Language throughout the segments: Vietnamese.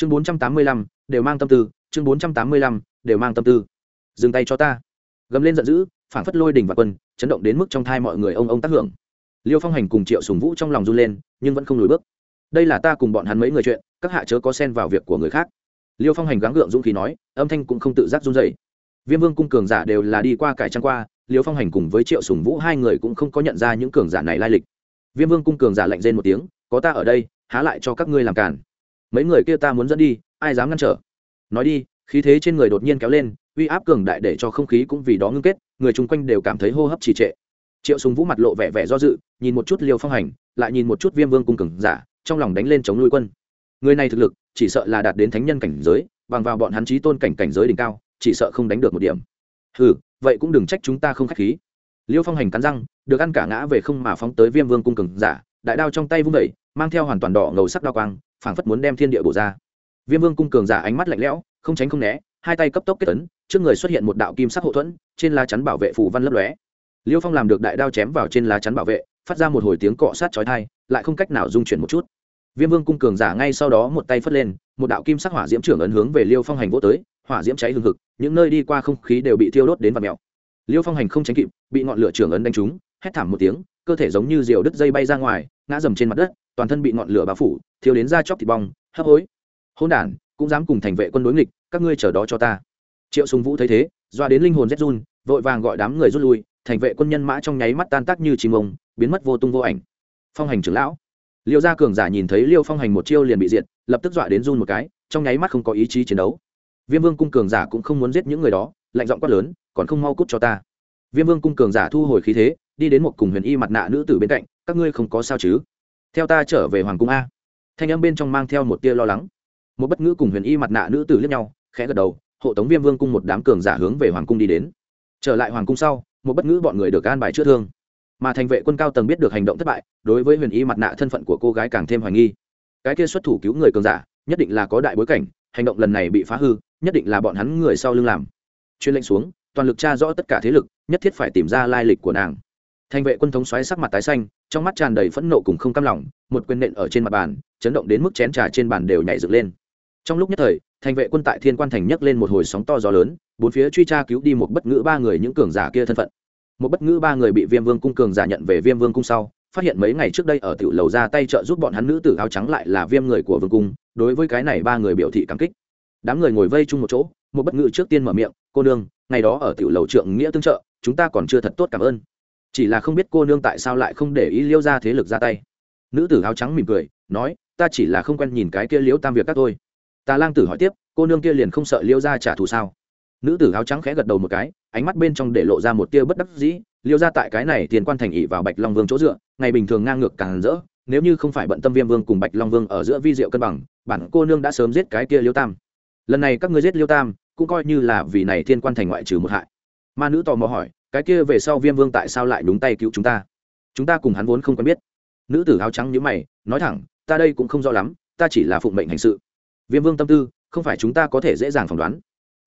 chương bốn trăm tám mươi lăm, đều mang tâm tư, chương bốn trăm tám mươi lăm, đều mang tâm tư. Dừng tay cho ta. Gầm lên giận dữ phản phất lôi đình và quân, chấn động đến mức trong thai mọi người ông ông tác hưởng. Liêu phong hành cùng triệu sùng vũ trong lòng run lên, nhưng vẫn không lùi bước. Đây là ta cùng bọn hắn mấy người chuyện, các hạ chớ có xen vào việc của người khác. Liêu phong hành gắng gượng dũng khí nói, âm thanh cũng không tự giác run rẩy. Viêm vương cung cường giả đều là đi qua cải trang qua, liêu phong hành cùng với triệu sùng vũ hai người cũng không có nhận ra những cường giả này lai lịch. Viêm vương cung cường giả lạnh rên một tiếng, có ta ở đây, há lại cho các ngươi làm cản mấy người kia ta muốn dẫn đi, ai dám ngăn trở? Nói đi, khí thế trên người đột nhiên kéo lên, uy áp cường đại để cho không khí cũng vì đó ngưng kết, người chung quanh đều cảm thấy hô hấp trì trệ. Triệu sùng vũ mặt lộ vẻ vẻ do dự, nhìn một chút liêu phong hành, lại nhìn một chút viêm vương cung cường giả, trong lòng đánh lên chống nuôi quân. Người này thực lực, chỉ sợ là đạt đến thánh nhân cảnh giới, bằng vào bọn hắn trí tôn cảnh cảnh giới đỉnh cao, chỉ sợ không đánh được một điểm. Hừ, vậy cũng đừng trách chúng ta không khách khí. Liêu phong hành cắn răng, được ăn cả ngã về không mà phóng tới viêm vương cung cường giả, đại đao trong tay vung vẩy mang theo hoàn toàn đỏ ngầu sắc đao quang phảng phất muốn đem thiên địa bổ ra. Viêm vương cung cường giả ánh mắt lạnh lẽo, không tránh không né, hai tay cấp tốc kết tấn trước người xuất hiện một đạo kim sắc hậu thuẫn, trên lá chắn bảo vệ phủ văn lấp lóe. Liêu phong làm được đại đao chém vào trên lá chắn bảo vệ, phát ra một hồi tiếng cọ sát chói tai, lại không cách nào dung chuyển một chút. Viêm vương cung cường giả ngay sau đó một tay phất lên, một đạo kim sắc hỏa diễm trưởng ấn hướng về liêu phong hành vỗ tới, hỏa diễm cháy hừng hực, những nơi đi qua không khí đều bị thiêu đốt đến vạt mèo. Liêu phong hành không tránh kịp, bị ngọn lửa trưởng ấn đánh trúng hét thảm một tiếng, cơ thể giống như diều đứt dây bay ra ngoài, ngã dầm trên mặt đất, toàn thân bị ngọn lửa bao phủ thiếu đến da chóc thịt bong, hấp hối. Hôn đản, cũng dám cùng thành vệ quân đối nghịch, các ngươi chờ đó cho ta. Triệu sùng vũ thấy thế, doa đến linh hồn rét run, vội vàng gọi đám người rút lui, thành vệ quân nhân mã trong nháy mắt tan tác như chim ông, biến mất vô tung vô ảnh. Phong hành trưởng lão. Liêu gia cường giả nhìn thấy liêu phong hành một chiêu liền bị diệt, lập tức dọa đến run một cái, trong nháy mắt không có ý chí chiến đấu. Viêm vương cung cường giả cũng không muốn giết những người đó, lạnh giọng quát lớn, còn không mau cút cho ta. Viêm vương cung cường giả thu hồi khí thế đi đến một cùng huyền y mặt nạ nữ tử bên cạnh, các ngươi không có sao chứ? Theo ta trở về hoàng cung a. Thanh âm bên trong mang theo một tia lo lắng. Một bất ngữ cùng huyền y mặt nạ nữ tử liếc nhau, khẽ gật đầu, hộ tống viêm vương cung một đám cường giả hướng về hoàng cung đi đến. Trở lại hoàng cung sau, một bất ngữ bọn người được an bài chữa thương. Mà thành vệ quân cao tầng biết được hành động thất bại, đối với huyền y mặt nạ thân phận của cô gái càng thêm hoài nghi. Cái kia xuất thủ cứu người cường giả, nhất định là có đại bối cảnh, hành động lần này bị phá hư, nhất định là bọn hắn người sau lưng làm. Chuyên lệnh xuống, toàn lực tra rõ tất cả thế lực, nhất thiết phải tìm ra lai lịch của nàng thành vệ quân thống xoáy sắc mặt tái xanh, trong mắt tràn đầy phẫn nộ cùng không cam lòng, một quyền nện ở trên mặt bàn, chấn động đến mức chén trà trên bàn đều nhảy dựng lên. Trong lúc nhất thời thành vệ quân tại thiên quan thành nhấc lên một hồi sóng to gió lớn, bốn phía truy tra cứu đi một bất ngữ ba người những cường giả kia thân phận. Một bất ngữ ba người bị viêm vương cung cường giả nhận về viêm vương cung sau, phát hiện mấy ngày trước đây ở tiểu lầu ra tay trợ giúp bọn hắn nữ tử áo trắng lại là viêm người của vương cung, đối với cái này ba người biểu thị cảm kích. Đám người ngồi vây chung một chỗ, một bất ngữ trước tiên mở miệng, cô nương, ngày đó ở tiểu lầu trượng nghĩa tương trợ, chúng ta còn chưa thật tốt cảm ơn chỉ là không biết cô nương tại sao lại không để ý liêu ra thế lực ra tay. Nữ tử áo trắng mỉm cười, nói, ta chỉ là không quen nhìn cái kia liễu tam việc các tôi tà lang tử hỏi tiếp, cô nương kia liền không sợ liêu ra trả thù sao? Nữ tử áo trắng khẽ gật đầu một cái, ánh mắt bên trong để lộ ra một tia bất đắc dĩ, liêu ra tại cái này tiền quan thành ỵ vào bạch long vương chỗ dựa, ngày bình thường ngang ngược càng rỡ, nếu như không phải bận tâm viêm vương cùng bạch long vương ở giữa vi diệu cân bằng, bản cô nương đã sớm giết cái kia liêu tam. Lần này các ngươi giết liêu tam, cũng coi như là vì này thiên quan thành ngoại trừ một hại. Ma nữ tò mò hỏi cái kia về sau viêm vương tại sao lại đúng tay cứu chúng ta? Chúng ta cùng hắn vốn không quen biết. Nữ tử áo trắng nhữ mày, nói thẳng, ta đây cũng không rõ lắm, ta chỉ là phụng mệnh hành sự. Viêm vương tâm tư, không phải chúng ta có thể dễ dàng phỏng đoán.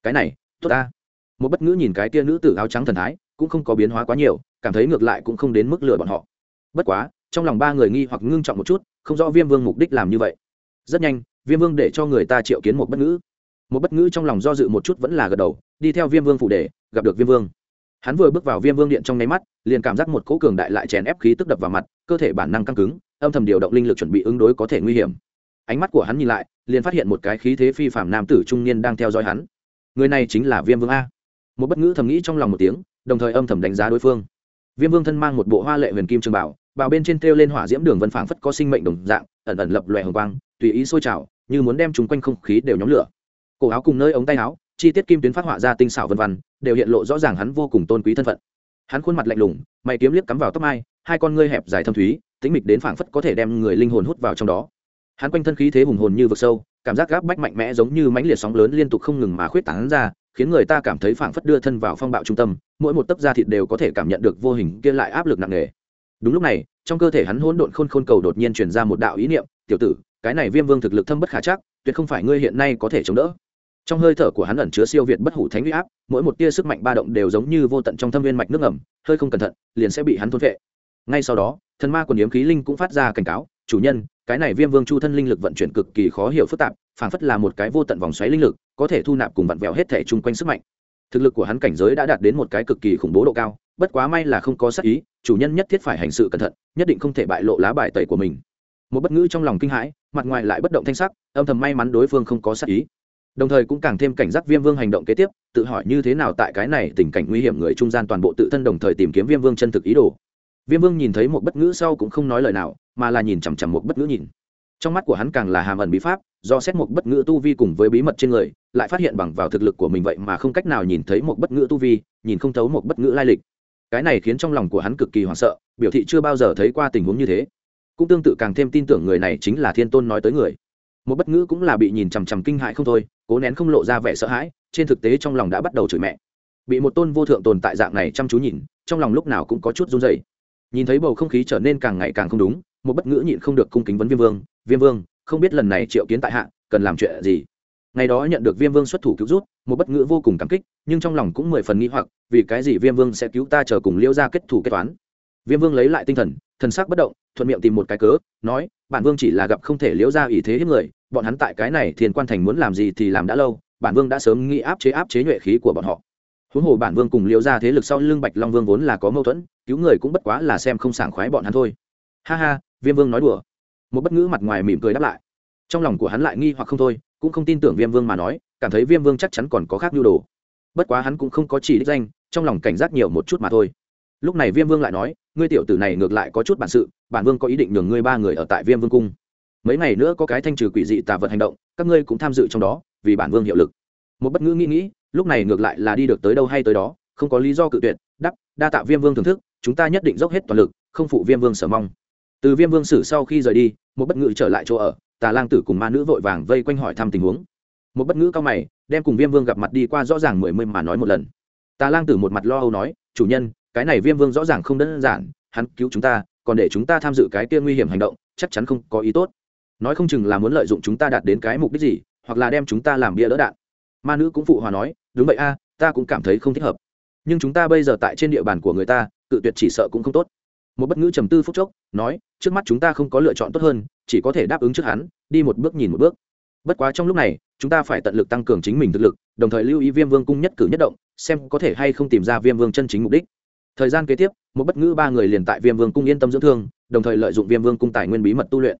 Cái này, tốt ta. Một bất ngữ nhìn cái kia nữ tử áo trắng thần thái, cũng không có biến hóa quá nhiều, cảm thấy ngược lại cũng không đến mức lừa bọn họ. Bất quá, trong lòng ba người nghi hoặc ngưng trọng một chút, không rõ viêm vương mục đích làm như vậy. Rất nhanh, viêm vương để cho người ta triệu kiến một bất ngữ. Một bất ngữ trong lòng do dự một chút vẫn là gật đầu, đi theo viêm vương phụ đề gặp được viêm vương hắn vừa bước vào viêm vương điện trong nháy mắt, liền cảm giác một cỗ cường đại lại chèn ép khí tức đập vào mặt, cơ thể bản năng căng cứng, âm thầm điều động linh lực chuẩn bị ứng đối có thể nguy hiểm. Ánh mắt của hắn nhìn lại, liền phát hiện một cái khí thế phi phạm nam tử trung niên đang theo dõi hắn. Người này chính là viêm vương a. Một bất ngữ thầm nghĩ trong lòng một tiếng, đồng thời âm thầm đánh giá đối phương. Viêm vương thân mang một bộ hoa lệ huyền kim trường bảo bảo bên trên thêu lên hỏa diễm đường vân phảng phất có sinh mệnh đồng dạng, ẩn ẩn lập lòe hồng quang, tùy ý sôi trào, như muốn đem chúng quanh không khí đều nhóm lửa. Cổ áo cùng nơi ống tay áo chi tiết kim tuyến phát họa ra tinh xảo vân vân, đều hiện lộ rõ ràng hắn vô cùng tôn quý thân phận. Hắn khuôn mặt lạnh lùng, mày kiếm liếc cắm vào tóc mai, hai con ngươi hẹp dài thâm thúy tính mịch đến phảng phất có thể đem người linh hồn hút vào trong đó. Hắn quanh thân khí thế hùng hồn như vực sâu, cảm giác gáp bách mạnh mẽ giống như mãnh liệt sóng lớn liên tục không ngừng mà khuyết tán ra, khiến người ta cảm thấy phảng phất đưa thân vào phong bạo trung tâm, mỗi một tấc da thịt đều có thể cảm nhận được vô hình kia lại áp lực nặng nề. Đúng lúc này, trong cơ thể hắn hỗn độn khôn khôn cầu đột nhiên truyền ra một đạo ý niệm, tiểu tử, cái này viêm vương thực lực thâm bất khả chắc, tuyệt không phải ngươi hiện nay có thể chống đỡ trong hơi thở của hắn ẩn chứa siêu việt bất hủ thánh huy áp, mỗi một tia sức mạnh ba động đều giống như vô tận trong thâm viên mạch nước ẩm hơi không cẩn thận, liền sẽ bị hắn thôn vệ. Ngay sau đó, thần ma quần yếm khí linh cũng phát ra cảnh cáo, chủ nhân, cái này viêm vương chu thân linh lực vận chuyển cực kỳ khó hiểu phức tạp, phảng phất là một cái vô tận vòng xoáy linh lực, có thể thu nạp cùng vặn vẹo hết thể chung quanh sức mạnh. Thực lực của hắn cảnh giới đã đạt đến một cái cực kỳ khủng bố độ cao, bất quá may là không có sắc ý, chủ nhân nhất thiết phải hành sự cẩn thận, nhất định không thể bại lộ lá bài tẩy của mình. Một bất ngữ trong lòng kinh hãi, mặt ngoài lại bất động thanh sắc, âm thầm may mắn đối phương không có sắc ý đồng thời cũng càng thêm cảnh giác viêm vương hành động kế tiếp, tự hỏi như thế nào tại cái này tình cảnh nguy hiểm người trung gian toàn bộ tự thân đồng thời tìm kiếm viêm vương chân thực ý đồ. Viêm vương nhìn thấy một bất ngữ sau cũng không nói lời nào, mà là nhìn chằm chằm một bất ngữ nhìn. Trong mắt của hắn càng là hàm ẩn bí pháp, do xét một bất ngữ tu vi cùng với bí mật trên người, lại phát hiện bằng vào thực lực của mình vậy mà không cách nào nhìn thấy một bất ngữ tu vi, nhìn không thấu một bất ngữ lai lịch. Cái này khiến trong lòng của hắn cực kỳ hoảng sợ, biểu thị chưa bao giờ thấy qua tình huống như thế. Cũng tương tự càng thêm tin tưởng người này chính là thiên tôn nói tới người một bất ngữ cũng là bị nhìn chằm chằm kinh hại không thôi, cố nén không lộ ra vẻ sợ hãi, trên thực tế trong lòng đã bắt đầu chửi mẹ. Bị một tôn vô thượng tồn tại dạng này chăm chú nhìn, trong lòng lúc nào cũng có chút run dày nhìn thấy bầu không khí trở nên càng ngày càng không đúng, một bất ngữ nhịn không được cung kính vấn viêm vương viêm vương, không biết lần này triệu kiến tại hạ, cần làm chuyện gì? Ngày đó nhận được viêm vương xuất thủ cứu rút một bất ngữ vô cùng cảm kích, nhưng trong lòng cũng mười phần nghĩ hoặc, vì cái gì viêm vương sẽ cứu ta chờ cùng liêu ra kết thủ kết toán? Viêm vương lấy lại tinh thần thần sắc bất động thuận miệng tìm một cái cớ, nói, bản vương chỉ là gặp không thể liễu ra ý thế hiếp người, bọn hắn tại cái này thiền quan thành muốn làm gì thì làm đã lâu, bản vương đã sớm nghĩ áp chế áp chế nhuệ khí của bọn họ. Huống hồ bản vương cùng liễu ra thế lực sau lưng bạch long vương vốn là có mâu thuẫn, cứu người cũng bất quá là xem không sảng khoái bọn hắn thôi. Ha ha, viêm vương nói đùa. Một bất ngữ mặt ngoài mỉm cười đáp lại. Trong lòng của hắn lại nghi hoặc không thôi, cũng không tin tưởng viêm vương mà nói, cảm thấy viêm vương chắc chắn còn có khác nhu đồ. Bất quá hắn cũng không có chỉ đích danh, trong lòng cảnh giác nhiều một chút mà thôi. Lúc này viêm vương lại nói ngươi tiểu tử này ngược lại có chút bản sự, bản vương có ý định nhường ngươi ba người ở tại viêm vương cung. Mấy ngày nữa có cái thanh trừ quỷ dị tà vật hành động, các ngươi cũng tham dự trong đó, vì bản vương hiệu lực. Một bất ngữ nghĩ nghĩ, lúc này ngược lại là đi được tới đâu hay tới đó, không có lý do cự tuyệt đắp đa tạ viêm vương thưởng thức, chúng ta nhất định dốc hết toàn lực, không phụ viêm vương sở mong. Từ viêm vương sử sau khi rời đi, một bất ngữ trở lại chỗ ở, tà lang tử cùng ma nữ vội vàng vây quanh hỏi thăm tình huống. Một bất ngữ cao mày, đem cùng viêm vương gặp mặt đi qua rõ ràng mười mươi mà nói một lần. Tà lang tử một mặt lo âu nói, chủ nhân cái này viêm vương rõ ràng không đơn giản, hắn cứu chúng ta, còn để chúng ta tham dự cái kia nguy hiểm hành động, chắc chắn không có ý tốt. Nói không chừng là muốn lợi dụng chúng ta đạt đến cái mục đích gì, hoặc là đem chúng ta làm bia đỡ đạn. Ma nữ cũng phụ hòa nói, đúng vậy a, ta cũng cảm thấy không thích hợp. Nhưng chúng ta bây giờ tại trên địa bàn của người ta, cự tuyệt chỉ sợ cũng không tốt. Một bất ngữ trầm tư phút chốc, nói, trước mắt chúng ta không có lựa chọn tốt hơn, chỉ có thể đáp ứng trước hắn, đi một bước nhìn một bước. Bất quá trong lúc này, chúng ta phải tận lực tăng cường chính mình thực lực, đồng thời lưu ý viêm vương cung nhất cử nhất động, xem có thể hay không tìm ra viêm vương chân chính mục đích thời gian kế tiếp, một bất ngữ ba người liền tại viêm vương cung yên tâm dưỡng thương, đồng thời lợi dụng viêm vương cung tài nguyên bí mật tu luyện.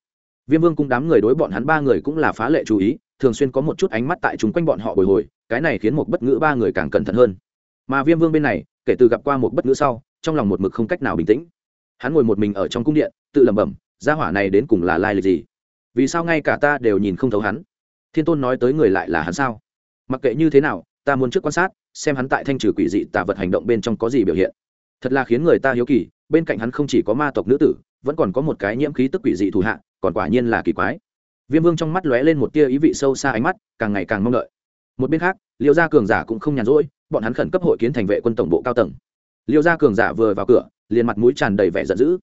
Viêm vương cung đám người đối bọn hắn ba người cũng là phá lệ chú ý, thường xuyên có một chút ánh mắt tại chúng quanh bọn họ bồi hồi, cái này khiến một bất ngữ ba người càng cẩn thận hơn. Mà viêm vương bên này, kể từ gặp qua một bất ngữ sau, trong lòng một mực không cách nào bình tĩnh. Hắn ngồi một mình ở trong cung điện, tự lẩm bẩm, gia hỏa này đến cùng là lai lịch gì? Vì sao ngay cả ta đều nhìn không thấu hắn? Thiên tôn nói tới người lại là hắn sao? Mặc kệ như thế nào, ta muốn trước quan sát, xem hắn tại thanh trừ quỷ dị tả vật hành động bên trong có gì biểu hiện thật là khiến người ta hiếu kỳ, bên cạnh hắn không chỉ có ma tộc nữ tử, vẫn còn có một cái nhiễm khí tức quỷ dị thủ hạ, còn quả nhiên là kỳ quái. Viêm vương trong mắt lóe lên một tia ý vị sâu xa ánh mắt, càng ngày càng mong đợi. Một bên khác liệu gia cường giả cũng không nhàn rỗi, bọn hắn khẩn cấp hội kiến thành vệ quân tổng bộ cao tầng. Liệu gia cường giả vừa vào cửa, liền mặt mũi tràn đầy vẻ giận dữ.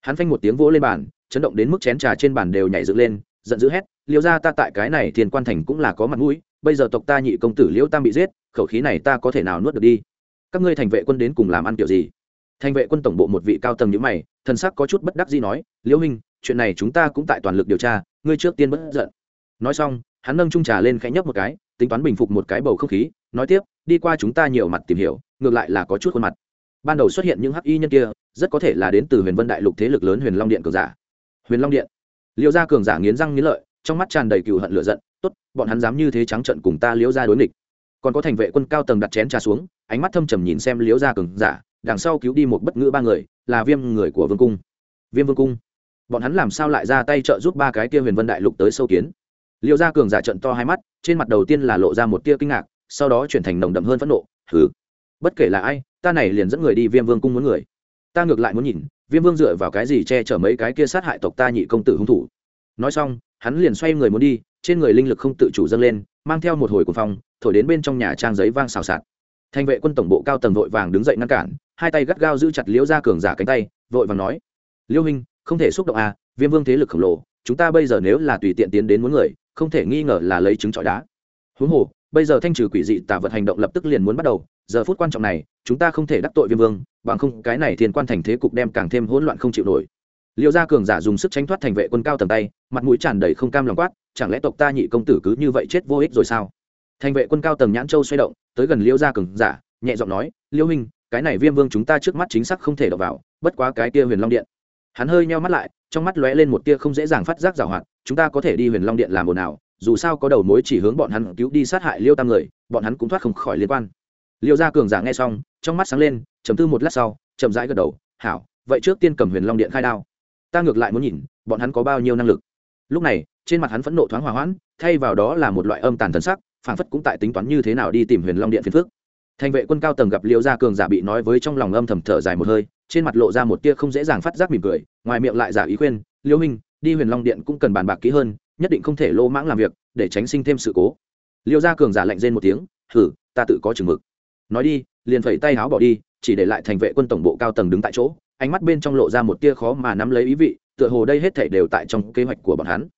Hắn phanh một tiếng vỗ lên bàn, chấn động đến mức chén trà trên bàn đều nhảy dựng lên, giận dữ hét, liêu gia ta tại cái này thiền quan thành cũng là có mặt mũi, bây giờ tộc ta nhị công tử liễu tam bị giết, khẩu khí này ta có thể nào nuốt được đi? Các ngươi thành vệ quân đến cùng làm ăn kiểu gì? Thành vệ quân tổng bộ một vị cao tầng nhữ mày, thần sắc có chút bất đắc gì nói, liễu minh chuyện này chúng ta cũng tại toàn lực điều tra, ngươi trước tiên bất giận. Nói xong, hắn nâng trung trà lên khẽ nhấp một cái, tính toán bình phục một cái bầu không khí, nói tiếp, đi qua chúng ta nhiều mặt tìm hiểu, ngược lại là có chút khuôn mặt. Ban đầu xuất hiện những hắc y nhân kia, rất có thể là đến từ huyền vân đại lục thế lực lớn huyền long điện cường giả. Huyền long điện. Liễu gia cường giả nghiến răng nghiến lợi, trong mắt tràn đầy cừu hận lửa giận, tốt, bọn hắn dám như thế trắng trận cùng ta liễu gia đối nghịch. Còn có thành vệ quân cao tầng đặt chén trà xuống, ánh mắt thâm trầm nhìn xem liễu gia cường giả đằng sau cứu đi một bất ngữ ba người, là viêm người của vương cung. Viêm vương cung. Bọn hắn làm sao lại ra tay trợ giúp ba cái kia huyền vân đại lục tới sâu kiến? Liệu gia cường giả trận to hai mắt, trên mặt đầu tiên là lộ ra một tia kinh ngạc, sau đó chuyển thành nồng đậm hơn phẫn nộ, hừ, bất kể là ai, ta này liền dẫn người đi viêm vương cung muốn người. Ta ngược lại muốn nhìn, viêm vương dựa vào cái gì che chở mấy cái kia sát hại tộc ta nhị công tử hung thủ? Nói xong, hắn liền xoay người muốn đi, trên người linh lực không tự chủ dâng lên, mang theo một hồi cuồng phong, thổi đến bên trong nhà trang giấy vang xào xạc. Thành vệ quân tổng bộ cao tầng vội vàng đứng dậy ngăn cản hai tay gắt gao giữ chặt liễu gia cường giả cánh tay, vội vàng nói liêu hình không thể xúc động à viêm vương thế lực khổng lồ, chúng ta bây giờ nếu là tùy tiện tiến đến muốn người, không thể nghi ngờ là lấy trứng trọi đá. Huống hồ, bây giờ thanh trừ quỷ dị tả vật hành động lập tức liền muốn bắt đầu, giờ phút quan trọng này, chúng ta không thể đắc tội viêm vương, bằng không cái này thiên quan thành thế cục đem càng thêm hỗn loạn không chịu nổi. Liêu gia cường giả dùng sức tránh thoát thành vệ quân cao tầm tay, mặt mũi tràn đầy không cam lòng quát, chẳng lẽ tộc ta nhị công tử cứ như vậy chết vô ích rồi sao? Thành vệ quân cao tầng nhãn châu xoay động, tới gần liêu gia cường giả, nhẹ giọng nói liêu hình cái này viêm vương chúng ta trước mắt chính xác không thể đọc vào, bất quá cái kia huyền long điện. Hắn hơi nheo mắt lại, trong mắt lóe lên một tia không dễ dàng phát giác giảo hoạt, chúng ta có thể đi huyền long điện làm ồn nào dù sao có đầu mối chỉ hướng bọn hắn cứu đi sát hại liêu tam người, bọn hắn cũng thoát không khỏi liên quan. Liêu gia cường giả nghe xong, trong mắt sáng lên chấm tư một lát sau, chậm rãi gật đầu, hảo, vậy trước tiên cầm huyền long điện khai đao. Ta ngược lại muốn nhìn, bọn hắn có bao nhiêu năng lực. Lúc này, trên mặt hắn phẫn nộ thoáng hòa hoãn, thay vào đó là một loại âm tàn thân sắc phản phất cũng tại tính toán như thế nào đi tìm huyền long điện phiền phước thành vệ quân cao tầng gặp liêu gia cường giả bị nói với trong lòng âm thầm thở dài một hơi trên mặt lộ ra một tia không dễ dàng phát giác mỉm cười ngoài miệng lại giả ý khuyên liêu minh đi huyền long điện cũng cần bàn bạc kỹ hơn nhất định không thể lô mãng làm việc để tránh sinh thêm sự cố. Liêu gia cường giả lạnh rên một tiếng thử ta tự có chừng mực. Nói đi liền phẩy tay háo bỏ đi chỉ để lại thành vệ quân tổng bộ cao tầng đứng tại chỗ ánh mắt bên trong lộ ra một tia khó mà nắm lấy ý vị tựa hồ đây hết thảy đều tại trong kế hoạch của bọn hắn.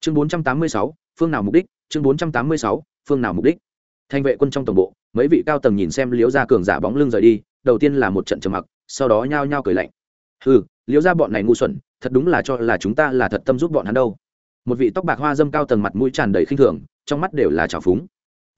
Chương 486, phương nào mục đích? Chương 486, phương nào mục đích? Thanh vệ quân trong tổng bộ, mấy vị cao tầng nhìn xem liễu gia cường giả bóng lưng rời đi, đầu tiên là một trận trầm mặc, sau đó nhao nhao cười lạnh. Ừ liễu gia bọn này ngu xuẩn, thật đúng là cho là chúng ta là thật tâm giúp bọn hắn đâu. Một vị tóc bạc hoa dâm cao tầng mặt mũi tràn đầy khinh thường, trong mắt đều là trào phúng.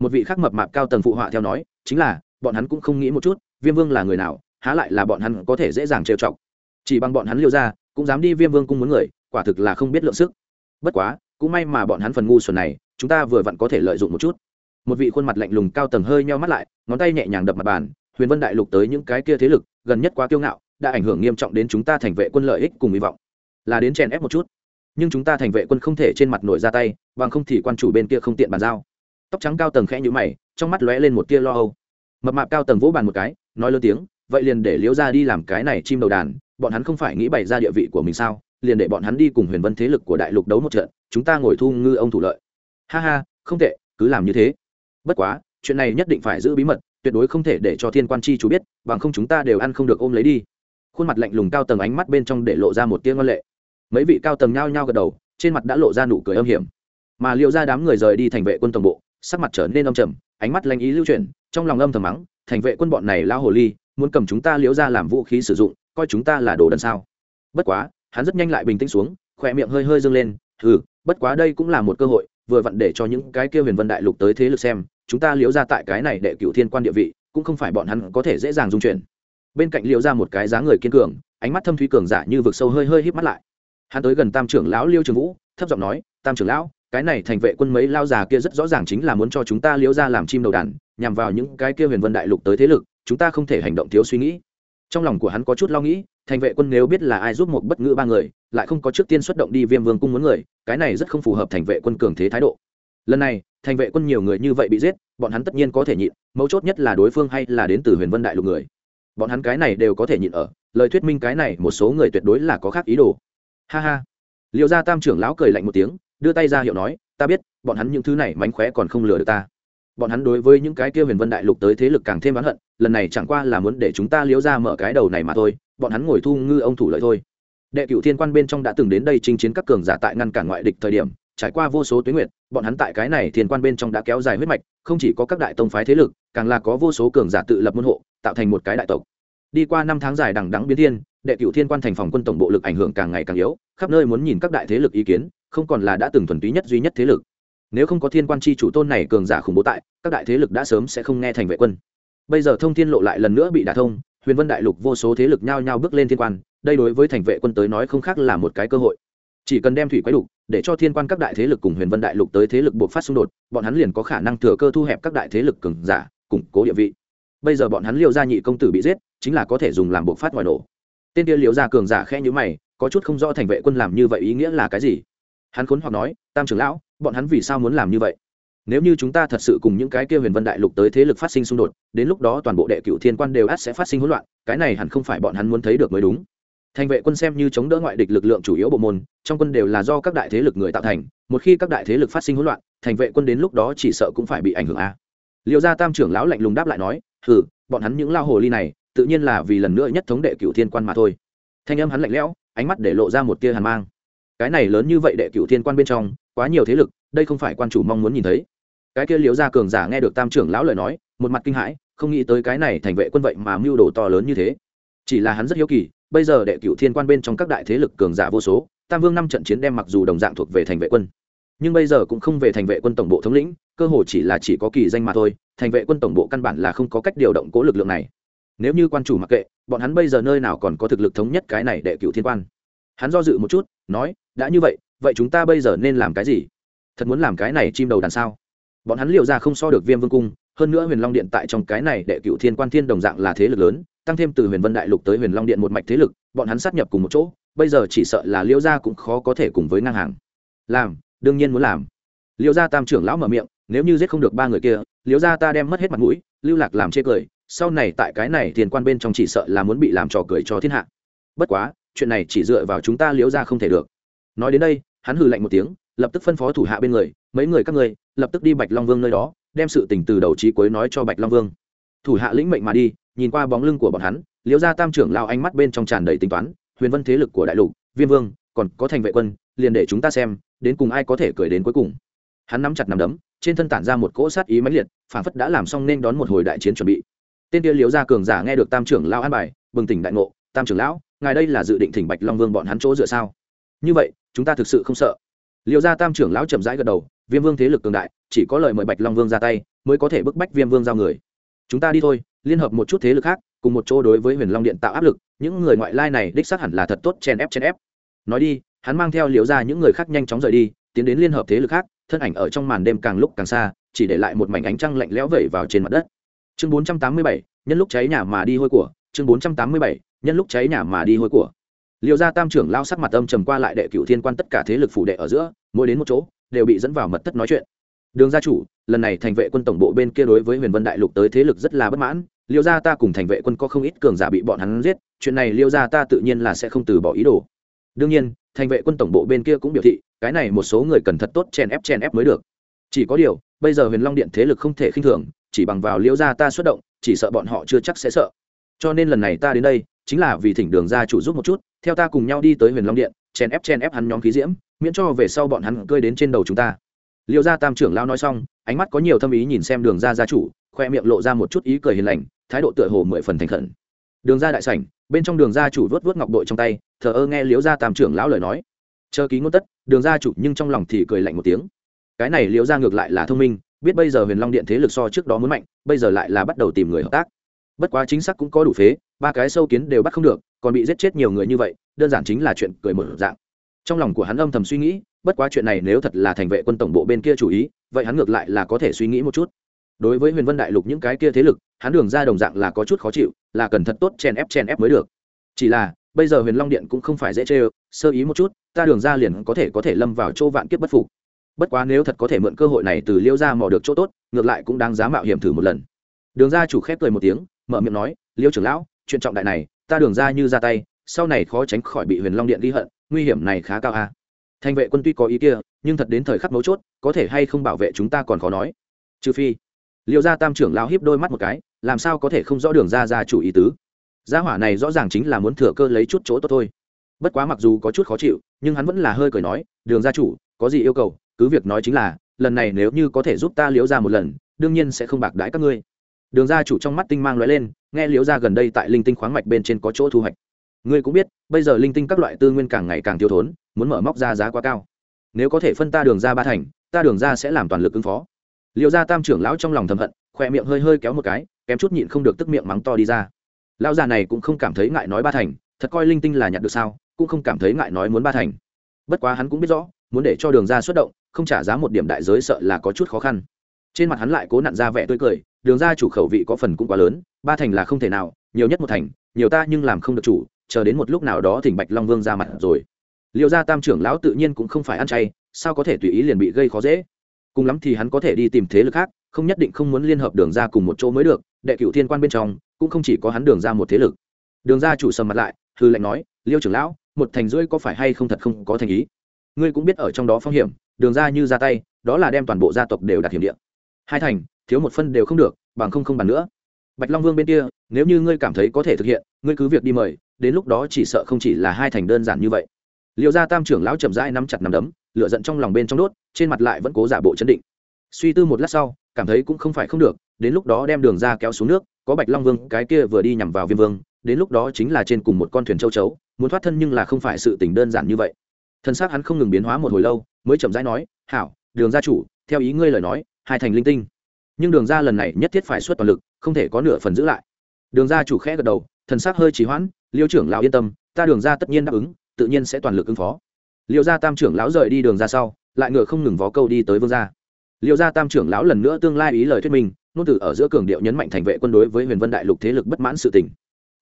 Một vị khác mập mạp cao tầng phụ họa theo nói, chính là, bọn hắn cũng không nghĩ một chút, viêm vương là người nào, há lại là bọn hắn có thể dễ dàng trêu chọc. Chỉ bằng bọn hắn liêu ra cũng dám đi viêm vương cung muốn người, quả thực là không biết lượng sức. Bất quá, cũng may mà bọn hắn phần ngu xuẩn này, chúng ta vừa vặn có thể lợi dụng một chút một vị khuôn mặt lạnh lùng cao tầng hơi nheo mắt lại, ngón tay nhẹ nhàng đập mặt bàn, huyền vân đại lục tới những cái kia thế lực, gần nhất quá kiêu ngạo, đã ảnh hưởng nghiêm trọng đến chúng ta thành vệ quân lợi ích cùng hy vọng. Là đến chèn ép một chút. Nhưng chúng ta thành vệ quân không thể trên mặt nổi ra tay, bằng không thì quan chủ bên kia không tiện bàn giao. Tóc trắng cao tầng khẽ nhũ mày, trong mắt lóe lên một tia lo âu. Mập mạp cao tầng vỗ bàn một cái, nói lớn tiếng, vậy liền để liễu ra đi làm cái này chim đầu đàn, bọn hắn không phải nghĩ bày ra địa vị của mình sao? Liền để bọn hắn đi cùng huyền vân thế lực của đại lục đấu một trận, chúng ta ngồi thu ngư ông thủ lợi. Ha ha, không tệ, cứ làm như thế bất quá, chuyện này nhất định phải giữ bí mật, tuyệt đối không thể để cho thiên quan chi chú biết, bằng không chúng ta đều ăn không được ôm lấy đi. Khuôn mặt lạnh lùng cao tầng ánh mắt bên trong để lộ ra một tiếng ngân lệ. Mấy vị cao tầng nhao nhao gật đầu, trên mặt đã lộ ra nụ cười âm hiểm. Mà liệu ra đám người rời đi thành vệ quân tổng bộ, sắc mặt trở nên âm trầm, ánh mắt lanh ý lưu chuyển, trong lòng âm thầm mắng, thành vệ quân bọn này lao hồ ly, muốn cầm chúng ta liễu ra làm vũ khí sử dụng, coi chúng ta là đồ đần sao? Bất quá, hắn rất nhanh lại bình tĩnh xuống, khỏe miệng hơi hơi dâng lên ừ bất quá đây cũng là một cơ hội, vừa vặn để cho những cái kia huyền vân đại lục tới thế lực xem chúng ta liễu ra tại cái này để cựu thiên quan địa vị, cũng không phải bọn hắn có thể dễ dàng dung chuyển. Bên cạnh liễu ra một cái dáng người kiên cường, ánh mắt thâm thúy cường giả như vực sâu hơi hơi híp mắt lại. Hắn tới gần tam trưởng lão liêu trường vũ, thấp giọng nói, tam trưởng lão, cái này thành vệ quân mấy lao già kia rất rõ ràng chính là muốn cho chúng ta liễu ra làm chim đầu đàn, nhằm vào những cái kia huyền vân đại lục tới thế lực, chúng ta không thể hành động thiếu suy nghĩ. Trong lòng của hắn có chút lo nghĩ, thành vệ quân nếu biết là ai giúp một bất ngữ ba người, lại không có trước tiên xuất động đi viêm vương cung muốn người, cái này rất không phù hợp thành vệ quân cường thế thái độ lần này, thành vệ quân nhiều người như vậy bị giết, bọn hắn tất nhiên có thể nhịn, mấu chốt nhất là đối phương hay là đến từ huyền vân đại lục người. Bọn hắn cái này đều có thể nhịn ở, lời thuyết minh cái này một số người tuyệt đối là có khác ý đồ. Ha ha. Liệu ra tam trưởng lão cười lạnh một tiếng, đưa tay ra hiệu nói, ta biết, bọn hắn những thứ này mánh khóe còn không lừa được ta. Bọn hắn đối với những cái kia huyền vân đại lục tới thế lực càng thêm oán hận, lần này chẳng qua là muốn để chúng ta liễu ra mở cái đầu này mà thôi, bọn hắn ngồi thu ngư ông thủ lợi thôi. Đệ cựu thiên quan bên trong đã từng đến đây chinh chiến các cường giả tại ngăn cản ngoại địch thời điểm trải qua vô số tuyến nguyện bọn hắn tại cái này thiên quan bên trong đã kéo dài huyết mạch, không chỉ có các đại tông phái thế lực, càng là có vô số cường giả tự lập môn hộ, tạo thành một cái đại tộc. Đi qua năm tháng dài đằng đắng biến thiên, đệ cựu thiên quan thành phòng quân tổng bộ lực ảnh hưởng càng ngày càng yếu, khắp nơi muốn nhìn các đại thế lực ý kiến, không còn là đã từng thuần túy nhất duy nhất thế lực. Nếu không có thiên quan chi chủ tôn này cường giả khủng bố tại, các đại thế lực đã sớm sẽ không nghe thành vệ quân. Bây giờ thông thiên lộ lại lần nữa bị đả thông, huyền vân đại lục vô số thế lực nhao nhao bước lên thiên quan, đây đối với thành vệ quân tới nói không khác là một cái cơ hội chỉ cần đem thủy quái đục, để cho thiên quan các đại thế lực cùng huyền vân đại lục tới thế lực buộc phát xung đột, bọn hắn liền có khả năng thừa cơ thu hẹp các đại thế lực cường giả, củng cố địa vị. Bây giờ bọn hắn liêu gia nhị công tử bị giết, chính là có thể dùng làm buộc phát ngoài nổ. Tên kia liêu gia cường giả khẽ nhữ mày, có chút không rõ thành vệ quân làm như vậy ý nghĩa là cái gì. Hắn khốn hoặc nói, tam trưởng lão, bọn hắn vì sao muốn làm như vậy? Nếu như chúng ta thật sự cùng những cái kia huyền vân đại lục tới thế lực phát sinh xung đột, đến lúc đó toàn bộ đệ cựu thiên quan đều ắt sẽ phát sinh hỗn loạn, cái này hẳn không phải bọn hắn muốn thấy được mới đúng thành vệ quân xem như chống đỡ ngoại địch lực lượng chủ yếu bộ môn, trong quân đều là do các đại thế lực người tạo thành, một khi các đại thế lực phát sinh hỗn loạn, thành vệ quân đến lúc đó chỉ sợ cũng phải bị ảnh hưởng a. Liệu ra tam trưởng lão lạnh lùng đáp lại nói, hừ, bọn hắn những lao hồ ly này, tự nhiên là vì lần nữa nhất thống đệ cựu thiên quan mà thôi. Thanh âm hắn lạnh lẽo, ánh mắt để lộ ra một tia hàn mang. Cái này lớn như vậy đệ cựu thiên quan bên trong, quá nhiều thế lực, đây không phải quan chủ mong muốn nhìn thấy. Cái kia liễu gia cường giả nghe được tam trưởng lão lời nói, một mặt kinh hãi, không nghĩ tới cái này thành vệ quân vậy mà mưu đồ to lớn như thế. Chỉ là hắn rất hiếu kỳ bây giờ đệ cựu thiên quan bên trong các đại thế lực cường giả vô số, tam vương năm trận chiến đem mặc dù đồng dạng thuộc về thành vệ quân, nhưng bây giờ cũng không về thành vệ quân tổng bộ thống lĩnh, cơ hồ chỉ là chỉ có kỳ danh mà thôi, thành vệ quân tổng bộ căn bản là không có cách điều động cố lực lượng này. Nếu như quan chủ mặc kệ, bọn hắn bây giờ nơi nào còn có thực lực thống nhất cái này đệ cựu thiên quan? Hắn do dự một chút, nói, đã như vậy vậy chúng ta bây giờ nên làm cái gì? Thật muốn làm cái này chim đầu đàn sao? Bọn hắn liệu ra không so được viêm vương cung, hơn nữa huyền long điện tại trong cái này đệ cựu thiên quan thiên đồng dạng là thế lực lớn tăng thêm từ huyền vân đại lục tới huyền long điện một mạch thế lực, bọn hắn sát nhập cùng một chỗ, bây giờ chỉ sợ là liễu gia cũng khó có thể cùng với ngang hàng. Làm, đương nhiên muốn làm. Liễu gia tam trưởng lão mở miệng, nếu như giết không được ba người kia liễu gia ta đem mất hết mặt mũi, lưu lạc làm chê cười, sau này tại cái này thiên quan bên trong chỉ sợ là muốn bị làm trò cười cho thiên hạ. Bất quá, chuyện này chỉ dựa vào chúng ta liễu gia không thể được. Nói đến đây, hắn hừ lạnh một tiếng, lập tức phân phó thủ hạ bên người, mấy người các người lập tức đi bạch long vương nơi đó, đem sự tình từ đầu trí cuối nói cho bạch long vương. Thủ hạ lĩnh mệnh mà đi nhìn qua bóng lưng của bọn hắn, liễu gia tam trưởng lao ánh mắt bên trong tràn đầy tính toán, huyền vân thế lực của đại lục, viêm vương, còn có thành vệ quân, liền để chúng ta xem, đến cùng ai có thể cười đến cuối cùng. Hắn nắm chặt nắm đấm, trên thân tản ra một cỗ sát ý mãnh liệt phản phất đã làm xong nên đón một hồi đại chiến chuẩn bị. Tên kia liễu gia cường giả nghe được tam trưởng lao an bài, bừng tỉnh đại ngộ, tam trưởng lão, ngài đây là dự định thỉnh bạch long vương bọn hắn chỗ dựa sao? Như vậy, chúng ta thực sự không sợ. Liễu gia tam trưởng lão chậm rãi gật đầu, viêm vương thế lực cường đại, chỉ có lời mời bạch long vương ra tay, mới có thể bức bách viêm vương giao người. Chúng ta đi thôi liên hợp một chút thế lực khác cùng một chỗ đối với huyền long điện tạo áp lực những người ngoại lai này đích xác hẳn là thật tốt chen ép chen ép. Nói đi hắn mang theo liễu ra những người khác nhanh chóng rời đi tiến đến liên hợp thế lực khác thân ảnh ở trong màn đêm càng lúc càng xa chỉ để lại một mảnh ánh trăng lạnh lẽo vẩy vào trên mặt đất. Chương 487, nhân lúc cháy nhà mà đi hôi của. Chương 487, nhân lúc cháy nhà mà đi hôi của. Liêu gia tam trưởng lao sắc mặt âm trầm qua lại đệ cựu thiên quan tất cả thế lực phủ đệ ở giữa mỗi đến một chỗ đều bị dẫn vào mật thất nói chuyện. Đường gia chủ lần này thành vệ quân tổng bộ bên kia đối với huyền vân đại lục tới thế lực rất là bất mãn liêu gia ta cùng thành vệ quân có không ít cường giả bị bọn hắn giết, chuyện này liêu gia ta tự nhiên là sẽ không từ bỏ ý đồ. Đương nhiên, thành vệ quân tổng bộ bên kia cũng biểu thị, cái này một số người cần thật tốt chen ép chen ép mới được. Chỉ có điều, bây giờ huyền long điện thế lực không thể khinh thường, chỉ bằng vào liêu gia ta xuất động, chỉ sợ bọn họ chưa chắc sẽ sợ. Cho nên lần này ta đến đây, chính là vì thỉnh đường gia chủ giúp một chút, theo ta cùng nhau đi tới huyền long điện chen ép chen ép hắn nhóm khí diễm, miễn cho về sau bọn hắn cơi đến trên đầu chúng ta. Liêu gia tam trưởng lao nói xong, ánh mắt có nhiều thâm ý nhìn xem đường gia gia chủ khoe miệng lộ ra một chút ý cười hiền lành, thái độ tựa hồ mười phần thành khẩn. Đường ra đại sảnh, bên trong đường gia chủ vớt vớt ngọc đội trong tay, thờ ơ nghe liếu gia tam trưởng lão lời nói. Chờ ký ngôn tất, đường gia chủ nhưng trong lòng thì cười lạnh một tiếng. Cái này liếu gia ngược lại là thông minh, biết bây giờ huyền long điện thế lực so trước đó muốn mạnh, bây giờ lại là bắt đầu tìm người hợp tác. Bất quá chính xác cũng có đủ phế, ba cái sâu kiến đều bắt không được, còn bị giết chết nhiều người như vậy, đơn giản chính là chuyện cười một dạng. Trong lòng của hắn âm thầm suy nghĩ, bất quá chuyện này nếu thật là thành vệ quân tổng bộ bên kia chủ ý, vậy hắn ngược lại là có thể suy nghĩ một chút đối với huyền vân đại lục những cái kia thế lực, hắn đường ra đồng dạng là có chút khó chịu, là cần thật tốt chen ép chen ép mới được. Chỉ là, bây giờ huyền long điện cũng không phải dễ chê sơ ý một chút, ta đường ra liền có thể có thể lâm vào chỗ vạn kiếp bất phục. Bất quá nếu thật có thể mượn cơ hội này từ liêu ra mò được chỗ tốt, ngược lại cũng đáng giá mạo hiểm thử một lần. Đường ra chủ khép cười một tiếng, mở miệng nói, liêu trưởng lão, chuyện trọng đại này, ta đường ra như ra tay, sau này khó tránh khỏi bị huyền long điện ghi hận, nguy hiểm này khá cao a à. thành vệ quân tuy có ý kia, nhưng thật đến thời khắc mấu chốt, có thể hay không bảo vệ chúng ta còn khó nói. Trừ phi liệu ra tam trưởng lao hiếp đôi mắt một cái, làm sao có thể không rõ đường ra ra chủ ý tứ? Gia hỏa này rõ ràng chính là muốn thừa cơ lấy chút chỗ tốt thôi. Bất quá mặc dù có chút khó chịu, nhưng hắn vẫn là hơi cười nói, đường gia chủ, có gì yêu cầu, cứ việc nói chính là, lần này nếu như có thể giúp ta liễu ra một lần, đương nhiên sẽ không bạc đãi các ngươi. Đường gia chủ trong mắt tinh mang lóe lên, nghe liễu ra gần đây tại linh tinh khoáng mạch bên trên có chỗ thu hoạch. Ngươi cũng biết, bây giờ linh tinh các loại tư nguyên càng ngày càng thiếu thốn, muốn mở móc ra giá quá cao. Nếu có thể phân ta đường ra ba thành, ta đường ra sẽ làm toàn lực ứng phó liệu ra tam trưởng lão trong lòng thầm hận khoe miệng hơi hơi kéo một cái, kém chút nhịn không được tức miệng mắng to đi ra. Lão già này cũng không cảm thấy ngại nói ba thành, thật coi linh tinh là nhặt được sao, cũng không cảm thấy ngại nói muốn ba thành. Bất quá hắn cũng biết rõ, muốn để cho đường ra xuất động, không trả giá một điểm đại giới sợ là có chút khó khăn. Trên mặt hắn lại cố nặn ra vẻ tươi cười, đường ra chủ khẩu vị có phần cũng quá lớn, ba thành là không thể nào, nhiều nhất một thành, nhiều ta nhưng làm không được chủ, chờ đến một lúc nào đó thỉnh bạch long vương ra mặt rồi. Liệu ra tam trưởng lão tự nhiên cũng không phải ăn chay, sao có thể tùy ý liền bị gây khó dễ? Cùng lắm thì hắn có thể đi tìm thế lực khác, không nhất định không muốn liên hợp đường ra cùng một chỗ mới được, đệ cựu thiên quan bên trong, cũng không chỉ có hắn đường ra một thế lực. Đường ra chủ sầm mặt lại hư lệnh nói, liêu trưởng lão, một thành rưỡi có phải hay không thật không có thành ý? Ngươi cũng biết ở trong đó phong hiểm, đường ra như ra tay, đó là đem toàn bộ gia tộc đều đặt hiểm điện hai thành, thiếu một phân đều không được, bằng không không bàn nữa. Bạch long vương bên kia, nếu như ngươi cảm thấy có thể thực hiện, ngươi cứ việc đi mời, đến lúc đó chỉ sợ không chỉ là hai thành đơn giản như vậy liệu ra tam trưởng lão chậm rãi nắm chặt nắm đấm, lửa giận trong lòng bên trong đốt, trên mặt lại vẫn cố giả bộ chấn định. Suy tư một lát sau, cảm thấy cũng không phải không được, đến lúc đó đem đường ra kéo xuống nước, có bạch long vương, cái kia vừa đi nhằm vào viêm vương, đến lúc đó chính là trên cùng một con thuyền châu chấu, muốn thoát thân nhưng là không phải sự tình đơn giản như vậy. Thân xác hắn không ngừng biến hóa một hồi lâu, mới chậm rãi nói, hảo, đường gia chủ, theo ý ngươi lời nói, hai thành linh tinh. Nhưng đường gia lần này nhất thiết phải xuất toàn lực, không thể có nửa phần giữ lại. Đường gia chủ khẽ gật đầu thần sắc hơi trì hoãn, liêu trưởng lão yên tâm, ta đường gia tất nhiên đáp ứng tự nhiên sẽ toàn lực ứng phó. Liêu gia tam trưởng lão rời đi đường ra sau, lại ngựa không ngừng vó câu đi tới vương gia. Liêu gia tam trưởng lão lần nữa tương lai ý lời thuyết minh, nôn từ ở giữa cường điệu nhấn mạnh thành vệ quân đối với huyền vân đại lục thế lực bất mãn sự tình.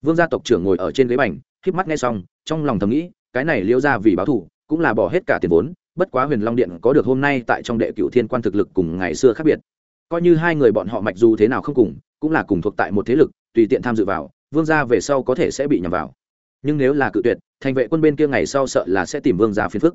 Vương gia tộc trưởng ngồi ở trên ghế bành híp mắt nghe xong, trong lòng thầm nghĩ, cái này liêu gia vì báo thù, cũng là bỏ hết cả tiền vốn, bất quá huyền long điện có được hôm nay tại trong đệ cựu thiên quan thực lực cùng ngày xưa khác biệt. Coi như hai người bọn họ mặc dù thế nào không cùng, cũng là cùng thuộc tại một thế lực, tùy tiện tham dự vào, vương gia về sau có thể sẽ bị nhầm vào nhưng nếu là cự tuyệt, thành vệ quân bên kia ngày sau sợ là sẽ tìm vương gia phiền phức.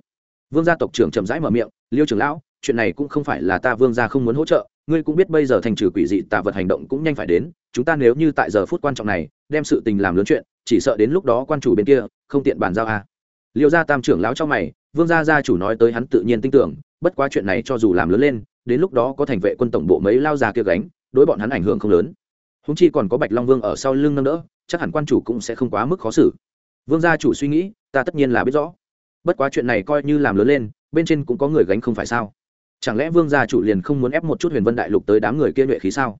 Vương gia tộc trưởng chậm rãi mở miệng, liêu trưởng lão, chuyện này cũng không phải là ta vương gia không muốn hỗ trợ, ngươi cũng biết bây giờ thành trừ quỷ dị tà vật hành động cũng nhanh phải đến, chúng ta nếu như tại giờ phút quan trọng này, đem sự tình làm lớn chuyện, chỉ sợ đến lúc đó quan chủ bên kia, không tiện bàn giao a à. liêu gia tam trưởng lão cho mày, vương gia gia chủ nói tới hắn tự nhiên tin tưởng, bất quá chuyện này cho dù làm lớn lên, đến lúc đó có thành vệ quân tổng bộ mấy lao già kia gánh, đối bọn hắn ảnh hưởng không lớn. Húng chi còn có bạch long vương ở sau lưng nâng đỡ, chắc hẳn quan chủ cũng sẽ không quá mức khó xử vương gia chủ suy nghĩ, ta tất nhiên là biết rõ. Bất quá chuyện này coi như làm lớn lên, bên trên cũng có người gánh không phải sao? Chẳng lẽ vương gia chủ liền không muốn ép một chút huyền vân đại lục tới đám người kia nhuệ khí sao?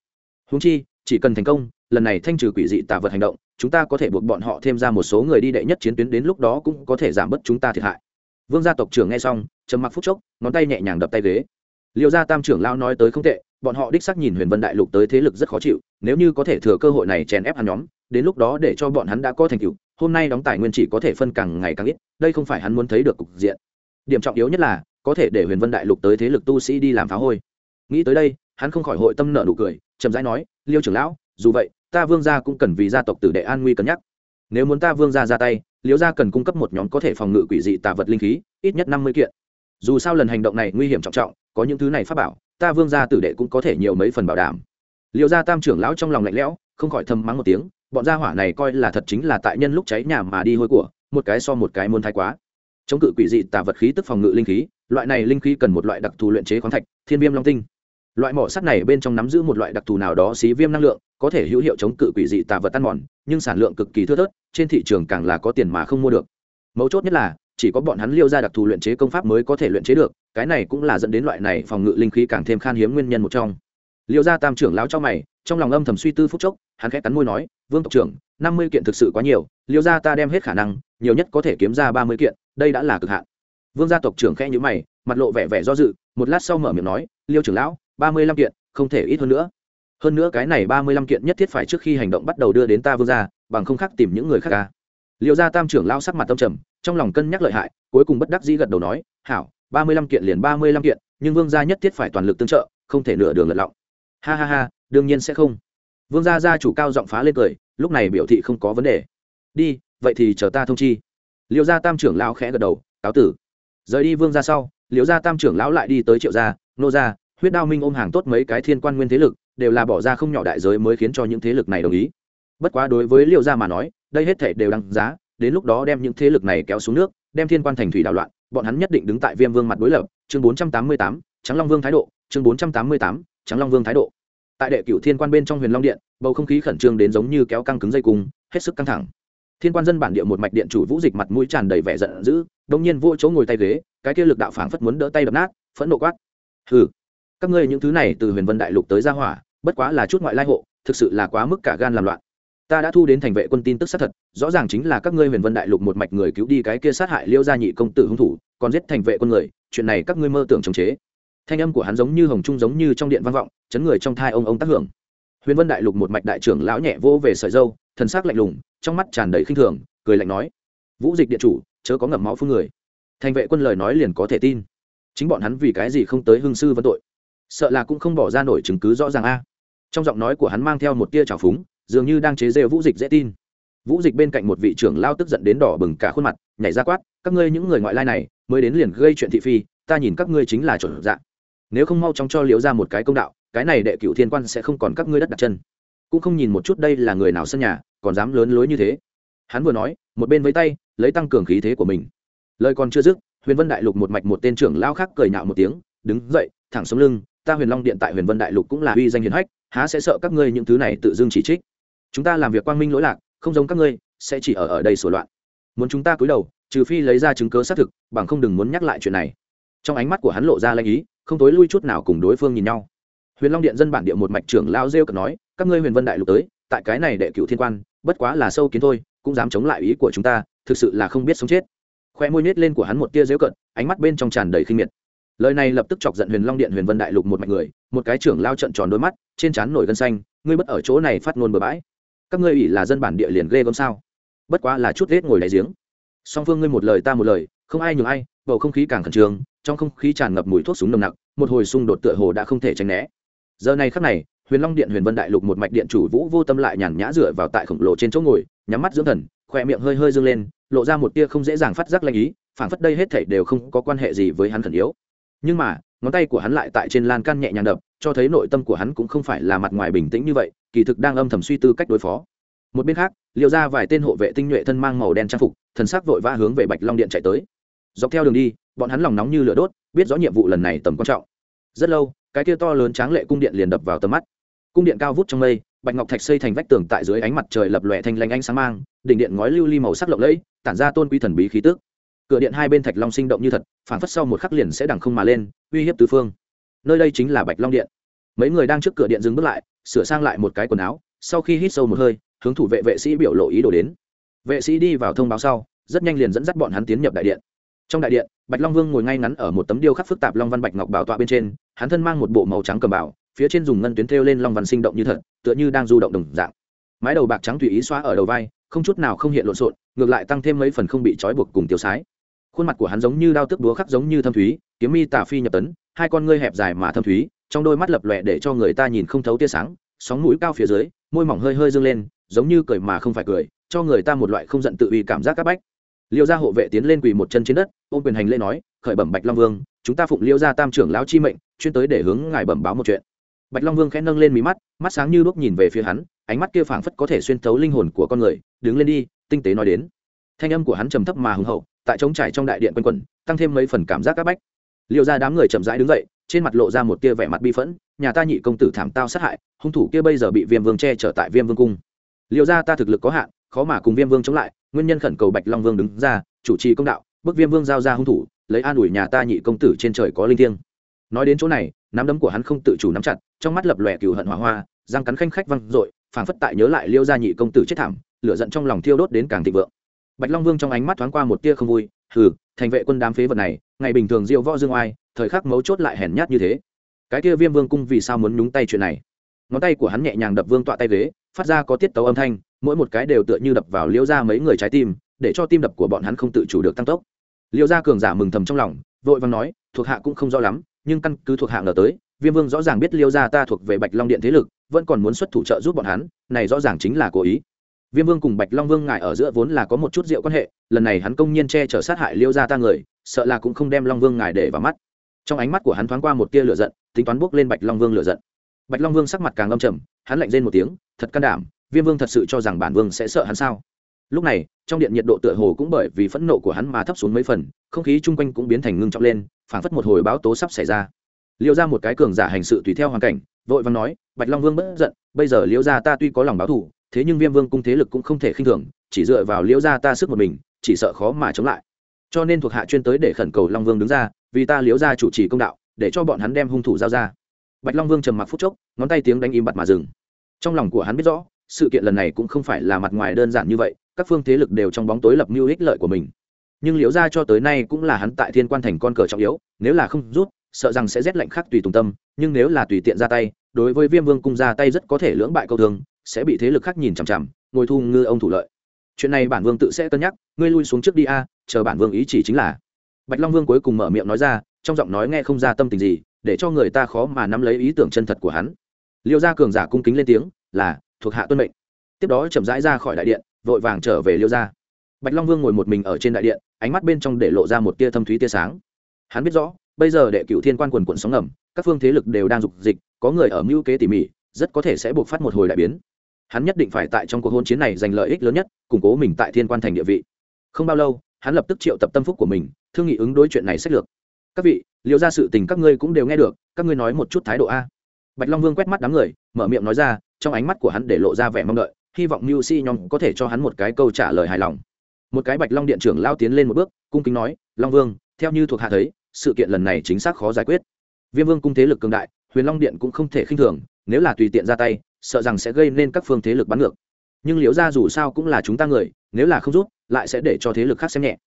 Húng chi, chỉ cần thành công, lần này thanh trừ quỷ dị tà vật hành động, chúng ta có thể buộc bọn họ thêm ra một số người đi đệ nhất chiến tuyến đến lúc đó cũng có thể giảm bớt chúng ta thiệt hại. Vương gia tộc trưởng nghe xong, trầm mặc phút chốc, ngón tay nhẹ nhàng đập tay ghế. Liệu gia tam trưởng lao nói tới không tệ, bọn họ đích xác nhìn huyền vân đại lục tới thế lực rất khó chịu, nếu như có thể thừa cơ hội này chèn ép hắn nhóm, đến lúc đó để cho bọn hắn đã có thành tựu hôm nay đóng tài nguyên chỉ có thể phân càng ngày càng ít, đây không phải hắn muốn thấy được cục diện. Điểm trọng yếu nhất là, có thể để huyền vân đại lục tới thế lực tu sĩ đi làm phá hôi. Nghĩ tới đây, hắn không khỏi hội tâm nợ nụ cười, chậm rãi nói, liêu trưởng lão, dù vậy, ta vương gia cũng cần vì gia tộc tử đệ an nguy cân nhắc. Nếu muốn ta vương gia ra tay, liêu gia cần cung cấp một nhóm có thể phòng ngự quỷ dị tà vật linh khí, ít nhất năm mươi kiện. Dù sao lần hành động này nguy hiểm trọng trọng, có những thứ này phát bảo, ta vương gia tử đệ cũng có thể nhiều mấy phần bảo đảm. Liêu gia tam trưởng lão trong lòng lạnh lẽo, không khỏi thầm mắng một tiếng bọn gia hỏa này coi là thật chính là tại nhân lúc cháy nhà mà đi hôi của, một cái so một cái môn thái quá. Chống cự quỷ dị tả vật khí tức phòng ngự linh khí, loại này linh khí cần một loại đặc thù luyện chế khoáng thạch, thiên viêm long tinh. Loại mỏ sắt này bên trong nắm giữ một loại đặc thù nào đó xí viêm năng lượng, có thể hữu hiệu chống cự quỷ dị tả vật tan mòn, nhưng sản lượng cực kỳ thưa thớt, trên thị trường càng là có tiền mà không mua được. Mấu chốt nhất là, chỉ có bọn hắn liêu ra đặc thù luyện chế công pháp mới có thể luyện chế được, cái này cũng là dẫn đến loại này phòng ngự linh khí càng thêm khan hiếm nguyên nhân một trong. Liêu gia tam trưởng lão cho mày trong lòng âm thầm suy tư phúc chốc, hắn khẽ cắn môi nói, vương tộc trưởng, năm mươi kiện thực sự quá nhiều, liêu gia ta đem hết khả năng, nhiều nhất có thể kiếm ra ba mươi kiện, đây đã là cực hạn. Vương gia tộc trưởng khẽ nhữ mày, mặt lộ vẻ vẻ do dự, một lát sau mở miệng nói, liêu trưởng lão, ba mươi lăm kiện, không thể ít hơn nữa. Hơn nữa cái này ba mươi lăm kiện nhất thiết phải trước khi hành động bắt đầu đưa đến ta vương gia, bằng không khác tìm những người khác ca. Liệu gia tam trưởng lao sắc mặt tâm trầm, trong lòng cân nhắc lợi hại, cuối cùng bất đắc dĩ gật đầu nói, hảo, ba mươi lăm kiện liền ba mươi lăm kiện, nhưng vương gia nhất thiết phải toàn lực tương trợ, không thể nửa đường lật lọng. Ha ha ha đương nhiên sẽ không. Vương gia gia chủ cao giọng phá lên cười, lúc này biểu thị không có vấn đề. Đi, vậy thì chờ ta thông chi. Liệu gia tam trưởng lão khẽ gật đầu, cáo tử. Rời đi vương gia sau liệu gia tam trưởng lão lại đi tới triệu gia, nô gia, huyết đao minh ôm hàng tốt mấy cái thiên quan nguyên thế lực, đều là bỏ ra không nhỏ đại giới mới khiến cho những thế lực này đồng ý. Bất quá đối với liệu gia mà nói, đây hết thể đều đăng giá, đến lúc đó đem những thế lực này kéo xuống nước, đem thiên quan thành thủy đảo loạn, bọn hắn nhất định đứng tại viêm vương mặt đối lập. Chương bốn trăm tám mươi tám, trắng long vương thái độ, chương bốn trăm tám mươi tám, trắng long vương thái độ tại đệ cửu thiên quan bên trong huyền long điện, bầu không khí khẩn trương đến giống như kéo căng cứng dây cung, hết sức căng thẳng. Thiên quan dân bản địa một mạch điện chủ vũ dịch mặt mũi tràn đầy vẻ giận dữ đông nhiên vô chỗ ngồi tay ghế, cái kia lực đạo phảng phất muốn đỡ tay đập nát, phẫn nộ quát. Hừ, các ngươi những thứ này từ huyền vân đại lục tới gia hỏa, bất quá là chút ngoại lai hộ, thực sự là quá mức cả gan làm loạn. Ta đã thu đến thành vệ quân tin tức xác thật, rõ ràng chính là các ngươi huyền vân đại lục một mạch người cứu đi cái kia sát hại liêu gia nhị công tử hung thủ, còn giết thành vệ quân người, chuyện này các ngươi mơ tưởng chống chế thanh âm của hắn giống như hồng trung giống như trong điện vang vọng, chấn người trong thai ông ông tác hưởng. Huyền vân đại lục một mạch đại trưởng lão nhẹ vô về sợi dâu, thần sắc lạnh lùng, trong mắt tràn đầy khinh thường, cười lạnh nói, vũ dịch điện chủ, chớ có ngậm máu phương người. Thành vệ quân lời nói liền có thể tin. Chính bọn hắn vì cái gì không tới hương sư vấn tội? Sợ là cũng không bỏ ra nổi chứng cứ rõ ràng a. Trong giọng nói của hắn mang theo một tia trào phúng, dường như đang chế rêu vũ dịch dễ tin. Vũ dịch bên cạnh một vị trưởng lao tức giận đến đỏ bừng cả khuôn mặt, nhảy ra quát, các ngươi những người ngoại lai này, mới đến liền gây chuyện thị phi, ta nhìn các ngươi chính là chuẩn dạng nếu không mau chóng cho liễu ra một cái công đạo, cái này đệ cựu thiên quan sẽ không còn các ngươi đất đặt chân. Cũng không nhìn một chút đây là người nào sân nhà, còn dám lớn lối như thế. Hắn vừa nói, một bên với tay, lấy tăng cường khí thế của mình. Lời còn chưa dứt, huyền vân đại lục một mạch một tên trưởng lao khác cười nhạo một tiếng, đứng dậy, thẳng sống lưng, ta huyền long điện tại huyền vân đại lục cũng là uy danh hiền hách, há sẽ sợ các ngươi những thứ này tự dưng chỉ trích. Chúng ta làm việc quang minh lỗi lạc, không giống các ngươi, sẽ chỉ ở ở đây sổ loạn. Muốn chúng ta cúi đầu, trừ phi lấy ra chứng cớ xác thực, bằng không đừng muốn nhắc lại chuyện này. Trong ánh mắt của hắn lộ ra lanh ý không tối lui chút nào cùng đối phương nhìn nhau. Huyền long điện dân bản địa một mạch trưởng lao rêu cợt nói, các ngươi huyền vân đại lục tới, tại cái này đệ cựu thiên quan, bất quá là sâu kiến thôi, cũng dám chống lại ý của chúng ta, thực sự là không biết sống chết. Khoe môi nết lên của hắn một tia rêu cận ánh mắt bên trong tràn đầy khinh miệt. Lời này lập tức chọc giận huyền long điện huyền vân đại lục một mạch người, một cái trưởng lao trận tròn đôi mắt, trên trán nổi gân xanh, ngươi bất ở chỗ này phát ngôn bừa bãi. Các ngươi ủy là dân bản địa liền ghê gớm sao? Bất quá là chút ghét ngồi đáy giếng. Song phương ngươi một lời ta một lời không ai nhường ai, bầu không khí càng khẩn trương, trong không khí tràn ngập mùi thuốc súng nồng nặc, một hồi xung đột tựa hồ đã không thể tránh né. Giờ này khắc này, huyền long điện huyền vân đại lục một mạch điện chủ vũ vô tâm lại nhàn nhã dựa vào tại khổng lồ trên chỗ ngồi, nhắm mắt dưỡng thần khỏe miệng hơi hơi dâng lên, lộ ra một tia không dễ dàng phát giác lanh ý, phảng phất đây hết thảy đều không có quan hệ gì với hắn thần yếu. Nhưng mà, ngón tay của hắn lại tại trên lan can nhẹ nhàng đập, cho thấy nội tâm của hắn cũng không phải là mặt ngoài bình tĩnh như vậy, kỳ thực đang âm thầm suy tư cách đối phó. Một bên khác liệu ra vài tên hộ vệ tinh nhuệ thân mang màu đen trang phục, thần sắc vội vã hướng về bạch long điện chạy tới dọc theo đường đi, bọn hắn lòng nóng như lửa đốt, biết rõ nhiệm vụ lần này tầm quan trọng. Rất lâu, cái kia to lớn tráng lệ cung điện liền đập vào tầm mắt. Cung điện cao vút trong mây, bạch ngọc thạch xây thành vách tường tại dưới ánh mặt trời lập lòe thanh lanh ánh sáng mang, đỉnh điện ngói lưu ly màu sắc lộng lẫy, tản ra tôn quy thần bí khí tức. Cửa điện hai bên thạch long sinh động như thật phản phất sau một khắc liền sẽ đằng không mà lên, uy hiếp tứ phương. Nơi đây chính là bạch long điện. Mấy người đang trước cửa điện dừng bước lại, sửa sang lại một cái quần áo, sau khi hít sâu một hơi, hướng thủ vệ vệ sĩ biểu lộ ý đồ đến. Vệ sĩ đi vào thông báo sau, rất nhanh liền dẫn dắt bọn hắn tiến nhập đại điện trong đại điện, bạch long vương ngồi ngay ngắn ở một tấm điêu khắc phức tạp long văn bạch ngọc bảo tọa bên trên, hắn thân mang một bộ màu trắng cầm bảo, phía trên dùng ngân tuyến thêu lên long văn sinh động như thật, tựa như đang du động đồng dạng. Mái đầu bạc trắng tùy ý xóa ở đầu vai, không chút nào không hiện lộn xộn, ngược lại tăng thêm mấy phần không bị trói buộc cùng tiêu sái. Khuôn mặt của hắn giống như đao tức búa khắc giống như thâm thúy, kiếm mi tả phi nhập tấn, hai con ngươi hẹp dài mà thâm thúy, trong đôi mắt lập lòe để cho người ta nhìn không thấu tia sáng, sóng mũi cao phía dưới, môi mỏng hơi hơi dâng lên, giống như cười mà không phải cười, cho người ta một loại không giận tự uy cảm giác c áp bách liêu gia hộ vệ tiến lên quỳ một chân trên đất, ôm quyền hành lễ nói, khởi bẩm bạch long vương, chúng ta phụng liêu gia tam trưởng lão chi mệnh, chuyên tới để hướng ngài bẩm báo một chuyện. Bạch long vương khẽ nâng lên mí mắt mắt sáng như đuốc nhìn về phía hắn, ánh mắt kia phảng phất có thể xuyên thấu linh hồn của con người, đứng lên đi, tinh tế nói đến. Thanh âm của hắn trầm thấp mà hùng hậu, tại trống trải trong đại điện quanh quẩn, tăng thêm mấy phần cảm giác áp bách. Liệu ra đám người chậm rãi đứng dậy, trên mặt lộ ra một tia vẻ mặt bi phẫn, nhà ta nhị công tử thảm tao sát hại, hung thủ kia bây giờ bị viêm vương che trở tại viêm vương cung. Liệu ra ta thực lực có hạn, khó mà cùng viêm vương chống lại nguyên nhân khẩn cầu bạch long vương đứng ra, chủ trì công đạo, bức viêm vương giao ra hung thủ, lấy an ủi nhà ta nhị công tử trên trời có linh thiêng. Nói đến chỗ này, nắm đấm của hắn không tự chủ nắm chặt, trong mắt lập lòe cừu hận hỏa hoa, răng cắn khanh khách văng dội, phảng phất tại nhớ lại liêu gia nhị công tử chết thảm, lửa giận trong lòng thiêu đốt đến càng thịnh vượng. Bạch long vương trong ánh mắt thoáng qua một tia không vui, hừ, thành vệ quân đám phế vật này, ngày bình thường diêu võ dương oai, thời khắc mấu chốt lại hèn nhát như thế. Cái kia viêm vương cung vì sao muốn nhúng tay chuyện này? Ngón tay của hắn nhẹ nhàng đập vương tọa tay ghế, phát ra có tiết tấu âm thanh mỗi một cái đều tựa như đập vào liêu ra mấy người trái tim, để cho tim đập của bọn hắn không tự chủ được tăng tốc. Liêu gia cường giả mừng thầm trong lòng, vội vàng nói, thuộc hạ cũng không rõ lắm, nhưng căn cứ thuộc hạ ngờ tới, viêm vương rõ ràng biết liêu gia ta thuộc về bạch long điện thế lực, vẫn còn muốn xuất thủ trợ giúp bọn hắn, này rõ ràng chính là cố ý. Viêm vương cùng bạch long vương ngại ở giữa vốn là có một chút rượu quan hệ, lần này hắn công nhiên che chở sát hại liêu gia ta người, sợ là cũng không đem long vương ngài để vào mắt. Trong ánh mắt của hắn thoáng qua một tia lửa giận, tính toán bước lên bạch long vương lửa giận. Bạch long vương sắc mặt càng âm trầm, hắn lạnh rên một tiếng, thật can đảm viêm vương thật sự cho rằng bản vương sẽ sợ hắn sao? Lúc này, trong điện nhiệt độ tựa hồ cũng bởi vì phẫn nộ của hắn mà thấp xuống mấy phần, không khí chung quanh cũng biến thành ngưng trọng lên, phảng phất một hồi báo tố sắp xảy ra. Liêu ra một cái cường giả hành sự tùy theo hoàn cảnh, vội vàng nói, bạch long vương bất giận, bây giờ liêu gia ta tuy có lòng báo thù, thế nhưng viêm vương cung thế lực cũng không thể khinh thường, chỉ dựa vào liêu gia ta sức một mình, chỉ sợ khó mà chống lại. Cho nên thuộc hạ chuyên tới để khẩn cầu long vương đứng ra, vì ta liêu gia chủ trì công đạo, để cho bọn hắn đem hung thủ giao ra. Bạch long vương trầm mặc phút chốc, ngón tay tiếng đánh im bặt mà dừng. Trong lòng của hắn biết rõ sự kiện lần này cũng không phải là mặt ngoài đơn giản như vậy, các phương thế lực đều trong bóng tối lập mưu ích lợi của mình. Nhưng liễu ra cho tới nay cũng là hắn tại thiên quan thành con cờ trọng yếu, nếu là không rút, sợ rằng sẽ rét lạnh khắc tùy tùng tâm, nhưng nếu là tùy tiện ra tay, đối với viêm vương cung ra tay rất có thể lưỡng bại câu thương, sẽ bị thế lực khác nhìn chằm chằm, ngồi thu ngư ông thủ lợi. Chuyện này bản vương tự sẽ cân nhắc, ngươi lui xuống trước đi a, chờ bản vương ý chỉ chính là. Bạch long vương cuối cùng mở miệng nói ra, trong giọng nói nghe không ra tâm tình gì, để cho người ta khó mà nắm lấy ý tưởng chân thật của hắn. Liêu gia cường giả cung kính lên tiếng, là thuộc hạ tuân mệnh. Tiếp đó chậm rãi ra khỏi đại điện, vội vàng trở về liêu gia. Bạch long vương ngồi một mình ở trên đại điện, ánh mắt bên trong để lộ ra một tia thâm thúy tia sáng. Hắn biết rõ, bây giờ đệ cựu thiên quan quần quận sóng ngầm, các phương thế lực đều đang dục dịch, có người ở mưu kế tỉ mỉ, rất có thể sẽ buộc phát một hồi đại biến. Hắn nhất định phải tại trong cuộc hôn chiến này giành lợi ích lớn nhất, củng cố mình tại thiên quan thành địa vị. Không bao lâu, hắn lập tức triệu tập tâm phúc của mình, thương nghị ứng đối chuyện này sách lược. Các vị liệu ra sự tình các ngươi cũng đều nghe được, các ngươi nói một chút thái độ a. Bạch long vương quét mắt đám người, mở miệng nói ra trong ánh mắt của hắn để lộ ra vẻ mong đợi, hy vọng mưu Si nhóm có thể cho hắn một cái câu trả lời hài lòng. Một cái bạch long điện trưởng lao tiến lên một bước, cung kính nói, long vương, theo như thuộc hạ thấy, sự kiện lần này chính xác khó giải quyết. Viêm vương cung thế lực cường đại, huyền long điện cũng không thể khinh thường, nếu là tùy tiện ra tay, sợ rằng sẽ gây nên các phương thế lực bắn ngược. Nhưng liễu ra dù sao cũng là chúng ta người, nếu là không rút lại sẽ để cho thế lực khác xem nhẹ.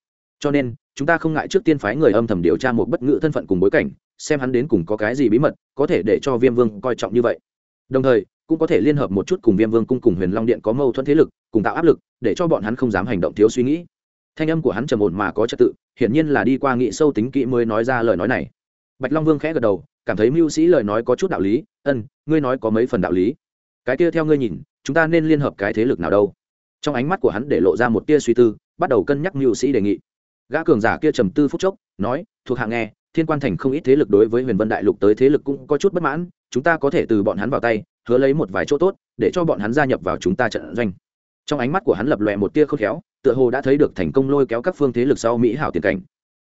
Cho nên, chúng ta không ngại trước tiên phái người âm thầm điều tra một bất ngữ thân phận cùng bối cảnh, xem hắn đến cùng có cái gì bí mật, có thể để cho viêm vương coi trọng như vậy. Đồng thời cũng có thể liên hợp một chút cùng viêm vương cung cùng huyền long điện có mâu thuẫn thế lực, cùng tạo áp lực, để cho bọn hắn không dám hành động thiếu suy nghĩ. Thanh âm của hắn trầm ổn mà có trật tự, hiển nhiên là đi qua nghị sâu tính kỹ mới nói ra lời nói này. Bạch long vương khẽ gật đầu, cảm thấy mưu sĩ lời nói có chút đạo lý, ân, ngươi nói có mấy phần đạo lý. Cái kia theo ngươi nhìn, chúng ta nên liên hợp cái thế lực nào đâu? Trong ánh mắt của hắn để lộ ra một tia suy tư, bắt đầu cân nhắc mưu sĩ đề nghị. Gã cường giả kia trầm tư phúc chốc, nói, thuộc hạ nghe, thiên quan thành không ít thế lực đối với huyền vân đại lục tới thế lực cũng có chút bất mãn chúng ta có thể từ bọn hắn vào tay, hứa lấy một vài chỗ tốt, để cho bọn hắn gia nhập vào chúng ta trận doanh. Trong ánh mắt của hắn lập lòe một tia khôn khéo, tựa hồ đã thấy được thành công lôi kéo các phương thế lực sau mỹ hảo tiền cảnh.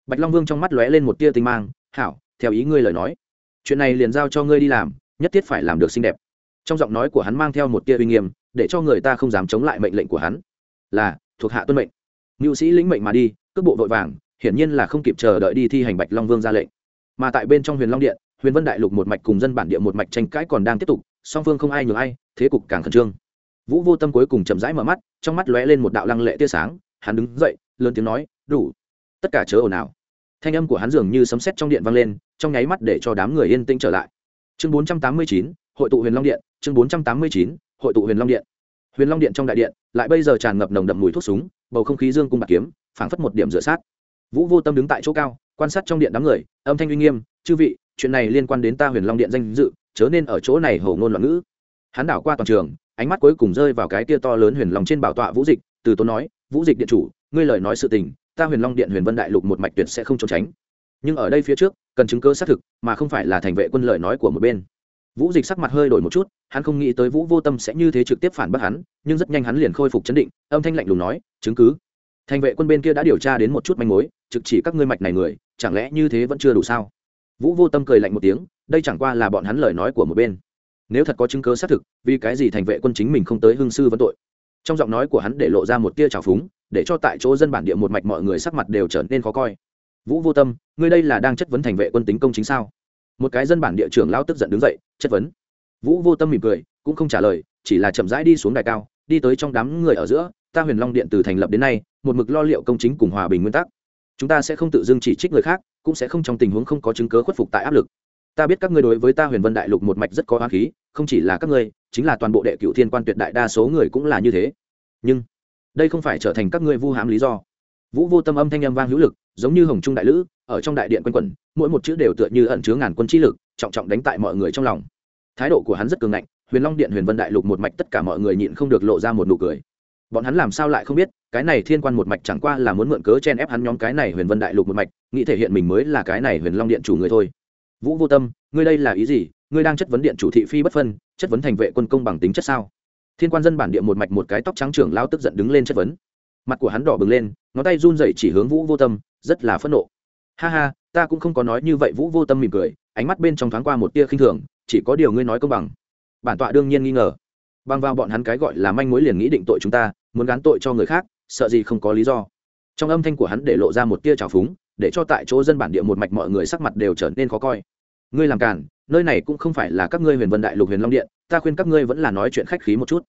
Bạch long vương trong mắt lóe lên một tia tinh mang, hảo, theo ý ngươi lời nói, chuyện này liền giao cho ngươi đi làm, nhất thiết phải làm được xinh đẹp. Trong giọng nói của hắn mang theo một tia uy nghiêm, để cho người ta không dám chống lại mệnh lệnh của hắn. Là, thuộc hạ tuân mệnh. Ngưu sĩ lĩnh mệnh mà đi, cước bộ vội vàng, hiển nhiên là không kịp chờ đợi đi thi hành bạch long vương ra lệnh. Mà tại bên trong huyền long điện huyền vân đại lục một mạch cùng dân bản địa một mạch tranh cãi còn đang tiếp tục, song phương không ai nhường ai, thế cục càng khẩn trương. Vũ vô tâm cuối cùng chậm rãi mở mắt, trong mắt lóe lên một đạo lăng lệ tia sáng, hắn đứng dậy, lớn tiếng nói, đủ, tất cả chớ ồn ào. Thanh âm của hắn dường như sấm sét trong điện vang lên, trong nháy mắt để cho đám người yên tĩnh trở lại. Chương bốn trăm tám mươi chín, hội tụ huyền long điện, chương bốn trăm tám mươi chín, hội tụ huyền long điện. Huyền long điện trong đại điện, lại bây giờ tràn ngập nồng đậm mùi thuốc súng, bầu không khí dương cung bạc kiếm, phảng phất một điểm rửa sát. Vũ vô tâm đứng tại chỗ cao, quan sát trong điện đám người, âm thanh uy nghiêm, chư vị chuyện này liên quan đến ta huyền long điện danh dự, chớ nên ở chỗ này hổ ngôn loạn ngữ. Hắn đảo qua toàn trường, ánh mắt cuối cùng rơi vào cái tia to lớn huyền long trên bảo tọa vũ dịch, từ tốn nói, vũ dịch điện chủ, ngươi lời nói sự tình, ta huyền long điện huyền vân đại lục một mạch tuyệt sẽ không trốn tránh. Nhưng ở đây phía trước, cần chứng cơ xác thực, mà không phải là thành vệ quân lời nói của một bên. Vũ dịch sắc mặt hơi đổi một chút, hắn không nghĩ tới vũ vô tâm sẽ như thế trực tiếp phản bác hắn, nhưng rất nhanh hắn liền khôi phục chấn định, âm thanh lạnh lùng nói, chứng cứ. Thành vệ quân bên kia đã điều tra đến một chút manh mối, trực chỉ các ngươi mạch này người, chẳng lẽ như thế vẫn chưa đủ sao? Vũ vô tâm cười lạnh một tiếng, đây chẳng qua là bọn hắn lời nói của một bên. Nếu thật có chứng cớ xác thực, vì cái gì thành vệ quân chính mình không tới hương sư vấn tội? Trong giọng nói của hắn để lộ ra một tia trào phúng, để cho tại chỗ dân bản địa một mạch mọi người sắc mặt đều trở nên khó coi. Vũ vô tâm, ngươi đây là đang chất vấn thành vệ quân tính công chính sao? Một cái dân bản địa trưởng lao tức giận đứng dậy, chất vấn. Vũ vô tâm mỉm cười, cũng không trả lời, chỉ là chậm rãi đi xuống đài cao, đi tới trong đám người ở giữa, ta huyền long điện từ thành lập đến nay, một mực lo liệu công chính cùng hòa bình nguyên tắc. Chúng ta sẽ không tự dưng chỉ trích người khác cũng sẽ không trong tình huống không có chứng cớ khuất phục tại áp lực. Ta biết các ngươi đối với ta huyền vân đại lục một mạch rất có hoa khí, không chỉ là các ngươi, chính là toàn bộ đệ cựu thiên quan tuyệt đại đa số người cũng là như thế. Nhưng, đây không phải trở thành các ngươi vu hãm lý do. Vũ vô tâm âm thanh âm vang hữu lực, giống như hồng trung đại lữ, ở trong đại điện quanh quẩn, mỗi một chữ đều tựa như ẩn chứa ngàn quân trí lực, trọng trọng đánh tại mọi người trong lòng. Thái độ của hắn rất cường ngạnh, huyền long điện huyền vân đại lục một mạch tất cả mọi người nhịn không được lộ ra một nụ cười bọn hắn làm sao lại không biết, cái này thiên quan một mạch chẳng qua là muốn mượn cớ chen ép hắn nhóm cái này huyền vân đại lục một mạch, nghĩ thể hiện mình mới là cái này huyền long điện chủ người thôi. Vũ vô tâm, ngươi đây là ý gì? Ngươi đang chất vấn điện chủ thị phi bất phân, chất vấn thành vệ quân công bằng tính chất sao? Thiên quan dân bản địa một mạch một cái tóc trắng trưởng lao tức giận đứng lên chất vấn. Mặt của hắn đỏ bừng lên, ngón tay run dậy chỉ hướng vũ vô tâm, rất là phẫn nộ. Ha ha, ta cũng không có nói như vậy, vũ vô tâm mỉm cười, ánh mắt bên trong thoáng qua một tia khinh thường, chỉ có điều ngươi nói công bằng. Bản tọa đương nhiên nghi ngờ. Bằng vào bọn hắn cái gọi là manh mối liền nghĩ định tội chúng ta muốn gán tội cho người khác, sợ gì không có lý do. Trong âm thanh của hắn để lộ ra một tia trào phúng, để cho tại chỗ dân bản địa một mạch mọi người sắc mặt đều trở nên khó coi. Ngươi làm cản nơi này cũng không phải là các ngươi huyền vân đại lục huyền long điện, ta khuyên các ngươi vẫn là nói chuyện khách khí một chút.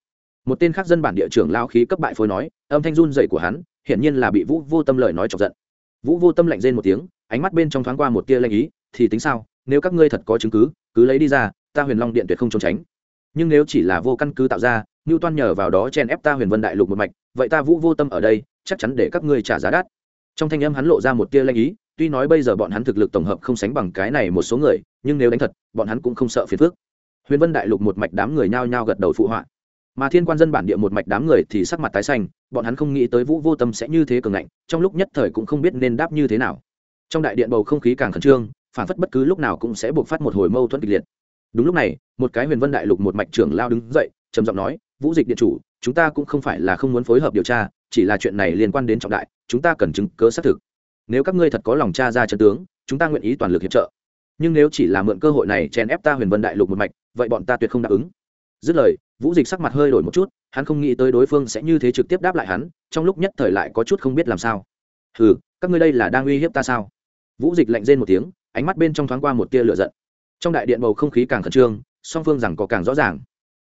Một tên khác dân bản địa trưởng lao khí cấp bại phối nói, âm thanh run dậy của hắn, hiển nhiên là bị vũ vô tâm lời nói chọc giận. Vũ vô tâm lạnh rên một tiếng, ánh mắt bên trong thoáng qua một tia lanh ý, thì tính sao, nếu các ngươi thật có chứng cứ cứ lấy đi ra, ta huyền long điện tuyệt không trốn tránh. Nhưng nếu chỉ là vô căn cứ tạo ra ngưu toan nhờ vào đó chen ép ta huyền vân đại lục một mạch, vậy ta vũ vô tâm ở đây, chắc chắn để các ngươi trả giá đắt. Trong thanh âm hắn lộ ra một tia lanh ý, tuy nói bây giờ bọn hắn thực lực tổng hợp không sánh bằng cái này một số người, nhưng nếu đánh thật, bọn hắn cũng không sợ phiền phức. Huyền vân đại lục một mạch đám người nhao nhao gật đầu phụ họa. Mà thiên quan dân bản địa một mạch đám người thì sắc mặt tái xanh, bọn hắn không nghĩ tới vũ vô tâm sẽ như thế cường ngạnh, trong lúc nhất thời cũng không biết nên đáp như thế nào. Trong đại điện bầu không khí càng khẩn trương, phản phất bất cứ lúc nào cũng sẽ buộc phát một hồi mâu thuẫn kịch liệt. Đúng lúc này, một cái huyền vân đại lục một mạch trưởng lao đứng dậy, trầm giọng nói vũ dịch điện chủ, chúng ta cũng không phải là không muốn phối hợp điều tra, chỉ là chuyện này liên quan đến trọng đại, chúng ta cần chứng cớ xác thực. Nếu các ngươi thật có lòng tra ra chân tướng, chúng ta nguyện ý toàn lực hiệp trợ. Nhưng nếu chỉ là mượn cơ hội này chèn ép ta huyền vân đại lục một mạch, vậy bọn ta tuyệt không đáp ứng. Dứt lời, vũ dịch sắc mặt hơi đổi một chút, hắn không nghĩ tới đối phương sẽ như thế trực tiếp đáp lại hắn, trong lúc nhất thời lại có chút không biết làm sao. Hừ, các ngươi đây là đang uy hiếp ta sao? Vũ dịch lạnh rên một tiếng, ánh mắt bên trong thoáng qua một tia lửa giận. Trong đại điện bầu không khí càng khẩn trương, song phương rằng có càng rõ ràng.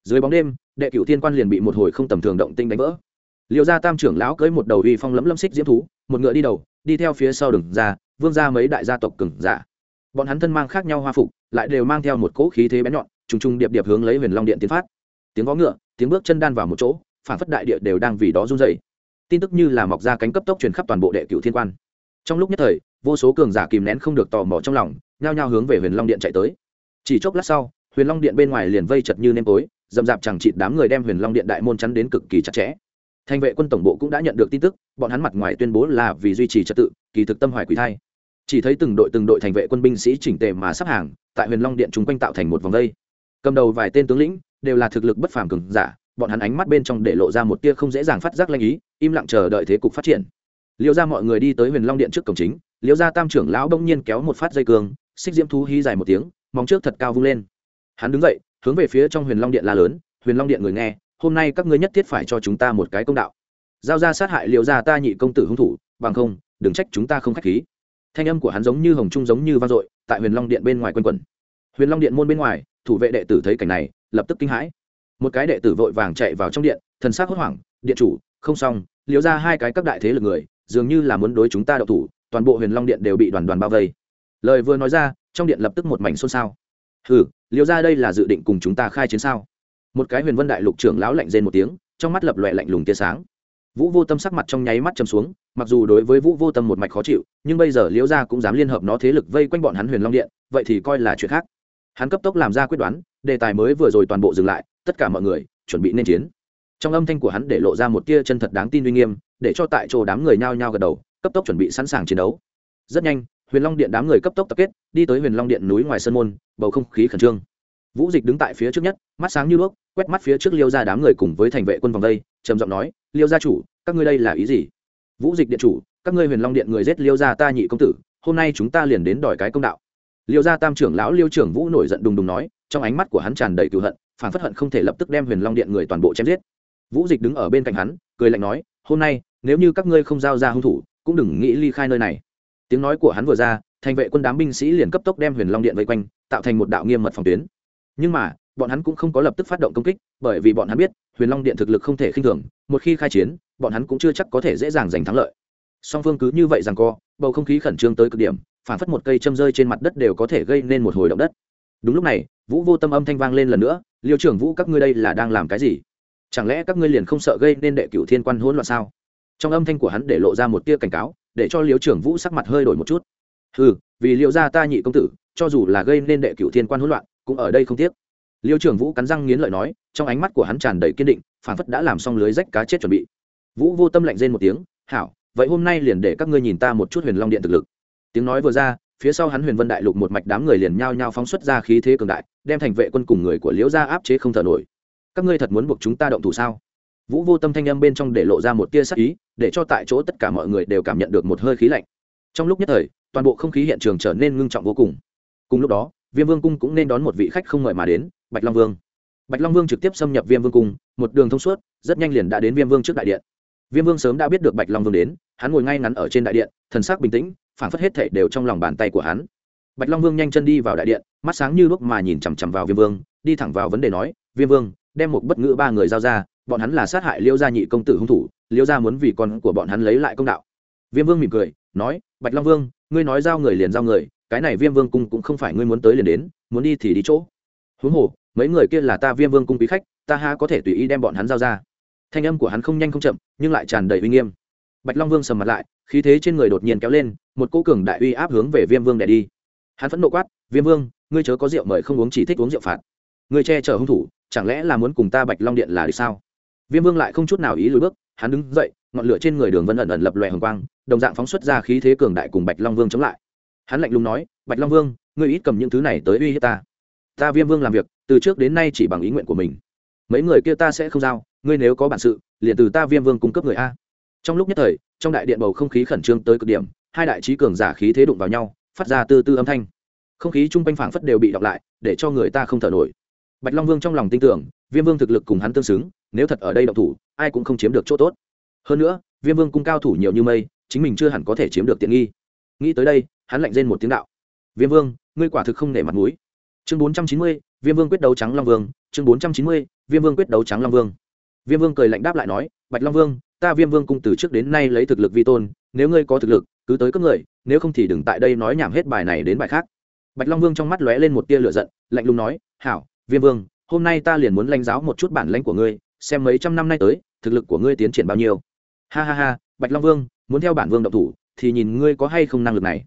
Dưới bóng đêm đệ cựu thiên quan liền bị một hồi không tầm thường động tinh đánh vỡ. Liệu ra tam trưởng lão cưới một đầu uy phong lẫm lâm xích diễm thú, một ngựa đi đầu, đi theo phía sau đường ra, vương ra mấy đại gia tộc cừng giả. Bọn hắn thân mang khác nhau hoa phục, lại đều mang theo một cỗ khí thế bén nhọn, trùng trùng điệp điệp hướng lấy huyền long điện tiến phát. Tiếng vó ngựa, tiếng bước chân đan vào một chỗ, phản phất đại địa đều đang vì đó run dày tin tức như là mọc ra cánh cấp tốc truyền khắp toàn bộ đệ cựu thiên quan. Trong lúc nhất thời, vô số cường giả kìm nén không được tò mò trong lòng, nhao nhao hướng về huyền long điện chạy tới. Chỉ chốc lát sau, huyền long điện bên ngoài liền vây chật như nêm tối dầm dạp chẳng chịt đám người đem huyền long điện đại môn chắn đến cực kỳ chặt chẽ. Thành vệ quân tổng bộ cũng đã nhận được tin tức, bọn hắn mặt ngoài tuyên bố là vì duy trì trật tự, kỳ thực tâm hoài quỷ thai. Chỉ thấy từng đội từng đội thành vệ quân binh sĩ chỉnh tề mà sắp hàng, tại huyền long điện chúng quanh tạo thành một vòng vây. Cầm đầu vài tên tướng lĩnh, đều là thực lực bất phàm cường giả, bọn hắn ánh mắt bên trong để lộ ra một tia không dễ dàng phát giác lanh ý, im lặng chờ đợi thế cục phát triển. Liêu ra mọi người đi tới huyền long điện trước cổng chính, liêu ra tam trưởng lão bỗng nhiên kéo một phát dây cường xích diễm thú hí dài một tiếng, móng trước thật cao vung lên. Hắn đứng dậy hướng về phía trong huyền long điện la lớn, huyền long điện người nghe, hôm nay các ngươi nhất thiết phải cho chúng ta một cái công đạo. Giao ra sát hại liệu ra ta nhị công tử hung thủ, bằng không, đừng trách chúng ta không k h á c h khí. Thanh âm của hắn giống như hồng trung giống như vang dội, tại huyền long điện bên ngoài quân quẩn. Huyền long điện môn bên ngoài, thủ vệ đệ tử thấy cảnh này, lập tức kinh hãi. Một cái đệ tử vội vàng chạy vào trong điện, thần s á c hốt hoảng, điện chủ, không xong, liễu ra hai cái các đại thế lực người, dường như là muốn đối chúng ta đậu thủ, toàn bộ huyền long điện đều bị đoàn đoàn bao vây. Lời vừa nói ra, trong điện lập tức một mảnh xôn xao hừ liễu ra đây là dự định cùng chúng ta khai chiến sao? Một cái huyền vân đại lục trưởng lão lạnh rên một tiếng, trong mắt lập loẹ lạnh lùng tia sáng. Vũ vô tâm sắc mặt trong nháy mắt châm xuống, mặc dù đối với vũ vô tâm một mạch khó chịu, nhưng bây giờ liễu gia cũng dám liên hợp nó thế lực vây quanh bọn hắn huyền long điện, vậy thì coi là chuyện khác. Hắn cấp tốc làm ra quyết đoán, đề tài mới vừa rồi toàn bộ dừng lại, tất cả mọi người chuẩn bị nên chiến. Trong âm thanh của hắn để lộ ra một tia chân thật đáng tin uy nghiêm, để cho tại chỗ đám người nhao nhao gật đầu, cấp tốc chuẩn bị sẵn sàng chiến đấu. Rất nhanh huyền long điện đám người cấp tốc tập kết, đi tới huyền long điện núi ngoài sân môn, bầu không khí khẩn trương. Vũ dịch đứng tại phía trước nhất, mắt sáng như đuốc, quét mắt phía trước liêu ra đám người cùng với thành vệ quân vòng đây, trầm giọng nói, liêu gia chủ, các ngươi đây là ý gì? Vũ dịch điện chủ, các ngươi huyền long điện người giết liêu gia ta nhị công tử, hôm nay chúng ta liền đến đòi cái công đạo. Liêu gia tam trưởng lão liêu trưởng vũ nổi giận đùng đùng nói, trong ánh mắt của hắn tràn đầy cựu hận, phản phất hận không thể lập tức đem huyền long điện người toàn bộ chém giết. Vũ dịch đứng ở bên cạnh hắn, cười lạnh nói, hôm nay, nếu như các ngươi không giao ra hung thủ, cũng đừng nghĩ ly khai nơi này tiếng nói của hắn vừa ra, thành vệ quân đám binh sĩ liền cấp tốc đem huyền long điện vây quanh, tạo thành một đạo nghiêm mật phòng tuyến. Nhưng mà, bọn hắn cũng không có lập tức phát động công kích, bởi vì bọn hắn biết, huyền long điện thực lực không thể khinh thường, một khi khai chiến, bọn hắn cũng chưa chắc có thể dễ dàng giành thắng lợi. Song phương cứ như vậy rằng co, bầu không khí khẩn trương tới cực điểm, phản phất một cây châm rơi trên mặt đất đều có thể gây nên một hồi động đất. Đúng lúc này, vũ vô tâm âm thanh vang lên lần nữa, liêu trưởng vũ, các ngươi đây là đang làm cái gì? Chẳng lẽ các ngươi liền không sợ gây nên đệ cửu thiên quan hỗn loạn sao? Trong âm thanh của hắn để lộ ra một tia cảnh cáo để cho liêu trưởng vũ sắc mặt hơi đổi một chút. Ừ vì liệu ra ta nhị công tử, cho dù là gây nên đệ cửu thiên quan hỗn loạn, cũng ở đây không tiếc. Liêu trưởng vũ cắn răng nghiến lợi nói, trong ánh mắt của hắn tràn đầy kiên định phản phất đã làm xong lưới rách cá chết chuẩn bị. Vũ vô tâm lạnh rên một tiếng, hảo, vậy hôm nay liền để các ngươi nhìn ta một chút huyền long điện thực lực. Tiếng nói vừa ra, phía sau hắn huyền vân đại lục một mạch đám người liền nhao nhao phóng xuất ra khí thế cường đại, đem thành vệ quân cùng người của liễu gia áp chế không thở nổi. Các ngươi thật muốn buộc chúng ta động thủ sao? Vũ vô tâm thanh âm bên trong để lộ ra một tia sắc ý để cho tại chỗ tất cả mọi người đều cảm nhận được một hơi khí lạnh. Trong lúc nhất thời, toàn bộ không khí hiện trường trở nên ngưng trọng vô cùng. Cùng lúc đó, viêm vương cung cũng nên đón một vị khách không mời mà đến, bạch long vương. Bạch long vương trực tiếp xâm nhập viêm vương cung, một đường thông suốt, rất nhanh liền đã đến viêm vương trước đại điện. Viêm vương sớm đã biết được bạch long vương đến, hắn ngồi ngay ngắn ở trên đại điện, thần sắc bình tĩnh, phảng phất hết thể đều trong lòng bàn tay của hắn. Bạch long vương nhanh chân đi vào đại điện, mắt sáng như lúc mà nhìn chằm chằm vào viêm vương, đi thẳng vào vấn đề nói, viêm vương, đem một bất ngữ ba người giao ra, bọn hắn là sát hại liêu gia nhị công tử hung thủ liêu gia muốn vì con của bọn hắn lấy lại công đạo. Viêm vương mỉm cười, nói, bạch long vương, ngươi nói giao người liền giao người, cái này viêm vương cung cũng không phải ngươi muốn tới liền đến, muốn đi thì đi chỗ. Huống hồ, mấy người kia là ta viêm vương cung quý khách, ta ha có thể tùy ý đem bọn hắn giao ra. Thanh âm của hắn không nhanh không chậm, nhưng lại tràn đầy uy nghiêm. Bạch long vương sầm mặt lại, khí thế trên người đột nhiên kéo lên, một cô cường đại uy áp hướng về viêm vương đẻ đi. Hắn phẫn nộ quát, viêm vương, ngươi chớ có rượu mời không uống chỉ thích uống rượu phạt. Ngươi che chở hung thủ, chẳng lẽ là muốn cùng ta bạch long điện là đi sao? Viêm vương lại không chút nào ý lùi bước hắn đứng dậy, ngọn lửa trên người đường vân ẩn ẩn lập lòe hồng quang, đồng dạng phóng xuất ra khí thế cường đại cùng bạch long vương chống lại. Hắn lạnh lùng nói, bạch long vương, ngươi ít cầm những thứ này tới uy hiếp ta. Ta viêm vương làm việc, từ trước đến nay chỉ bằng ý nguyện của mình. Mấy người kia ta sẽ không giao, ngươi nếu có bản sự, liền từ ta viêm vương cung cấp người a. Trong lúc nhất thời, trong đại điện bầu không khí khẩn trương tới cực điểm, hai đại trí cường giả khí thế đụng vào nhau, phát ra từ tư âm thanh. Không khí chung quanh phảng phất đều bị đọc lại, để cho người ta không thở nổi. Bạch long vương trong lòng tin tưởng viêm vương thực lực cùng hắn tương xứng, nếu thật ở đây động thủ, ai cũng không chiếm được chỗ tốt. Hơn nữa, viêm vương cung cao thủ nhiều như mây, chính mình chưa hẳn có thể chiếm được tiện nghi. Nghĩ tới đây, hắn lạnh rên một tiếng đạo. Viêm vương, ngươi quả thực không nể mặt mũi. Chương bốn trăm chín mươi, viêm vương quyết đấu trắng long vương. Chương bốn trăm chín mươi, viêm vương quyết đấu trắng long vương. Viêm vương cười lạnh đáp lại nói, bạch long vương, ta viêm vương cung từ trước đến nay lấy thực lực vi tôn, nếu ngươi có thực lực, cứ tới cấp người, nếu không thì đừng tại đây nói nhảm hết bài này đến bài khác. Bạch long vương trong mắt lóe lên một tia lửa giận, lạnh lùng nói, hảo, viêm vương hôm nay ta liền muốn lãnh giáo một chút bản lãnh của ngươi, xem mấy trăm năm nay tới, thực lực của ngươi tiến triển bao nhiêu. Ha ha ha, bạch long vương, muốn theo bản vương động thủ, thì nhìn ngươi có hay không năng lực này.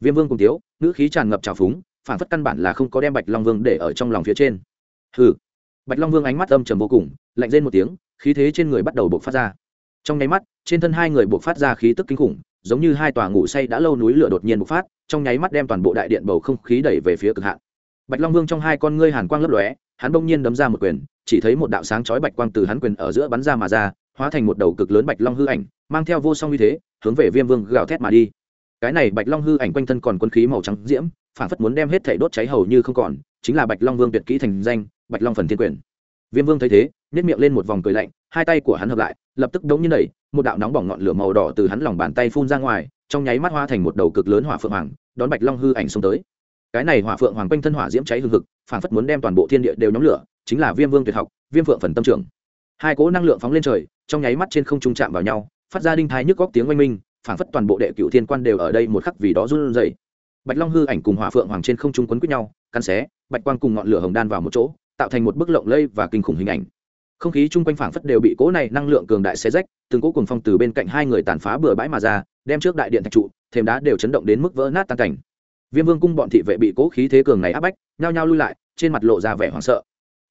Viêm vương cùng tiếu, ngữ khí tràn ngập trào phúng, phản phất căn bản là không có đem bạch long vương để ở trong lòng phía trên. Hừ. Bạch long vương ánh mắt âm trầm vô cùng, lạnh rên một tiếng, khí thế trên người bắt đầu bộc phát ra. Trong nháy mắt, trên thân hai người bộc phát ra khí tức kinh khủng, giống như hai tòa ngủ say đã lâu núi lửa đột nhiên bộc phát, trong nháy mắt đem toàn bộ đại điện bầu không khí đẩy về phía cực hạn bạch long vương trong hai con ngươi hàn quang lấp lóe, hắn bỗng nhiên đấm ra một quyền, chỉ thấy một đạo sáng chói bạch quang từ hắn quyền ở giữa bắn ra mà ra, hóa thành một đầu cực lớn bạch long hư ảnh, mang theo vô song uy thế, hướng về viêm vương gào thét mà đi. Cái này bạch long hư ảnh quanh thân còn quân khí màu trắng diễm, phản phất muốn đem hết thể đốt cháy hầu như không còn, chính là bạch long vương tuyệt kỹ thành danh, bạch long phần thiên quyền. Viêm vương thấy thế nếp miệng lên một vòng cười lạnh, hai tay của hắn hợp lại, lập tức đống như đẩy, một đạo nóng bỏng ngọn lửa màu đỏ từ hắn lòng bàn tay phun ra ngoài, trong nháy mắt hoa thành một đầu cực lớn hỏa phượng hoàng, đón bạch long hư ảnh xông tới cái này hỏa phượng hoàng quanh thân hỏa diễm cháy hừng hực phản phất muốn đem toàn bộ thiên địa đều nhóm lửa, chính là viêm vương tuyệt học, viêm phượng phần tâm trưởng. Hai cỗ năng lượng phóng lên trời, trong nháy mắt trên không trung chạm vào nhau, phát ra đinh thái nhức góc tiếng oanh minh phản phất toàn bộ đệ cựu thiên quan đều ở đây một khắc vì đó run rẩy. Bạch long hư ảnh cùng hỏa phượng hoàng trên không trung quấn quýt nhau căn xé, bạch quang cùng ngọn lửa hồng đan vào một chỗ, tạo thành một bức lộng lây và kinh khủng hình ảnh. Không khí chung quanh phảng phất đều bị cỗ này năng lượng cường đại xé rách, từng cỗ cùng phong từ bên cạnh hai người tàn phá bừa bãi mà ra, đem trước đại điện thạch trụ, thềm đá đều chấn động đến mức vỡ nát tan cảnh viêm vương cung bọn thị vệ bị cố khí thế cường này áp bách, nhao nhao lui lại, trên mặt lộ ra vẻ hoảng sợ.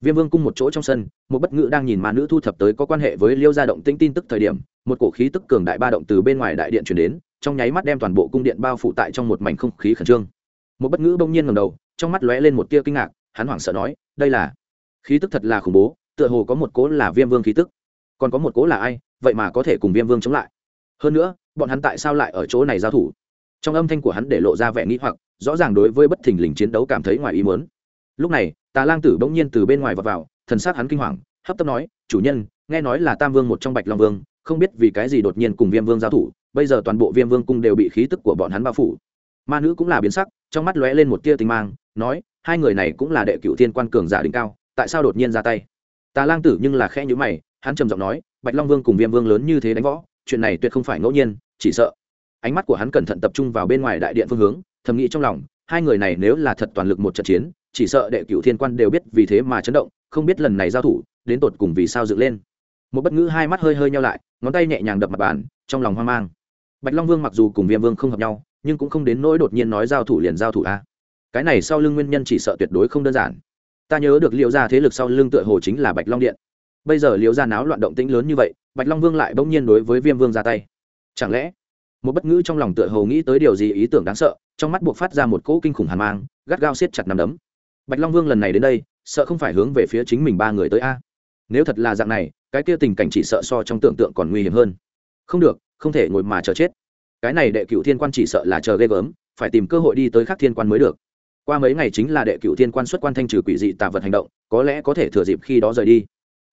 Viêm vương cung một chỗ trong sân, một bất ngữ đang nhìn mà nữ thu thập tới có quan hệ với liêu gia động tĩnh tin tức thời điểm, một cổ khí tức cường đại ba động từ bên ngoài đại điện chuyển đến, trong nháy mắt đem toàn bộ cung điện bao phủ tại trong một mảnh không khí khẩn trương. Một bất ngữ bỗng nhiên ngầm đầu, trong mắt lóe lên một tia kinh ngạc, hắn hoảng sợ nói, đây là khí tức thật là khủng bố, tựa hồ có một cố là viêm vương khí tức. Còn có một cố là ai, vậy mà có thể cùng viêm vương chống lại? Hơn nữa, bọn hắn tại sao lại ở chỗ này giao thủ? Trong âm thanh của hắn để lộ ra vẻ nghĩ hoặc rõ ràng đối với bất thình lình chiến đấu cảm thấy ngoài ý muốn. Lúc này tà lang tử bỗng nhiên từ bên ngoài vào, vào thần s á c hắn kinh hoàng hấp tấp nói chủ nhân nghe nói là tam vương một trong bạch long vương không biết vì cái gì đột nhiên cùng viêm vương giao thủ bây giờ toàn bộ viêm vương cung đều bị khí tức của bọn hắn bao phủ. Ma nữ cũng là biến sắc trong mắt lóe lên một tia tinh mang nói hai người này cũng là đệ cựu thiên quan cường giả đỉnh cao tại sao đột nhiên ra tay? Tà lang tử nhưng là khẽ nhữ mày hắn trầm giọng nói bạch long vương cùng viêm vương lớn như thế đánh võ chuyện này tuyệt không phải ngẫu nhiên chỉ sợ ánh mắt của hắn cẩn thận tập trung vào bên ngoài đại điện phương hướng, thầm nghĩ trong lòng, hai người này nếu là thật toàn lực một trận chiến, chỉ sợ đệ cựu thiên quan đều biết vì thế mà chấn động, không biết lần này giao thủ, đến tột cùng vì sao dựng lên. Một bất ngữ hai mắt hơi hơi nhau lại, ngón tay nhẹ nhàng đập mặt bàn, trong lòng hoang mang. Bạch long vương mặc dù cùng viêm vương không hợp nhau, nhưng cũng không đến nỗi đột nhiên nói giao thủ liền giao thủ a. Cái này sau lưng nguyên nhân chỉ sợ tuyệt đối không đơn giản. Ta nhớ được liệu ra thế lực sau lưng tựa hồ chính là bạch long điện. Bây giờ liệu ra náo loạn động tĩnh lớn như vậy, bạch long vương lại bỗng nhiên đối với viêm vương ra tay. Chẳng lẽ một bất ngữ trong lòng tựa hồ nghĩ tới điều gì ý tưởng đáng sợ, trong mắt buộc phát ra một cỗ kinh khủng hàn mang, gắt gao siết chặt nằm đấm. Bạch long vương lần này đến đây, sợ không phải hướng về phía chính mình ba người tới a? Nếu thật là dạng này, cái kia tình cảnh chỉ sợ so trong tưởng tượng còn nguy hiểm hơn. Không được, không thể ngồi mà chờ chết. Cái này đệ cựu thiên quan chỉ sợ là chờ ghê gớm, phải tìm cơ hội đi tới khắc thiên quan mới được. Qua mấy ngày chính là đệ cựu thiên quan xuất quan thanh trừ quỷ dị tạ vật hành động, có lẽ có thể thừa dịp khi đó rời đi.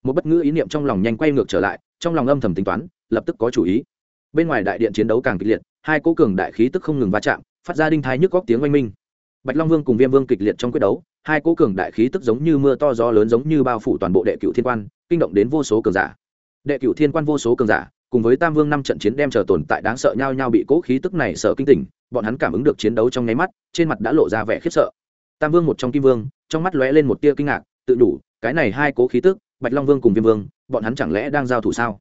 Một bất ngữ ý niệm trong lòng nhanh quay ngược trở lại, trong lòng âm thầm tính toán, lập tức có chủ ý bên ngoài đại điện chiến đấu càng kịch liệt, hai cố cường đại khí tức không ngừng va chạm, phát ra đinh thái nhức góc tiếng oanh minh. Bạch long vương cùng viêm vương kịch liệt trong quyết đấu, hai cố cường đại khí tức giống như mưa to gió lớn giống như bao phủ toàn bộ đệ cựu thiên quan, kinh động đến vô số cường giả. Đệ cựu thiên quan vô số cường giả, cùng với tam vương năm trận chiến đem chờ tồn tại đáng sợ nhau nhau bị cố khí tức này sợ kinh tỉnh, bọn hắn cảm ứng được chiến đấu trong nháy mắt, trên mặt đã lộ ra vẻ khiếp sợ. Tam vương một trong kim vương, trong mắt lóe lên một tia kinh ngạc, tự đủ, cái này hai cố khí tức, bạch long vương cùng viêm vương, bọn hắn chẳng lẽ đang giao thủ sao?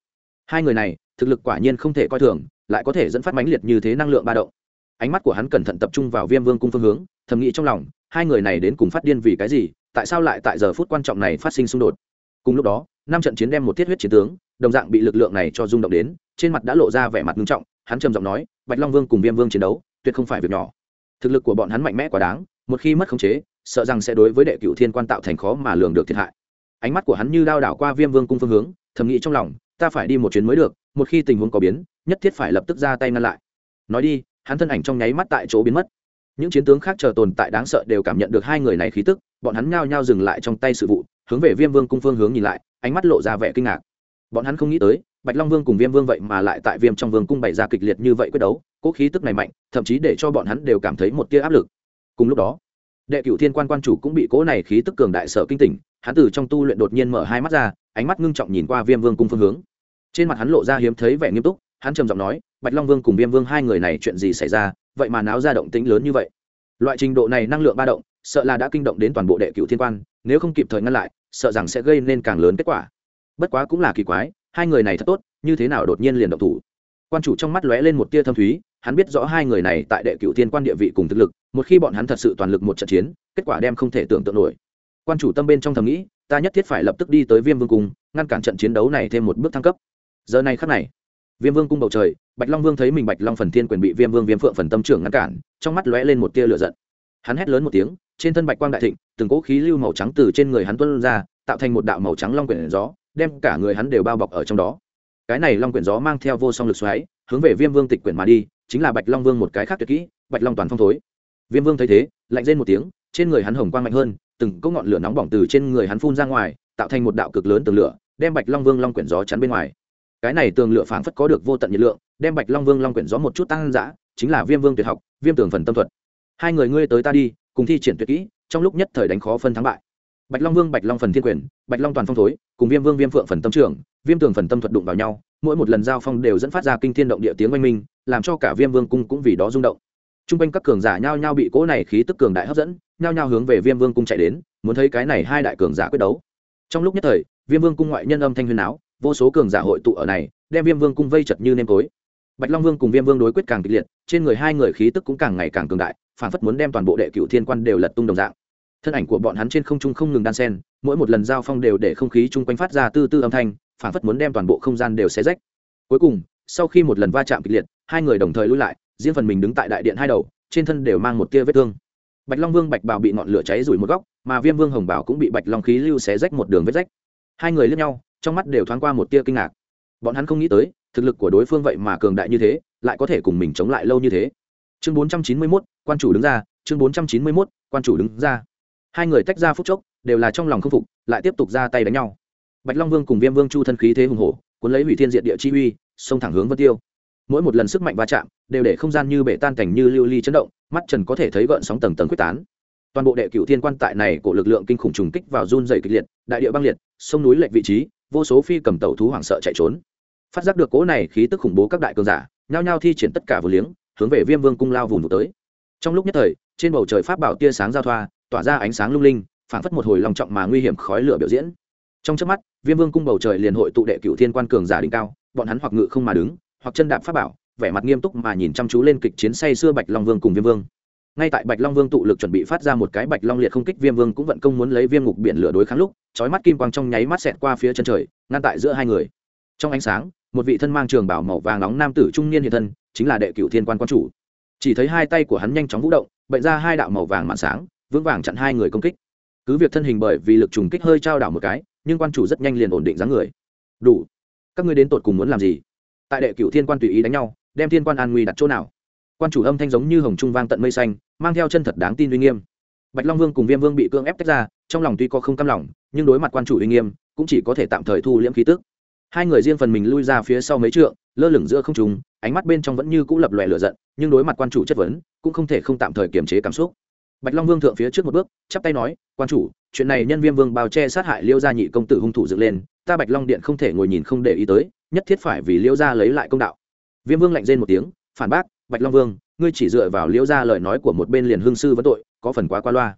Hai người này, thực lực quả nhiên không thể coi thường, lại có thể dẫn phát mãnh liệt như thế năng lượng ba động. Ánh mắt của hắn cẩn thận tập trung vào viêm vương cung phương hướng, thầm nghĩ trong lòng, hai người này đến cùng phát điên vì cái gì, tại sao lại tại giờ phút quan trọng này phát sinh xung đột? Cùng lúc đó, năm trận chiến đem một tiết huyết chiến tướng, đồng dạng bị lực lượng này cho rung động đến, trên mặt đã lộ ra vẻ mặt nghiêm trọng, hắn trầm giọng nói, bạch long vương cùng viêm vương chiến đấu, tuyệt không phải việc nhỏ. Thực lực của bọn hắn mạnh mẽ quá đáng, một khi mất khống chế, sợ rằng sẽ đối với đệ cựu thiên quan tạo thành khó mà lường được thiệt hại. Ánh mắt của hắn như đao đảo qua viêm vương cung phương hướng, thầm nghĩ trong lòng ta phải đi một chuyến mới được, một khi tình huống có biến, nhất thiết phải lập tức ra tay ngăn lại. Nói đi, hắn thân ảnh trong nháy mắt tại chỗ biến mất. Những chiến tướng khác chờ tồn tại đáng sợ đều cảm nhận được hai người này khí tức, bọn hắn nhao nhao dừng lại trong tay sự vụ, hướng về viêm vương cung phương hướng nhìn lại, ánh mắt lộ ra vẻ kinh ngạc. Bọn hắn không nghĩ tới, bạch long vương cùng viêm vương vậy mà lại tại viêm trong vương cung bày ra kịch liệt như vậy quyết đấu cỗ khí tức này mạnh, thậm chí để cho bọn hắn đều cảm thấy một tia áp lực. Cùng lúc đó, đệ cựu thiên quan quan chủ cũng bị cỗ này khí tức cường đại sở kinh tỉnh, hắn từ trong tu luyện đột nhiên mở hai mắt ra ánh mắt ngưng trọng nhìn qua viêm vương cung phương hướng. Trên mặt hắn lộ ra hiếm thấy vẻ nghiêm túc, hắn trầm giọng nói, bạch long vương cùng viêm vương hai người này chuyện gì xảy ra? Vậy mà náo ra động tĩnh lớn như vậy. Loại trình độ này năng lượng ba động, sợ là đã kinh động đến toàn bộ đệ cựu thiên quan, nếu không kịp thời ngăn lại, sợ rằng sẽ gây nên càng lớn kết quả. Bất quá cũng là kỳ quái, hai người này thật tốt, như thế nào đột nhiên liền động thủ? Quan chủ trong mắt lóe lên một tia thâm thúy, hắn biết rõ hai người này tại đệ cựu thiên quan địa vị cùng thực lực, một khi bọn hắn thật sự toàn lực một trận chiến, kết quả đem không thể tưởng tượng nổi. Quan chủ tâm bên trong thầm nghĩ ta nhất thiết phải lập tức đi tới viêm vương cung, ngăn cản trận chiến đấu này thêm một bước thăng cấp. Giờ này khắc này, viêm vương cung bầu trời, bạch long vương thấy mình bạch long phần thiên quyền bị viêm vương viêm phượng phần tâm trưởng ngăn cản, trong mắt lóe lên một tia lửa giận. Hắn hét lớn một tiếng, trên thân bạch quang đại thịnh, từng cỗ khí lưu màu trắng từ trên người hắn tuân ra, tạo thành một đạo màu trắng long quyển gió, đem cả người hắn đều bao bọc ở trong đó. Cái này long quyển gió mang theo vô song lực xoáy, hướng về viêm vương tịch quyển mà đi, chính là bạch long vương một cái khác tuyệt kỹ, bạch long toàn phong thối. Viêm vương thấy thế, lạnh rên một tiếng, trên người hắn hồng quang mạnh hơn từng cỗ ngọn lửa nóng bỏng từ trên người hắn phun ra ngoài, tạo thành một đạo cực lớn tường lửa, đem bạch long vương long quyển gió chắn bên ngoài. Cái này tường lửa phảng phất có được vô tận nhiệt lượng, đem bạch long vương long quyển gió một chút tăng dã, chính là viêm vương tuyệt học, viêm tường phần tâm thuật. Hai người ngươi tới ta đi, cùng thi triển tuyệt kỹ, trong lúc nhất thời đánh khó phân thắng bại. Bạch long vương, bạch long phần thiên quyền, bạch long toàn phong thối, cùng viêm vương viêm phượng phần tâm trưởng viêm tường phần tâm thuật đụng vào nhau, mỗi một lần giao phong đều dẫn phát ra kinh thiên động địa tiếng oanh minh, làm cho cả viêm vương cung cũng vì đó rung động t r u n g quanh các cường giả nhao nhao bị cỗ này khí tức cường đại hấp dẫn, nhao nhao hướng về viêm vương cung chạy đến, muốn thấy cái này hai đại cường giả quyết đấu. Trong lúc nhất thời, viêm vương cung ngoại nhân âm thanh huyền áo vô số cường giả hội tụ ở này, đem viêm vương cung vây chật như nêm tối. Bạch long vương cùng viêm vương đối quyết càng kịch liệt, trên người hai người khí tức cũng càng ngày càng cường đại, phản phất muốn đem toàn bộ đệ cựu thiên quan đều lật tung đồng dạng. Thân ảnh của bọn hắn trên không trung không ngừng đan sen mỗi một lần giao phong đều để không khí chung quanh phát ra tư tư âm thanh, phản phất muốn đem toàn bộ không gian đều xé rách. Cuối cùng, sau khi một lần va chạm kịch liệt, hai người đồng thời lui lại riêng phần mình đứng tại đại điện hai đầu, trên thân đều mang một tia vết thương. Bạch long vương bạch bảo bị ngọn lửa cháy rủi một góc, mà viêm vương hồng bảo cũng bị bạch long khí lưu xé rách một đường vết rách. Hai người lướt nhau, trong mắt đều thoáng qua một tia kinh ngạc. Bọn hắn không nghĩ tới, thực lực của đối phương vậy mà cường đại như thế, lại có thể cùng mình chống lại lâu như thế. Chương bốn trăm chín mươi mốt, quan chủ đứng ra, chương bốn trăm chín mươi mốt, quan chủ đứng ra. Hai người tách ra phút chốc, đều là trong lòng khâm phục, lại tiếp tục ra tay đánh nhau. Bạch long vương cùng viêm vương chu thân khí thế hùng hổ, cuốn lấy hủy thiên diện địa chi uy, xông thẳng hướng vân tiêu mỗi một lần sức mạnh va chạm đều để không gian như bể tan cảnh như lưu ly chấn động, mắt trần có thể thấy gợn sóng tầng tầng quyết tán. Toàn bộ đệ cựu thiên quan tại này của lực lượng kinh khủng trùng kích vào run dày kịch liệt, đại địa băng liệt, sông núi lệch vị trí, vô số phi cầm tàu thú hoảng sợ chạy trốn. Phát giác được cỗ này khí tức khủng bố các đại cường giả, nhao nhao thi triển tất cả vừa liếng, hướng về viêm vương cung lao vùng tới. Trong lúc nhất thời, trên bầu trời pháp bảo tia sáng giao thoa, tỏa ra ánh sáng lung linh, phảng phất một hồi lòng trọng mà nguy hiểm khói lửa biểu diễn. Trong trước mắt, viêm vương cung bầu trời liền hội tụ đệ cựu thiên quan cường giả đỉnh cao, bọn hắn hoặc ngự không mà đứng hoặc chân đạp pháp bảo, vẻ mặt nghiêm túc mà nhìn chăm chú lên kịch chiến say xưa bạch long vương cùng viêm vương. Ngay tại bạch long vương tụ lực chuẩn bị phát ra một cái bạch long liệt không kích, viêm vương cũng vận công muốn lấy viêm ngục biển lửa đối kháng lúc, chói mắt kim quang trong nháy mắt xẹt qua phía chân trời, ngăn tại giữa hai người. Trong ánh sáng, một vị thân mang trường bảo màu vàng nóng nam tử trung niên hiện thân, chính là đệ cựu thiên quan quan chủ. Chỉ thấy hai tay của hắn nhanh chóng vũ động, bệnh ra hai đạo màu vàng mạn sáng, vững vàng chặn hai người công kích. Cứ việc thân hình bởi vì lực trùng kích hơi trao đảo một cái, nhưng quan chủ rất nhanh liền ổn định dáng người. Đủ. Các ngươi đến tột cùng muốn làm gì? Tại đệ cựu thiên quan tùy ý đánh nhau, đem thiên quan an nguy đặt chỗ nào. Quan chủ âm thanh giống như hồng trung vang tận mây xanh, mang theo chân thật đáng tin uy nghiêm. Bạch long vương cùng viêm vương bị cưỡng ép tách ra, trong lòng tuy có không cam lòng, nhưng đối mặt quan chủ uy nghiêm, cũng chỉ có thể tạm thời thu liễm khí tức. Hai người riêng phần mình lui ra phía sau mấy trượng, lơ lửng giữa không trùng ánh mắt bên trong vẫn như cũ lập lòe lửa giận, nhưng đối mặt quan chủ chất vấn, cũng không thể không tạm thời kiềm chế cảm xúc. Bạch long vương thượng phía trước một bước, chắp tay nói, quan chủ, chuyện này nhân viêm vương bao che sát hại liêu gia nhị công tử hung thủ dựng lên, ta bạch long điện không thể ngồi nhìn không để ý tới nhất thiết phải vì Liễu gia lấy lại công đạo. Viêm vương lạnh rên một tiếng, phản bác, bạch long vương, ngươi chỉ dựa vào Liễu gia lời nói của một bên liền hương sư vấn tội, có phần quá qua loa.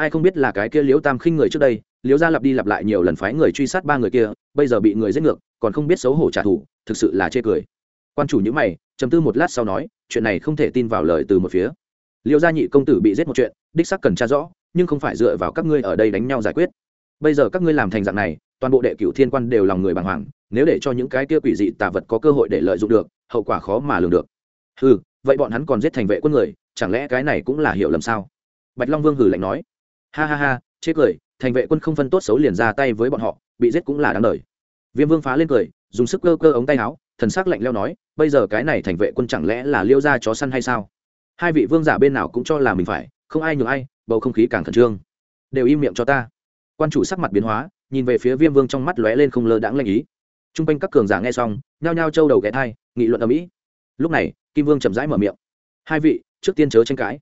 Ai không biết là cái kia liễu tam khinh người trước đây, liễu gia lặp đi lặp lại nhiều lần phái người truy sát ba người kia, bây giờ bị người giết ngược, còn không biết xấu hổ trả thù, thực sự là chê cười. Quan chủ nhữ mày chấm tư một lát sau nói, chuyện này không thể tin vào lời từ một phía. Liễu gia nhị công tử bị giết một chuyện, đích sắc cần tra rõ, nhưng không phải dựa vào các ngươi ở đây đánh nhau giải quyết. Bây giờ các ngươi làm thành dạng này, toàn bộ đệ cửu thiên quan đều lòng người bàng hoàng nếu để cho những cái kia quỷ dị tà vật có cơ hội để lợi dụng được, hậu quả khó mà lường được. Hừ, vậy bọn hắn còn giết thành vệ quân người, chẳng lẽ cái này cũng là hiểu lầm sao? Bạch long vương hử lạnh nói. Ha ha ha, chê cười, thành vệ quân không phân tốt xấu liền ra tay với bọn họ, bị giết cũng là đáng đời. Viêm vương phá lên cười, dùng sức cơ cơ ống tay áo, thần sắc lạnh leo nói, bây giờ cái này thành vệ quân chẳng lẽ là liêu ra chó săn hay sao? Hai vị vương giả bên nào cũng cho là mình phải, không ai nhường ai, bầu không khí càng khẩn trương. Đều im miệng cho ta. Quan chủ sắc mặt biến hóa, nhìn về phía viêm vương trong mắt lóe lên không lơ đãng lanh ý t r u n g quanh các cường giả nghe xong, nhao nhao trâu đầu ghé thai, nghị luận ở mỹ. Lúc này, kim vương chậm rãi mở miệng. Hai vị, trước tiên chớ tranh cãi.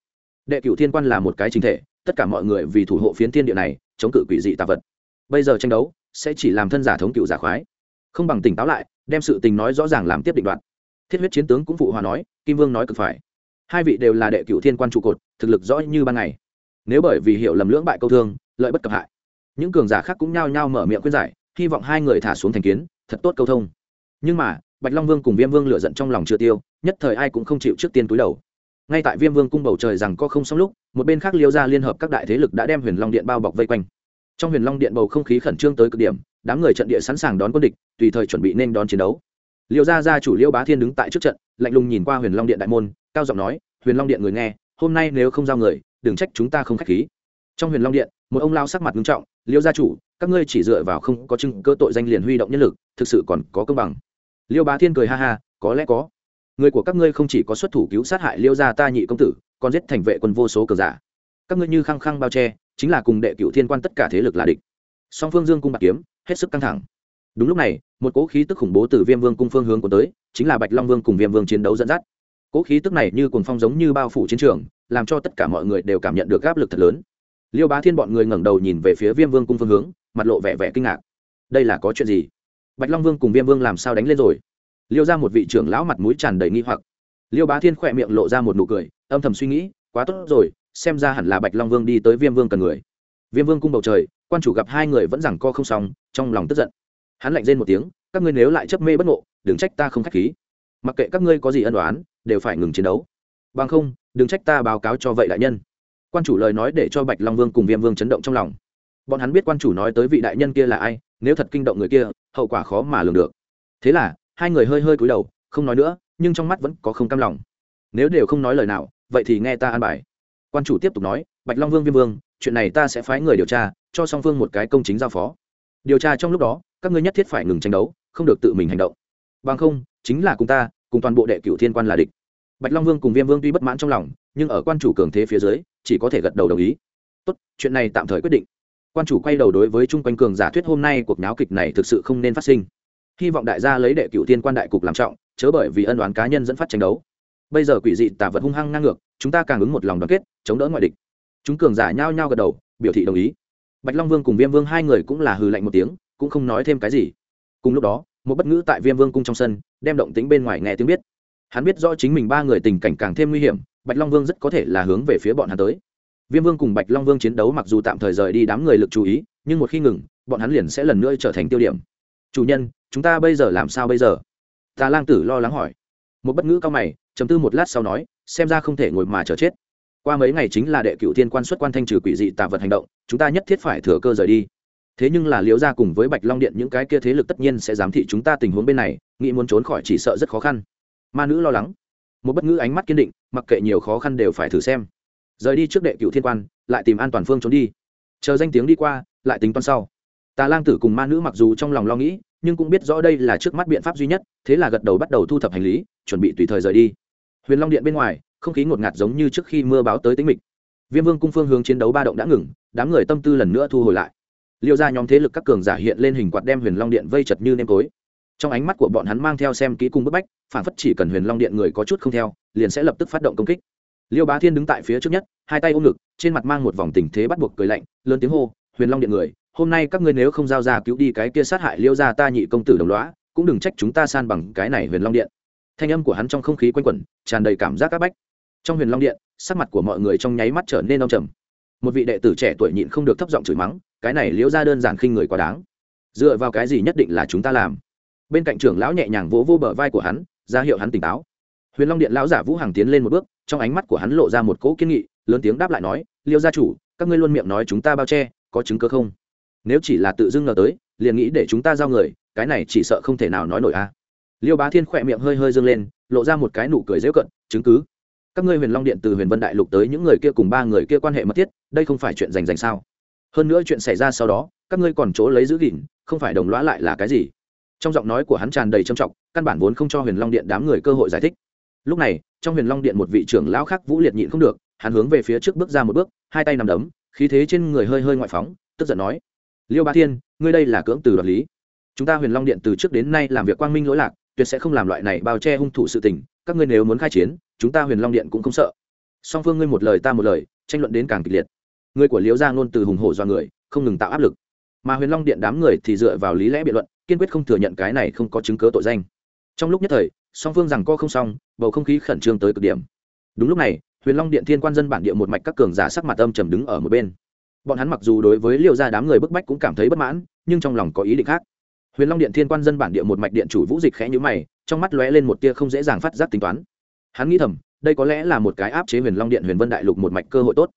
Đệ cựu thiên quan là một cái chính thể, tất cả mọi người vì thủ hộ phiến thiên địa này, chống cự quỷ dị tạ vật. Bây giờ tranh đấu, sẽ chỉ làm thân giả thống cựu giả khoái. Không bằng tỉnh táo lại, đem sự tình nói rõ ràng làm tiếp định đoạn. Thiết huyết chiến tướng cũng phụ hòa nói, kim vương nói cực phải. Hai vị đều là đệ cựu thiên quan trụ cột, thực lực rõ như ban ngày. Nếu bởi vì hiểu lầm lưỡng bại câu thương, lợi bất cập hại. Những cường giả khác cũng nhao nhao mở miệng khuyên giải hy vọng hai người thả xuống thành kiến, thật tốt câu thông. Nhưng mà, bạch long vương cùng viêm vương lựa giận trong lòng chưa tiêu, nhất thời ai cũng không chịu trước tiên túi đầu. Ngay tại viêm vương cung bầu trời rằng có không xong lúc, một bên khác liêu ra liên hợp các đại thế lực đã đem huyền long điện bao bọc vây quanh. Trong huyền long điện bầu không khí khẩn trương tới cực điểm, đám người trận địa sẵn sàng đón quân địch, tùy thời chuẩn bị nên đón chiến đấu. Liêu gia gia chủ liêu bá thiên đứng tại trước trận, lạnh lùng nhìn qua huyền long điện đại môn, cao giọng nói, huyền long điện người nghe, hôm nay nếu không giao người, đừng trách chúng ta không k h á c h khí. Trong huyền long điện, một ông lao sắc mặt nghiêm trọng, liêu gia chủ các ngươi chỉ dựa vào không có chứng cơ tội danh liền huy động nhân lực, thực sự còn có công bằng. Liêu bá thiên cười ha ha, có lẽ có. Người của các ngươi không chỉ có xuất thủ cứu sát hại liêu gia ta nhị công tử, còn giết thành vệ quân vô số cờ giả. Các ngươi như khăng khăng bao che, chính là cùng đệ cựu thiên quan tất cả thế lực là địch. Song phương dương cung bạc kiếm, hết sức căng thẳng. Đúng lúc này, một cỗ khí tức khủng bố từ viêm vương cung phương hướng của tới, chính là bạch long vương cùng viêm vương chiến đấu dẫn dắt. Cỗ khí tức này như cuồng phong giống như bao phủ chiến trường, làm cho tất cả mọi người đều cảm nhận được áp lực thật lớn. Liêu bá thiên bọn người ngẩng đầu nhìn về phía viêm vương cung phương hướng mặt lộ vẻ vẻ kinh ngạc. Đây là có chuyện gì? Bạch long vương cùng viêm vương làm sao đánh lên rồi? Liêu ra một vị trưởng lão mặt mũi tràn đầy nghi hoặc. Liêu bá thiên khỏe miệng lộ ra một nụ cười, âm thầm suy nghĩ, quá tốt rồi, xem ra hẳn là bạch long vương đi tới viêm vương cần người. Viêm vương cung bầu trời, quan chủ gặp hai người vẫn rằng co không xong, trong lòng tức giận. Hắn lạnh rên một tiếng, các ngươi nếu lại chấp mê bất ngộ, đừng trách ta không k h á c h khí. Mặc kệ các ngươi có gì ân đoán đều phải ngừng chiến đấu. Bằng không, đừng trách ta báo cáo cho vậy đại nhân. Quan chủ lời nói để cho bạch long vương cùng viêm vương chấn động trong lòng bọn hắn biết quan chủ nói tới vị đại nhân kia là ai, nếu thật kinh động người kia, hậu quả khó mà lường được. Thế là, hai người hơi hơi cúi đầu, không nói nữa, nhưng trong mắt vẫn có không cam lòng. Nếu đều không nói lời nào, vậy thì nghe ta an bài. Quan chủ tiếp tục nói, bạch long vương viêm vương, chuyện này ta sẽ phái người điều tra, cho song phương một cái công chính giao phó. Điều tra trong lúc đó, các ngươi nhất thiết phải ngừng tranh đấu, không được tự mình hành động. Bằng không, chính là cùng ta, cùng toàn bộ đệ cửu thiên quan là địch. Bạch long vương cùng viêm vương tuy bất mãn trong lòng, nhưng ở quan chủ cường thế phía dưới, chỉ có thể gật đầu đồng ý. Tốt, chuyện này tạm thời quyết định quan chủ quay đầu đối với chung quanh cường giả thuyết hôm nay cuộc náo kịch này thực sự không nên phát sinh. Hy vọng đại gia lấy đệ cửu tiên quan đại cục làm trọng, chớ bởi vì ân đoán cá nhân dẫn phát tranh đấu. Bây giờ quỷ dị tà vật hung hăng ngang ngược, chúng ta càng ứng một lòng đoàn kết, chống đỡ ngoại địch. Chúng cường giả nhao nhao gật đầu, biểu thị đồng ý. Bạch long vương cùng viêm vương hai người cũng là hừ lạnh một tiếng, cũng không nói thêm cái gì. Cùng lúc đó, một bất ngữ tại viêm vương cung trong sân, đem động tính bên ngoài nghe tiếng biết. Hắn biết rõ chính mình ba người tình cảnh càng thêm nguy hiểm, bạch long vương rất có thể là hướng về phía bọn hắn tới viêm vương cùng bạch long vương chiến đấu mặc dù tạm thời rời đi đám người lực chú ý, nhưng một khi ngừng, bọn hắn liền sẽ lần nữa trở thành tiêu điểm. Chủ nhân, chúng ta bây giờ làm sao bây giờ? Tà lang tử lo lắng hỏi. Một bất ngữ cao mày chấm tư một lát sau nói, xem ra không thể ngồi mà chờ chết. Qua mấy ngày chính là đệ cựu thiên quan xuất quan thanh trừ quỷ dị tà vật hành động, chúng ta nhất thiết phải thừa cơ rời đi. Thế nhưng là liễu ra cùng với bạch long điện những cái kia thế lực tất nhiên sẽ giám thị chúng ta tình huống bên này, nghĩ muốn trốn khỏi chỉ sợ rất khó khăn. Ma nữ lo lắng. Một bất ngữ ánh mắt kiên định, mặc kệ nhiều khó khăn đều phải thử xem rời đi trước đệ cựu thiên quan, lại tìm an toàn phương trốn đi. Chờ danh tiếng đi qua, lại tính toán sau. Tà lang tử cùng ma nữ mặc dù trong lòng lo nghĩ, nhưng cũng biết rõ đây là trước mắt biện pháp duy nhất, thế là gật đầu bắt đầu thu thập hành lý, chuẩn bị tùy thời rời đi. Huyền long điện bên ngoài, không khí ngột ngạt giống như trước khi mưa báo tới tính mịch. Viêm vương cung phương hướng chiến đấu ba động đã ngừng, đám người tâm tư lần nữa thu hồi lại. Liệu ra nhóm thế lực các cường giả hiện lên hình quạt đem huyền long điện vây chật như nêm tối trong ánh mắt của bọn hắn mang theo xem kỹ cung bức bách, phản phất chỉ cần huyền long điện người có chút không theo, liền sẽ lập tức phát động công kích liêu bá thiên đứng tại phía trước nhất, hai tay ôm ngực, trên mặt mang một vòng tình thế bắt buộc cười lạnh, lớn tiếng hô, huyền long điện người, hôm nay các ngươi nếu không giao ra cứu đi cái kia sát hại liêu ra ta nhị công tử đồng loá cũng đừng trách chúng ta san bằng cái này huyền long điện. Thanh âm của hắn trong không khí quanh quẩn, tràn đầy cảm giác áp bách. Trong huyền long điện, sắc mặt của mọi người trong nháy mắt trở nên đông trầm. Một vị đệ tử trẻ tuổi nhịn không được thấp giọng chửi mắng, cái này liễu ra đơn giản khinh người quá đáng. Dựa vào cái gì nhất định là chúng ta làm? Bên cạnh trưởng lão nhẹ nhàng vỗ vô bờ vai của hắn, ra hiệu hắn tỉnh táo. Huyền long điện lão giả vũ hằng tiến lên một bước trong ánh mắt của hắn lộ ra một cỗ kiên nghị, lớn tiếng đáp lại nói, liêu gia chủ, các ngươi luôn miệng nói chúng ta bao che, có chứng cơ không? Nếu chỉ là tự dưng ngờ tới, liền nghĩ để chúng ta giao người, cái này chỉ sợ không thể nào nói nổi a. Liêu bá thiên khỏe miệng hơi hơi dâng lên, lộ ra một cái nụ cười dễu cận, chứng cứ? Các ngươi huyền long điện từ huyền vân đại lục tới những người kia cùng ba người kia quan hệ mật thiết, đây không phải chuyện rành rành sao? Hơn nữa chuyện xảy ra sau đó, các ngươi còn chỗ lấy giữ gìn, không phải đồng lõa lại là cái gì? Trong giọng nói của hắn tràn đầy trầm trọng, căn bản vốn không cho huyền long điện đám người cơ hội giải thích. Lúc này trong huyền long điện một vị trưởng lão khác vũ liệt nhịn không được, hắn hướng về phía trước bước ra một bước, hai tay nằm đấm, khí thế trên người hơi hơi ngoại phóng, tức giận nói, liêu ba thiên, ngươi đây là cưỡng từ đoạt lý. Chúng ta huyền long điện từ trước đến nay làm việc quang minh lỗi lạc, tuyệt sẽ không làm loại này bao che hung thủ sự tình, các ngươi nếu muốn khai chiến, chúng ta huyền long điện cũng không sợ. Song phương ngươi một lời ta một lời, tranh luận đến càng kịch liệt. Người của liễu gia ngôn từ hùng hổ do người, không ngừng tạo áp lực. Mà huyền long điện đám người thì dựa vào lý lẽ biện luận, kiên quyết không thừa nhận cái này không có chứng cớ tội danh. Trong lúc nhất thời song phương rằng co không xong, bầu không khí khẩn trương tới cực điểm. Đúng lúc này, huyền long điện thiên quan dân bản địa một mạch các cường giả sắc mặt âm trầm đứng ở một bên. Bọn hắn mặc dù đối với liệu gia đám người bức bách cũng cảm thấy bất mãn, nhưng trong lòng có ý định khác. Huyền long điện thiên quan dân bản địa một mạch điện chủ vũ dịch khẽ nhữ mày, trong mắt lóe lên một tia không dễ dàng phát giác tính toán. Hắn nghĩ thầm, đây có lẽ là một cái áp chế huyền long điện huyền vân đại lục một mạch cơ hội tốt.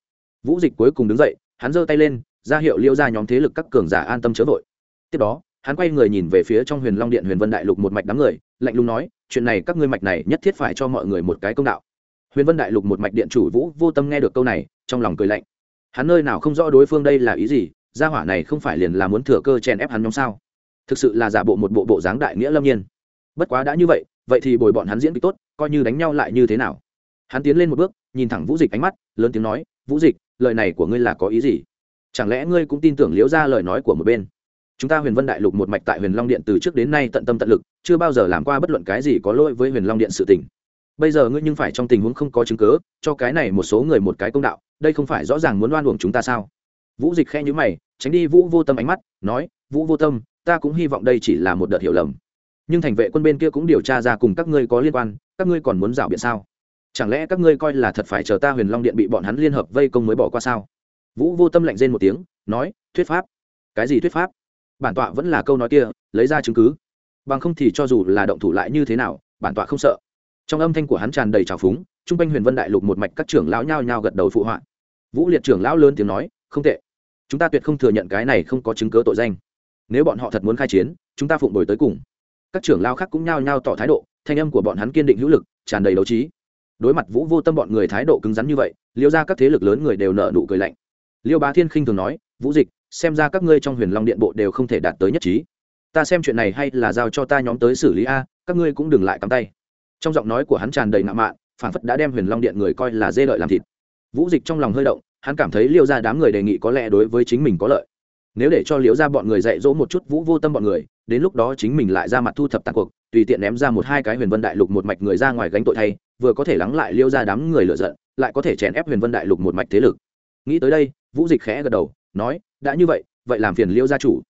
Vũ dịch cuối cùng đứng dậy, hắn giơ tay lên, ra hiệu liêu ra nhóm thế lực các cường giả an tâm chớ vội. Tiếp đó hắn quay người nhìn về phía trong huyền long điện huyền vân đại lục một mạch đám người, lạnh lùng nói, chuyện này các ngươi mạch này nhất thiết phải cho mọi người một cái công đạo. Huyền vân đại lục một mạch điện chủ vũ vô tâm nghe được câu này, trong lòng cười lạnh. Hắn nơi nào không rõ đối phương đây là ý gì, gia hỏa này không phải liền là muốn thừa cơ chèn ép hắn nhóm sao? Thực sự là giả bộ một bộ bộ dáng đại nghĩa lâm nhiên. Bất quá đã như vậy vậy thì bồi bọn hắn diễn kịch tốt, coi như đánh nhau lại như thế nào? Hắn tiến lên một bước, nhìn thẳng vũ dịch ánh mắt, lớn tiếng nói, vũ dịch, lời này của ngươi là có ý gì? Chẳng lẽ ngươi cũng tin tưởng liễu ra lời nói của một bên? Chúng ta huyền vân đại lục một mạch tại huyền long điện từ trước đến nay tận tâm tận lực, chưa bao giờ làm qua bất luận cái gì có lỗi với huyền long điện sự tình. Bây giờ ngươi nhưng phải trong tình huống không có chứng cớ cho cái này một số người một cái công đạo, đây không phải rõ ràng muốn oan uổng chúng ta sao? Vũ dịch khe nhữ mày, tránh đi vũ vô tâm ánh mắt, nói, vũ vô tâm, ta cũng hy vọng đây chỉ là một đợt hiểu lầm. Nhưng thành vệ quân bên kia cũng điều tra ra cùng các ngươi có liên quan, các ngươi còn muốn rảo biện sao? Chẳng lẽ các ngươi coi là thật phải chờ ta huyền long điện bị bọn hắn liên hợp vây công mới bỏ qua sao? Vũ vô tâm lạnh rên một tiếng, nói, thuyết pháp. Cái gì thuyết pháp? Bản tọa vẫn là câu nói kia, lấy ra chứng cứ. Bằng không thì cho dù là động thủ lại như thế nào, bản tọa không sợ. Trong âm thanh của hắn tràn đầy trào phúng chung quanh huyền vân đại lục một mạch các trưởng lão nhao nhao gật đầu phụ họa. Vũ liệt trưởng lão lớn tiếng nói, không tệ. Chúng ta tuyệt không thừa nhận cái này không có chứng cớ tội danh. Nếu bọn họ thật muốn khai chiến, chúng ta phụng đổi tới cùng. Các trưởng lao khác cũng nhao nhao tỏ thái độ, thanh âm của bọn hắn kiên định hữu lực, tràn đầy đấu trí. Đối mặt vũ vô tâm bọn người thái độ cứng rắn như vậy, liêu ra các thế lực lớn người đều nợ nụ cười lạnh. Liêu bá thiên khinh thường nói, vũ dịch xem ra các ngươi trong huyền long điện bộ đều không thể đạt tới nhất trí. Ta xem chuyện này hay là giao cho ta nhóm tới xử lý a, các ngươi cũng đừng lại cắm tay. Trong giọng nói của hắn tràn đầy ngạo mạn phản phất đã đem huyền long điện người coi là dê lợi làm thịt. Vũ dịch trong lòng hơi động, hắn cảm thấy liêu ra đám người đề nghị có lẽ đối với chính mình có lợi. Nếu để cho liễu ra bọn người dạy dỗ một chút vũ vô tâm bọn người, đến lúc đó chính mình lại ra mặt thu thập tàn cuộc, tùy tiện ném ra một hai cái huyền vân đại lục một mạch người ra ngoài gánh tội thay, vừa có thể lắng lại liêu ra đám người lựa giận, lại có thể chèn ép huyền vân đại lục một mạch thế lực. Nghĩ tới đây, vũ dịch khẽ gật đầu nói, đã như vậy vậy làm phiền liêu gia chủ.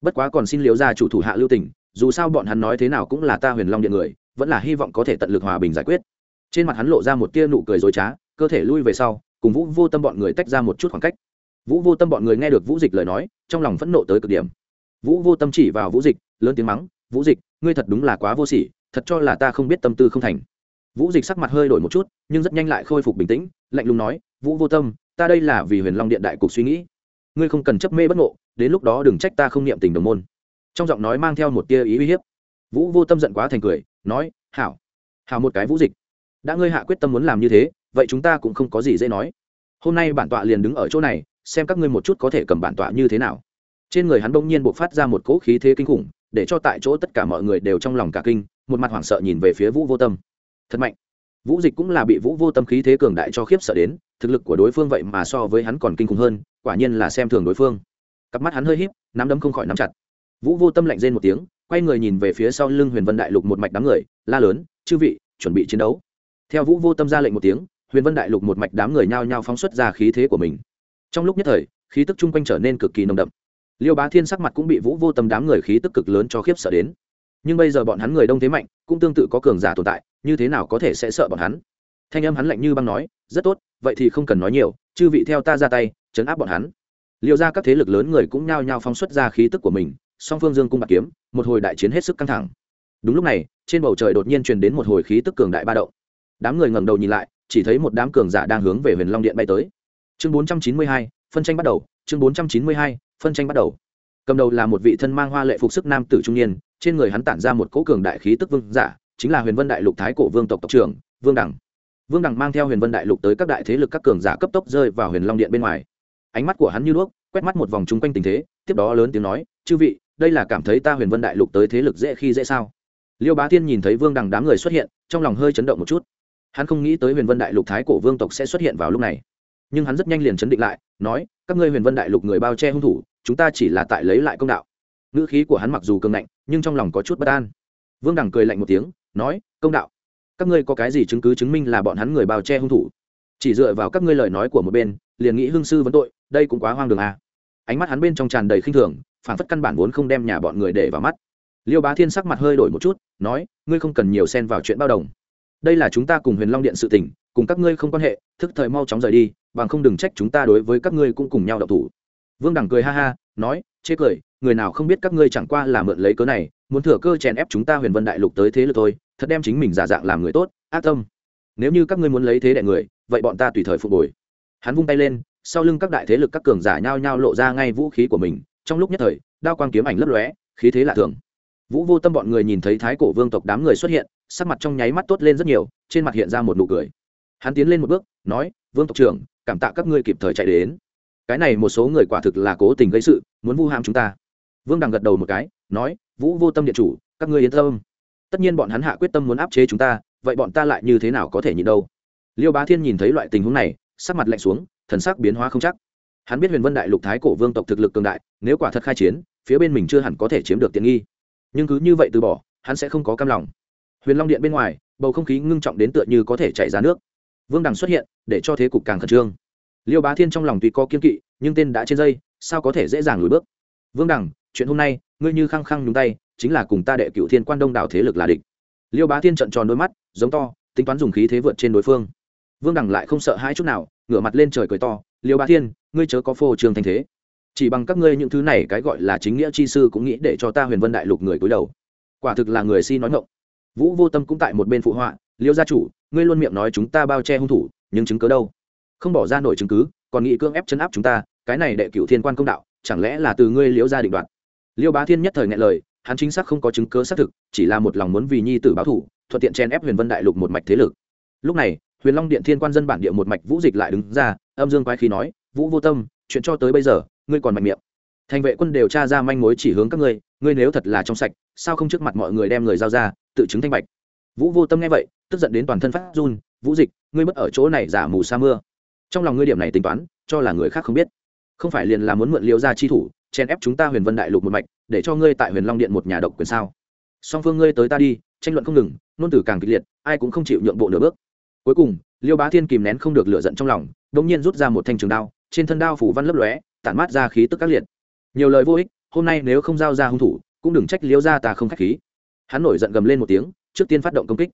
Bất quá còn xin liêu gia chủ thủ hạ lưu tình, dù sao bọn hắn nói thế nào cũng là ta huyền long điện người, vẫn là hy vọng có thể tận lực hòa bình giải quyết. Trên mặt hắn lộ ra một tia nụ cười dối trá, cơ thể lui về sau, cùng vũ vô tâm bọn người tách ra một chút khoảng cách. Vũ vô tâm bọn người nghe được vũ dịch lời nói, trong lòng phẫn nộ tới cực điểm. Vũ vô tâm chỉ vào vũ dịch, lớn tiếng mắng, vũ dịch, ngươi thật đúng là quá vô sỉ, thật cho là ta không biết tâm tư không thành. Vũ dịch sắc mặt hơi đổi một chút, nhưng rất nhanh lại khôi phục bình tĩnh, lạnh lùng nói, vũ vô tâm, ta đây là vì huyền long điện đại cục suy nghĩ ngươi không cần chấp mê bất ngộ, đến lúc đó đừng trách ta không niệm tình đồng môn. Trong giọng nói mang theo một tia ý uy hiếp. Vũ vô tâm giận quá thành cười, nói, hảo hảo một cái vũ dịch. Đã ngươi hạ quyết tâm muốn làm như thế, vậy chúng ta cũng không có gì dễ nói. Hôm nay bản tọa liền đứng ở chỗ này, xem các ngươi một chút có thể cầm bản tọa như thế nào. Trên người hắn bỗng nhiên buộc phát ra một cỗ khí thế kinh khủng, để cho tại chỗ tất cả mọi người đều trong lòng cả kinh, một mặt hoảng sợ nhìn về phía vũ vô tâm. Thật mạnh. Vũ dịch cũng là bị vũ vô tâm khí thế cường đại cho khiếp sợ đến, thực lực của đối phương vậy mà so với hắn còn kinh khủng hơn quả nhiên là xem thường đối phương. Cặp mắt hắn hơi híp, nắm đấm không khỏi nắm chặt. Vũ vô tâm lạnh rên một tiếng, quay người nhìn về phía sau lưng huyền vân đại lục một mạch đám người, la lớn, chư vị, chuẩn bị chiến đấu. Theo vũ vô tâm ra lệnh một tiếng, huyền vân đại lục một mạch đám người nhao nhao phóng xuất ra khí thế của mình. Trong lúc nhất thời, khí tức chung quanh trở nên cực kỳ nồng đậm. Liêu bá thiên sắc mặt cũng bị vũ vô tâm đám người khí tức cực lớn cho khiếp sợ đến. Nhưng bây giờ bọn hắn người đông thế mạnh, cũng tương tự có cường giả tồn tại, như thế nào có thể sẽ sợ bọn hắn? Thanh âm hắn lạnh như băng nói, rất tốt, vậy thì không cần nói nhiều, chư vị theo ta ra tay chấn áp bọn hắn. Liệu ra các thế lực lớn người cũng nhao nhao phóng xuất ra khí tức của mình song phương dương cung bạc kiếm một hồi đại chiến hết sức căng thẳng. Đúng lúc này trên bầu trời đột nhiên truyền đến một hồi khí tức cường đại ba động. Đám người ngẩng đầu nhìn lại chỉ thấy một đám cường giả đang hướng về huyền long điện bay tới. Chương 492, phân tranh bắt đầu chương 492, phân tranh bắt đầu. Cầm đầu là một vị thân mang hoa lệ phục sức nam tử trung niên trên người hắn tản ra một cỗ cường đại khí tức vương giả chính là huyền vân đại lục thái cổ vương tộc tộc trưởng vương đẳng vương đẳng mang theo huyền vân đại lục tới các đại thế lực các cường giả cấp tốc rơi vào huyền long điện bên ngoài ánh mắt của hắn như đuốc, quét mắt một vòng chung quanh tình thế, tiếp đó lớn tiếng nói, chư vị, đây là cảm thấy ta huyền vân đại lục tới thế lực dễ khi dễ sao? Liêu bá thiên nhìn thấy vương đằng đám người xuất hiện, trong lòng hơi chấn động một chút. Hắn không nghĩ tới huyền vân đại lục thái cổ vương tộc sẽ xuất hiện vào lúc này. Nhưng hắn rất nhanh liền chấn định lại, nói, các ngươi huyền vân đại lục người bao che hung thủ, chúng ta chỉ là tại lấy lại công đạo. Ngữ khí của hắn mặc dù cường ngạnh, nhưng trong lòng có chút bất an. Vương đằng cười lạnh một tiếng, nói, công đạo? Các ngươi có cái gì chứng cứ chứng minh là bọn hắn người bao che hung thủ? Chỉ dựa vào các ngươi lời nói của một bên, liền nghĩ hương sư vấn tội đây cũng quá hoang đường à. ánh mắt hắn bên trong tràn đầy khinh thường phản phất căn bản vốn không đem nhà bọn người để vào mắt. Liêu bá thiên sắc mặt hơi đổi một chút, nói, ngươi không cần nhiều xen vào chuyện bao đồng. Đây là chúng ta cùng huyền long điện sự tình, cùng các ngươi không quan hệ, thức thời mau chóng rời đi, bằng không đừng trách chúng ta đối với các ngươi cũng cùng nhau đậu thủ. Vương đẳng cười ha ha, nói, chê cười, người nào không biết các ngươi chẳng qua là mượn lấy cớ này, muốn thừa cơ chèn ép chúng ta huyền vân đại lục tới thế lực thôi, thật đem chính mình giả dạng làm người tốt, ác tâm. Nếu như các ngươi muốn lấy thế đại người, vậy bọn ta tùy thời phục hồi. Hắn vung tay lên sau lưng các đại thế lực các cường giả nhao nhao lộ ra ngay vũ khí của mình, trong lúc nhất thời, đao quang kiếm ảnh lấp lóe, khí thế lạ thường. Vũ vô tâm bọn người nhìn thấy thái cổ vương tộc đám người xuất hiện, sắc mặt trong nháy mắt tốt lên rất nhiều, trên mặt hiện ra một nụ cười. Hắn tiến lên một bước, nói, vương tộc trưởng, cảm tạ các ngươi kịp thời chạy đến. Cái này một số người quả thực là cố tình gây sự, muốn vu ham chúng ta. Vương đằng gật đầu một cái, nói, vũ vô tâm điện chủ, các ngươi yên tâm. Tất nhiên bọn hắn hạ quyết tâm muốn áp chế chúng ta, vậy bọn ta lại như thế nào có thể nhịn đâu? Liêu bá thiên nhìn thấy loại tình huống này, sắc mặt lạnh xuống thần sắc biến hóa không chắc. Hắn biết huyền vân đại lục thái cổ vương tộc thực lực cường đại, nếu quả thật khai chiến, phía bên mình chưa hẳn có thể chiếm được tiện nghi. Nhưng cứ như vậy từ bỏ, hắn sẽ không có cam lòng. Huyền long điện bên ngoài, bầu không khí ngưng trọng đến tựa như có thể chạy ra nước. Vương đằng xuất hiện, để cho thế cục càng khẩn trương. Liêu bá thiên trong lòng tuy có kiên kỵ, nhưng tên đã trên dây, sao có thể dễ dàng lùi bước? Vương đằng, chuyện hôm nay, ngươi như khăng khăng nhúng tay, chính là cùng ta đệ cựu thiên quan đông đảo thế lực là địch. Liêu bá thiên trận tròn đôi mắt, giống to, tính toán dùng khí thế vượt trên đối phương. Vương đằng lại không sợ hai chút nào ngửa mặt lên trời cười to, liêu bá thiên, ngươi chớ có phô trường thanh thế. Chỉ bằng các ngươi những thứ này cái gọi là chính nghĩa chi sư cũng nghĩ để cho ta huyền vân đại lục người cúi đầu. Quả thực là người si nói ngộng vũ vô tâm cũng tại một bên phụ họa, liêu gia chủ, ngươi luôn miệng nói chúng ta bao che hung thủ, nhưng chứng cứ đâu? Không bỏ ra nổi chứng cứ, còn nghĩ cưỡng ép chấn áp chúng ta, cái này đệ cựu thiên quan công đạo, chẳng lẽ là từ ngươi liễu gia định đoạt? Liêu bá thiên nhất thời nghe lời, hắn chính xác không có chứng cứ xác thực, chỉ là một lòng muốn vì nhi tử báo thủ thuận tiện chen ép huyền vân đại lục một mạch thế lực. Lúc này huyền long điện thiên quan dân bản địa một mạch vũ dịch lại đứng ra, âm dương quái khí nói, vũ vô tâm, chuyện cho tới bây giờ, ngươi còn mạnh miệng. Thành vệ quân điều tra ra manh mối chỉ hướng các ngươi ngươi nếu thật là trong sạch, sao không trước mặt mọi người đem người giao ra, tự chứng thanh bạch? Vũ vô tâm nghe vậy, tức giận đến toàn thân phát run, vũ dịch, ngươi mất ở chỗ này giả mù sa mưa. Trong lòng ngươi điểm này tính toán, cho là người khác không biết. Không phải liền là muốn mượn liêu ra chi thủ chen ép chúng ta huyền vân đại lục một mạch, để cho ngươi tại huyền long điện một nhà độc quyền sao? Song phương ngươi tới ta đi, tranh luận không ngừng nôn tử càng kịch liệt, ai cũng không chịu nhượng bộ nửa bước cuối cùng, liêu bá thiên kìm nén không được lửa giận trong lòng đ nhiên rút ra một thanh trường đao, trên thân đao phủ văn lấp lóe, tản mát ra khí tức các liệt. Nhiều lời vô ích, hôm nay nếu không giao ra hung thủ, cũng đừng trách liêu ra ta không k h á c h khí. Hắn nổi giận gầm lên một tiếng, trước tiên phát động công kích.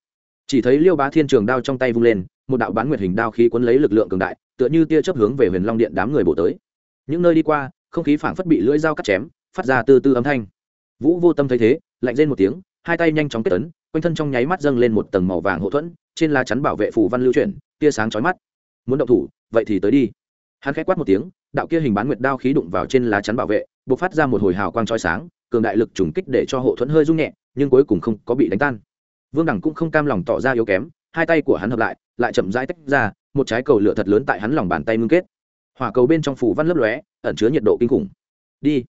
Chỉ thấy liêu bá thiên trường đao trong tay vung lên, một đạo bán nguyệt hình đao khí quấn lấy lực lượng cường đại, tựa như tia chấp hướng về huyền long điện đám người bổ tới. Những nơi đi qua, không khí phảng phất bị lưỡi dao cắt chém, phát ra từ từ âm thanh. Vũ vô tâm thấy thế, lạnh lên một tiếng, hai tay nhanh chóng kết tấn quanh thân trong nháy mắt dâng lên một tầng màu vàng hậu thuẫn trên lá chắn bảo vệ phù văn lưu chuyển, tia sáng chói mắt. Muốn động thủ, vậy thì tới đi. Hắn khẽ quát một tiếng, đạo kia hình bán nguyệt đao khí đụng vào trên lá chắn bảo vệ, bộc phát ra một hồi hào quang chói sáng, cường đại lực trùng kích để cho hộ thuẫn hơi rung nhẹ, nhưng cuối cùng không có bị đánh tan. Vương đẳng cũng không cam lòng tỏ ra yếu kém, hai tay của hắn hợp lại lại chậm rãi tách ra, một trái cầu lửa thật lớn tại hắn lòng bàn tay ngưng kết. Hỏa cầu bên trong phủ văn lấp lóe, ẩn chứa nhiệt độ kinh khủng. Đi.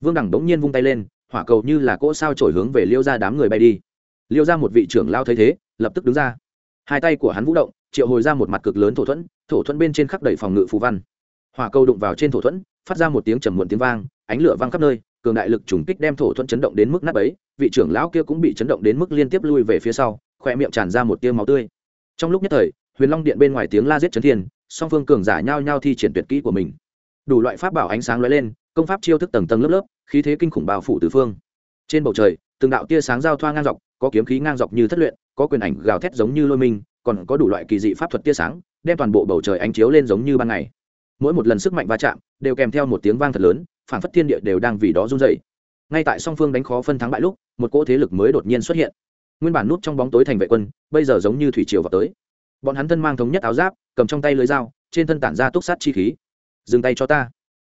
Vương đẳng đống nhiên vung tay lên, hỏa cầu như là cỗ sao trổi hướng về liêu ra đám người bay đi. Liêu ra một vị trưởng lao thấy thế, lập tức đứng ra hai tay của hắn vũ động, triệu hồi ra một mặt cực lớn thổ thuẫn thổ thuẫn bên trên khắc đầy phòng ngự phù văn. Hỏa cầu đụng vào trên thổ thuẫn, phát ra một tiếng trầm muộn tiếng vang, ánh lửa vang khắp nơi, cường đại lực trùng kích đem thổ thuẫn chấn động đến mức nát ấy vị trưởng lão kia cũng bị chấn động đến mức liên tiếp lui về phía sau khoe miệng tràn ra một tia máu tươi. Trong lúc nhất thời, huyền long điện bên ngoài tiếng la giết chấn thiên, song phương cường giả nhao nhao thi triển tuyệt kỹ của mình. Đủ loại pháp bảo ánh sáng lóe lên, công pháp chiêu thức tầng tầng lớp lớp, khí thế kinh khủng bao phủ tứ phương. Trên bầu trời, từng đạo tia sáng giao thoa ngang dọc, có kiếm khí ngang dọc như thất luyện có quyền ảnh gào thét giống như lôi minh, còn có đủ loại kỳ dị pháp thuật tia sáng, đem toàn bộ bầu trời ánh chiếu lên giống như ban ngày. Mỗi một lần sức mạnh va chạm đều kèm theo một tiếng vang thật lớn phản phất thiên địa đều đang vì đó run dậy ngay tại song phương đánh khó phân thắng bại lúc, một cỗ thế lực mới đột nhiên xuất hiện. Nguyên bản núp trong bóng tối thành vệ quân, bây giờ giống như thủy triều vào tới. Bọn hắn thân mang thống nhất áo giáp, cầm trong tay lưới dao, trên thân tản ra túc sát chi khí. Dừng tay cho ta.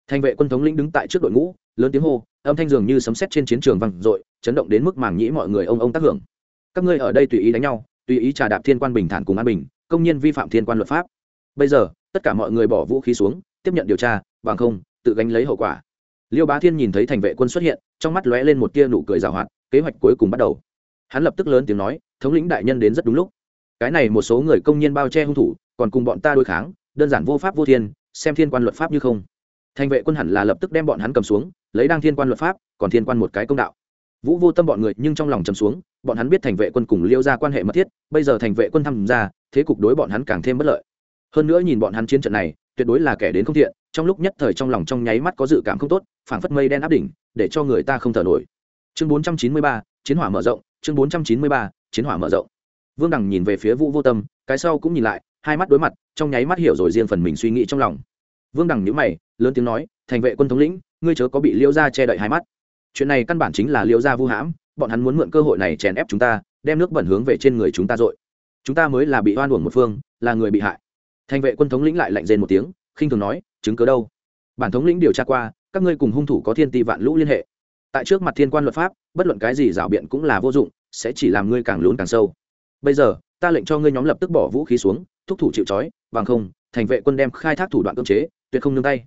Thành vệ quân thống lĩnh đứng tại trước đội ngũ, lớn tiếng hô, âm thanh dường như sấm sét trên chiến trường vang dội, chấn động đến mức màng nhĩ mọi người ông ông tác hưởng các ngươi ở đây tùy ý đánh nhau, tùy ý trà đạp thiên quan bình thản cùng an bình, công nhân vi phạm thiên quan luật pháp. Bây giờ, tất cả mọi người bỏ vũ khí xuống, tiếp nhận điều tra, bằng không, tự gánh lấy hậu quả. Liêu bá thiên nhìn thấy thành vệ quân xuất hiện, trong mắt lóe lên một tia nụ cười rào hoạt, kế hoạch cuối cùng bắt đầu. Hắn lập tức lớn tiếng nói, thống lĩnh đại nhân đến rất đúng lúc. Cái này một số người công nhân bao che hung thủ, còn cùng bọn ta đối kháng, đơn giản vô pháp vô thiên, xem thiên quan luật pháp như không. Thành vệ quân hẳn là lập tức đem bọn hắn cầm xuống, lấy đang thiên quan luật pháp, còn thiên quan một cái công đạo. Vũ vô tâm bọn người nhưng trong lòng chầm xuống bọn hắn biết thành vệ quân cùng liêu ra quan hệ mật thiết bây giờ thành vệ quân tham gia thế cục đối bọn hắn càng thêm bất lợi. Hơn nữa nhìn bọn hắn chiến trận này tuyệt đối là kẻ đến không thiện trong lúc nhất thời trong lòng trong nháy mắt có dự cảm không tốt phảng phất mây đen áp đỉnh để cho người ta không thở nổi. Chương 493, chiến hỏa mở rộng chương 493, chiến hỏa mở rộng. Vương đằng nhìn về phía vũ vô tâm cái sau cũng nhìn lại hai mắt đối mặt trong nháy mắt hiểu rồi riêng phần mình suy nghĩ trong lòng. Vương đằng nhíu mày lớn tiếng nói thành vệ quân thống lĩnh ngươi chớ có bị liêu gia che đậy hai mắt. Chuyện này căn bản chính là liêu gia vu hãm bọn hắn muốn mượn cơ hội này chèn ép chúng ta, đem nước bẩn hướng về trên người chúng ta dội. Chúng ta mới là bị oan uổng một phương, là người bị hại. Thành vệ quân thống lĩnh lại lạnh rên một tiếng, khinh thường nói, chứng cớ đâu? Bản thống lĩnh điều tra qua, các ngươi cùng hung thủ có thiên ti vạn lũ liên hệ. Tại trước mặt thiên quan luật pháp, bất luận cái gì rảo biện cũng là vô dụng, sẽ chỉ làm ngươi càng lún càng sâu. Bây giờ, ta lệnh cho ngươi nhóm lập tức bỏ vũ khí xuống, thúc thủ chịu trói, bằng không thành vệ quân đem khai thác thủ đoạn cưỡng chế, tuyệt không nương tay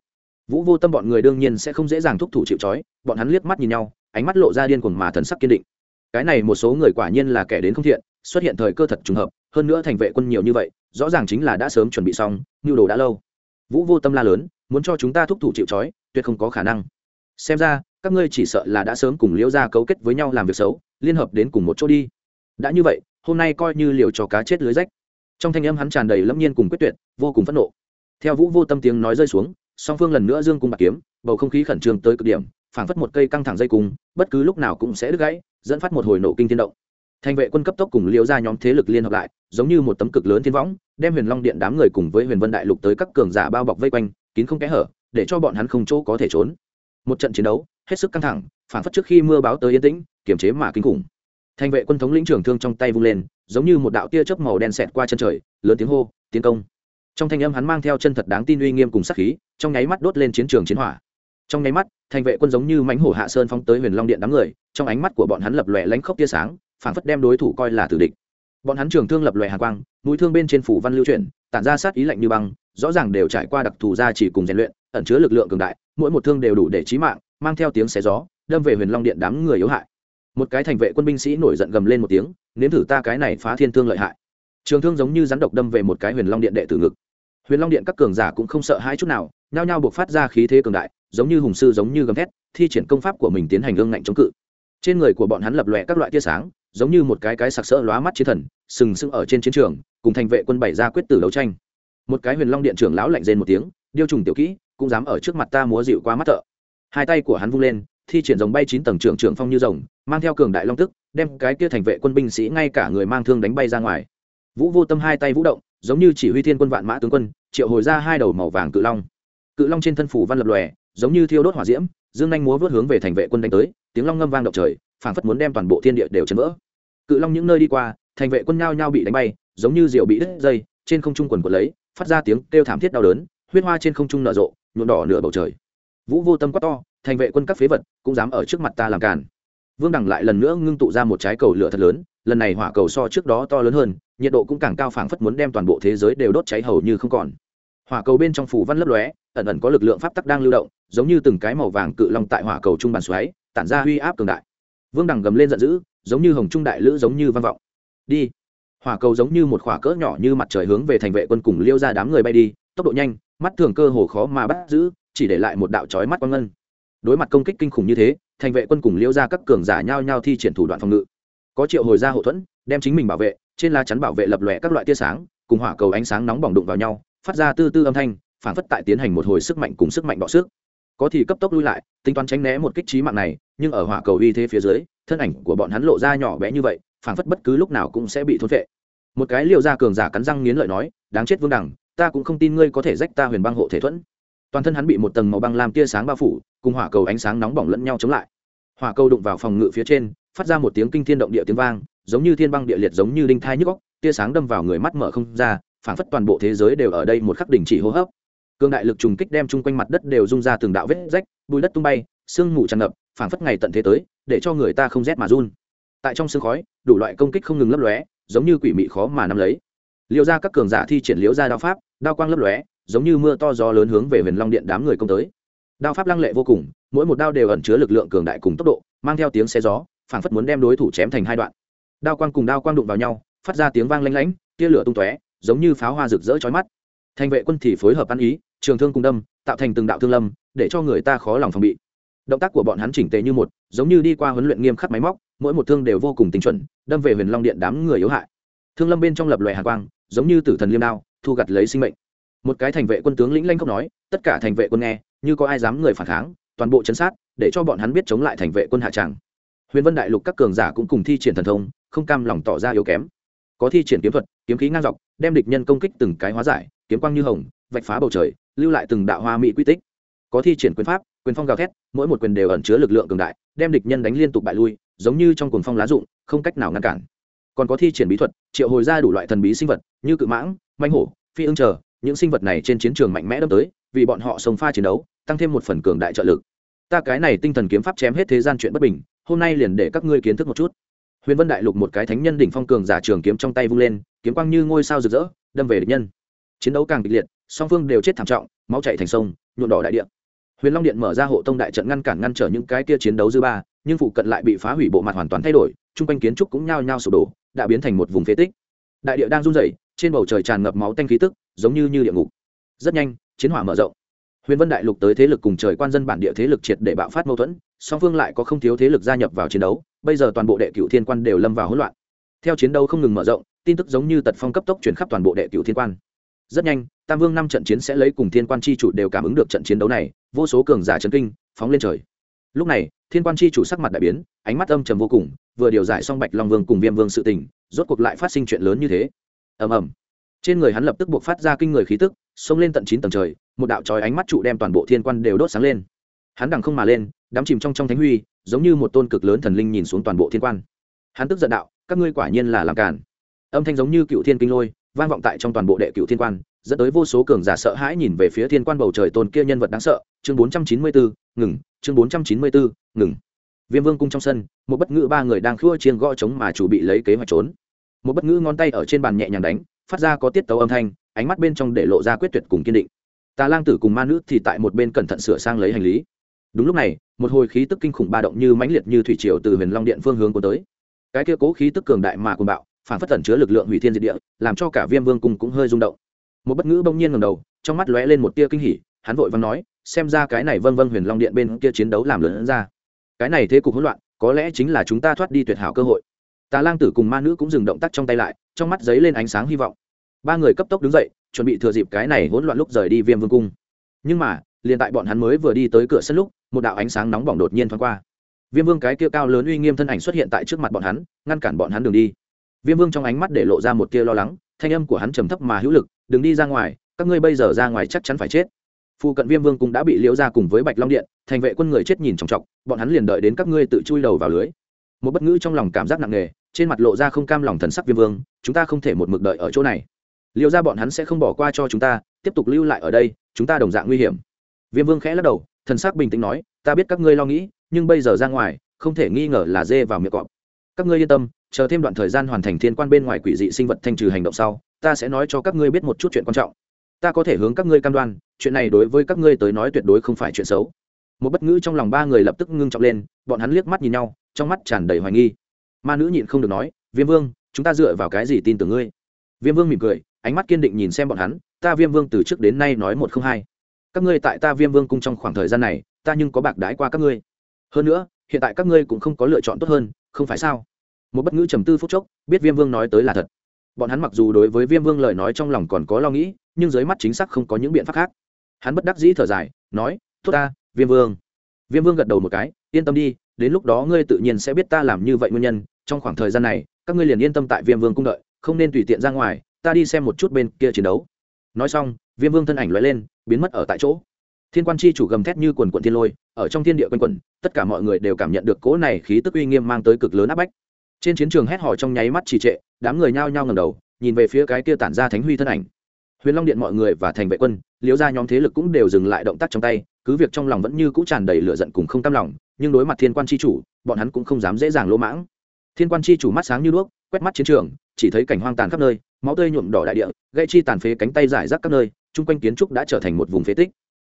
vũ vô tâm bọn người đương nhiên sẽ không dễ dàng thúc thủ chịu trói, bọn hắn liếc mắt nhìn nhau, ánh mắt lộ ra điên cuồng mà thần sắc kiên định. Cái này một số người quả nhiên là kẻ đến không thiện, xuất hiện thời cơ thật trùng hợp, hơn nữa thành vệ quân nhiều như vậy, rõ ràng chính là đã sớm chuẩn bị xong nhu đồ đã lâu. Vũ vô tâm la lớn, muốn cho chúng ta thúc thủ chịu trói, tuyệt không có khả năng. Xem ra, các ngươi chỉ sợ là đã sớm cùng liễu ra cấu kết với nhau làm việc xấu, liên hợp đến cùng một chỗ đi. Đã như vậy, hôm nay coi như liều cho cá chết lưới rách. Trong thanh âm hắn tràn đầy lâm nhiên cùng quyết tuyệt, vô cùng phẫn nộ. Theo vũ vô tâm tiếng nói rơi xuống song phương lần nữa dương cung bạc kiếm, bầu không khí khẩn trương tới cực điểm, phảng phất một cây căng thẳng dây cung, bất cứ lúc nào cũng sẽ đứt gãy, dẫn phát một hồi nổ kinh thiên động. Thành vệ quân cấp tốc cùng liễu ra nhóm thế lực liên hợp lại, giống như một tấm cực lớn thiên võng, đem huyền long điện đám người cùng với huyền vân đại lục tới các cường giả bao bọc vây quanh, kín không kẽ hở, để cho bọn hắn không chỗ có thể trốn. Một trận chiến đấu, hết sức căng thẳng phản phất trước khi mưa báo tới yên tĩnh, kiềm chế mà kinh khủng. Thành vệ quân thống lĩnh trưởng thương trong tay vung lên, giống như một đạo tia chớp màu đen xẹt qua chân trời, lớn tiếng hô, tiến công! Trong thanh âm hắn mang theo chân thật đáng tin uy nghiêm cùng sắc khí, trong nháy mắt đốt lên chiến trường chiến hỏa. Trong nháy mắt, thành vệ quân giống như mánh hổ hạ sơn phóng tới huyền long điện đám người, trong ánh mắt của bọn hắn lập lòe lánh khốc tia sáng phản phất đem đối thủ coi là tử địch. Bọn hắn trường thương lập lòe hạ quang, mũi thương bên trên phủ văn lưu chuyển, tản ra sát ý lạnh như băng, rõ ràng đều trải qua đặc thù gia chỉ cùng rèn luyện, ẩn chứa lực lượng cường đại, mỗi một thương đều đủ để chí mạng, mang theo tiếng xé gió, đâm về huyền long điện đám người yếu hại. Một cái thành vệ quân binh sĩ nổi giận gầm lên một tiếng, nếm thử ta cái này phá thiên thương lợi hại. Trường thương giống như rắn độc đâm về một cái huyền long điện đệ tử ngực huyền long điện các cường giả cũng không sợ hãi chút nào, nhao nhao buộc phát ra khí thế cường đại, giống như hùng sư giống như gầm thét, thi triển công pháp của mình tiến hành ương ngạnh chống cự. Trên người của bọn hắn lập lòe các loại tia sáng, giống như một cái cái sặc sỡ lóa mắt chiến thần, sừng sững ở trên chiến trường, cùng thành vệ quân bày ra quyết tử đấu tranh. Một cái huyền long điện trưởng lão lạnh rên một tiếng, điêu trùng tiểu kỹ, cũng dám ở trước mặt ta múa dịu qua mắt thợ. Hai tay của hắn vung lên, thi triển dòng bay chín tầng trưởng trưởng phong như rồng, mang theo cường đại long tức, đem cái kia thành vệ quân binh sĩ ngay cả người mang thương đánh bay ra ngoài. Vũ vô tâm hai tay vũ động giống như chỉ huy thiên quân vạn mã tướng quân, triệu hồi ra hai đầu màu vàng cự long. Cự long trên thân phủ văn lập lòe, giống như thiêu đốt hỏa diễm, dương nhanh múa vớt hướng về thành vệ quân đánh tới, tiếng long ngâm vang động trời, phảng phất muốn đem toàn bộ thiên địa đều chấn vỡ. Cự long những nơi đi qua, thành vệ quân nhao nhao bị đánh bay, giống như rượu bị đứt dây, trên không trung quần quần lấy, phát ra tiếng kêu thảm thiết đau đớn, huyết hoa trên không trung nở rộ, nhuộm đỏ nửa bầu trời. Vũ vô tâm quá to, thành vệ quân các phế vật cũng dám ở trước mặt ta làm càn. Vương đằng lại lần nữa ngưng tụ ra một trái cầu lửa thật lớn lần này hỏa cầu so trước đó to lớn hơn, nhiệt độ cũng càng cao phảng phất muốn đem toàn bộ thế giới đều đốt cháy hầu như không còn. Hỏa cầu bên trong phủ văn lấp lóe, ẩn ẩn có lực lượng pháp tắc đang lưu động, giống như từng cái màu vàng cự long tại hỏa cầu trung bàn xoáy, tản ra huy áp cường đại. Vương đằng gầm lên giận dữ, giống như hồng trung đại lữ giống như vang vọng. Đi. Hỏa cầu giống như một khỏa cỡ nhỏ như mặt trời hướng về thành vệ quân cùng liêu ra đám người bay đi, tốc độ nhanh, mắt thường cơ hồ khó mà bắt giữ, chỉ để lại một đạo chói mắt quang ngân. Đối mặt công kích kinh khủng như thế, thành vệ quân cùng liêu ra các cường giả nhau nhau thi triển thủ đoạn phòng ngự có triệu hồi ra hậu thuẫn, đem chính mình bảo vệ, trên lá chắn bảo vệ lập lòe các loại tia sáng, cùng hỏa cầu ánh sáng nóng bỏng đụng vào nhau, phát ra tư tư âm thanh, phản phất tại tiến hành một hồi sức mạnh cùng sức mạnh bọ sức. Có thì cấp tốc lui lại, tính toán tránh né một kích trí mạng này, nhưng ở hỏa cầu uy thế phía dưới, thân ảnh của bọn hắn lộ ra nhỏ bé như vậy, phản phất bất cứ lúc nào cũng sẽ bị thốn vệ một cái liều ra cường giả cắn răng nghiến lợi nói, đáng chết vương đẳng ta cũng không tin ngươi có thể rách ta huyền băng hộ thể thuẫn. Toàn thân hắn bị một tầng màu băng làm tia sáng bao phủ, cùng hỏa cầu ánh sáng nóng bỏng lẫn nhau chống lại. Hỏa cầu đụng vào phòng ngự phía trên phát ra một tiếng kinh thiên động địa tiếng vang, giống như thiên băng địa liệt giống như đinh thai nhức góc tia sáng đâm vào người mắt mở không ra, phảng phất toàn bộ thế giới đều ở đây một khắc đình chỉ hô hấp. Cương đại lực trùng kích đem chung quanh mặt đất đều rung ra từng đạo vết rách bùi đất tung bay, sương mù tràn ngập, phảng phất ngày tận thế tới, để cho người ta không rét mà run. Tại trong sương khói, đủ loại công kích không ngừng lấp lóe, giống như quỷ mị khó mà nắm lấy. Liêu ra các cường giả thi triển liễu ra đao pháp, đao quang lấp lóe, giống như mưa to gió lớn hướng về huyền long điện đám người công tới. Đao pháp lăng lệ vô cùng, mỗi một đao đều ẩn chứa lực lượng cường đại cùng tốc độ, mang theo tiếng xe gió phảng phất muốn đem đối thủ chém thành hai đoạn. Đao quang cùng đao quang đụng vào nhau, phát ra tiếng vang lanh lảnh, tia lửa tung tóe, giống như pháo hoa rực rỡ chói mắt. Thành vệ quân thì phối hợp ăn ý, trường thương cùng đâm, tạo thành từng đạo thương lâm, để cho người ta khó lòng phòng bị. Động tác của bọn hắn chỉnh tề như một, giống như đi qua huấn luyện nghiêm khắc máy móc, mỗi một thương đều vô cùng tinh chuẩn, đâm về huyền long điện đám người yếu hại. Thương lâm bên trong lập loè hàn quang, giống như tử thần liêm đao, thu gặt lấy sinh mệnh. Một cái thành vệ quân tướng lĩnh lanh không nói, tất cả thành vệ quân nghe, như có ai dám người phản kháng, toàn bộ chấn sát, để cho bọn hắn biết chống lại thành vệ quân hạ tràng huyền vân đại lục các cường giả cũng cùng thi triển thần thông, không cam lòng tỏ ra yếu kém. Có thi triển kiếm thuật, kiếm khí ngang dọc, đem địch nhân công kích từng cái hóa giải, kiếm quang như hồng, vạch phá bầu trời, lưu lại từng đạo hoa mỹ quy tích. Có thi triển quyền pháp, quyền phong gào thét, mỗi một quyền đều ẩn chứa lực lượng cường đại, đem địch nhân đánh liên tục bại lui, giống như trong cuồng phong lá rụng, không cách nào ngăn cản. Còn có thi triển bí thuật, triệu hồi ra đủ loại thần bí sinh vật, như cự mãng manh hổ, phi ưng chờ, những sinh vật này trên chiến trường mạnh mẽ đâm tới, vì bọn họ sống pha chiến đấu, tăng thêm một phần cường đại trợ lực. Ta cái này tinh thần kiếm pháp chém hết thế gian chuyện bất bình hôm nay liền để các ngươi kiến thức một chút. Huyền vân đại lục một cái thánh nhân đỉnh phong cường giả trường kiếm trong tay vung lên, kiếm quang như ngôi sao rực rỡ, đâm về địch nhân. Chiến đấu càng kịch liệt, song phương đều chết thảm trọng, máu chảy thành sông, nhuộn đỏ đại địa. Huyền long điện mở ra hộ tông đại trận ngăn cản ngăn trở những cái kia chiến đấu dư ba, nhưng phụ cận lại bị phá hủy bộ mặt hoàn toàn thay đổi, chung quanh kiến trúc cũng nhao nhao sụp đổ, đã biến thành một vùng phế tích. Đại địa đang run rẩy, trên bầu trời tràn ngập máu tanh khí tức, giống như như địa ngục. Rất nhanh, chiến hỏa mở rộng. Huyền vân đại lục tới thế lực cùng trời quan dân bản địa thế lực triệt để bạo phát mâu thuẫn song phương lại có không thiếu thế lực gia nhập vào chiến đấu, bây giờ toàn bộ đệ cựu thiên quan đều lâm vào hỗn loạn. Theo chiến đấu không ngừng mở rộng, tin tức giống như tật phong cấp tốc chuyển khắp toàn bộ đệ cựu thiên quan. Rất nhanh, tam vương năm trận chiến sẽ lấy cùng thiên quan chi chủ đều cảm ứng được trận chiến đấu này, vô số cường giả trấn kinh, phóng lên trời. Lúc này, thiên quan chi chủ sắc mặt đại biến, ánh mắt âm trầm vô cùng, vừa điều giải xong bạch long vương cùng viêm vương sự tình, rốt cuộc lại phát sinh chuyện lớn như thế. Ầm ầm. Trên người hắn lập tức buộc phát ra kinh người khí tức, xông lên tận chín tầng trời, một đạo trói ánh mắt trụ đem toàn bộ thiên quan đều đốt sáng lên. Hắn đằng không mà lên đắm chìm trong trong thánh huy, giống như một tôn cực lớn thần linh nhìn xuống toàn bộ thiên quan. Hắn tức giận đạo, các ngươi quả nhiên là làm cản âm thanh giống như cựu thiên kinh lôi, vang vọng tại trong toàn bộ đệ cựu thiên quan, dẫn tới vô số cường giả sợ hãi nhìn về phía thiên quan bầu trời tôn kia nhân vật đáng sợ. Chương bốn trăm chín mươi bốn ngừng, chương bốn trăm chín mươi bốn ngừng. Viêm vương cung trong sân, một bất ngữ ba người đang khua chiên gõ trống mà chủ bị lấy kế hoạch trốn. Một bất ngữ ngón tay ở trên bàn nhẹ nhàng đánh, phát ra có tiết tấu âm thanh, ánh mắt bên trong để lộ ra quyết tuyệt cùng kiên định. Tà lang tử cùng ma nữ thì tại một bên cẩn thận sửa sang lấy hành lý đúng lúc này, một hồi khí tức kinh khủng ba động như mãnh liệt như thủy triều từ huyền long điện phương hướng của tới. Cái kia cố khí tức cường đại mà cuồng bạo, phản phất tẩn chứa lực lượng hủy thiên diệt địa, làm cho cả viêm vương cung cũng hơi rung động. Một bất ngữ bỗng nhiên ngầm đầu, trong mắt lóe lên một tia kinh hỉ, hắn vội vàng nói, xem ra cái này vân vân huyền long điện bên kia chiến đấu làm lớn ra. Cái này thế cục hỗn loạn, có lẽ chính là chúng ta thoát đi tuyệt hảo cơ hội. Tà lang tử cùng ma nữ cũng dừng động tác trong tay lại, trong mắt giấy lên ánh sáng hy vọng. Ba người cấp tốc đứng dậy, chuẩn bị thừa dịp cái này hỗn loạn lúc rời đi viêm vương cung. Nhưng mà, liền tại bọn hắn mới vừa đi tới cửa sân lúc một đạo ánh sáng nóng bỏng đột nhiên thoáng qua. Viêm vương cái kia cao lớn uy nghiêm thân ảnh xuất hiện tại trước mặt bọn hắn, ngăn cản bọn hắn đường đi. Viêm vương trong ánh mắt để lộ ra một tia lo lắng, thanh âm của hắn trầm thấp mà hữu lực, đừng đi ra ngoài, các ngươi bây giờ ra ngoài chắc chắn phải chết. Phụ cận viêm vương cũng đã bị liễu ra cùng với bạch long điện, thành vệ quân người chết nhìn trọng trọng bọn hắn liền đợi đến các ngươi tự chui đầu vào lưới. Một bất ngữ trong lòng cảm giác nặng nề, trên mặt lộ ra không cam lòng thần sắc viêm vương, chúng ta không thể một mực đợi ở chỗ này. Liệu ra bọn hắn sẽ không bỏ qua cho chúng ta, tiếp tục lưu lại ở đây, chúng ta đồng dạng nguy hiểm. Viêm vương khẽ lắc đầu thần sắc bình tĩnh nói, ta biết các ngươi lo nghĩ, nhưng bây giờ ra ngoài, không thể nghi ngờ là dê vào miệng cọp. Các ngươi yên tâm, chờ thêm đoạn thời gian hoàn thành thiên quan bên ngoài quỷ dị sinh vật thanh trừ hành động sau, ta sẽ nói cho các ngươi biết một chút chuyện quan trọng. Ta có thể hướng các ngươi cam đoan, chuyện này đối với các ngươi tới nói tuyệt đối không phải chuyện xấu. Một bất ngữ trong lòng ba người lập tức ngưng trọng lên, bọn hắn liếc mắt nhìn nhau, trong mắt tràn đầy hoài nghi. Ma nữ nhịn không được nói, viêm vương, chúng ta dựa vào cái gì tin tưởng ngươi? Viêm vương mỉm cười, ánh mắt kiên định nhìn xem bọn hắn, ta viêm vương từ trước đến nay nói một không hai các ngươi tại ta viêm vương cung trong khoảng thời gian này, ta nhưng có bạc đái qua các ngươi. Hơn nữa, hiện tại các ngươi cũng không có lựa chọn tốt hơn, không phải sao? Một bất ngữ trầm tư phút chốc, biết viêm vương nói tới là thật. Bọn hắn mặc dù đối với viêm vương lời nói trong lòng còn có lo nghĩ, nhưng dưới mắt chính xác không có những biện pháp khác. Hắn bất đắc dĩ thở dài, nói, tốt ta, viêm vương. Viêm vương gật đầu một cái, yên tâm đi, đến lúc đó ngươi tự nhiên sẽ biết ta làm như vậy nguyên nhân. Trong khoảng thời gian này, các ngươi liền yên tâm tại viêm vương cung đợi, không nên tùy tiện ra ngoài, ta đi xem một chút bên kia chiến đấu. Nói xong, viêm vương thân ảnh loại lên biến mất ở tại chỗ. Thiên quan chi chủ gầm thét như quần quận thiên lôi, ở trong thiên địa quanh quẩn, tất cả mọi người đều cảm nhận được cỗ này khí tức uy nghiêm mang tới cực lớn áp bách. Trên chiến trường hét hò trong nháy mắt trì trệ, đám người nhao nhao ngầm đầu, nhìn về phía cái kia tản ra thánh huy thân ảnh. Huyền long điện mọi người và thành vệ quân, liễu ra nhóm thế lực cũng đều dừng lại động tác trong tay, cứ việc trong lòng vẫn như cũ tràn đầy lửa giận cùng không tam lòng, nhưng đối mặt thiên quan chi chủ, bọn hắn cũng không dám dễ dàng lỗ mãng. Thiên quan chi chủ mắt sáng như đuốc, quét mắt chiến trường, chỉ thấy cảnh hoang tàn khắp nơi, máu tươi nhuộm đỏ đại địa gây chi tàn phế cánh tay giải rác các nơi chung quanh kiến trúc đã trở thành một vùng phế tích.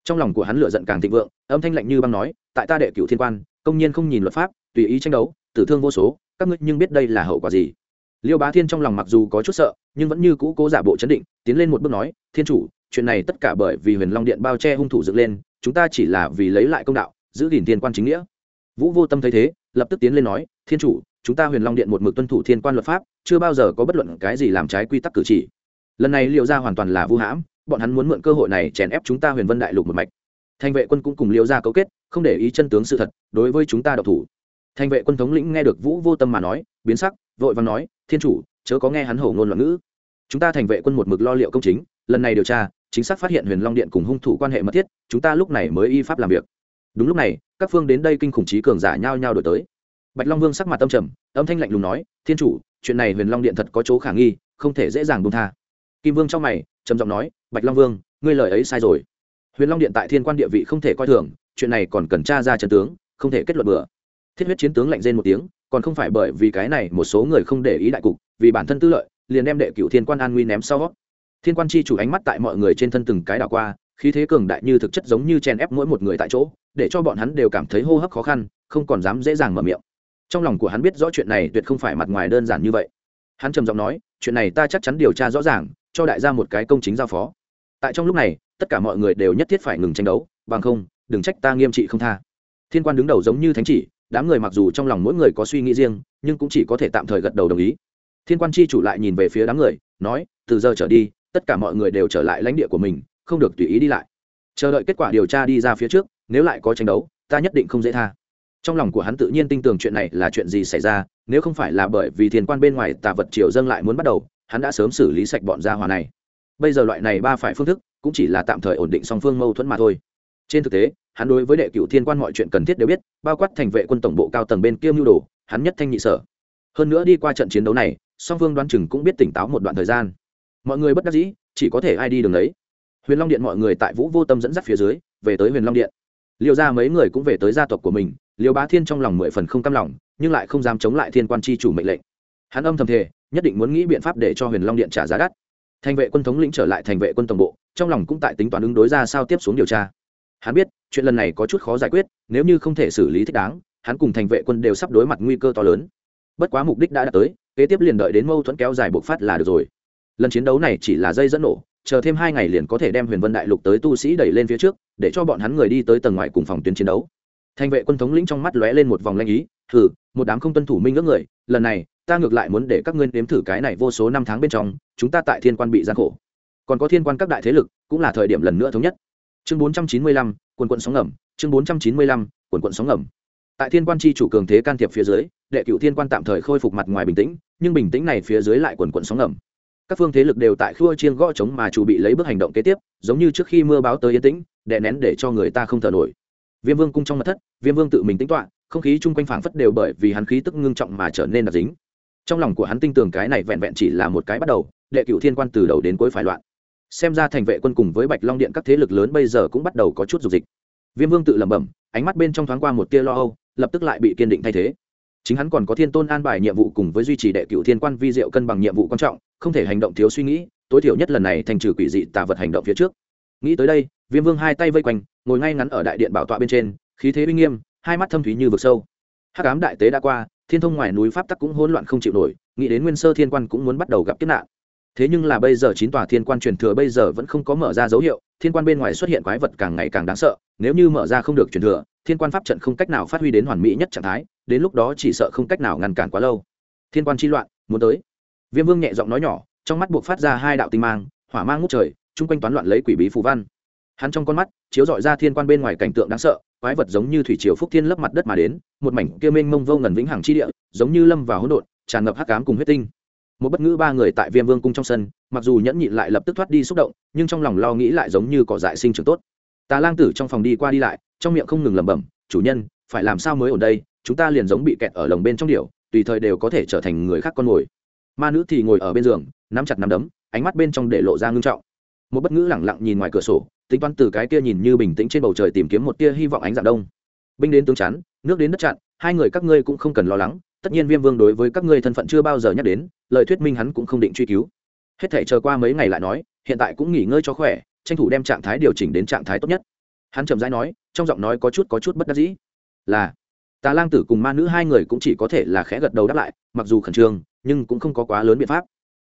Trong lòng của hắn lửa giận càng thịnh vượng, âm thanh lạnh như băng nói, tại ta đệ cựu thiên quan, công nhiên không nhìn luật pháp, tùy ý tranh đấu, tử thương vô số, các ngươi nhưng biết đây là hậu quả gì? Liêu bá thiên trong lòng mặc dù có chút sợ, nhưng vẫn như cũ cố giả bộ chấn định, tiến lên một bước nói, thiên chủ, chuyện này tất cả bởi vì huyền long điện bao che hung thủ dựng lên, chúng ta chỉ là vì lấy lại công đạo, giữ gìn thiên quan chính nghĩa. Vũ vô tâm thấy thế, lập tức tiến lên nói, thiên chủ, chúng ta huyền long điện một mực tuân thủ thiên quan luật pháp, chưa bao giờ có bất luận cái gì làm trái quy tắc cử chỉ. Lần này liệu ra hoàn toàn là vu hãm bọn hắn muốn mượn cơ hội này chèn ép chúng ta huyền vân đại lục một mạch. Thành vệ quân cũng cùng liêu ra cấu kết, không để ý chân tướng sự thật, đối với chúng ta độc thủ. Thành vệ quân thống lĩnh nghe được vũ vô tâm mà nói, biến sắc, vội và nói, thiên chủ, chớ có nghe hắn hổ ngôn loạn ngữ. Chúng ta thành vệ quân một mực lo liệu công chính, lần này điều tra, chính xác phát hiện huyền long điện cùng hung thủ quan hệ mật thiết, chúng ta lúc này mới y pháp làm việc. Đúng lúc này, các phương đến đây kinh khủng trí cường giả nhao nhao đổi tới. Bạch long vương sắc mặt tâm trầm, âm thanh lạnh lùng nói, thiên chủ, chuyện này huyền long điện thật có chỗ khả nghi, không thể dễ dàng buông tha kim vương trong mày, trầm giọng nói, bạch long vương, ngươi lời ấy sai rồi. Huyền long điện tại thiên quan địa vị không thể coi thường, chuyện này còn cần tra ra trần tướng, không thể kết luận bừa. Thiết huyết chiến tướng lạnh rên một tiếng, còn không phải bởi vì cái này một số người không để ý đại cục, vì bản thân tư lợi, liền đem đệ cựu thiên quan an nguy ném sau thiên quan chi chủ ánh mắt tại mọi người trên thân từng cái đảo qua, khí thế cường đại như thực chất giống như chen ép mỗi một người tại chỗ, để cho bọn hắn đều cảm thấy hô hấp khó khăn, không còn dám dễ dàng mở miệng. Trong lòng của hắn biết rõ chuyện này tuyệt không phải mặt ngoài đơn giản như vậy. Hắn trầm giọng nói, chuyện này ta chắc chắn điều tra rõ ràng cho đại gia một cái công chính giao phó. Tại trong lúc này, tất cả mọi người đều nhất thiết phải ngừng tranh đấu, bằng không, đừng trách ta nghiêm trị không tha. Thiên quan đứng đầu giống như thánh chỉ, đám người mặc dù trong lòng mỗi người có suy nghĩ riêng, nhưng cũng chỉ có thể tạm thời gật đầu đồng ý. Thiên quan chi chủ lại nhìn về phía đám người, nói, từ giờ trở đi, tất cả mọi người đều trở lại lãnh địa của mình, không được tùy ý đi lại. Chờ đợi kết quả điều tra đi ra phía trước, nếu lại có tranh đấu, ta nhất định không dễ tha. Trong lòng của hắn tự nhiên tin tưởng chuyện này là chuyện gì xảy ra, nếu không phải là bởi vì thiên quan bên ngoài tà vật triều dâng lại muốn bắt đầu hắn đã sớm xử lý sạch bọn gia hòa này. Bây giờ loại này ba phải phương thức cũng chỉ là tạm thời ổn định song phương mâu thuẫn mà thôi. Trên thực tế, hắn đối với đệ cựu thiên quan mọi chuyện cần thiết đều biết, bao quát thành vệ quân tổng bộ cao tầng bên kia mưu đồ, hắn nhất thanh nhị sở. Hơn nữa đi qua trận chiến đấu này, song phương đoán chừng cũng biết tỉnh táo một đoạn thời gian. Mọi người bất đắc dĩ, chỉ có thể ai đi đường đấy. Huyền long điện mọi người tại vũ vô tâm dẫn dắt phía dưới, về tới huyền long điện. Liêu ra mấy người cũng về tới gia tộc của mình, liêu bá thiên trong lòng mười phần không cam lòng, nhưng lại không dám chống lại thiên quan chi chủ mệnh lệnh. Hắn âm thầm thề nhất định muốn nghĩ biện pháp để cho huyền long điện trả giá đắt. Thành vệ quân thống lĩnh trở lại thành vệ quân tổng bộ, trong lòng cũng tại tính toán ứng đối ra sao tiếp xuống điều tra. Hắn biết, chuyện lần này có chút khó giải quyết, nếu như không thể xử lý thích đáng, hắn cùng thành vệ quân đều sắp đối mặt nguy cơ to lớn. Bất quá mục đích đã đạt tới, kế tiếp liền đợi đến mâu thuẫn kéo dài bộc phát là được rồi. Lần chiến đấu này chỉ là dây dẫn nổ, chờ thêm hai ngày liền có thể đem huyền vân đại lục tới tu sĩ đẩy lên phía trước, để cho bọn hắn người đi tới tầng ngoài cùng phòng tuyến chiến đấu. Thành vệ quân thống lĩnh trong mắt lóe lên một vòng lanh ý thử một đám không tuân thủ minh ước người, lần này ta ngược lại muốn để các ngươi nếm thử cái này vô số năm tháng bên trong, chúng ta tại thiên quan bị gian khổ. Còn có thiên quan các đại thế lực, cũng là thời điểm lần nữa thống nhất. Chương bốn trăm chín mươi lăm, quần quận sóng ngầm, chương bốn trăm chín mươi lăm, quần quận sóng ngầm. Tại thiên quan chi chủ cường thế can thiệp phía dưới, đệ cựu thiên quan tạm thời khôi phục mặt ngoài bình tĩnh, nhưng bình tĩnh này phía dưới lại quần quận sóng ngầm. Các phương thế lực đều tại khua chiên gõ trống mà chủ bị lấy bước hành động kế tiếp, giống như trước khi mưa báo tới yên tĩnh, đè nén để cho người ta không thở nổi. Viêm vương cung trong mặt thất, viêm vương tự mình tính toạ không khí chung quanh phảng phất đều bởi vì hắn khí tức ngưng trọng mà trở nên đặc dính trong lòng của hắn tin tưởng cái này vẹn vẹn chỉ là một cái bắt đầu, đệ cựu thiên quan từ đầu đến cuối phải loạn. Xem ra thành vệ quân cùng với bạch long điện các thế lực lớn bây giờ cũng bắt đầu có chút dục dịch. Viêm vương tự lẩm bẩm, ánh mắt bên trong thoáng qua một tia lo âu, lập tức lại bị kiên định thay thế. Chính hắn còn có thiên tôn an bài nhiệm vụ cùng với duy trì đệ cựu thiên quan vi diệu cân bằng nhiệm vụ quan trọng, không thể hành động thiếu suy nghĩ, tối thiểu nhất lần này thành trừ quỷ dị tà vật hành động phía trước. Nghĩ tới đây, viêm vương hai tay vây quanh, ngồi ngay ngắn ở đại điện bảo tọa bên trên, khí thế uy nghiêm, hai mắt thâm thúy như vực sâu. Hắc ám đại tế đã qua thiên thông ngoài núi pháp tắc cũng hỗn loạn không chịu nổi, nghĩ đến nguyên sơ thiên quan cũng muốn bắt đầu gặp kiếp nạn. Thế nhưng là bây giờ chín tòa thiên quan truyền thừa bây giờ vẫn không có mở ra dấu hiệu, thiên quan bên ngoài xuất hiện quái vật càng ngày càng đáng sợ, nếu như mở ra không được truyền thừa, thiên quan pháp trận không cách nào phát huy đến hoàn mỹ nhất trạng thái, đến lúc đó chỉ sợ không cách nào ngăn cản quá lâu. Thiên quan chi loạn, muốn tới. Viêm vương nhẹ giọng nói nhỏ, trong mắt buộc phát ra hai đạo tinh mang, hỏa mang ngút trời, chung quanh toán loạn lấy quỷ bí phù văn. Hắn trong con mắt, chiếu dọi ra thiên quan bên ngoài cảnh tượng đáng sợ quái vật giống như thủy triều phúc thiên lấp mặt đất mà đến một mảnh kia mênh mông vô ngần vĩnh hằng chi địa giống như lâm vào hỗn độn tràn ngập hắc cám cùng huyết tinh. Một bất ngữ ba người tại viêm vương cung trong sân mặc dù nhẫn nhịn lại lập tức thoát đi xúc động nhưng trong lòng lo nghĩ lại giống như cỏ dại sinh trưởng tốt. Tà lang tử trong phòng đi qua đi lại trong miệng không ngừng lẩm bẩm chủ nhân phải làm sao mới ở đây? Chúng ta liền giống bị kẹt ở lồng bên trong điểu, tùy thời đều có thể trở thành người khác con mồi. Ma nữ thì ngồi ở bên giường nắm chặt nắm đấm ánh mắt bên trong để lộ ra ngưng trọng. Một bất ngữ lẳng lặng nhìn ngoài cửa sổ tính toán từ cái kia nhìn như bình tĩnh trên bầu trời tìm kiếm một tia hy vọng ánh dạng đông. Binh đến tướng chắn, nước đến đất chặn, hai người các ngươi cũng không cần lo lắng, tất nhiên viêm vương đối với các ngươi thân phận chưa bao giờ nhắc đến, lời thuyết minh hắn cũng không định truy cứu. Hết thể chờ qua mấy ngày lại nói, hiện tại cũng nghỉ ngơi cho khỏe, tranh thủ đem trạng thái điều chỉnh đến trạng thái tốt nhất. Hắn chậm rãi nói, trong giọng nói có chút có chút bất đắc dĩ. Là, tà lang tử cùng ma nữ hai người cũng chỉ có thể là khẽ gật đầu đáp lại, mặc dù khẩn trương, nhưng cũng không có quá lớn biện pháp.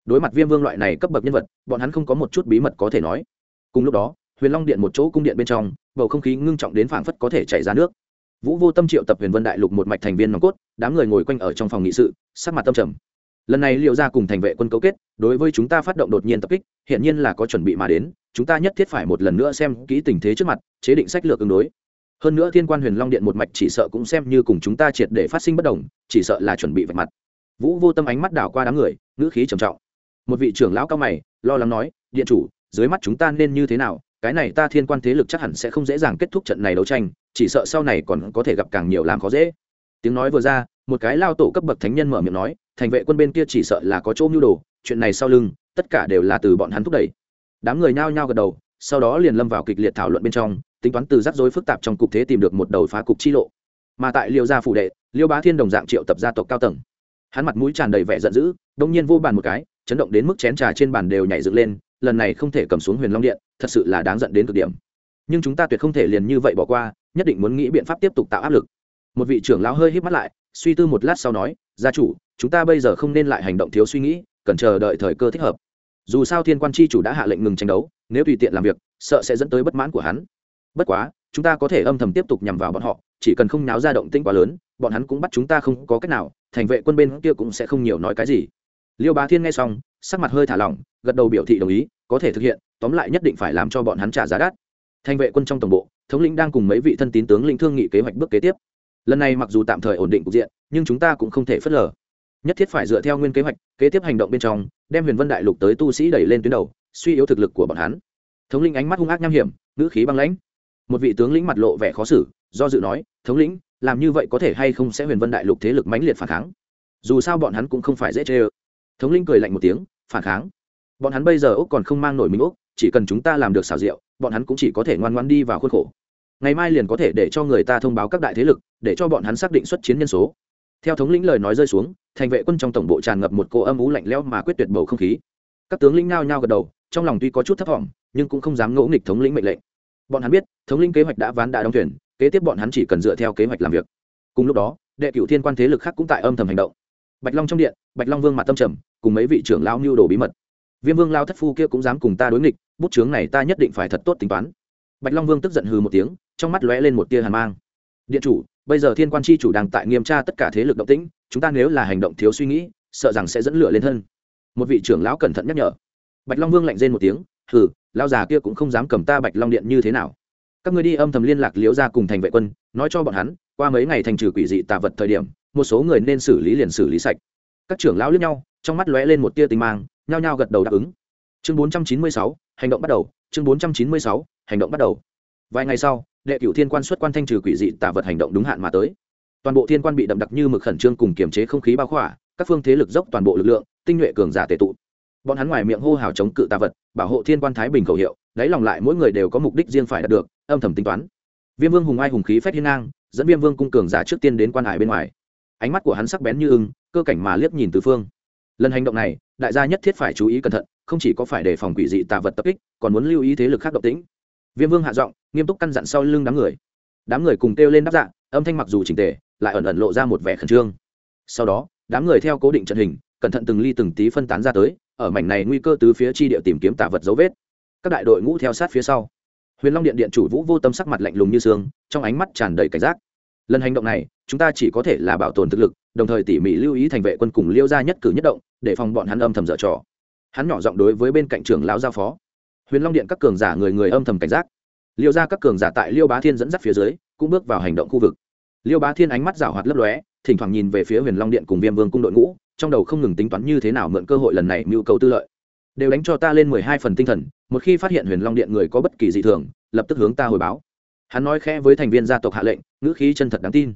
Đối mặt viêm vương loại này cấp bậc nhân vật, bọn hắn không có một chút bí mật có thể nói. Cùng lúc đó huyền long điện một chỗ cung điện bên trong, bầu không khí ngưng trọng đến phảng phất có thể chảy ra nước. Vũ vô tâm triệu tập huyền vân đại lục một mạch thành viên nòng cốt, đám người ngồi quanh ở trong phòng nghị sự, sắc mặt tâm trầm. Lần này liệu ra cùng thành vệ quân cấu kết, đối với chúng ta phát động đột nhiên tập kích hiện nhiên là có chuẩn bị mà đến, chúng ta nhất thiết phải một lần nữa xem kỹ tình thế trước mặt, chế định sách lược ứng đối. Hơn nữa thiên quan huyền long điện một mạch chỉ sợ cũng xem như cùng chúng ta triệt để phát sinh bất đồng, chỉ sợ là chuẩn bị vạch mặt. Vũ vô tâm ánh mắt đảo qua đám người, ngữ khí trầm trọng. Một vị trưởng lão cao mày, lo lắng nói, điện chủ, dưới mắt chúng ta nên như thế nào? Cái này ta thiên quan thế lực chắc hẳn sẽ không dễ dàng kết thúc trận này đấu tranh, chỉ sợ sau này còn có thể gặp càng nhiều làm khó dễ. Tiếng nói vừa ra, một cái lao tổ cấp bậc thánh nhân mở miệng nói, thành vệ quân bên kia chỉ sợ là có chỗ mưu đồ, chuyện này sau lưng, tất cả đều là từ bọn hắn thúc đẩy. Đám người nhao nhao gật đầu, sau đó liền lâm vào kịch liệt thảo luận bên trong, tính toán từ rắc rối phức tạp trong cục thế tìm được một đầu phá cục chi lộ. Mà tại liêu gia phủ đệ, liêu bá thiên đồng dạng triệu tập gia tộc cao tầng. Hắn mặt mũi tràn đầy vẻ giận dữ, đông nhiên vô bàn một cái, chấn động đến mức chén trà trên bàn đều nhảy dựng lên, lần này không thể cầm xuống huyền long điện thật sự là đáng giận đến cực điểm. Nhưng chúng ta tuyệt không thể liền như vậy bỏ qua, nhất định muốn nghĩ biện pháp tiếp tục tạo áp lực. Một vị trưởng lão hơi hít mắt lại, suy tư một lát sau nói, gia chủ, chúng ta bây giờ không nên lại hành động thiếu suy nghĩ, cần chờ đợi thời cơ thích hợp. Dù sao thiên quan chi chủ đã hạ lệnh ngừng tranh đấu, nếu tùy tiện làm việc, sợ sẽ dẫn tới bất mãn của hắn. Bất quá, chúng ta có thể âm thầm tiếp tục nhằm vào bọn họ, chỉ cần không náo ra động tĩnh quá lớn, bọn hắn cũng bắt chúng ta không có cách nào, thành vệ quân bên kia cũng sẽ không nhiều nói cái gì. Liêu bá thiên nghe xong sắc mặt hơi thả lỏng, gật đầu biểu thị đồng ý, có thể thực hiện, tóm lại nhất định phải làm cho bọn hắn trả giá đắt. Thành vệ quân trong tổng bộ, thống lĩnh đang cùng mấy vị thân tín tướng lĩnh thương nghị kế hoạch bước kế tiếp. Lần này mặc dù tạm thời ổn định cục diện, nhưng chúng ta cũng không thể phớt lờ. Nhất thiết phải dựa theo nguyên kế hoạch, kế tiếp hành động bên trong, đem huyền vân đại lục tới tu sĩ đẩy lên tuyến đầu, suy yếu thực lực của bọn hắn. Thống lĩnh ánh mắt hung ác nham hiểm, ngữ khí băng lãnh. Một vị tướng lĩnh mặt lộ vẻ khó xử, do dự nói, thống lĩnh, làm như vậy có thể hay không sẽ huyền vân đại lục thế lực mãnh liệt phản kháng? Dù sao bọn hắn cũng không phải dễ chê ơ thống lĩnh cười lạnh một tiếng, phản kháng. Bọn hắn bây giờ úc còn không mang nổi mình úc, chỉ cần chúng ta làm được xào rượu bọn hắn cũng chỉ có thể ngoan ngoan đi vào khuôn khổ. Ngày mai liền có thể để cho người ta thông báo các đại thế lực, để cho bọn hắn xác định xuất chiến nhân số. Theo thống lĩnh lời nói rơi xuống, thành vệ quân trong tổng bộ tràn ngập một cô âm ú lạnh lẽo mà quyết tuyệt bầu không khí. Các tướng lĩnh nao nhao gật đầu, trong lòng tuy có chút thấp thỏm nhưng cũng không dám ngỗ nghịch thống lĩnh mệnh lệnh. Bọn hắn biết, thống lĩnh kế hoạch đã ván đã đóng thuyền, kế tiếp bọn hắn chỉ cần dựa theo kế hoạch làm việc. Cùng lúc đó, đệ cựu thiên quan thế lực khác cũng tại âm thầm hành động bạch long trong điện, bạch long vương mặt tâm trầm, cùng mấy vị trưởng lao mưu đồ bí mật. Viêm vương lao thất phu kia cũng dám cùng ta đối nghịch, bút chướng này ta nhất định phải thật tốt tính toán. Bạch long vương tức giận hừ một tiếng, trong mắt lóe lên một tia hàn mang. Điện chủ, bây giờ thiên quan chi chủ đang tại nghiêm tra tất cả thế lực động tĩnh, chúng ta nếu là hành động thiếu suy nghĩ, sợ rằng sẽ dẫn lửa lên thân. Một vị trưởng lão cẩn thận nhắc nhở. Bạch long vương lạnh rên một tiếng, hừ lao già kia cũng không dám cầm ta bạch long điện như thế nào. Các người đi âm thầm liên lạc liễu ra cùng thành vệ quân, nói cho bọn hắn, qua mấy ngày thành trừ quỷ dị tà vật thời điểm một số người nên xử lý liền xử lý sạch. Các trưởng lão lướt nhau trong mắt lóe lên một tia tình mang nhao nhao gật đầu đáp ứng. Chương 496, hành động bắt đầu. Chương 496, hành động bắt đầu. Vài ngày sau đệ cửu thiên quan xuất quan thanh trừ quỷ dị tà vật hành động đúng hạn mà tới. Toàn bộ thiên quan bị đậm đặc như mực khẩn trương cùng kiềm chế không khí bao khỏa các phương thế lực dốc toàn bộ lực lượng tinh nhuệ cường giả tệ tụ. Bọn hắn ngoài miệng hô hào chống cự tà vật bảo hộ thiên quan thái bình khẩu hiệu lấy lòng lại mỗi người đều có mục đích riêng phải đạt được âm thầm tính toán. Viêm vương hùng ai hùng khí phép hiên ngang dẫn viêm vương cung cường giả trước tiên đến quan hải bên ngoài ánh mắt của hắn sắc bén như ưng, cơ cảnh mà liếc nhìn từ phương. Lần hành động này, đại gia nhất thiết phải chú ý cẩn thận, không chỉ có phải đề phòng quỷ dị tà vật tập kích, còn muốn lưu ý thế lực khác động tĩnh. Viêm vương hạ giọng, nghiêm túc căn dặn sau lưng đám người. Đám người cùng kêu lên đáp dạ âm thanh mặc dù trình tề, lại ẩn ẩn lộ ra một vẻ khẩn trương. Sau đó, đám người theo cố định trận hình, cẩn thận từng ly từng tí phân tán ra tới, ở mảnh này nguy cơ từ phía chi địa tìm kiếm tà vật dấu vết. Các đại đội ngũ theo sát phía sau. Huyền long điện điện chủ vũ vô tâm sắc mặt lạnh lùng như xương, trong ánh mắt tràn đầy cảnh giác. Lần hành động này chúng ta chỉ có thể là bảo tồn thực lực, đồng thời tỉ mỉ lưu ý thành vệ quân cùng liêu ra nhất cử nhất động, để phòng bọn hắn âm thầm dở trò. Hắn nhỏ giọng đối với bên cạnh trưởng lão giao phó. Huyền long điện các cường giả người người âm thầm cảnh giác. Liêu ra các cường giả tại liêu bá thiên dẫn dắt phía dưới, cũng bước vào hành động khu vực. Liêu bá thiên ánh mắt rảo hoạt lấp lóe, thỉnh thoảng nhìn về phía huyền long điện cùng viêm vương cung đội ngũ, trong đầu không ngừng tính toán như thế nào mượn cơ hội lần này mưu cầu tư lợi. Đều đánh cho ta lên mười hai phần tinh thần, một khi phát hiện huyền long điện người có bất kỳ dị thường, lập tức hướng ta hồi báo. Hắn nói khẽ với thành viên gia tộc hạ lệnh, ngữ khí chân thật đáng tin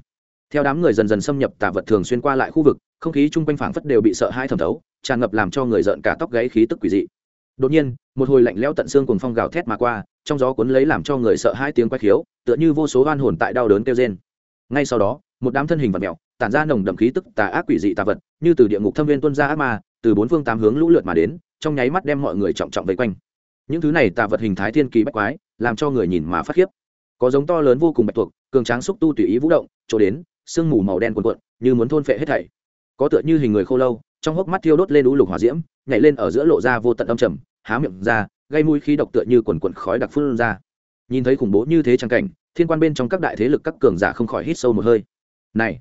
theo đám người dần dần xâm nhập tà vật thường xuyên qua lại khu vực, không khí chung quanh phảng phất đều bị sợ hai thẩm thấu, tràn ngập làm cho người rợn cả tóc gáy khí tức quỷ dị. Đột nhiên, một hồi lạnh lẽo tận xương cùng phong gào thét mà qua, trong gió cuốn lấy làm cho người sợ hai tiếng quay khiếu, tựa như vô số oan hồn tại đau đớn kêu rên. Ngay sau đó, một đám thân hình vật mèo, tản ra nồng đậm khí tức tà ác quỷ dị tà vật, như từ địa ngục thâm viên tuân ra ác ma, từ bốn phương tám hướng lũ lượt mà đến, trong nháy mắt đem mọi người trọng trọng vây quanh. Những thứ này tà vật hình thái thiên kỳ bách quái, làm cho người nhìn mà phát khiếp. Có giống to lớn vô cùng bạch tuộc, cường tráng xúc tu tùy ý vũ động, chỗ đến sương mù màu đen cuồn cuộn, như muốn thôn phệ hết thảy. Có tựa như hình người khô lâu, trong hốc mắt thiêu đốt lên u lục hỏa diễm, nhảy lên ở giữa lộ ra vô tận âm trầm, há miệng ra, gây mũi khí độc tựa như quần quần khói đặc phun ra. Nhìn thấy khủng bố như thế trang cảnh, thiên quan bên trong các đại thế lực các cường giả không khỏi hít sâu một hơi. Này,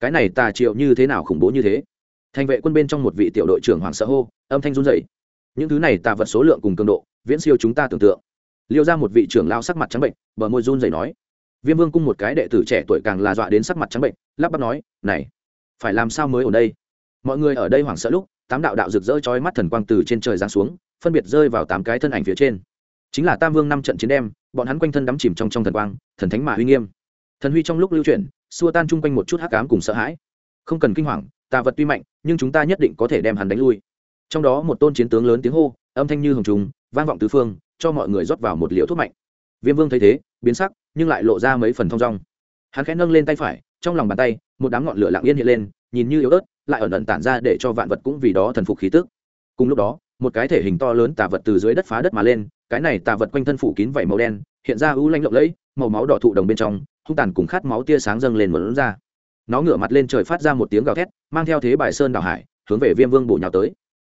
cái này tà triệu như thế nào khủng bố như thế? Thành vệ quân bên trong một vị tiểu đội trưởng hoàng sợ hô, âm thanh run rẩy. Những thứ này tà vật số lượng cùng cường độ, viễn siêu chúng ta tưởng tượng. Liêu ra một vị trưởng lao sắc mặt trắng bệnh, bờ môi run rẩy nói viêm vương cung một cái đệ tử trẻ tuổi càng là dọa đến sắc mặt trắng bệnh, lắp bắp nói, này, phải làm sao mới ở đây? Mọi người ở đây hoảng sợ lúc, tám đạo đạo rực rỡ chói mắt thần quang từ trên trời giáng xuống, phân biệt rơi vào tám cái thân ảnh phía trên. Chính là tam vương năm trận chiến đem, bọn hắn quanh thân đắm chìm trong trong thần quang, thần thánh mà uy nghiêm. Thần huy trong lúc lưu chuyển, xua tan chung quanh một chút hắc ám cùng sợ hãi. Không cần kinh hoàng, tà vật tuy mạnh, nhưng chúng ta nhất định có thể đem hắn đánh lui. Trong đó một tôn chiến tướng lớn tiếng hô, âm thanh như hồng trùng, vang vọng tứ phương, cho mọi người rót vào một liều thuốc mạnh. Viêm vương thấy thế biến sắc, nhưng lại lộ ra mấy phần thong dong. Hắn khẽ nâng lên tay phải, trong lòng bàn tay, một đám ngọn lửa lặng yên hiện lên, nhìn như yếu ớt, lại ẩn ẩn tản ra để cho vạn vật cũng vì đó thần phục khí tức. Cùng lúc đó, một cái thể hình to lớn tà vật từ dưới đất phá đất mà lên, cái này tà vật quanh thân phủ kín vảy màu đen, hiện ra ưu lanh lộng lẫy, màu máu đỏ thụ đồng bên trong, hung tàn cùng khát máu tia sáng dâng lên một lớn ra. Nó ngửa mặt lên trời phát ra một tiếng gào thét, mang theo thế bài sơn đảo hải, hướng về viêm vương bổ nhào tới.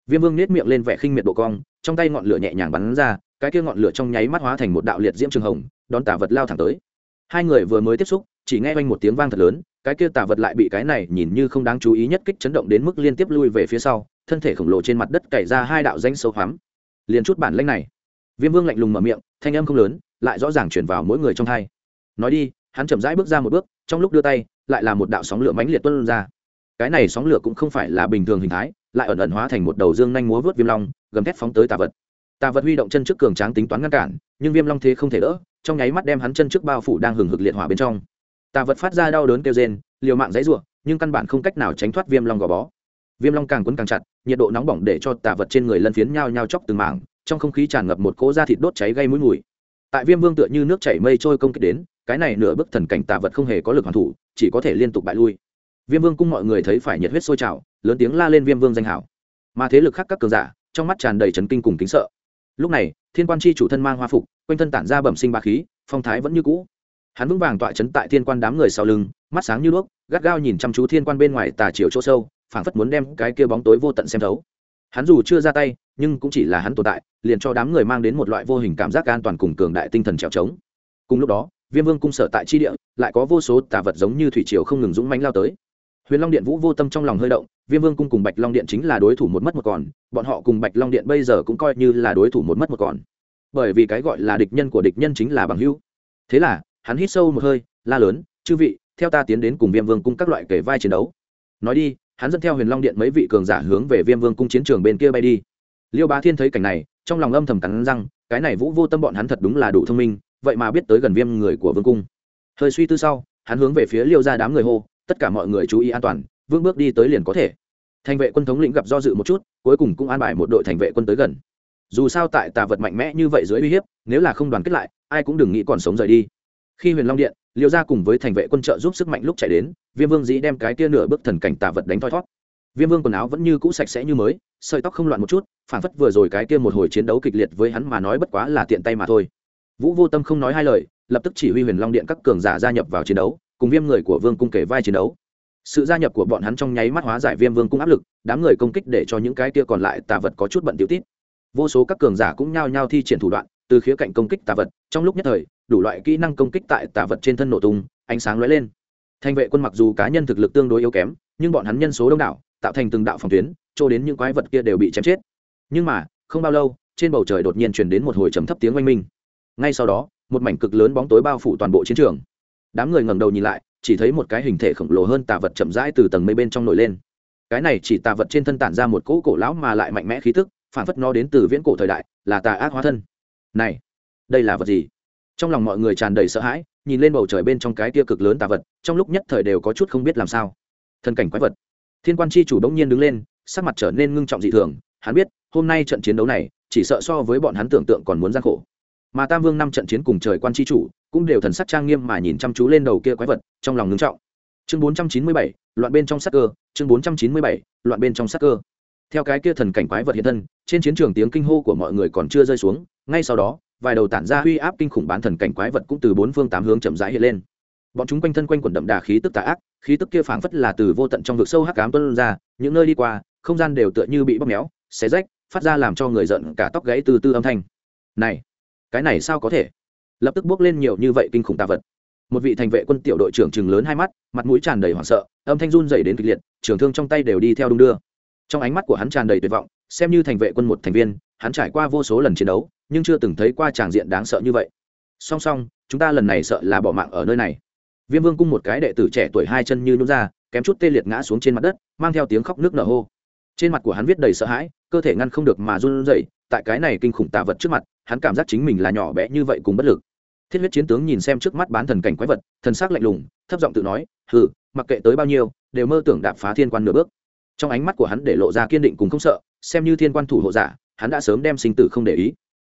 Viêm vương nết miệng lên vẻ khinh miệt độ cong, trong tay ngọn lửa nhẹ nhàng bắn ra cái kia ngọn lửa trong nháy mắt hóa thành một đạo liệt diễm trường hồng, đón tả vật lao thẳng tới. Hai người vừa mới tiếp xúc, chỉ nghe oanh một tiếng vang thật lớn, cái kia tả vật lại bị cái này nhìn như không đáng chú ý nhất kích chấn động đến mức liên tiếp lui về phía sau, thân thể khổng lồ trên mặt đất cày ra hai đạo danh sâu hoắm. Liền chút bản lanh này. Viêm vương lạnh lùng mở miệng, thanh âm không lớn, lại rõ ràng chuyển vào mỗi người trong hai. Nói đi, hắn chậm rãi bước ra một bước, trong lúc đưa tay, lại là một đạo sóng lửa mãnh liệt tuân ra. Cái này sóng lửa cũng không phải là bình thường hình thái, lại ẩn ẩn hóa thành một đầu dương nhanh múa vớt viêm long, gầm thét phóng tới tà vật tà vật huy động chân trước cường tráng tính toán ngăn cản, nhưng viêm long thế không thể đỡ, trong nháy mắt đem hắn chân trước bao phủ đang hừng hực liệt hỏa bên trong. Tà vật phát ra đau đớn kêu rên, liều mạng dãy ruộng nhưng căn bản không cách nào tránh thoát viêm long gò bó. Viêm long càng quấn càng chặt, nhiệt độ nóng bỏng để cho tà vật trên người lân phiến nhao nhao chóc từng mảng, trong không khí tràn ngập một cỗ da thịt đốt cháy gây mũi mùi. Tại viêm vương tựa như nước chảy mây trôi công kích đến, cái này nửa bức thần cảnh tà vật không hề có lực hoàn thủ, chỉ có thể liên tục bại lui. Viêm vương cung mọi người thấy phải nhiệt huyết sôi trào, lớn tiếng la lên viêm vương danh hảo. Mà thế lực khác các cường giả, trong mắt tràn đầy trấn kinh cùng kính sợ lúc này, thiên quan chi chủ thân mang hoa phục, quanh thân tản ra bẩm sinh ba khí, phong thái vẫn như cũ. Hắn vững vàng tọa chấn tại thiên quan đám người sau lưng, mắt sáng như đuốc, gắt gao nhìn chăm chú thiên quan bên ngoài tà chiều chỗ sâu, phảng phất muốn đem cái kia bóng tối vô tận xem thấu. Hắn dù chưa ra tay, nhưng cũng chỉ là hắn tồn tại, liền cho đám người mang đến một loại vô hình cảm giác an toàn cùng cường đại tinh thần trèo trống. Cùng lúc đó, viêm vương cung sở tại chi địa, lại có vô số tà vật giống như thủy triều không ngừng dũng mánh lao tới huyền long điện vũ vô tâm trong lòng hơi động, viêm vương cung cùng bạch long điện chính là đối thủ một mất một còn, bọn họ cùng bạch long điện bây giờ cũng coi như là đối thủ một mất một còn. Bởi vì cái gọi là địch nhân của địch nhân chính là bằng hữu. Thế là, hắn hít sâu một hơi, la lớn, chư vị, theo ta tiến đến cùng viêm vương cung các loại kể vai chiến đấu. Nói đi, hắn dẫn theo huyền long điện mấy vị cường giả hướng về viêm vương cung chiến trường bên kia bay đi. Liêu bá thiên thấy cảnh này, trong lòng âm thầm cắn răng, cái này vũ vô tâm bọn hắn thật đúng là đủ thông minh, vậy mà biết tới gần viêm người của vương cung. Hơi suy tư sau, hắn hướng về phía liêu ra đám người hô tất cả mọi người chú ý an toàn vương bước đi tới liền có thể. Thành vệ quân thống lĩnh gặp do dự một chút, cuối cùng cũng an bài một đội thành vệ quân tới gần. Dù sao tại tà vật mạnh mẽ như vậy dưới uy hiếp, nếu là không đoàn kết lại, ai cũng đừng nghĩ còn sống rời đi. Khi huyền long điện, liêu ra cùng với thành vệ quân trợ giúp sức mạnh lúc chạy đến, viêm vương dĩ đem cái tia nửa bước thần cảnh tà vật đánh thoi thót viêm vương quần áo vẫn như cũ sạch sẽ như mới, sợi tóc không loạn một chút, phản phất vừa rồi cái tia một hồi chiến đấu kịch liệt với hắn mà nói bất quá là tiện tay mà thôi. Vũ vô tâm không nói hai lời, lập tức chỉ huy huyền long điện các cường giả gia nhập vào chiến đấu cùng viêm người của vương cung kể vai chiến đấu. Sự gia nhập của bọn hắn trong nháy mắt hóa giải viêm vương cung áp lực, đám người công kích để cho những cái tia còn lại tà vật có chút bận tiểu tít vô số các cường giả cũng nhao nhao thi triển thủ đoạn, từ khía cạnh công kích tà vật, trong lúc nhất thời, đủ loại kỹ năng công kích tại tà vật trên thân nổ tung, ánh sáng lóe lên. Thành vệ quân mặc dù cá nhân thực lực tương đối yếu kém, nhưng bọn hắn nhân số đông đảo, tạo thành từng đạo phòng tuyến, cho đến những quái vật kia đều bị chém chết. Nhưng mà, không bao lâu, trên bầu trời đột nhiên truyền đến một hồi trầm thấp tiếng oanh minh. Ngay sau đó, một mảnh cực lớn bóng tối bao phủ toàn bộ chiến trường đám người ngẩng đầu nhìn lại, chỉ thấy một cái hình thể khổng lồ hơn tà vật chậm rãi từ tầng mây bên trong nổi lên. Cái này chỉ tà vật trên thân tản ra một cỗ cổ lão mà lại mạnh mẽ khí tức, phản phất nó đến từ viễn cổ thời đại, là tà ác hóa thân. Này, đây là vật gì? Trong lòng mọi người tràn đầy sợ hãi, nhìn lên bầu trời bên trong cái tia cực lớn tà vật, trong lúc nhất thời đều có chút không biết làm sao. Thân cảnh quái vật. Thiên quan chi chủ đống nhiên đứng lên, sắc mặt trở nên ngưng trọng dị thường, hắn biết, hôm nay trận chiến đấu này, chỉ sợ so với bọn hắn tưởng tượng còn muốn gian khổ. Mà tam vương năm trận chiến cùng trời quan chi chủ cũng đều thần sắc trang nghiêm mà nhìn chăm chú lên đầu kia quái vật, trong lòng ngưng trọng. Chương bốn trăm chín mươi bảy, loạn bên trong sắc cơ, chương bốn trăm chín mươi bảy, loạn bên trong sắc cơ. Theo cái kia thần cảnh quái vật hiện thân, trên chiến trường tiếng kinh hô của mọi người còn chưa rơi xuống, ngay sau đó, vài đầu tản ra uy áp kinh khủng bán thần cảnh quái vật cũng từ bốn phương tám hướng chậm rãi hiện lên. Bọn chúng quanh thân quanh quần đậm đà khí tức tà ác, khí tức kia phảng phất là từ vô tận trong vực sâu hắc ám tuân ra, những nơi đi qua, không gian đều tựa như bị bóp méo, xé rách, phát ra làm cho người giận cả tóc gãy từ từ âm thanh. Này, cái này sao có thể? Lập tức bước lên nhiều như vậy kinh khủng tà vật. Một vị thành vệ quân tiểu đội trưởng chừng lớn hai mắt, mặt mũi tràn đầy hoảng sợ, âm thanh run dày đến kịch liệt trưởng thương trong tay đều đi theo đung đưa. Trong ánh mắt của hắn tràn đầy tuyệt vọng, xem như thành vệ quân một thành viên, hắn trải qua vô số lần chiến đấu, nhưng chưa từng thấy qua tràng diện đáng sợ như vậy. Song song, chúng ta lần này sợ là bỏ mạng ở nơi này. Viêm vương cung một cái đệ tử trẻ tuổi hai chân như nhún ra, kém chút tê liệt ngã xuống trên mặt đất, mang theo tiếng khóc nước nở hô. Trên mặt của hắn viết đầy sợ hãi, cơ thể ngăn không được mà run rẩy tại cái này kinh khủng tạ vật trước mặt, hắn cảm giác chính mình là nhỏ bé như vậy cùng bất lực. Thiết huyết chiến tướng nhìn xem trước mắt bán thần cảnh quái vật, thần sắc lạnh lùng, thấp giọng tự nói, hừ, mặc kệ tới bao nhiêu, đều mơ tưởng đạp phá thiên quan nửa bước. Trong ánh mắt của hắn để lộ ra kiên định cùng không sợ, xem như thiên quan thủ hộ giả, hắn đã sớm đem sinh tử không để ý.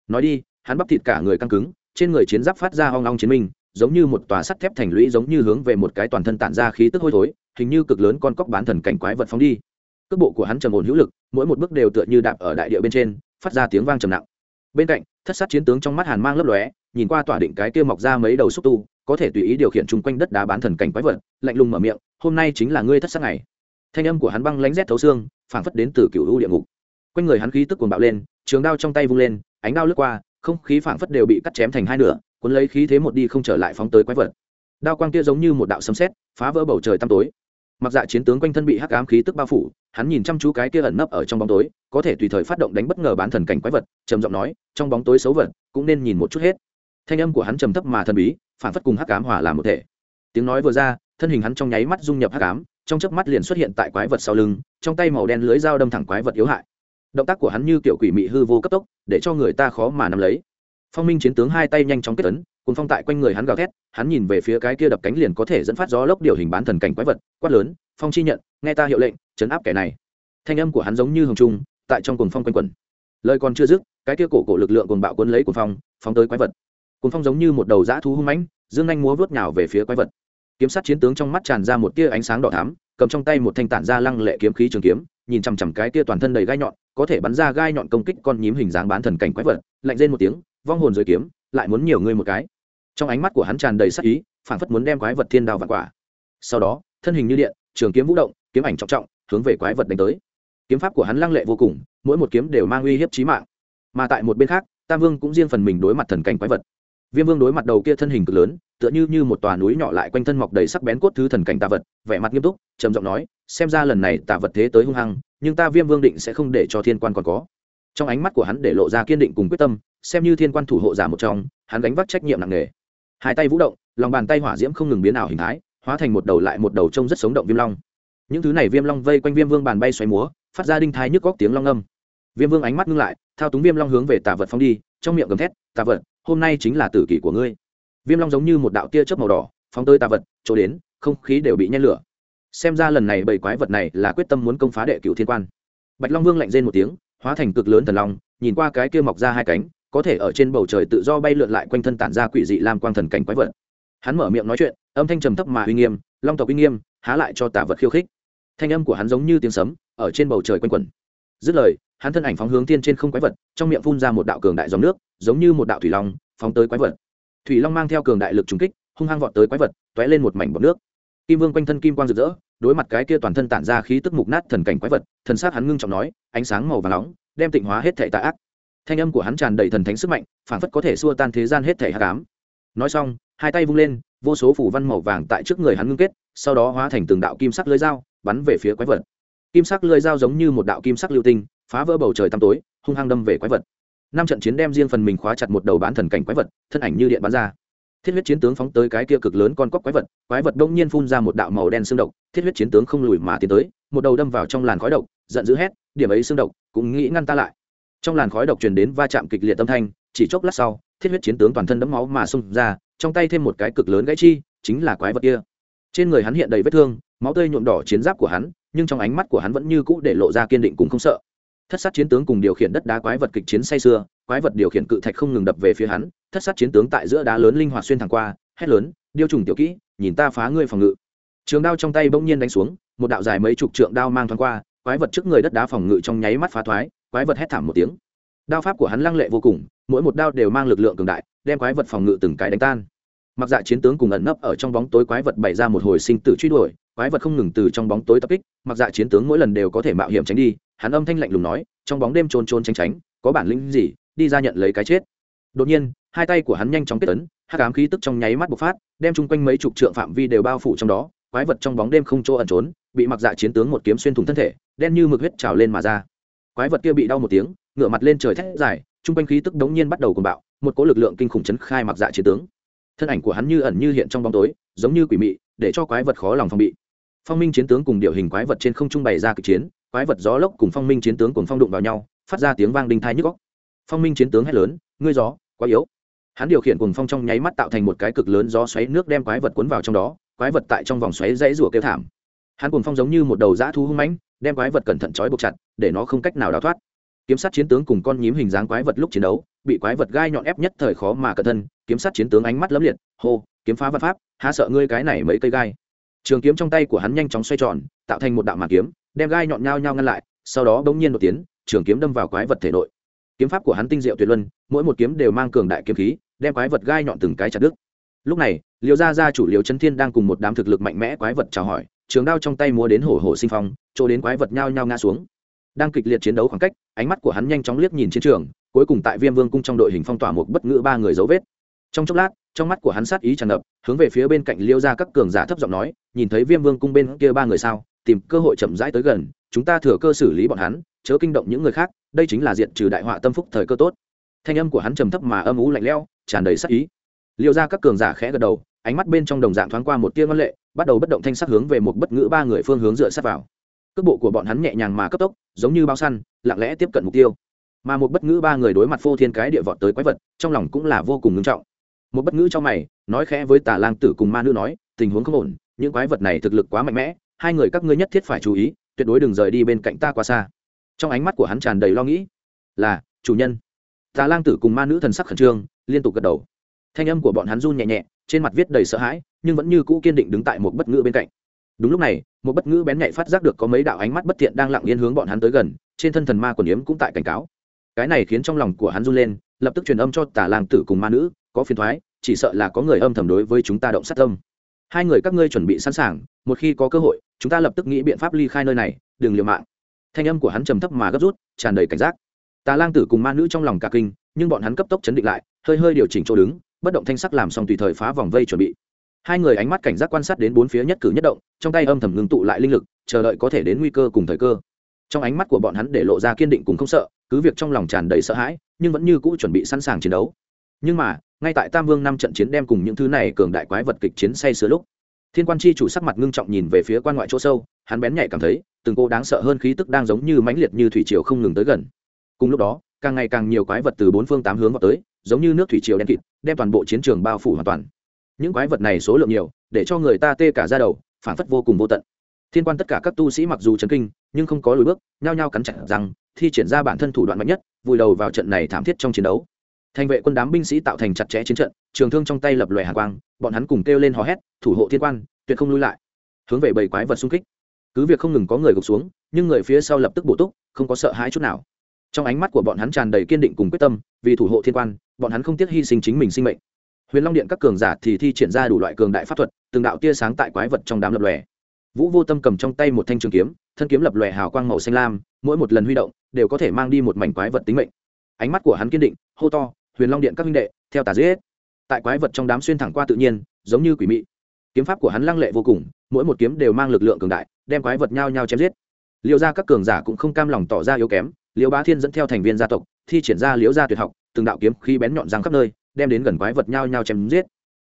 Nói đi, hắn bắp thịt cả người căng cứng, trên người chiến giáp phát ra hoang long chiến minh, giống như một tòa sắt thép thành lũy giống như hướng về một cái toàn thân tản ra khí tức hôi thối, hình như cực lớn con cóc bán thần cảnh quái vật phóng đi. Cước bộ của hắn trầm ổn hữu lực, mỗi một bước đều tựa như đạp ở đại địa bên trên phát ra tiếng vang trầm nặng. Bên cạnh, thất sát chiến tướng trong mắt hàn mang lấp lóe, nhìn qua tỏa định cái kia mọc ra mấy đầu xúc tu, có thể tùy ý điều khiển chung quanh đất đá bán thần cảnh quái vật, lạnh lùng mở miệng, hôm nay chính là ngươi thất sát ngày. Thanh âm của hắn băng lánh rét thấu xương, phảng phất đến từ cựu u địa ngục. Quanh người hắn khí tức cuồng bạo lên, trường đao trong tay vung lên, ánh đao lướt qua, không khí phảng phất đều bị cắt chém thành hai nửa, cuốn lấy khí thế một đi không trở lại phóng tới quái vật. Đao quang kia giống như một đạo sấm sét, phá vỡ bầu trời tăm tối mặc dạ chiến tướng quanh thân bị hắc ám khí tức bao phủ, hắn nhìn chăm chú cái kia ẩn nấp ở trong bóng tối, có thể tùy thời phát động đánh bất ngờ bán thần cảnh quái vật, trầm giọng nói, trong bóng tối xấu vật, cũng nên nhìn một chút hết. Thanh âm của hắn trầm thấp mà thần bí, phản phất cùng hắc ám hòa làm một thể. Tiếng nói vừa ra, thân hình hắn trong nháy mắt dung nhập hắc ám, trong chớp mắt liền xuất hiện tại quái vật sau lưng, trong tay màu đen lưới dao đâm thẳng quái vật yếu hại. Động tác của hắn như kiểu quỷ mị hư vô cấp tốc, để cho người ta khó mà nắm lấy. Phong minh chiến tướng hai tay nhanh chóng kết tấn cùng phong tại quanh người hắn gào thét, hắn nhìn về phía cái kia đập cánh liền có thể dẫn phát gió lốc điều hình bán thần cảnh quái vật, quát lớn, phong chi nhận, nghe ta hiệu lệnh, chấn áp kẻ này. Thanh âm của hắn giống như hồng trung, tại trong cuồng phong quanh quẩn. Lời còn chưa dứt, cái kia cổ cổ lực lượng cuồng bạo cuốn lấy cuồng phong, phóng tới quái vật. Cuồng phong giống như một đầu dã thú hung mãnh, dương anh múa vớt nhào về phía quái vật. Kiếm sát chiến tướng trong mắt tràn ra một tia ánh sáng đỏ thắm, cầm trong tay một thanh tản ra lăng lệ kiếm khí trường kiếm, nhìn chằm chằm cái tia toàn thân đầy gai nhọn, có thể bắn ra gai nhọn công kích con nhím hình dáng bán thần cảnh quái vật, lạnh rên một tiếng, vong hồn dưới kiếm, lại muốn nhiều ngươi một cái trong ánh mắt của hắn tràn đầy sắc ý, phảng phất muốn đem quái vật thiên đao vạn quả. Sau đó, thân hình như điện, trường kiếm vũ động, kiếm ảnh trọng trọng, hướng về quái vật đánh tới. Kiếm pháp của hắn lăng lệ vô cùng, mỗi một kiếm đều mang uy hiếp chí mạng. Mà tại một bên khác, tam vương cũng riêng phần mình đối mặt thần cảnh quái vật. Viêm vương đối mặt đầu kia thân hình cực lớn, tựa như như một tòa núi nhỏ lại quanh thân mọc đầy sắc bén cốt thứ thần cảnh tà vật, vẻ mặt nghiêm túc, trầm giọng nói, xem ra lần này tà vật thế tới hung hăng, nhưng ta viêm vương định sẽ không để cho thiên quan còn có. Trong ánh mắt của hắn để lộ ra kiên định cùng quyết tâm, xem như thiên quan thủ hộ giả một trong, hắn gánh vác trách nhiệm nặng nề hai tay vũ động, lòng bàn tay hỏa diễm không ngừng biến ảo hình thái, hóa thành một đầu lại một đầu trông rất sống động viêm long. Những thứ này viêm long vây quanh viêm vương bàn bay xoáy múa, phát ra đinh thái nhức góc tiếng long âm. Viêm vương ánh mắt ngưng lại, thao túng viêm long hướng về tà vật phong đi, trong miệng gầm thét, tà vật, hôm nay chính là tử kỷ của ngươi. Viêm long giống như một đạo tia chớp màu đỏ, phóng tới tà vật, chỗ đến, không khí đều bị nhen lửa. Xem ra lần này bảy quái vật này là quyết tâm muốn công phá đệ cửu thiên quan. Bạch long vương lạnh rên một tiếng, hóa thành cực lớn thần long, nhìn qua cái kia mọc ra hai cánh có thể ở trên bầu trời tự do bay lượn lại quanh thân tản ra quỷ dị lam quang thần cảnh quái vật. Hắn mở miệng nói chuyện, âm thanh trầm thấp mà uy nghiêm, long tộc uy nghiêm, há lại cho tả vật khiêu khích. Thanh âm của hắn giống như tiếng sấm, ở trên bầu trời quanh quẩn. Dứt lời, hắn thân ảnh phóng hướng tiên trên không quái vật, trong miệng phun ra một đạo cường đại dòng nước, giống như một đạo thủy long, phóng tới quái vật. Thủy long mang theo cường đại lực trùng kích, hung hăng vọt tới quái vật t ó é lên một mảnh bọc nước. Kim vương quanh thân kim quang rực rỡ, đối mặt cái kia toàn thân tản ra khí tức mục nát thần cảnh quái vật, thần sát hắn ngưng trọng nói, ánh sáng màu và nóng, đem tịnh hóa hết thể tạ ác thanh âm của hắn tràn đầy thần thánh sức mạnh phản phất có thể xua tan thế gian hết thể hạ cám nói xong, hai tay vung lên, vô số phủ văn màu vàng tại trước người hắn ngưng kết, sau đó hóa thành từng đạo kim sắc lưới dao, bắn về phía quái vật. Kim sắc lưới dao giống như một đạo kim sắc lưu tinh, phá vỡ bầu trời tăm tối, hung hăng đâm về quái vật. Năm trận chiến đem riêng phần mình khóa chặt một đầu bán thần cảnh quái vật, thân ảnh như điện bắn ra. Thiết huyết chiến tướng phóng tới cái kia cực lớn con cóc quái vật quái vật đông nhiên phun ra một đạo màu đen xương độc, thiết huyết chiến tướng không lùi mà tiến tới, một đầu đâm vào trong làn khói độc, giận dữ hét, điểm ấy xương độc, cũng nghĩ ngăn ta lại trong làn khói độc truyền đến va chạm kịch liệt tâm thanh, chỉ chốc lát sau, thiết huyết chiến tướng toàn thân đẫm máu mà xông ra, trong tay thêm một cái cực lớn gãy chi, chính là quái vật kia. Trên người hắn hiện đầy vết thương, máu tươi nhuộm đỏ chiến giáp của hắn, nhưng trong ánh mắt của hắn vẫn như cũ để lộ ra kiên định cùng không sợ. Thất sát chiến tướng cùng điều khiển đất đá quái vật kịch chiến say sưa, quái vật điều khiển cự thạch không ngừng đập về phía hắn, thất sát chiến tướng tại giữa đá lớn linh hoạt xuyên thẳng qua, hét lớn, điêu trùng tiểu kỹ, nhìn ta phá ngươi phòng ngự. Trường đao trong tay bỗng nhiên đánh xuống, một đạo dài mấy chục trượng đao mang thoáng qua, quái vật trước người đất đá phòng ngự trong nháy mắt phá thoái quái vật hét thảm một tiếng. Đao pháp của hắn lăng lệ vô cùng, mỗi một đao đều mang lực lượng cường đại, đem quái vật phòng ngự từng cái đánh tan. Mặc dạ chiến tướng cùng ẩn nấp ở trong bóng tối quái vật bày ra một hồi sinh tử truy đuổi, quái vật không ngừng từ trong bóng tối tập kích, mặc dạ chiến tướng mỗi lần đều có thể mạo hiểm tránh đi, hắn âm thanh lạnh lùng nói, trong bóng đêm trôn trôn tránh tránh, có bản lĩnh gì, đi ra nhận lấy cái chết. Đột nhiên, hai tay của hắn nhanh chóng kết tấn hát ám khí tức trong nháy mắt bộc phát, đem chung quanh mấy chục trượng phạm vi đều bao phủ trong đó, quái vật trong bóng đêm không chỗ ẩn trốn, bị mặc dạ chiến tướng một kiếm xuyên thủng thân thể, đen như mực huyết trào lên mà ra quái vật kia bị đau một tiếng, ngửa mặt lên trời thét dài chung quanh khí tức đống nhiên bắt đầu cùng bạo, một cỗ lực lượng kinh khủng chấn khai mặc dạ chiến tướng. Thân ảnh của hắn như ẩn như hiện trong bóng tối, giống như quỷ mị, để cho quái vật khó lòng phòng bị. Phong minh chiến tướng cùng điều hình quái vật trên không trung bày ra kịch chiến, quái vật gió lốc cùng phong minh chiến tướng cùng phong đụng vào nhau, phát ra tiếng vang đinh thai nhức góc phong minh chiến tướng hét lớn, ngươi gió, quá yếu. Hắn điều khiển cùng phong trong nháy mắt tạo thành một cái cực lớn gió xoáy nước đem quái vật cuốn vào trong đó, quái vật tại trong vòng xoáy dãy rủa kêu thảm. Hắn cùng phong giống như một đầu dã thu hung mãnh, đem quái vật cẩn thận trói buộc chặt để nó không cách nào đào thoát. Kiếm sát chiến tướng cùng con nhím hình dáng quái vật lúc chiến đấu, bị quái vật gai nhọn ép nhất thời khó mà cẩn thân kiếm sát chiến tướng ánh mắt lấm liệt, hô, kiếm phá vật pháp, há sợ ngươi cái này mấy cây gai. Trường kiếm trong tay của hắn nhanh chóng xoay tròn, tạo thành một đạo màn kiếm, đem gai nhọn nhau nhau ngăn lại, sau đó bỗng nhiên một tiếng trường kiếm đâm vào quái vật thể nội. Kiếm pháp của hắn tinh diệu tuyệt luân, mỗi một kiếm đều mang cường đại kiếm khí, đem quái vật gai nhọn từng cái chặt đứt. Lúc này liều gia gia chủ liều chân thiên đang cùng một đám thực lực mạnh mẽ quái vật chào hỏi, trường đao trong tay múa đến hổ hổ sinh phong, chỗ đến quái vật nhao nhao ngã xuống đang kịch liệt chiến đấu khoảng cách, ánh mắt của hắn nhanh chóng liếc nhìn chiến trường, cuối cùng tại viêm vương cung trong đội hình phong tỏa một bất ngữ ba người dấu vết. Trong chốc lát, trong mắt của hắn sát ý tràn ngập, hướng về phía bên cạnh liêu ra các cường giả thấp giọng nói, nhìn thấy viêm vương cung bên kia ba người sao, tìm cơ hội chậm rãi tới gần, chúng ta thừa cơ xử lý bọn hắn, chớ kinh động những người khác, đây chính là diện trừ đại họa tâm phúc thời cơ tốt. Thanh âm của hắn trầm thấp mà âm ú lạnh lẽo, tràn đầy sát ý. Liêu ra các cường giả khẽ gật đầu, ánh mắt bên trong đồng dạng thoáng qua một tia ngân lệ, bắt đầu bất động thanh sắc hướng về một bất ngữ ba người phương hướng dựa sát vào cước bộ của bọn hắn nhẹ nhàng mà cấp tốc, giống như bao săn, lặng lẽ tiếp cận mục tiêu. Mà một bất ngữ ba người đối mặt phô thiên cái địa vọt tới quái vật, trong lòng cũng là vô cùng ngưng trọng. Một bất ngữ trong mày, nói khẽ với tà lang tử cùng ma nữ nói, tình huống không ổn, những quái vật này thực lực quá mạnh mẽ, hai người các ngươi nhất thiết phải chú ý, tuyệt đối đừng rời đi bên cạnh ta quá xa. Trong ánh mắt của hắn tràn đầy lo nghĩ, là, chủ nhân. Tà lang tử cùng ma nữ thần sắc khẩn trương, liên tục gật đầu. Thanh âm của bọn hắn run nhẹ nhẹ, trên mặt viết đầy sợ hãi, nhưng vẫn như cũ kiên định đứng tại một bất ngữ bên cạnh. Đúng lúc này một bất ngữ bén nhạy phát giác được có mấy đạo ánh mắt bất thiện đang lặng yên hướng bọn hắn tới gần, trên thân thần ma quần yếm cũng tại cảnh cáo. Cái này khiến trong lòng của hắn run lên, lập tức truyền âm cho tà lang tử cùng ma nữ, có phiền thoái, chỉ sợ là có người âm thầm đối với chúng ta động sát tâm. Hai người các ngươi chuẩn bị sẵn sàng, một khi có cơ hội, chúng ta lập tức nghĩ biện pháp ly khai nơi này, đừng liều mạng. Thanh âm của hắn trầm thấp mà gấp rút, tràn đầy cảnh giác. Tà lang tử cùng ma nữ trong lòng cả kinh, nhưng bọn hắn cấp tốc chấn định lại, hơi hơi điều chỉnh chỗ đứng, bất động thanh sắc làm xong tùy thời phá vòng vây chuẩn bị hai người ánh mắt cảnh giác quan sát đến bốn phía nhất cử nhất động, trong tay âm thầm ngưng tụ lại linh lực, chờ đợi có thể đến nguy cơ cùng thời cơ. Trong ánh mắt của bọn hắn để lộ ra kiên định cùng không sợ, cứ việc trong lòng tràn đầy sợ hãi, nhưng vẫn như cũ chuẩn bị sẵn sàng chiến đấu. Nhưng mà, ngay tại tam vương năm trận chiến đem cùng những thứ này cường đại quái vật kịch chiến say sứa lúc, thiên quan chi chủ sắc mặt ngưng trọng nhìn về phía quan ngoại chỗ sâu, hắn bén nhạy cảm thấy, từng cô đáng sợ hơn khí tức đang giống như mãnh liệt như thủy triều không ngừng tới gần. Cùng lúc đó, càng ngày càng nhiều quái vật từ bốn phương tám hướng vào tới, giống như nước thủy triều đen kịt, đem toàn bộ chiến trường bao phủ hoàn toàn những quái vật này số lượng nhiều, để cho người ta tê cả ra đầu phản phất vô cùng vô tận. Thiên quan tất cả các tu sĩ mặc dù chấn kinh, nhưng không có lùi bước, nhao nhao cắn chặt rằng thi triển ra bản thân thủ đoạn mạnh nhất, vùi đầu vào trận này thảm thiết trong chiến đấu. Thành vệ quân đám binh sĩ tạo thành chặt chẽ chiến trận, trường thương trong tay lập lòe hàng quang, bọn hắn cùng kêu lên hò hét, thủ hộ thiên quan, tuyệt không lui lại. Hướng về bầy quái vật xung kích. Cứ việc không ngừng có người gục xuống, nhưng người phía sau lập tức bổ túc, không có sợ hãi chút nào. Trong ánh mắt của bọn hắn tràn đầy kiên định cùng quyết tâm, vì thủ hộ thiên quan, bọn hắn không tiếc hy sinh chính mình sinh mệnh huyền long điện các cường giả thì thi triển ra đủ loại cường đại pháp thuật, từng đạo tia sáng tại quái vật trong đám lập lòe. Vũ vô tâm cầm trong tay một thanh trường kiếm, thân kiếm lập lòe hào quang màu xanh lam, mỗi một lần huy động, đều có thể mang đi một mảnh quái vật tính mệnh. Ánh mắt của hắn kiên định, hô to, huyền long điện các huynh đệ, theo tà giết! Tại quái vật trong đám xuyên thẳng qua tự nhiên, giống như quỷ mị. Kiếm pháp của hắn lăng lệ vô cùng, mỗi một kiếm đều mang lực lượng cường đại, đem quái vật nhao nhao chém giết. Liệu ra các cường giả cũng không cam lòng tỏ ra yếu kém Liễu bá thiên dẫn theo thành viên gia tộc, thi triển ra liễu gia tuyệt học, từng đạo kiếm khi bén nhọn răng khắp nơi đem đến gần quái vật nhao nhao chém giết.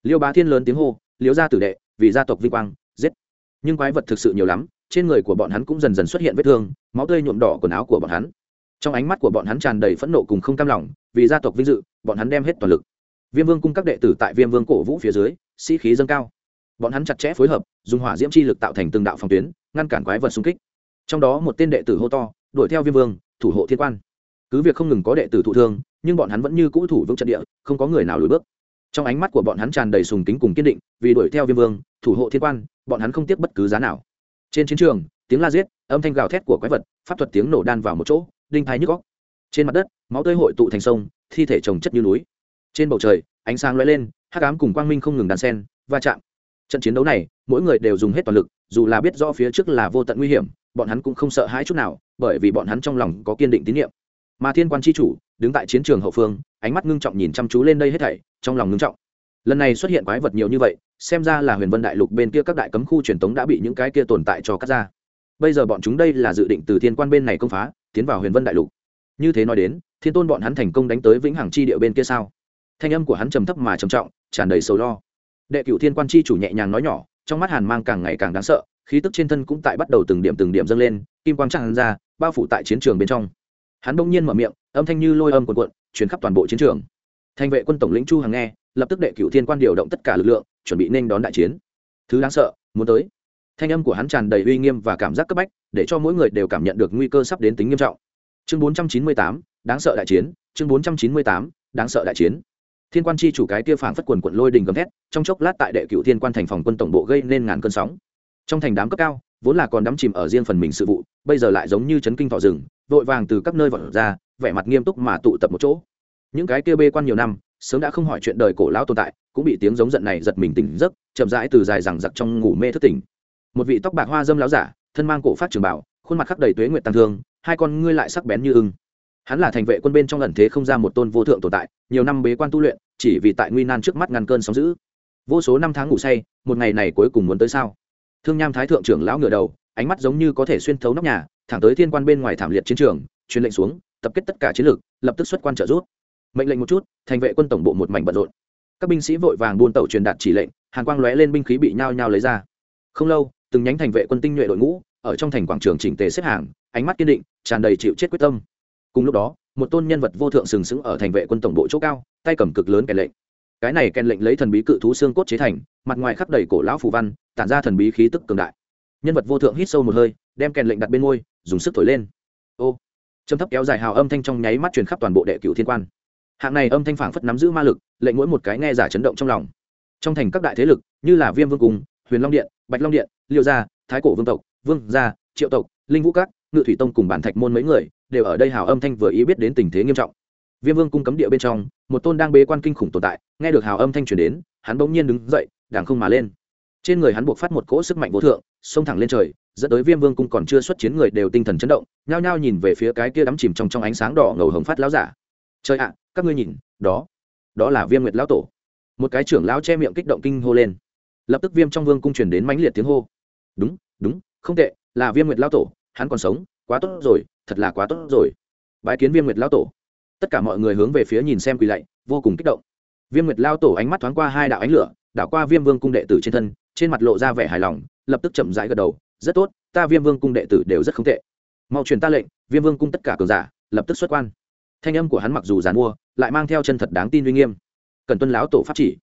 Liêu bá thiên lớn tiếng hô, Liêu gia tử đệ, vì gia tộc vinh quang, giết. Nhưng quái vật thực sự nhiều lắm, trên người của bọn hắn cũng dần dần xuất hiện vết thương, máu tươi nhuộm đỏ quần áo của bọn hắn. Trong ánh mắt của bọn hắn tràn đầy phẫn nộ cùng không cam lòng, vì gia tộc vinh dự, bọn hắn đem hết toàn lực. Viêm vương cung các đệ tử tại viêm vương cổ vũ phía dưới, sĩ khí dâng cao. Bọn hắn chặt chẽ phối hợp, dùng hỏa diễm chi lực tạo thành từng đạo phòng tuyến, ngăn cản quái vật xung kích. Trong đó một tên đệ tử hô to, đuổi theo viêm vương, thủ hộ thiên quan. Cứ việc không ngừng có đệ tử thụ thương nhưng bọn hắn vẫn như cũ thủ vững trận địa, không có người nào lùi bước. Trong ánh mắt của bọn hắn tràn đầy sùng kính cùng kiên định, vì đuổi theo viêm vương, thủ hộ thiên quan, bọn hắn không tiếc bất cứ giá nào. Trên chiến trường, tiếng la giết, âm thanh gào thét của quái vật, pháp thuật tiếng nổ đan vào một chỗ, đinh thái nhức góc trên mặt đất, máu tươi hội tụ thành sông, thi thể trồng chất như núi. Trên bầu trời, ánh sáng lóe lên, hắc ám cùng quang minh không ngừng đàn sen va chạm. Trận chiến đấu này, mỗi người đều dùng hết toàn lực, dù là biết rõ phía trước là vô tận nguy hiểm, bọn hắn cũng không sợ hãi chút nào, bởi vì bọn hắn trong lòng có kiên định tín nhiệm mà thiên quan c h i chủ đứng tại chiến trường hậu phương, ánh mắt ngưng trọng nhìn chăm chú lên đây hết thảy, trong lòng ngưng trọng. Lần này xuất hiện quái vật nhiều như vậy, xem ra là huyền vân đại lục bên kia các đại cấm khu truyền tống đã bị những cái kia tồn tại cho cắt ra. Bây giờ bọn chúng đây là dự định từ thiên quan bên này công phá, tiến vào huyền vân đại lục. Như thế nói đến, thiên tôn bọn hắn thành công đánh tới vĩnh hằng chi địa bên kia sao? Thanh âm của hắn trầm thấp mà trầm trọng, tràn đầy sầu lo. Đệ cựu thiên quan chi chủ nhẹ nhàng nói nhỏ, trong mắt hàn mang càng ngày càng đáng sợ, khí tức trên thân cũng tại bắt đầu từng điểm từng điểm dâng lên, kim quang tràn ra, bao phủ tại chiến trường bên trong hắn bỗng nhiên mở miệng âm thanh như lôi âm cuộn cuộn chuyển khắp toàn bộ chiến trường. Thành vệ quân tổng lĩnh chu hằng nghe lập tức đệ cửu thiên quan điều động tất cả lực lượng chuẩn bị nên đón đại chiến. Thứ đáng sợ muốn tới. Thanh âm của hắn tràn đầy uy nghiêm và cảm giác cấp bách để cho mỗi người đều cảm nhận được nguy cơ sắp đến tính nghiêm trọng. Chương 498, đáng sợ đại chiến chương 498, đáng sợ đại chiến. Thiên quan chi chủ cái kia phảng phất quần quận lôi đình gầm thét trong chốc lát tại đệ cửu thiên quan thành phòng quân tổng bộ gây nên ngàn cơn sóng. Trong thành đám cấp cao vốn là còn đắm chìm ở riêng phần mình sự vụ bây giờ lại giống như chấn kinh thọ rừng vội vàng từ các nơi vọt ra, vẻ mặt nghiêm túc mà tụ tập một chỗ. Những cái kia bê quan nhiều năm, sớm đã không hỏi chuyện đời cổ lão tồn tại, cũng bị tiếng giống giận này giật mình tỉnh giấc, chậm rãi từ dài rằng giặc trong ngủ mê thức tỉnh. Một vị tóc bạc hoa dâm láo giả, thân mang cổ phát trường bảo, khuôn mặt khắc đầy tuế nguyện tăng thương, hai con ngươi lại sắc bén như ưng. Hắn là thành vệ quân bên trong ẩn thế không ra một tôn vô thượng tồn tại, nhiều năm bế quan tu luyện, chỉ vì tại nguy nan trước mắt ngăn cơn sóng giữ vô số năm tháng ngủ say, một ngày này cuối cùng muốn tới sao? Thương nham thái thượng trưởng lão ngửa đầu ánh mắt giống như có thể xuyên thấu nóc nhà, thẳng tới thiên quan bên ngoài thảm liệt chiến trường, truyền lệnh xuống, tập kết tất cả chiến lược lập tức xuất quan trợ rút mệnh lệnh một chút, thành vệ quân tổng bộ một mảnh bận rộn. Các binh sĩ vội vàng buôn tàu truyền đạt chỉ lệnh hàn quang lóe lên binh khí bị nhao nhao lấy ra. Không lâu, từng nhánh thành vệ quân tinh nhuệ đội ngũ, ở trong thành quảng trường chỉnh tề xếp hàng, ánh mắt kiên định, tràn đầy chịu chết quyết tâm. Cùng lúc đó, một tôn nhân vật vô thượng sừng sững ở thành vệ quân tổng bộ chỗ cao, tay cầm cực lớn kèn lệnh. Cái này kèn lệnh lấy thần bí cự thú xương cốt chế thành, mặt ngoài khắp đầy cổ lão phù văn, tản ra thần bí khí tức cường đại nhân vật vô thượng hít sâu một hơi, đem kèn lệnh đặt bên môi dùng sức thổi lên. Ô châm thấp kéo dài hào âm thanh trong nháy mắt truyền khắp toàn bộ đệ cửu thiên quan. Hạng này âm thanh phảng phất nắm giữ ma lực, lệnh mỗi một cái nghe giả chấn động trong lòng. Trong thành các đại thế lực, như là viêm vương cung, huyền long điện, bạch long điện, liêu gia, thái cổ vương tộc, vương gia, triệu tộc, linh vũ các, ngự thủy tông cùng bản thạch môn mấy người, đều ở đây hào âm thanh vừa ý biết đến tình thế nghiêm trọng. Viêm vương cung cấm địa bên trong, một tôn đang bế quan kinh khủng tồn tại, nghe được hào âm thanh truyền đến, hắn bỗng nhiên đứng dậy, đàng không mà lên. Trên người hắn buộc phát một cỗ sức mạnh vô thượng xông thẳng lên trời, dẫn tới viêm vương cung còn chưa xuất chiến người đều tinh thần chấn động, nhao nhao nhìn về phía cái kia đắm chìm trong trong ánh sáng đỏ ngầu hồng phát lão giả. Trời ạ, các ngươi nhìn, đó đó là viêm nguyệt lão tổ. Một cái trưởng lão che miệng kích động kinh hô lên. Lập tức viêm trong vương cung truyền đến mãnh liệt tiếng hô. Đúng đúng, không tệ, là viêm nguyệt lão tổ, hắn còn sống, quá tốt rồi, thật là quá tốt rồi. Bái kiến viêm nguyệt lão tổ. Tất cả mọi người hướng về phía nhìn xem quỳ lạy, vô cùng kích động. Viêm nguyệt lão tổ ánh mắt thoáng qua hai đạo ánh lửa, đảo qua viêm vương cung đệ tử trên thân trên mặt lộ ra vẻ hài lòng, lập tức chậm rãi gật đầu, rất tốt, ta viêm vương cung đệ tử đều rất không tệ. Mau truyền ta lệnh, viêm vương cung tất cả cường giả, lập tức xuất quan. Thanh âm của hắn mặc dù giàn mua, lại mang theo chân thật đáng tin uy nghiêm. Cần tuân lão tổ pháp chỉ.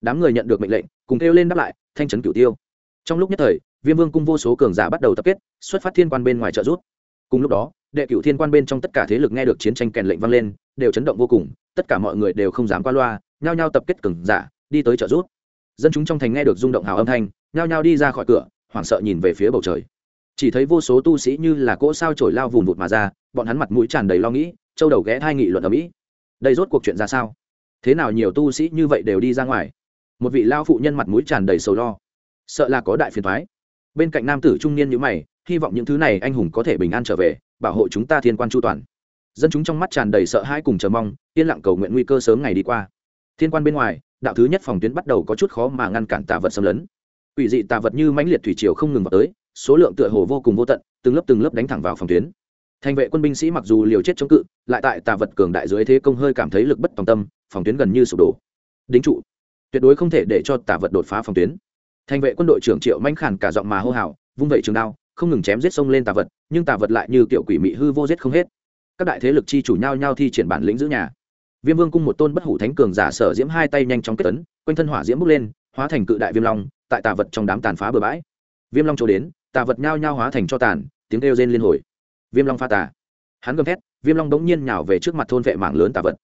Đám người nhận được mệnh lệnh, cùng kêu lên đáp lại, thanh trấn cửu tiêu. Trong lúc nhất thời, viêm vương cung vô số cường giả bắt đầu tập kết, xuất phát thiên quan bên ngoài trợ rút cùng lúc đó, đệ cửu thiên quan bên trong tất cả thế lực nghe được chiến tranh kèn lệnh vang lên, đều chấn động vô cùng, tất cả mọi người đều không dám qua loa, nhao nhao tập kết cường giả, đi tới trợ rút dân chúng trong thành nghe được rung động hào âm thanh, nhao nhao đi ra khỏi cửa, hoảng sợ nhìn về phía bầu trời. Chỉ thấy vô số tu sĩ như là cỗ sao trổi lao vùng vụt mà ra, bọn hắn mặt mũi tràn đầy lo nghĩ, châu đầu ghé thai nghị luận ở mỹ. Đây rốt cuộc chuyện ra sao? Thế nào nhiều tu sĩ như vậy đều đi ra ngoài? Một vị lao phụ nhân mặt mũi tràn đầy sầu lo. Sợ là có đại phiền thoái bên cạnh nam tử trung niên như mày, hy vọng những thứ này anh hùng có thể bình an trở về, bảo hộ chúng ta thiên quan chu toàn. Dân chúng trong mắt tràn đầy sợ hãi cùng chờ mong, yên lặng cầu nguyện nguy cơ sớm ngày đi qua. Thiên quan bên ngoài đạo thứ nhất phòng tuyến bắt đầu có chút khó mà ngăn cản tà vật xâm lấn. Quỷ dị tà vật như mãnh liệt thủy triều không ngừng vào tới, số lượng tựa hồ vô cùng vô tận, từng lớp từng lớp đánh thẳng vào phòng tuyến. Thành vệ quân binh sĩ mặc dù liều chết chống cự, lại tại tà vật cường đại dưới thế công hơi cảm thấy lực bất tòng tâm, phòng tuyến gần như sụp đổ. Đính trụ. Tuyệt đối không thể để cho tà vật đột phá phòng tuyến. Thành vệ quân đội trưởng triệu manh khản cả giọng mà hô hào, vung vẩy trường đao, không ngừng chém giết sông lên tà vật, nhưng tà vật lại như kiểu quỷ mị hư vô giết không hết. Các đại thế lực chi chủ nhau nhau thi triển bản lĩnh giữ nhà viêm vương cung một tôn bất hủ thánh cường giả sở diễm hai tay nhanh chóng kết tấn quanh thân hỏa diễm bốc lên, hóa thành cự đại viêm long, tại tà vật trong đám tàn phá bừa bãi. Viêm long chỗ đến, tà vật nhao nhao hóa thành cho tàn, tiếng kêu rên liên hồi. Viêm long pha tà. Hắn gầm thét, viêm long đống nhiên nhào về trước mặt thôn vệ mạng lớn tà vật.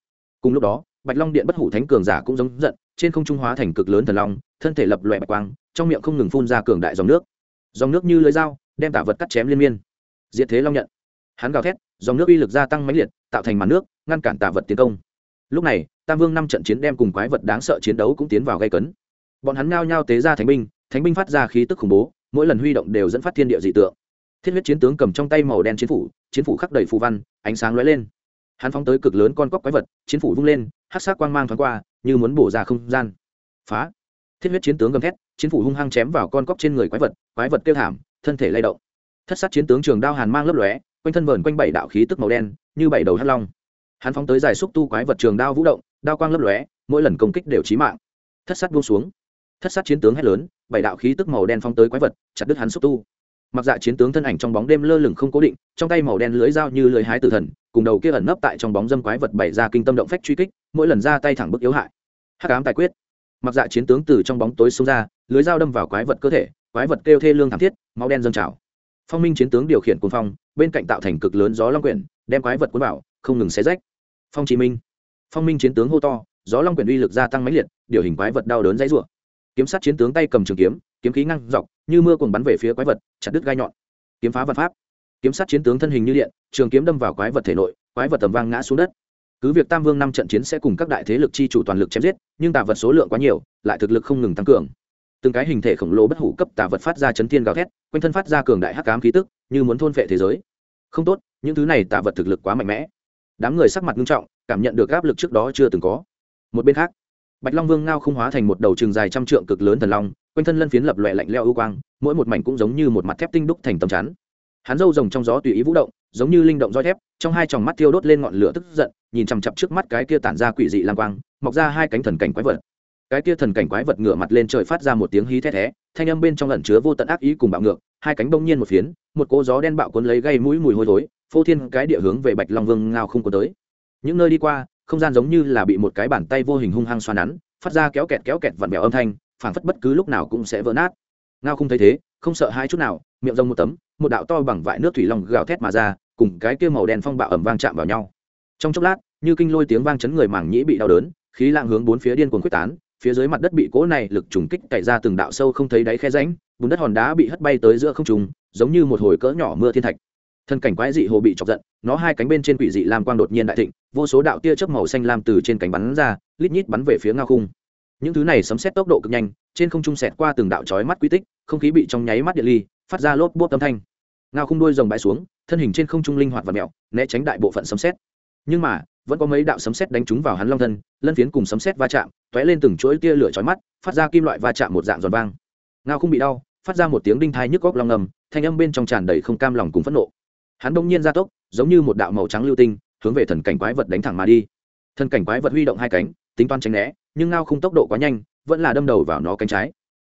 Cùng lúc đó, bạch long điện bất hủ thánh cường giả cũng giống giận, trên không trung hóa thành cực lớn thần long, thân thể lập loẹ bạch quang, trong miệng không ngừng phun ra cường đại dòng nước. Dòng nước như lưới dao, đem tà vật cắt chém liên miên. Diệt thế long nhận. Hắn gào thét, dòng nước uy lực gia tăng mãnh liệt, tạo thành màn nước, ngăn cản tà vật tiến công lúc này, tam vương năm trận chiến đem cùng quái vật đáng sợ chiến đấu cũng tiến vào gây cấn. Bọn hắn ngao nhao tế ra thánh binh thánh binh phát ra khí tức khủng bố, mỗi lần huy động đều dẫn phát thiên địa dị tượng. Thiết huyết chiến tướng cầm trong tay màu đen chiến phủ chiến phủ khắc đầy phù văn, ánh sáng lóe lên. Hắn phóng tới cực lớn con cóc quái vật, chiến phủ vung lên hát sát quang mang thoáng qua, như muốn bổ ra không gian. Phá! Thiết huyết chiến tướng gầm thét, chiến phủ hung hăng chém vào con cóc trên người quái vật quái vật kêu thảm, thân thể lay động. Thất sát chiến tướng trường đao hàn mang lấp lóe, quanh thân vờn quanh bảy đạo khí tức màu đen, như bảy đầu hắc long hắn phóng tới dài xúc tu quái vật trường đao vũ động, đao quang lấp lóe, mỗi lần công kích đều chí mạng. Thất sát buông xuống. Thất sát chiến tướng hét lớn, bảy đạo khí tức màu đen phóng tới quái vật, chặt đứt hắn xúc tu. Mặc dạ chiến tướng thân ảnh trong bóng đêm lơ lửng không cố định, trong tay màu đen lưới dao như lưới hái tử thần, cùng đầu kia ẩn nấp tại trong bóng dâm quái vật bày ra kinh tâm động phách truy kích, mỗi lần ra tay thẳng bức yếu hại. Hắc ám tài quyết. Mặc dạ chiến tướng từ trong bóng tối xông ra lưới dao đâm vào quái vật cơ thể, quái vật kêu thê lương thảm thiết, máu đen dâng trào. Phong minh chiến tướng điều khiển cuồng phong, bên cạnh tạo thành cực lớn gió long quyển, đem quái vật cuốn vào không ngừng xé rách. Phong chí minh. Phong minh chiến tướng hô to, gió long quyền uy lực gia tăng mãnh liệt, điều hình quái vật đau đớn dãy rủa. Kiếm sát chiến tướng tay cầm trường kiếm kiếm khí ngăn dọc, như mưa cuồng bắn về phía quái vật, chặt đứt gai nhọn. Kiếm phá vật pháp. Kiếm sát chiến tướng thân hình như điện, trường kiếm đâm vào quái vật thể nội, quái vật tầm vang ngã xuống đất. Cứ việc tam vương năm trận chiến sẽ cùng các đại thế lực chi chủ toàn lực chém giết, nhưng tà vật số lượng quá nhiều, lại thực lực không ngừng tăng cường. Từng cái hình thể khổng lồ bất hủ cấp tà vật phát ra chấn thiên gào thét, quanh thân phát ra cường đại hắc ám khí tức, như muốn thôn phệ thế giới. Không tốt, những thứ này tà vật thực lực quá mạnh mẽ đám người sắc mặt nghiêm trọng, cảm nhận được áp lực trước đó chưa từng có. Một bên khác, bạch long vương ngao không hóa thành một đầu trường dài trăm trượng cực lớn thần long, quanh thân lân phiến lập loẹ lạnh leo ưu quang, mỗi một mảnh cũng giống như một mặt thép tinh đúc thành tầm chắn. Hắn râu rồng trong gió tùy ý vũ động, giống như linh động roi thép, trong hai tròng mắt thiêu đốt lên ngọn lửa tức giận, nhìn chằm chặp trước mắt cái kia tản ra quỷ dị lang quang, mọc ra hai cánh thần cảnh quái vật. Cái kia thần cảnh quái vật ngửa mặt lên trời phát ra một tiếng hí thét thé thanh âm bên trong lẩn chứa vô tận ác ý cùng bạo ngược, hai cánh bỗng nhiên một phiến, một cỗ gió đen bạo cuốn lấy gây mũi mùi hôi thối, phô thiên cái địa hướng về bạch long vương ngao không có tới. Những nơi đi qua, không gian giống như là bị một cái bàn tay vô hình hung hăng xoa nắn, phát ra kéo kẹt kéo kẹt vặn vẹo âm thanh, phảng phất bất cứ lúc nào cũng sẽ vỡ nát. Ngao không thấy thế, không sợ hai chút nào, miệng rông một tấm, một đạo to bằng vại nước thủy long gào thét mà ra, cùng cái kia màu đen phong bạo ẩm vang chạm vào nhau. Trong chốc lát, như kinh lôi tiếng vang chấn người mảng nhĩ bị đau đớn, khí lạng hướng bốn phía điên cuồng quyết tán phía dưới mặt đất bị cỗ này lực trùng kích cày ra từng đạo sâu không thấy đáy khe ránh, bùn đất hòn đá bị hất bay tới giữa không trùng giống như một hồi cỡ nhỏ mưa thiên thạch. Thân cảnh quái dị hồ bị chọc giận nó hai cánh bên trên quỷ dị lam quang đột nhiên đại thịnh vô số đạo tia chớp màu xanh lam từ trên cánh bắn ra lít nhít bắn về phía ngao khung. Những thứ này sấm xét tốc độ cực nhanh trên không trung sẹt qua từng đạo chói mắt quy tích không khí bị trong nháy mắt điện ly phát ra lốp bốp âm thanh. Ngao khung đuôi rồng bãi xuống thân hình trên không trung linh hoạt và mẹo né tránh đại bộ phận sấm xét nhưng mà vẫn có mấy đạo sấm sét đánh trúng vào hắn long thân, lân phiến cùng sấm sét va chạm t ó é lên từng chuỗi tia lửa chói mắt, phát ra kim loại va chạm một dạng giòn vang. Ngao không bị đau, phát ra một tiếng đinh thai nhức góc long ngầm, thanh âm bên trong tràn đầy không cam lòng cùng phẫn nộ. Hắn đông nhiên ra tốc, giống như một đạo màu trắng lưu tinh, hướng về thần cảnh quái vật đánh thẳng mà đi. Thần cảnh quái vật huy động hai cánh, tính toán tránh né, nhưng ngao không tốc độ quá nhanh, vẫn là đâm đầu vào nó cánh trái.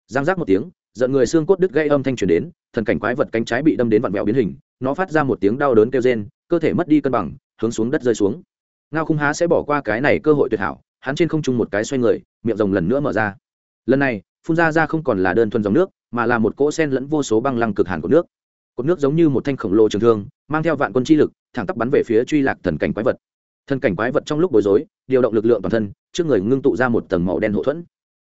Giang giác một tiếng, giận người xương cốt đứt gây âm thanh truyền đến, thần cảnh quái vật cánh trái bị đâm đến vặn vẹo biến hình, nó phát ra một tiếng đau đớn kêu rên, cơ thể mất đi cân bằng, hướng xuống đất rơi xuống ngao Khung há sẽ bỏ qua cái này cơ hội tuyệt hảo, hắn trên không trung một cái xoay người, miệng rồng lần nữa mở ra. Lần này, phun ra ra không còn là đơn thuần dòng nước, mà là một cỗ sen lẫn vô số băng lăng cực hàn của nước. Cột nước giống như một thanh khổng lồ trường thương, mang theo vạn quân chi lực, thẳng tắp bắn về phía truy lạc thần cảnh quái vật. Thần cảnh quái vật trong lúc bối rối, điều động lực lượng toàn thân, trước người ngưng tụ ra một tầng màu đen hậu thuẫn.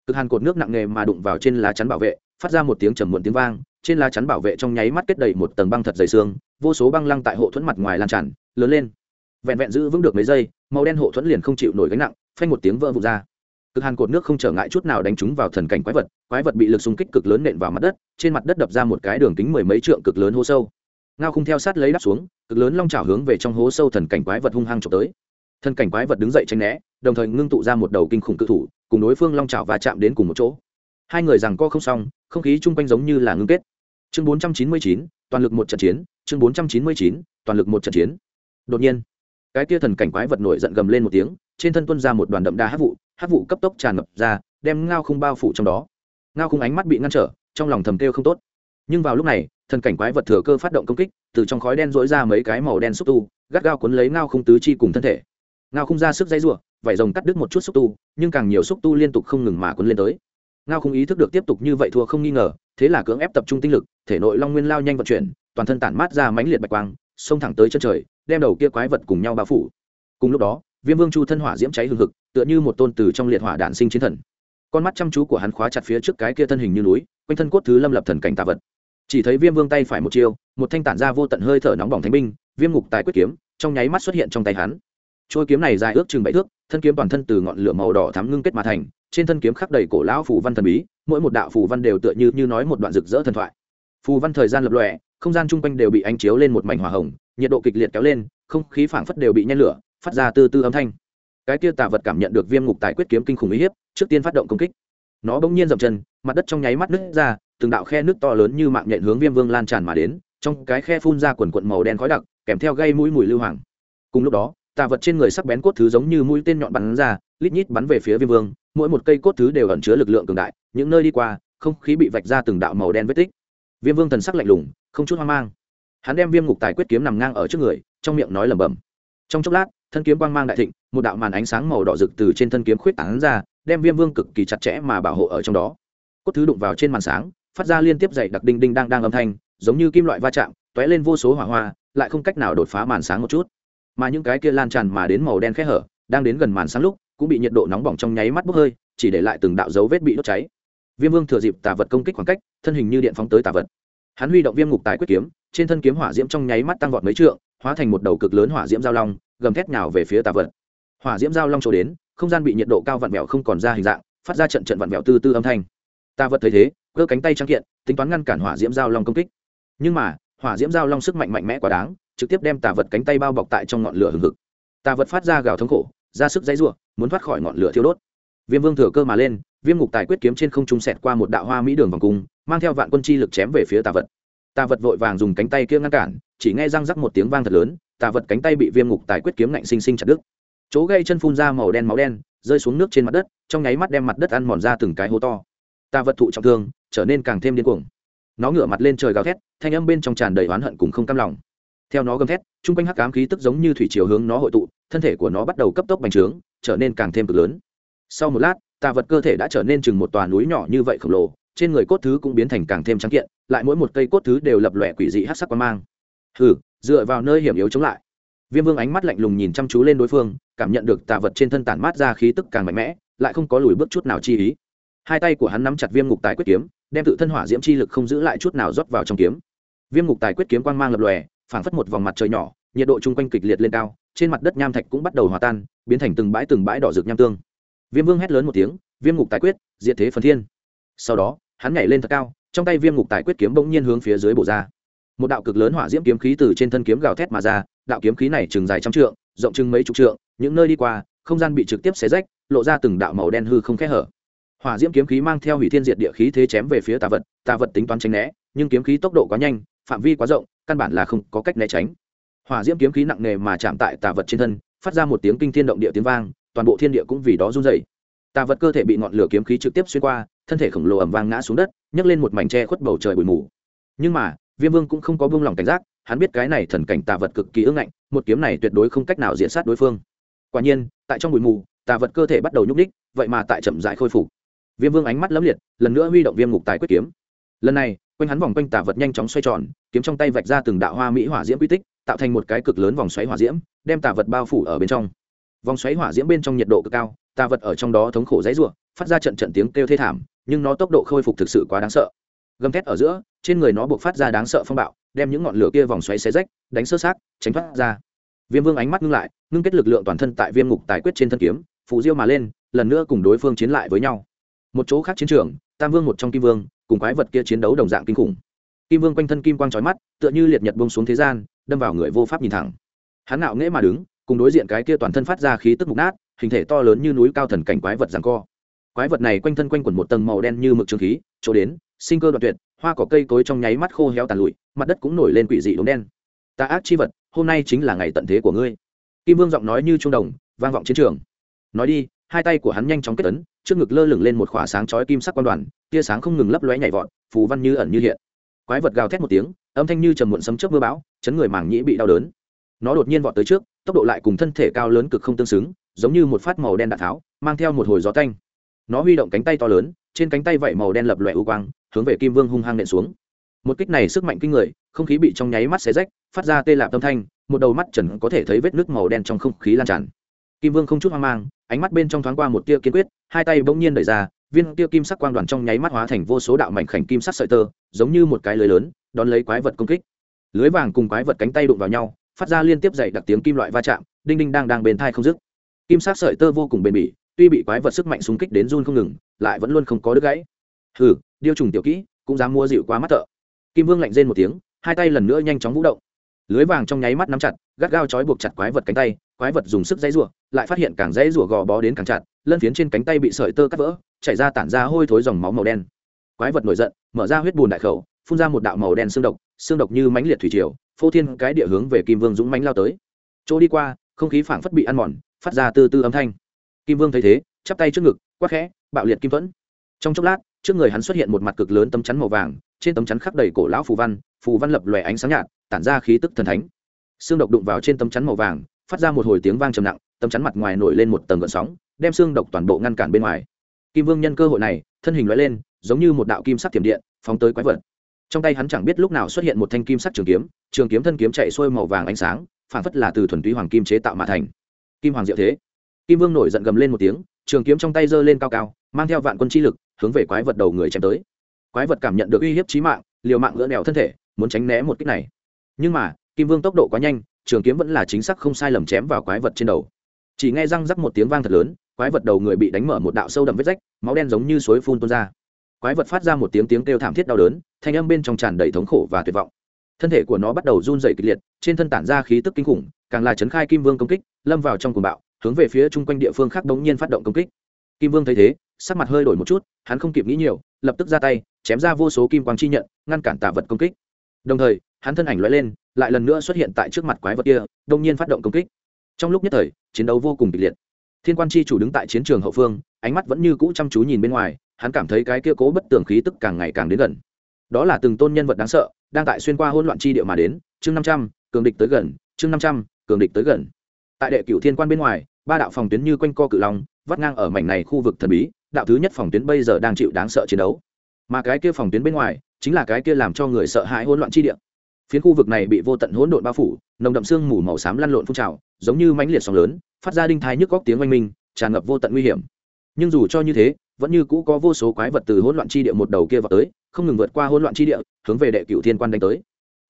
Cực hàn cột nước nặng nề mà đụng vào trên lá chắn bảo vệ, phát ra một tiếng trầm muộn tiếng vang, trên lá chắn bảo vệ trong nháy mắt kết đầy một tầng băng thật dày xương, vô số băng lăng tại hộ thuẫn mặt ngoài lan tràn, lớn lên vẹn vẹn giữ vững được mấy giây, màu đen hộ thuẫn liền không chịu nổi gánh nặng, phanh một tiếng vỡ vụt ra. Cực hàn cột nước không trở ngại chút nào đánh trúng vào thần cảnh quái vật quái vật bị lực xung kích cực lớn nện vào mặt đất, trên mặt đất đập ra một cái đường kính mười mấy trượng cực lớn hố sâu. Ngao không theo sát lấy đắp xuống, cực lớn long trào hướng về trong hố sâu thần cảnh quái vật hung hăng trộm tới. Thần cảnh quái vật đứng dậy tranh né, đồng thời ngưng tụ ra một đầu kinh khủng cự thủ, cùng đối phương long trào và chạm đến cùng một chỗ. Hai người rằng co không xong, không khí chung quanh giống như là ngưng kết. Chương bốn trăm chín mươi chín, toàn lực một trận chiến, chương bốn trăm chín mươi chín, toàn lực một trận chiến. Đột nhiên cái kia thần cảnh quái vật nổi giận gầm lên một tiếng, trên thân tuân ra một đoàn đậm đà hát vụ hát vụ cấp tốc tràn ngập ra, đem ngao không bao phủ trong đó. Ngao không ánh mắt bị ngăn trở, trong lòng thầm kêu không tốt. Nhưng vào lúc này, thần cảnh quái vật thừa cơ phát động công kích, từ trong khói đen dỗi ra mấy cái màu đen xúc tu, gắt gao cuốn lấy ngao không tứ chi cùng thân thể. Ngao không ra sức dây rủa, vải rồng cắt đứt một chút xúc tu, nhưng càng nhiều xúc tu liên tục không ngừng mà cuốn lên tới. Ngao không ý thức được tiếp tục như vậy thua không nghi ngờ, thế là cưỡng ép tập trung tinh lực, thể nội long nguyên lao nhanh vận chuyển, toàn thân tản mát ra mãnh liệt bạch quang, xông thẳng tới chân trời đem đầu kia quái vật cùng nhau bao phủ. Cùng lúc đó, viêm vương chu thân hỏa diễm cháy hừng hực, tựa như một tôn từ trong liệt hỏa đạn sinh chiến thần. Con mắt chăm chú của hắn khóa chặt phía trước cái kia thân hình như núi, quanh thân cốt thứ lâm lập thần cảnh tạ vật. Chỉ thấy viêm vương tay phải một chiêu, một thanh tản ra vô tận hơi thở nóng bỏng thánh binh, viêm ngục tài quyết kiếm, trong nháy mắt xuất hiện trong tay hắn. Trôi kiếm này dài ước chừng bảy thước, thân kiếm toàn thân từ ngọn lửa màu đỏ thắm ngưng kết mà thành, trên thân kiếm khắc đầy cổ lão phù văn thần bí, mỗi một đạo phù văn đều tựa như như nói một đoạn rực rỡ thần thoại. Phù văn thời gian lập lòe không gian chung quanh đều bị ánh chiếu lên một mảnh hỏa hồng, nhiệt độ kịch liệt kéo lên, không khí phảng phất đều bị nhen lửa, phát ra từ từ âm thanh. Cái kia tà vật cảm nhận được viêm ngục tài quyết kiếm kinh khủng uy hiếp, trước tiên phát động công kích. Nó bỗng nhiên dậm chân, mặt đất trong nháy mắt nứt ra, từng đạo khe nước to lớn như mạng nhện hướng viêm vương lan tràn mà đến, trong cái khe phun ra quần quận màu đen khói đặc, kèm theo gây mũi mùi lưu hoàng. Cùng lúc đó, tà vật trên người sắc bén cốt thứ giống như mũi tên nhọn bắn ra, lít nhít bắn về phía viêm vương, mỗi một cây cốt thứ đều ẩn chứa lực lượng cường đại, những nơi đi qua, không khí bị vạch ra từng đạo màu đen vết tích viêm vương thần sắc lạnh lùng, không chút hoang mang. Hắn đem viêm ngục tài quyết kiếm nằm ngang ở trước người, trong miệng nói lẩm bẩm. Trong chốc lát, thân kiếm quang mang đại thịnh, một đạo màn ánh sáng màu đỏ rực từ trên thân kiếm khuyết tảng ra, đem viêm vương cực kỳ chặt chẽ mà bảo hộ ở trong đó. Cốt thứ đụng vào trên màn sáng, phát ra liên tiếp dày đặc đinh đinh đang đang âm thanh, giống như kim loại va chạm t ó é lên vô số hỏa hoa, lại không cách nào đột phá màn sáng một chút. Mà những cái kia lan tràn mà đến màu đen khẽ hở, đang đến gần màn sáng lúc, cũng bị nhiệt độ nóng bỏng trong nháy mắt bốc hơi, chỉ để lại từng đạo dấu vết bị đốt cháy viêm vương thừa dịp tà vật công kích khoảng cách thân hình như điện phóng tới tà vật. Hắn huy động viêm ngục tài quyết kiếm trên thân kiếm hỏa diễm trong nháy mắt tăng vọt mấy trượng hóa thành một đầu cực lớn hỏa diễm giao long gầm thét nhào về phía tà vật. Hỏa diễm giao long trổ đến không gian bị nhiệt độ cao vặn vẹo không còn ra hình dạng phát ra trận trận vặn vẹo tư tư âm thanh. Tà vật thấy thế cơ cánh tay trắng kiện tính toán ngăn cản hỏa diễm giao long công kích. Nhưng mà hỏa diễm giao long sức mạnh mạnh mẽ quá đáng trực tiếp đem tà vật cánh tay bao bọc tại trong ngọn lửa hừng hực. Tà vật phát ra gào thống khổ ra sức dãy rủa, muốn thoát khỏi ngọn lửa thiêu đốt. Viêm vương thừa cơ mà lên viêm ngục tài quyết kiếm trên không trung sẹt qua một đạo hoa mỹ đường vòng cung, mang theo vạn quân chi lực chém về phía tà vật. Tà vật vội vàng dùng cánh tay kia ngăn cản, chỉ nghe răng rắc một tiếng vang thật lớn, tà vật cánh tay bị viêm ngục tài quyết kiếm ngạnh sinh sinh chặt đứt. Chỗ gây chân phun ra màu đen máu đen, rơi xuống nước trên mặt đất, trong nháy mắt đem mặt đất ăn mòn ra từng cái hố to. Tà vật thụ trọng thương, trở nên càng thêm điên cuồng. Nó ngửa mặt lên trời gào thét, thanh âm bên trong tràn đầy oán hận cùng không cam lòng. Theo nó gầm thét chung quanh hắc ám khí tức giống như thủy chiều hướng nó hội tụ, thân thể của nó bắt đầu cấp tốc bành trướng, trở nên càng thêm cực lớn. Sau một lát tà vật cơ thể đã trở nên chừng một tòa núi nhỏ như vậy khổng lồ, trên người cốt thứ cũng biến thành càng thêm trắng kiện, lại mỗi một cây cốt thứ đều lập lòe quỷ dị hát sắc qua mang. Hừ, dựa vào nơi hiểm yếu chống lại. Viêm vương ánh mắt lạnh lùng nhìn chăm chú lên đối phương, cảm nhận được tà vật trên thân tản mát ra khí tức càng mạnh mẽ, lại không có lùi bước chút nào chi ý. Hai tay của hắn nắm chặt viêm ngục tài quyết kiếm, đem tự thân hỏa diễm chi lực không giữ lại chút nào rót vào trong kiếm. Viêm ngục tài quyết kiếm quang mang lập lòe, phảng phất một vòng mặt trời nhỏ, nhiệt độ chung quanh kịch liệt lên cao, trên mặt đất nham thạch cũng bắt đầu hòa tan, biến thành từng bãi từng bãi đỏ rực nham tương viêm vương hét lớn một tiếng, viêm ngục tài quyết, diệt thế phần thiên. Sau đó, hắn nhảy lên thật cao, trong tay viêm ngục tài quyết kiếm bỗng nhiên hướng phía dưới bổ ra. Một đạo cực lớn hỏa diễm kiếm khí từ trên thân kiếm gào thét mà ra, đạo kiếm khí này chừng dài trăm trượng, rộng chừng mấy chục trượng, những nơi đi qua, không gian bị trực tiếp xé rách, lộ ra từng đạo màu đen hư không khẽ hở. Hỏa diễm kiếm khí mang theo hủy thiên diệt địa khí thế chém về phía tà vật tà vật tính toán tránh né, nhưng kiếm khí tốc độ quá nhanh, phạm vi quá rộng, căn bản là không có cách né tránh. Hỏa diễm kiếm khí nặng nề mà chạm tại tà vật trên thân, phát ra một tiếng kinh thiên động địa tiếng vang toàn bộ thiên địa cũng vì đó run dày tà vật cơ thể bị ngọn lửa kiếm khí trực tiếp xuyên qua, thân thể khổng lồ ẩm vang ngã xuống đất, nhấc lên một mảnh tre khuất bầu trời bụi mù. Nhưng mà, viêm vương cũng không có buông lỏng cảnh giác, hắn biết cái này thần cảnh tà vật cực kỳ ưng ngạnh, một kiếm này tuyệt đối không cách nào diện sát đối phương. Quả nhiên, tại trong bụi mù, tà vật cơ thể bắt đầu nhúc ních vậy mà tại chậm dại khôi phục. Viêm vương ánh mắt lấm liệt, lần nữa huy động viêm ngục tài quyết kiếm. Lần này, quanh hắn vòng quanh tà vật nhanh chóng xoay tròn, kiếm trong tay vạch ra từng đạo hoa mỹ hỏa diễm quy tích, tạo thành một cái cực lớn vòng xoáy hỏa diễm, đem tà vật bao phủ ở bên trong vòng xoáy hỏa diễm bên trong nhiệt độ cực cao, tà vật ở trong đó thống khổ dãy r u ộ phát ra trận trận tiếng kêu thê thảm, nhưng nó tốc độ khôi phục thực sự quá đáng sợ. Gầm thét ở giữa, trên người nó buộc phát ra đáng sợ phong bạo, đem những ngọn lửa kia vòng xoáy xé rách, đánh sơ sát tránh thoát ra. Viêm vương ánh mắt ngưng lại, ngưng kết lực lượng toàn thân tại viêm ngục tài quyết trên thân kiếm phụ diêu mà lên, lần nữa cùng đối phương chiến lại với nhau. Một chỗ khác chiến trường, tam vương một trong kim vương, cùng quái vật kia chiến đấu đồng dạng kinh khủng. Kim vương quanh thân kim quang trói mắt, tựa như liệt nhật bông xuống thế gian, đâm vào người vô pháp nhìn thẳng. Hắn nạo nghễ mà đứng cùng đối diện cái kia toàn thân phát ra khí tức mục nát, hình thể to lớn như núi cao thần cảnh quái vật rằng co. Quái vật này quanh thân quanh quẩn một tầng màu đen như mực trường khí, chỗ đến, sinh cơ đoạn tuyệt, hoa cỏ cây cối trong nháy mắt khô héo tàn lụi, mặt đất cũng nổi lên quỷ dị đốm đen. Ta ác chi vật, hôm nay chính là ngày tận thế của ngươi. Kim vương giọng nói như trung đồng, vang vọng chiến trường. Nói đi, hai tay của hắn nhanh chóng kết ấn, trước ngực lơ lửng lên một khỏa sáng chói kim sắc quan đoàn, tia sáng không ngừng lấp lóe nhảy vọt, phù văn như ẩn như hiện. Quái vật gào thét một tiếng, âm thanh như trầm muộn sấm chớp mưa bão, chấn người màng nhĩ bị đau đớn nó đột nhiên vọt tới trước, tốc độ lại cùng thân thể cao lớn cực không tương xứng, giống như một phát màu đen đạn tháo, mang theo một hồi gió tanh. Nó huy động cánh tay to lớn, trên cánh tay vảy màu đen lập lòe u quang, hướng về kim vương hung hăng nện xuống. Một kích này sức mạnh kinh người, không khí bị trong nháy mắt xé rách, phát ra tê lạp tâm thanh, một đầu mắt trần có thể thấy vết nước màu đen trong không khí lan tràn. Kim vương không chút hoang mang, ánh mắt bên trong thoáng qua một tia kiên quyết, hai tay bỗng nhiên đẩy ra, viên tia kim sắc quang đoàn trong nháy mắt hóa thành vô số đạo mảnh khảnh kim sắc sợi tơ, giống như một cái lưới lớn, đón lấy quái vật công kích. Lưới vàng cùng quái vật cánh tay đụng vào nhau phát ra liên tiếp dày đặc tiếng kim loại va chạm, đinh đinh đang đang bên thai không dứt. Kim sát sợi tơ vô cùng bền bỉ, tuy bị quái vật sức mạnh xung kích đến run không ngừng, lại vẫn luôn không có đứt gãy. Hừ, điêu trùng tiểu kỹ, cũng dám mua dịu quá mắt thợ. Kim vương lạnh rên một tiếng, hai tay lần nữa nhanh chóng vũ động. Lưới vàng trong nháy mắt nắm chặt, gắt gao trói buộc chặt quái vật cánh tay, quái vật dùng sức dãy rủa, lại phát hiện càng dãy rủa gò bó đến càng chặt, lân phiến trên cánh tay bị sợi tơ cắt vỡ, chảy ra tản ra hôi thối dòng máu màu đen. Quái vật nổi giận, mở ra huyết bùn đại khẩu, phun ra một đạo màu đen xương độc xương độc như mãnh liệt thủy triều phô thiên cái địa hướng về kim vương dũng mánh lao tới. Chỗ đi qua, không khí phảng phất bị ăn mòn, phát ra từ từ âm thanh. Kim vương thấy thế, chắp tay trước ngực quắc khẽ, bạo liệt kim thuẫn. Trong chốc lát, trước người hắn xuất hiện một mặt cực lớn tấm chắn màu vàng, trên tấm chắn khắc đầy cổ lão phù văn phù văn lập lòe ánh sáng nhạt, tản ra khí tức thần thánh. Xương độc đụng vào trên tấm chắn màu vàng, phát ra một hồi tiếng vang trầm nặng, tấm chắn mặt ngoài nổi lên một tầng gợn sóng, đem xương độc toàn bộ ngăn cản bên ngoài. Kim vương nhân cơ hội này, thân hình loại lên, giống như một đạo kim sắc tiềm điện, phóng tới quái vật trong tay hắn chẳng biết lúc nào xuất hiện một thanh kim sắc trường kiếm trường kiếm thân kiếm chạy xuôi màu vàng ánh sáng phản phất là từ thuần túy hoàng kim chế tạo mà thành. Kim hoàng diệu thế. Kim vương nổi giận gầm lên một tiếng, trường kiếm trong tay giơ lên cao cao, mang theo vạn quân chi lực, hướng về quái vật đầu người chém tới. Quái vật cảm nhận được uy hiếp chí mạng, liều mạng gỡ đèo thân thể, muốn tránh né một kích này. Nhưng mà, kim vương tốc độ quá nhanh, trường kiếm vẫn là chính xác không sai lầm chém vào quái vật trên đầu. Chỉ nghe răng rắc một tiếng vang thật lớn, quái vật đầu người bị đánh mở một đạo sâu đậm vết rách, máu đen giống như suối phun tuôn ra quái vật phát ra một tiếng tiếng kêu thảm thiết đau đớn, thanh âm bên trong tràn đầy thống khổ và tuyệt vọng. Thân thể của nó bắt đầu run dày kịch liệt, trên thân tản ra khí tức kinh khủng, càng là chấn khai kim vương công kích, lâm vào trong cuồng bạo, hướng về phía chung quanh địa phương khác đống nhiên phát động công kích. Kim vương thấy thế, sắc mặt hơi đổi một chút, hắn không kịp nghĩ nhiều, lập tức ra tay, chém ra vô số kim quang chi nhận, ngăn cản tả vật công kích. Đồng thời, hắn thân ảnh loại lên, lại lần nữa xuất hiện tại trước mặt quái vật kia đông nhiên phát động công kích. Trong lúc nhất thời, chiến đấu vô cùng kịch liệt. Thiên quan chi chủ đứng tại chiến trường hậu phương, ánh mắt vẫn như cũ chăm chú nhìn bên ngoài hắn cảm thấy cái kia cố bất tường khí tức càng ngày càng đến gần. Đó là từng tôn nhân vật đáng sợ, đang tại xuyên qua hỗn loạn chi địa mà đến, chương năm trăm, cường địch tới gần, chương năm trăm, cường địch tới gần. Tại đệ cửu thiên quan bên ngoài, ba đạo phòng tuyến như quanh co cự long, vắt ngang ở mảnh này khu vực thần bí, đạo thứ nhất phòng tuyến bây giờ đang chịu đáng sợ chiến đấu. Mà cái kia phòng tuyến bên ngoài, chính là cái kia làm cho người sợ hãi hỗn loạn chi địa. Phiến khu vực này bị vô tận hỗn độn bao phủ, nồng đậm sương mù màu xám lăn lộn phun trào, giống như mãnh liệt sóng lớn, phát ra đinh thái nhức góc tiếng oanh minh, tràn ngập vô tận nguy hiểm. Nhưng dù cho như thế vẫn như cũ có vô số quái vật từ hỗn loạn chi địa một đầu kia vào tới, không ngừng vượt qua hỗn loạn chi địa, hướng về đệ cửu thiên quan đánh tới.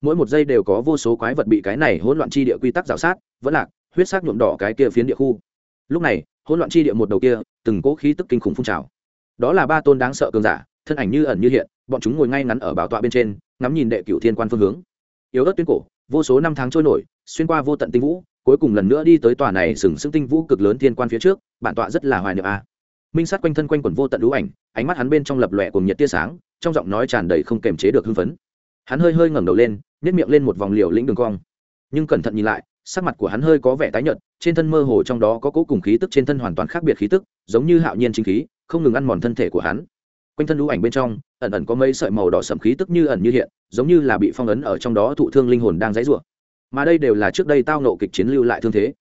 Mỗi một giây đều có vô số quái vật bị cái này hỗn loạn chi địa quy tắc rào sát, vẫn lạc, huyết sắc nhuộm đỏ cái kia phiến địa khu. Lúc này, hỗn loạn chi địa một đầu kia, từng cỗ khí tức kinh khủng phun trào. Đó là ba tôn đáng sợ cường giả, thân ảnh như ẩn như hiện, bọn chúng ngồi ngay ngắn ở bảo tọa bên trên, ngắm nhìn đệ cửu thiên quan phương hướng. Yếu ớt tuyên cổ, vô số năm tháng trôi nổi, xuyên qua vô tận tinh vũ, cuối cùng lần nữa đi tới tòa này sừng sững tinh vũ cực lớn thiên quan phía trước, bản tọa rất là hoài niệm a minh sát quanh thân quanh quần vô tận lũ ảnh, ánh mắt hắn bên trong lập lòe cùng nhiệt tia sáng, trong giọng nói tràn đầy không kềm chế được hưng phấn. Hắn hơi hơi ngẩng đầu lên nhét miệng lên một vòng liều lĩnh đường cong. Nhưng cẩn thận nhìn lại, sắc mặt của hắn hơi có vẻ tái nhợt, trên thân mơ hồ trong đó có cố cùng khí tức trên thân hoàn toàn khác biệt khí tức, giống như hạo nhiên chính khí, không ngừng ăn mòn thân thể của hắn. Quanh thân lũ ảnh bên trong, ẩn ẩn có mấy sợi màu đỏ sậm khí tức như ẩn như hiện, giống như là bị phong ấn ở trong đó thụ thương linh hồn đang dãy rủa. Mà đây đều là trước đây tao nộ kịch chiến lưu lại thương thế.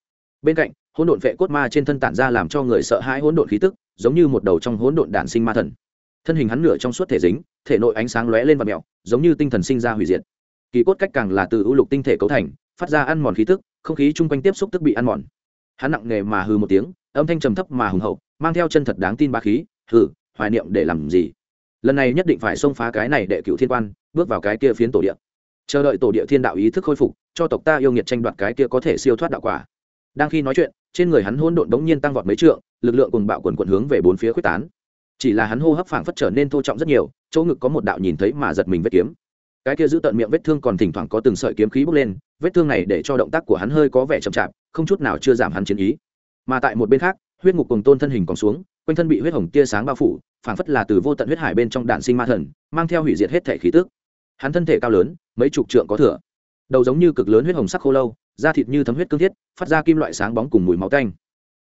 Bên cạnh, hỗn độn vệ cốt ma trên thân tản ra làm cho người sợ hãi hỗn độn khí tức giống như một đầu trong hỗn độn đản sinh ma thần. Thân hình hắn nửa trong suốt thể dính, thể nội ánh sáng lóe lên và mèo, giống như tinh thần sinh ra hủy diệt. Kỳ cốt cách càng là từ ưu lục tinh thể cấu thành, phát ra ăn mòn khí tức, không khí chung quanh tiếp xúc tức bị ăn mòn. Hắn nặng nề mà hừ một tiếng, âm thanh trầm thấp mà hùng hậu, mang theo chân thật đáng tin ba khí, hừ, hoài niệm để làm gì? Lần này nhất định phải xông phá cái này để cựu thiên quan, bước vào cái kia phiến tổ địa. Chờ đợi tổ địa thiên đạo ý thức khôi phục, cho tộc ta yêu nghiệt tranh đoạt cái kia có thể siêu thoát đạo quả. Đang khi nói chuyện, trên người hắn hỗn độn đống nhiên tăng vọt mấy trượng lực lượng cùng bạo quần quần hướng về bốn phía quyết tán. Chỉ là hắn hô hấp phảng phất trở nên thô trọng rất nhiều, chỗ ngực có một đạo nhìn thấy mà giật mình vết kiếm. Cái kia giữ tận miệng vết thương còn thỉnh thoảng có từng sợi kiếm khí bốc lên, vết thương này để cho động tác của hắn hơi có vẻ chậm chạp, không chút nào chưa giảm hắn chiến ý. Mà tại một bên khác, huyết ngục cùng tôn thân hình còn xuống, quanh thân bị huyết hồng tia sáng bao phủ, phảng phất là từ vô tận huyết hải bên trong đạn sinh ma thần, mang theo hủy diệt hết thể khí tức. Hắn thân thể cao lớn, mấy chục trượng có thừa. Đầu giống như cực lớn huyết hồng sắc khô lâu, da thịt như thấm huyết cương thiết, phát ra kim loại sáng bóng cùng mùi máu tanh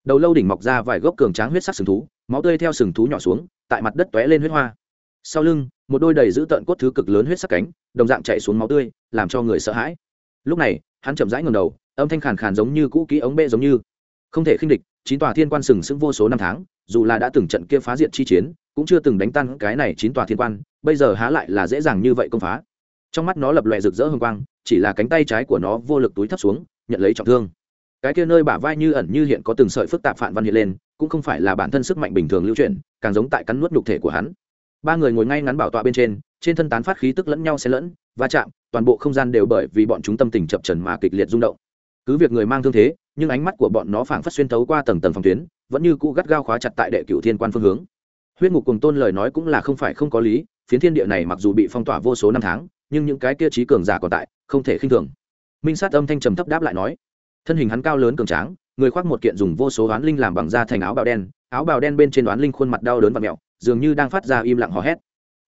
đầu lâu đỉnh mọc ra vài gốc cường tráng huyết sắc sừng thú, máu tươi theo sừng thú nhỏ xuống, tại mặt đất tóe lên huyết hoa. Sau lưng, một đôi đầy giữ tợn cốt thứ cực lớn huyết sắc cánh, đồng dạng chạy xuống máu tươi, làm cho người sợ hãi. Lúc này, hắn chậm rãi ngầm đầu, âm thanh khàn khàn giống như cũ kỹ ống bê giống như. Không thể khinh địch, chín tòa thiên quan sừng sững vô số năm tháng, dù là đã từng trận kia phá diện chi chiến, cũng chưa từng đánh tan cái này chín tòa thiên quan, bây giờ há lại là dễ dàng như vậy công phá. Trong mắt nó lập lòe rực rỡ hương quang, chỉ là cánh tay trái của nó vô lực túi thấp xuống, nhận lấy trọng thương cái kia nơi bả vai như ẩn như hiện có từng sợi phức tạp phản văn hiện lên, cũng không phải là bản thân sức mạnh bình thường lưu chuyển, càng giống tại cắn nuốt nhục thể của hắn. Ba người ngồi ngay ngắn bảo tọa bên trên trên thân tán phát khí tức lẫn nhau xen lẫn, va chạm, toàn bộ không gian đều bởi vì bọn chúng tâm tình chập trần mà kịch liệt rung động. Cứ việc người mang thương thế, nhưng ánh mắt của bọn nó phảng phất xuyên thấu qua tầng tầng phòng tuyến, vẫn như cũ gắt gao khóa chặt tại đệ cựu thiên quan phương hướng. Huyết ngục cùng tôn lời nói cũng là không phải không có lý, phiến thiên địa này mặc dù bị phong tỏa vô số năm tháng, nhưng những cái kia trí cường giả còn tại, không thể khinh thường. Minh sát âm thanh trầm thấp đáp lại nói thân hình hắn cao lớn cường tráng, người khoác một kiện dùng vô số đoán linh làm bằng da thành áo bào đen, áo bào đen bên trên đoán linh khuôn mặt đau đớn và mẹo, dường như đang phát ra im lặng hò hét.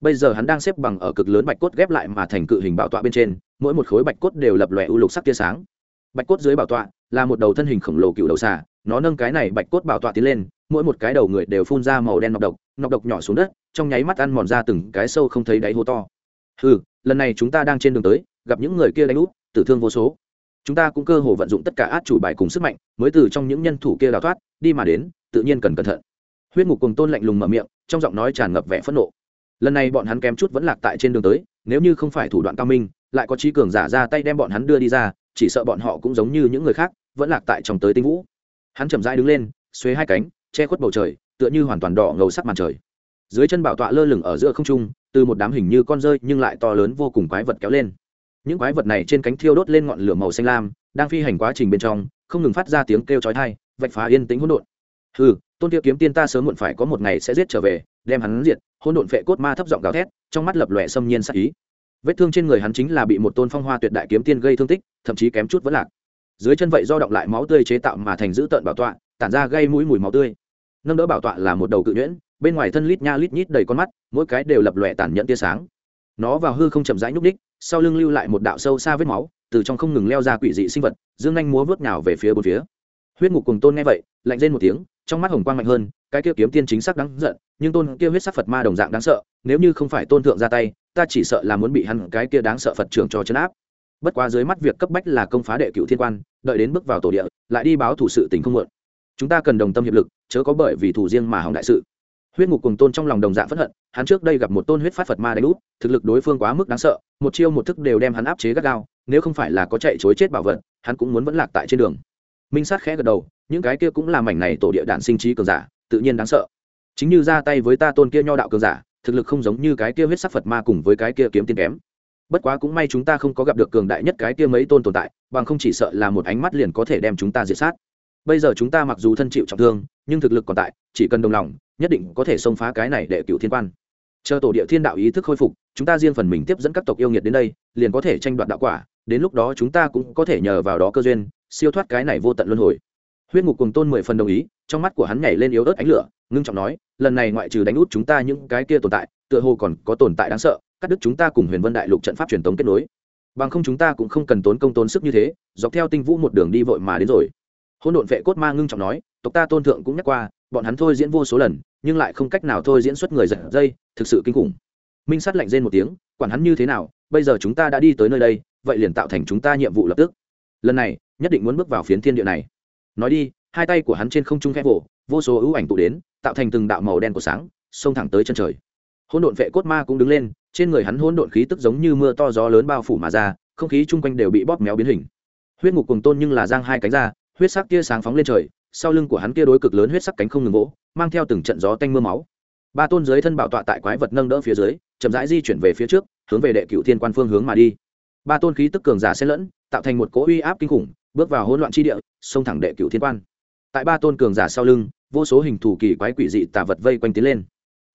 Bây giờ hắn đang xếp bằng ở cực lớn bạch cốt ghép lại mà thành cự hình bảo tọa bên trên, mỗi một khối bạch cốt đều lập lòe u lục sắc tia sáng. Bạch cốt dưới bảo tọa là một đầu thân hình khổng lồ cựu đầu xà, nó nâng cái này bạch cốt bảo tọa tiến lên, mỗi một cái đầu người đều phun ra màu đen nọc độc nọc độc nhỏ xuống đất, trong nháy mắt ăn mòn ra từng cái sâu không thấy đáy hô to. Ừ lần này chúng ta đang trên đường tới, gặp những người kia đánh úp, tử thương vô số chúng ta cũng cơ hồ vận dụng tất cả át chủ bài cùng sức mạnh, mới từ trong những nhân thủ kia đào thoát, đi mà đến, tự nhiên cần cẩn thận. Huyết ngục cùng tôn lạnh lùng mở miệng, trong giọng nói tràn ngập vẻ phẫn nộ. Lần này bọn hắn kém chút vẫn lạc tại trên đường tới, nếu như không phải thủ đoạn cao minh, lại có trí cường giả ra tay đem bọn hắn đưa đi ra, chỉ sợ bọn họ cũng giống như những người khác, vẫn lạc tại trong tới tinh vũ. Hắn chậm rãi đứng lên xuế hai cánh, che khuất bầu trời, tựa như hoàn toàn đỏ ngầu sắc màn trời. Dưới chân bảo tọa lơ lửng ở giữa không trung, từ một đám hình như con rơi nhưng lại to lớn vô cùng quái vật kéo lên những quái vật này trên cánh thiêu đốt lên ngọn lửa màu xanh lam, đang phi hành quá trình bên trong, không ngừng phát ra tiếng kêu chói tai, vạch phá yên tĩnh hỗn độn. Hừ, tôn tiêu kiếm tiên ta sớm muộn phải có một ngày sẽ giết trở về, đem hắn diệt, hỗn độn phệ cốt ma thấp giọng gào thét, trong mắt lập lòe xâm nhiên sắc ý. Vết thương trên người hắn chính là bị một tôn phong hoa tuyệt đại kiếm tiên gây thương tích, thậm chí kém chút vẫn lạc. Dưới chân vậy do động lại máu tươi chế tạo mà thành giữ tợn bảo tọa, tản ra gây mũi mùi máu tươi. Nâng đỡ bảo tọa là một đầu cự nhuyễn, bên ngoài thân lít nha lít nhít đầy con mắt, mỗi cái đều lập lòe tản nhận tia sáng nó vào hư không chậm rãi nhúc ních sau lưng lưu lại một đạo sâu xa vết máu, từ trong không ngừng leo ra quỷ dị sinh vật, dương anh múa vớt nào về phía bốn phía. Huyết ngục cùng tôn nghe vậy, lạnh lên một tiếng, trong mắt hồng quang mạnh hơn, cái kia kiếm tiên chính xác đáng giận, nhưng tôn kia huyết sắc phật ma đồng dạng đáng sợ, nếu như không phải tôn thượng ra tay, ta chỉ sợ là muốn bị hắn cái kia đáng sợ phật trưởng cho chấn áp. Bất quá dưới mắt việc cấp bách là công phá đệ cựu thiên quan, đợi đến bước vào tổ địa, lại đi báo thủ sự tình không muộn. Chúng ta cần đồng tâm hiệp lực, chớ có bởi vì thủ riêng mà hỏng đại sự huyết ngục cùng tôn trong lòng đồng dạng phẫn hận, hắn trước đây gặp một tôn huyết phát phật ma đánh úp thực lực đối phương quá mức đáng sợ, một chiêu một thức đều đem hắn áp chế gắt gao, nếu không phải là có chạy chối chết bảo vật, hắn cũng muốn vẫn lạc tại trên đường. Minh sát khẽ gật đầu, những cái kia cũng là mảnh này tổ địa đạn sinh trí cường giả, tự nhiên đáng sợ. Chính như ra tay với ta tôn kia nho đạo cường giả, thực lực không giống như cái kia huyết sắc phật ma cùng với cái kia kiếm tiên kém. Bất quá cũng may chúng ta không có gặp được cường đại nhất cái kia mấy tôn tồn tại, bằng không chỉ sợ là một ánh mắt liền có thể đem chúng ta diệt sát. Bây giờ chúng ta mặc dù thân chịu trọng thương nhưng thực lực còn tại, chỉ cần đồng lòng, nhất định có thể xông phá cái này để cựu thiên quan. Chờ tổ địa thiên đạo ý thức khôi phục, chúng ta riêng phần mình tiếp dẫn các tộc yêu nghiệt đến đây, liền có thể tranh đoạt đạo quả, đến lúc đó chúng ta cũng có thể nhờ vào đó cơ duyên, siêu thoát cái này vô tận luân hồi. Huyết ngục cùng tôn mười phần đồng ý, trong mắt của hắn nhảy lên yếu ớt ánh lửa, ngưng trọng nói, lần này ngoại trừ đánh út chúng ta những cái kia tồn tại, tựa hồ còn có tồn tại đáng sợ, cắt đứt chúng ta cùng huyền vân đại lục trận pháp truyền thống kết nối. Bằng không chúng ta cũng không cần tốn công tốn sức như thế, dọc theo tinh vũ một đường đi vội mà đến rồi. Hôn độn vệ cốt ma ngưng trọng nói tộc ta tôn thượng cũng nhắc qua, bọn hắn thôi diễn vô số lần, nhưng lại không cách nào thôi diễn xuất người giật dây, thực sự kinh khủng. Minh sát lạnh rên một tiếng, quản hắn như thế nào, bây giờ chúng ta đã đi tới nơi đây, vậy liền tạo thành chúng ta nhiệm vụ lập tức. Lần này, nhất định muốn bước vào phiến thiên địa này. Nói đi, hai tay của hắn trên không trung khẽ vỗ vô số ưu ảnh tụ đến, tạo thành từng đạo màu đen của sáng, xông thẳng tới chân trời. Hỗn độn vệ cốt ma cũng đứng lên, trên người hắn hỗn độn khí tức giống như mưa to gió lớn bao phủ mà ra, không khí chung quanh đều bị bóp méo biến hình. Huyết ngục cùng tôn nhưng là giang hai cánh ra, huyết sắc tia sáng phóng lên trời sau lưng của hắn kia đối cực lớn huyết sắc cánh không ngừng vỗ, mang theo từng trận gió tanh mưa máu. Ba tôn dưới thân bảo tọa tại quái vật nâng đỡ phía dưới, chậm rãi di chuyển về phía trước, hướng về đệ cựu thiên quan phương hướng mà đi. Ba tôn khí tức cường giả xen lẫn, tạo thành một cỗ uy áp kinh khủng, bước vào hỗn loạn chi địa, xông thẳng đệ cựu thiên quan. Tại ba tôn cường giả sau lưng, vô số hình thù kỳ quái quỷ dị tà vật vây quanh tiến lên.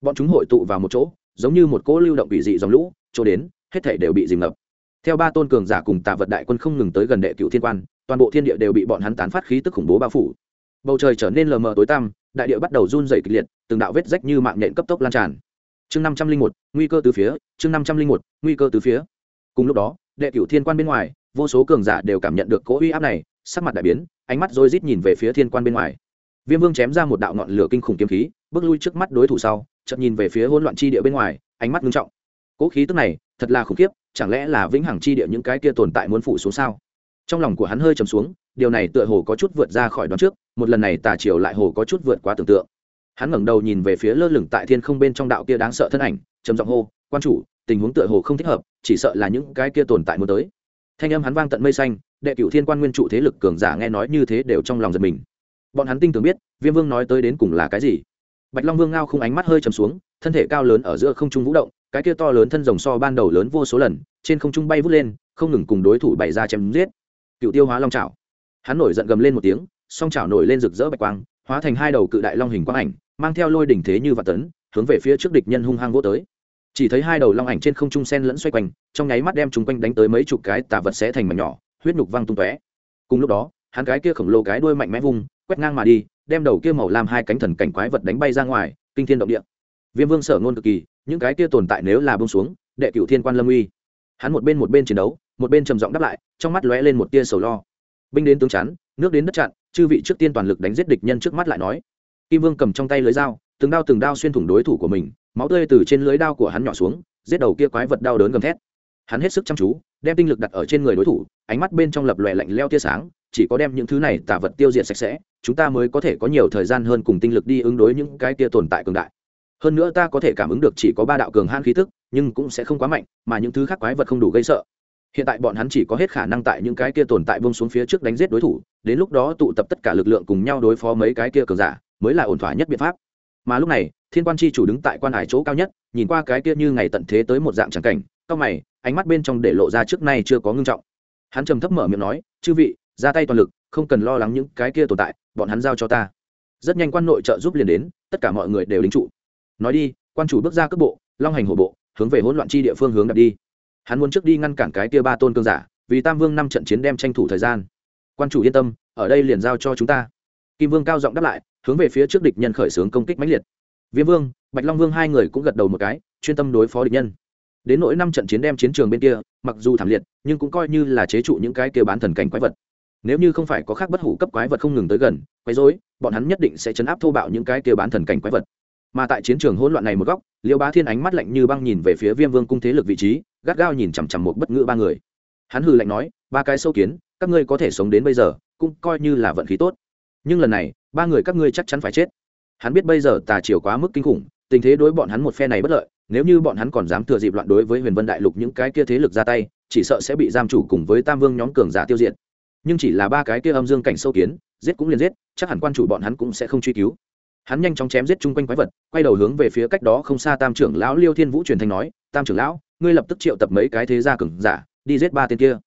Bọn chúng hội tụ vào một chỗ, giống như một cỗ lưu động quỷ dị dòng lũ, chỗ đến, hết thể đều bị dìm ngập. Theo ba tôn cường giả cùng tà vật đại quân không ngừng tới gần đệ cựu thiên quan, toàn bộ thiên địa đều bị bọn hắn tán phát khí tức khủng bố bao phủ bầu trời trở nên lờ mờ tối tăm, đại địa bắt đầu run dày kịch liệt, từng đạo vết rách như mạng nhện cấp tốc lan tràn. Chương năm trăm linh một, nguy cơ từ phía, chương năm trăm linh một, nguy cơ từ phía. Cùng lúc đó, đệ cửu thiên quan bên ngoài, vô số cường giả đều cảm nhận được cỗ uy áp này, sắc mặt đại biến, ánh mắt rối rít nhìn về phía thiên quan bên ngoài. Viêm vương chém ra một đạo ngọn lửa kinh khủng kiếm khí, bước lui trước mắt đối thủ sau, chợt nhìn về phía hỗn loạn chi địa bên ngoài, ánh mắt nghiêm trọng. Cỗ khí tức này, thật là khủng khiếp, chẳng lẽ là vĩnh hằng chi địa những cái kia tồn tại muốn phủ xuống sao? Trong lòng của hắn hơi trầm xuống, điều này tựa hồ có chút vượt ra khỏi đoán trước, một lần này tà triều lại hồ có chút vượt quá tưởng tượng. Hắn ngẩng đầu nhìn về phía lơ lửng tại thiên không bên trong đạo kia đáng sợ thân ảnh, trầm giọng hô, quan chủ, tình huống tựa hồ không thích hợp, chỉ sợ là những cái kia tồn tại muốn tới. Thanh âm hắn vang tận mây xanh, đệ cửu thiên quan nguyên trụ thế lực cường giả nghe nói như thế đều trong lòng giật mình. Bọn hắn tin tưởng biết, viêm vương nói tới đến cùng là cái gì. Bạch long vương ngao không ánh mắt hơi trầm xuống, thân thể cao lớn ở giữa không trung vũ động, cái kia to lớn thân rồng so ban đầu lớn vô số lần, trên không trung bay vút lên, không ngừng cùng đối thủ bày ra chém giết cựu tiêu hóa long trào hắn nổi giận gầm lên một tiếng, song chảo nổi lên rực rỡ bạch quang, hóa thành hai đầu cự đại long hình quang ảnh, mang theo lôi đỉnh thế như vạn tấn, hướng về phía trước địch nhân hung hăng vô tới. Chỉ thấy hai đầu long ảnh trên không trung sen lẫn xoay quanh, trong nháy mắt đem chúng quanh đánh tới mấy chục cái tà vật sẽ thành mảnh nhỏ, huyết nhục văng tung tóe. Cùng lúc đó, hắn cái kia khổng lồ cái đuôi mạnh mẽ vung, quét ngang mà đi, đem đầu kia màu làm hai cánh thần cảnh quái vật đánh bay ra ngoài, kinh thiên động địa. Viêm vương sở ngôn cực kỳ, những cái kia tồn tại nếu là bông xuống, đệ cửu thiên quan lâm uy. Hắn một bên một bên chiến đấu một bên trầm giọng đáp lại, trong mắt lóe lên một tia sầu lo. Binh đến tướng chắn, nước đến đất chặn, chư vị trước tiên toàn lực đánh giết địch nhân trước mắt lại nói. Kim vương cầm trong tay lưới dao, từng đao từng đao xuyên thủng đối thủ của mình, máu tươi từ trên lưới đao của hắn nhỏ xuống, giết đầu kia quái vật đau đớn gầm thét. Hắn hết sức chăm chú, đem tinh lực đặt ở trên người đối thủ, ánh mắt bên trong lập lòe lạnh leo tia sáng, chỉ có đem những thứ này tả vật tiêu diệt sạch sẽ, chúng ta mới có thể có nhiều thời gian hơn cùng tinh lực đi ứng đối những cái tia tồn tại cường đại. Hơn nữa ta có thể cảm ứng được chỉ có ba đạo cường han khí thức nhưng cũng sẽ không quá mạnh, mà những thứ khác quái vật không đủ gây sợ hiện tại bọn hắn chỉ có hết khả năng tại những cái kia tồn tại bông xuống phía trước đánh giết đối thủ, đến lúc đó tụ tập tất cả lực lượng cùng nhau đối phó mấy cái kia cường giả, mới là ổn thỏa nhất biện pháp. Mà lúc này, thiên quan chi chủ đứng tại quan hải chỗ cao nhất, nhìn qua cái kia như ngày tận thế tới một dạng tràng cảnh, cao mày, ánh mắt bên trong để lộ ra trước nay chưa có ngưng trọng. Hắn trầm thấp mở miệng nói, chư vị, ra tay toàn lực, không cần lo lắng những cái kia tồn tại, bọn hắn giao cho ta. Rất nhanh quan nội trợ giúp liền đến, tất cả mọi người đều đính trụ. Nói đi, quan chủ bước ra cước bộ, long hành hổ bộ, hướng về hỗn loạn chi địa phương hướng đặt đi hắn muốn trước đi ngăn cản cái kia ba tôn cương giả, vì tam vương năm trận chiến đem tranh thủ thời gian. Quan chủ yên tâm, ở đây liền giao cho chúng ta. Kim vương cao giọng đáp lại, hướng về phía trước địch nhân khởi xướng công kích mãnh liệt. Viêm vương, bạch long vương hai người cũng gật đầu một cái, chuyên tâm đối phó địch nhân. Đến nỗi năm trận chiến đem chiến trường bên kia, mặc dù thảm liệt, nhưng cũng coi như là chế trụ những cái kia bán thần cảnh quái vật. Nếu như không phải có khác bất hủ cấp quái vật không ngừng tới gần, quấy rối, bọn hắn nhất định sẽ chấn áp thô bạo những cái kia bán thần cảnh quái vật. Mà tại chiến trường hỗn loạn này một góc, liêu bá thiên ánh mắt lạnh như băng nhìn về phía viêm vương cung thế lực vị trí gắt gao nhìn chằm chằm một bất ngữ ba người. Hắn hừ lạnh nói, ba cái sâu kiến, các ngươi có thể sống đến bây giờ, cũng coi như là vận khí tốt. Nhưng lần này, ba người các ngươi chắc chắn phải chết. Hắn biết bây giờ tà chiều quá mức kinh khủng, tình thế đối bọn hắn một phe này bất lợi, nếu như bọn hắn còn dám thừa dịp loạn đối với huyền vân đại lục những cái kia thế lực ra tay, chỉ sợ sẽ bị giam chủ cùng với tam vương nhóm cường giả tiêu diệt. Nhưng chỉ là ba cái kia âm dương cảnh sâu kiến, giết cũng liền giết, chắc hẳn quan chủ bọn hắn cũng sẽ không truy cứu. Hắn nhanh chóng chém giết chung quanh quái vật, quay đầu hướng về phía cách đó không xa tam trưởng lão liêu thiên vũ truyền thanh nói, tam trưởng lão ngươi lập tức triệu tập mấy cái thế gia cường giả, đi giết ba tên kia.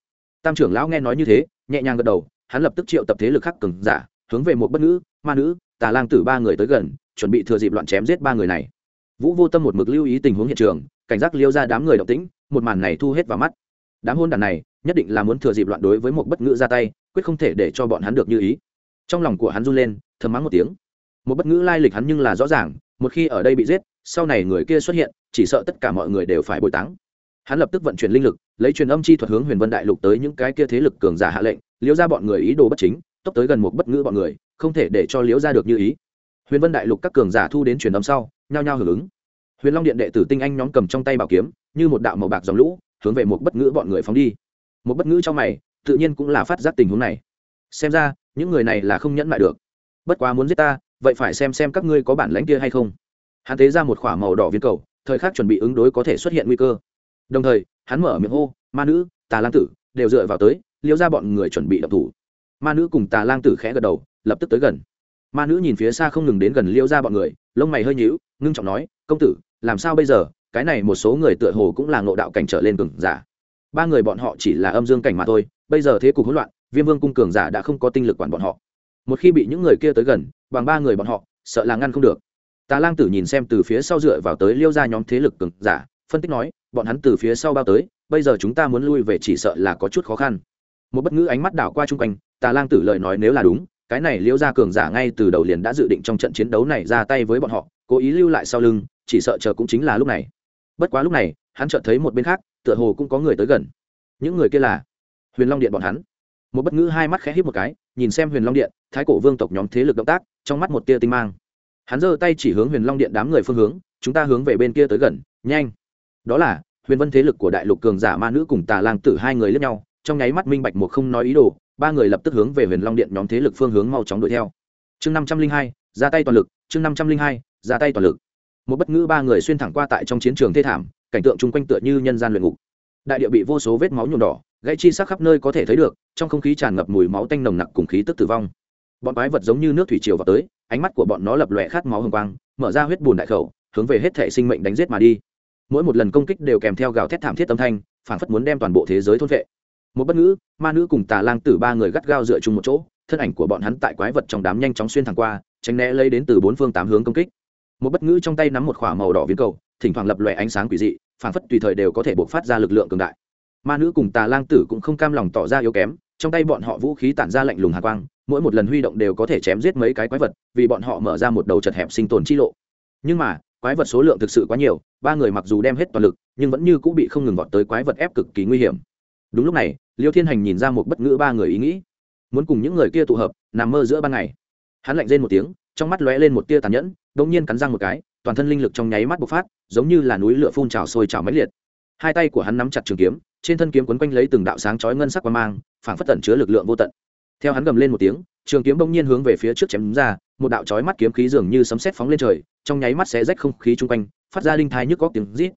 Tam trưởng lão nghe nói như thế, nhẹ nhàng gật đầu, hắn lập tức triệu tập thế lực khác cường giả, hướng về một bất nữ ma nữ, tà lang tử ba người tới gần, chuẩn bị thừa dịp loạn chém giết ba người này. Vũ vô tâm một mực lưu ý tình huống hiện trường, cảnh giác liêu ra đám người động tĩnh, một màn này thu hết vào mắt. Đám hôn đàn này, nhất định là muốn thừa dịp loạn đối với một bất ngữ ra tay, quyết không thể để cho bọn hắn được như ý. Trong lòng của hắn run lên, thầm mắng một tiếng. Một bất ngữ lai lịch hắn nhưng là rõ ràng, một khi ở đây bị giết, sau này người kia xuất hiện, chỉ sợ tất cả mọi người đều phải bồi táng hắn lập tức vận chuyển linh lực, lấy truyền âm chi thuật hướng huyền vân đại lục tới những cái kia thế lực cường giả hạ lệnh liễu ra bọn người ý đồ bất chính, tốc tới gần một bất ngữ bọn người, không thể để cho liễu ra được như ý. Huyền vân đại lục các cường giả thu đến truyền âm sau, nhao nhao hưởng ứng. Huyền long điện đệ tử tinh anh nhóm cầm trong tay bảo kiếm, như một đạo màu bạc dòng lũ, hướng về một bất ngữ bọn người phóng đi. Một bất ngữ trong mày, tự nhiên cũng là phát giác tình huống này. Xem ra, những người này là không nhẫn lại được. Bất quá muốn giết ta, vậy phải xem xem các ngươi có bản lãnh kia hay không. Hắn tế ra một k h ỏ a màu đỏ viên cầu, thời khắc chuẩn bị ứng đối có thể xuất hiện nguy cơ đồng thời, hắn mở miệng hô, ma nữ, tà lang tử, đều dựa vào tới, liêu ra bọn người chuẩn bị đập thủ. Ma nữ cùng tà lang tử khẽ gật đầu, lập tức tới gần. Ma nữ nhìn phía xa không ngừng đến gần liêu ra bọn người, lông mày hơi nhíu, ngưng trọng nói, công tử, làm sao bây giờ? Cái này một số người tựa hồ cũng là ngộ đạo cảnh trở lên cường giả. Ba người bọn họ chỉ là âm dương cảnh mà thôi, bây giờ thế cục hỗn loạn, viêm vương cung cường giả đã không có tinh lực quản bọn họ. Một khi bị những người kia tới gần, bằng ba người bọn họ, sợ là ngăn không được. Tà lang tử nhìn xem từ phía sau dựa vào tới liêu ra nhóm thế lực cường giả phân tích nói, bọn hắn từ phía sau bao tới, bây giờ chúng ta muốn lui về chỉ sợ là có chút khó khăn. Một bất ngữ ánh mắt đảo qua chung quanh, tà lang tử lời nói nếu là đúng, cái này liêu ra cường giả ngay từ đầu liền đã dự định trong trận chiến đấu này ra tay với bọn họ, cố ý lưu lại sau lưng, chỉ sợ chờ cũng chính là lúc này. Bất quá lúc này, hắn chợt thấy một bên khác, tựa hồ cũng có người tới gần. Những người kia là huyền long điện bọn hắn. Một bất ngữ hai mắt khẽ híp một cái, nhìn xem huyền long điện, thái cổ vương tộc nhóm thế lực động tác, trong mắt một tia tinh mang. Hắn giơ tay chỉ hướng huyền long điện đám người phương hướng, chúng ta hướng về bên kia tới gần, nhanh đó là, huyền vân thế lực của đại lục cường giả ma nữ cùng tà lang tử hai người lướt nhau, trong nháy mắt minh bạch một không nói ý đồ, ba người lập tức hướng về huyền long điện nhóm thế lực phương hướng mau chóng đuổi theo. Chương năm trăm linh hai, ra tay toàn lực, chương năm trăm linh hai, ra tay toàn lực. Một bất ngữ ba người xuyên thẳng qua tại trong chiến trường thê thảm, cảnh tượng chung quanh tựa như nhân gian luyện ngục. Đại địa bị vô số vết máu nhuộm đỏ, gãy chi sắc khắp nơi có thể thấy được, trong không khí tràn ngập mùi máu tanh nồng nặc cùng khí tức tử vong. Bọn quái vật giống như nước thủy triều vào tới, ánh mắt của bọn nó lập lòe khát máu hồng quang, mở ra huyết bùn đại khẩu, hướng về hết thể sinh mệnh đánh giết mà đi mỗi một lần công kích đều kèm theo gào thét thảm thiết âm thanh phản phất muốn đem toàn bộ thế giới thôn vệ. Một bất ngữ, ma nữ cùng tà lang tử ba người gắt gao dựa chung một chỗ, thân ảnh của bọn hắn tại quái vật trong đám nhanh chóng xuyên thẳng qua, tránh né lấy đến từ bốn phương tám hướng công kích. Một bất ngữ trong tay nắm một k h ỏ a màu đỏ viên cầu, thỉnh thoảng lập lòe ánh sáng quỷ dị phản phất tùy thời đều có thể buộc phát ra lực lượng cường đại. Ma nữ cùng tà lang tử cũng không cam lòng tỏ ra yếu kém, trong tay bọn họ vũ khí tản ra lạnh lùng hạ quang, mỗi một lần huy động đều có thể chém giết mấy cái quái vật, vì bọn họ mở ra một đầu chật hẹp sinh tồn chi lộ. Nhưng mà quái vật số lượng thực sự quá nhiều, ba người mặc dù đem hết toàn lực, nhưng vẫn như cũng bị không ngừng vọt tới quái vật ép cực kỳ nguy hiểm. Đúng lúc này, liêu thiên hành nhìn ra một bất ngữ ba người ý nghĩ. Muốn cùng những người kia tụ hợp, nằm mơ giữa ban ngày. Hắn lạnh rên một tiếng, trong mắt lóe lên một tia tàn nhẫn đ ỗ n g nhiên cắn răng một cái, toàn thân linh lực trong nháy mắt bộc phát, giống như là núi lửa phun trào sôi trào máy liệt. Hai tay của hắn nắm chặt trường kiếm, trên thân kiếm quấn quanh lấy từng đạo sáng chói ngân sắc qua mang, phảng phất tẩn chứa lực lượng vô tận. Theo hắn gầm lên một tiếng, trường kiếm bỗng nhiên hướng về phía trước chém ra, một đạo chói mắt kiếm khí dường như sấm sét phóng lên trời trong nháy mắt sẽ rách không khí chung quanh, phát ra linh thai nhức góc tiếng rít.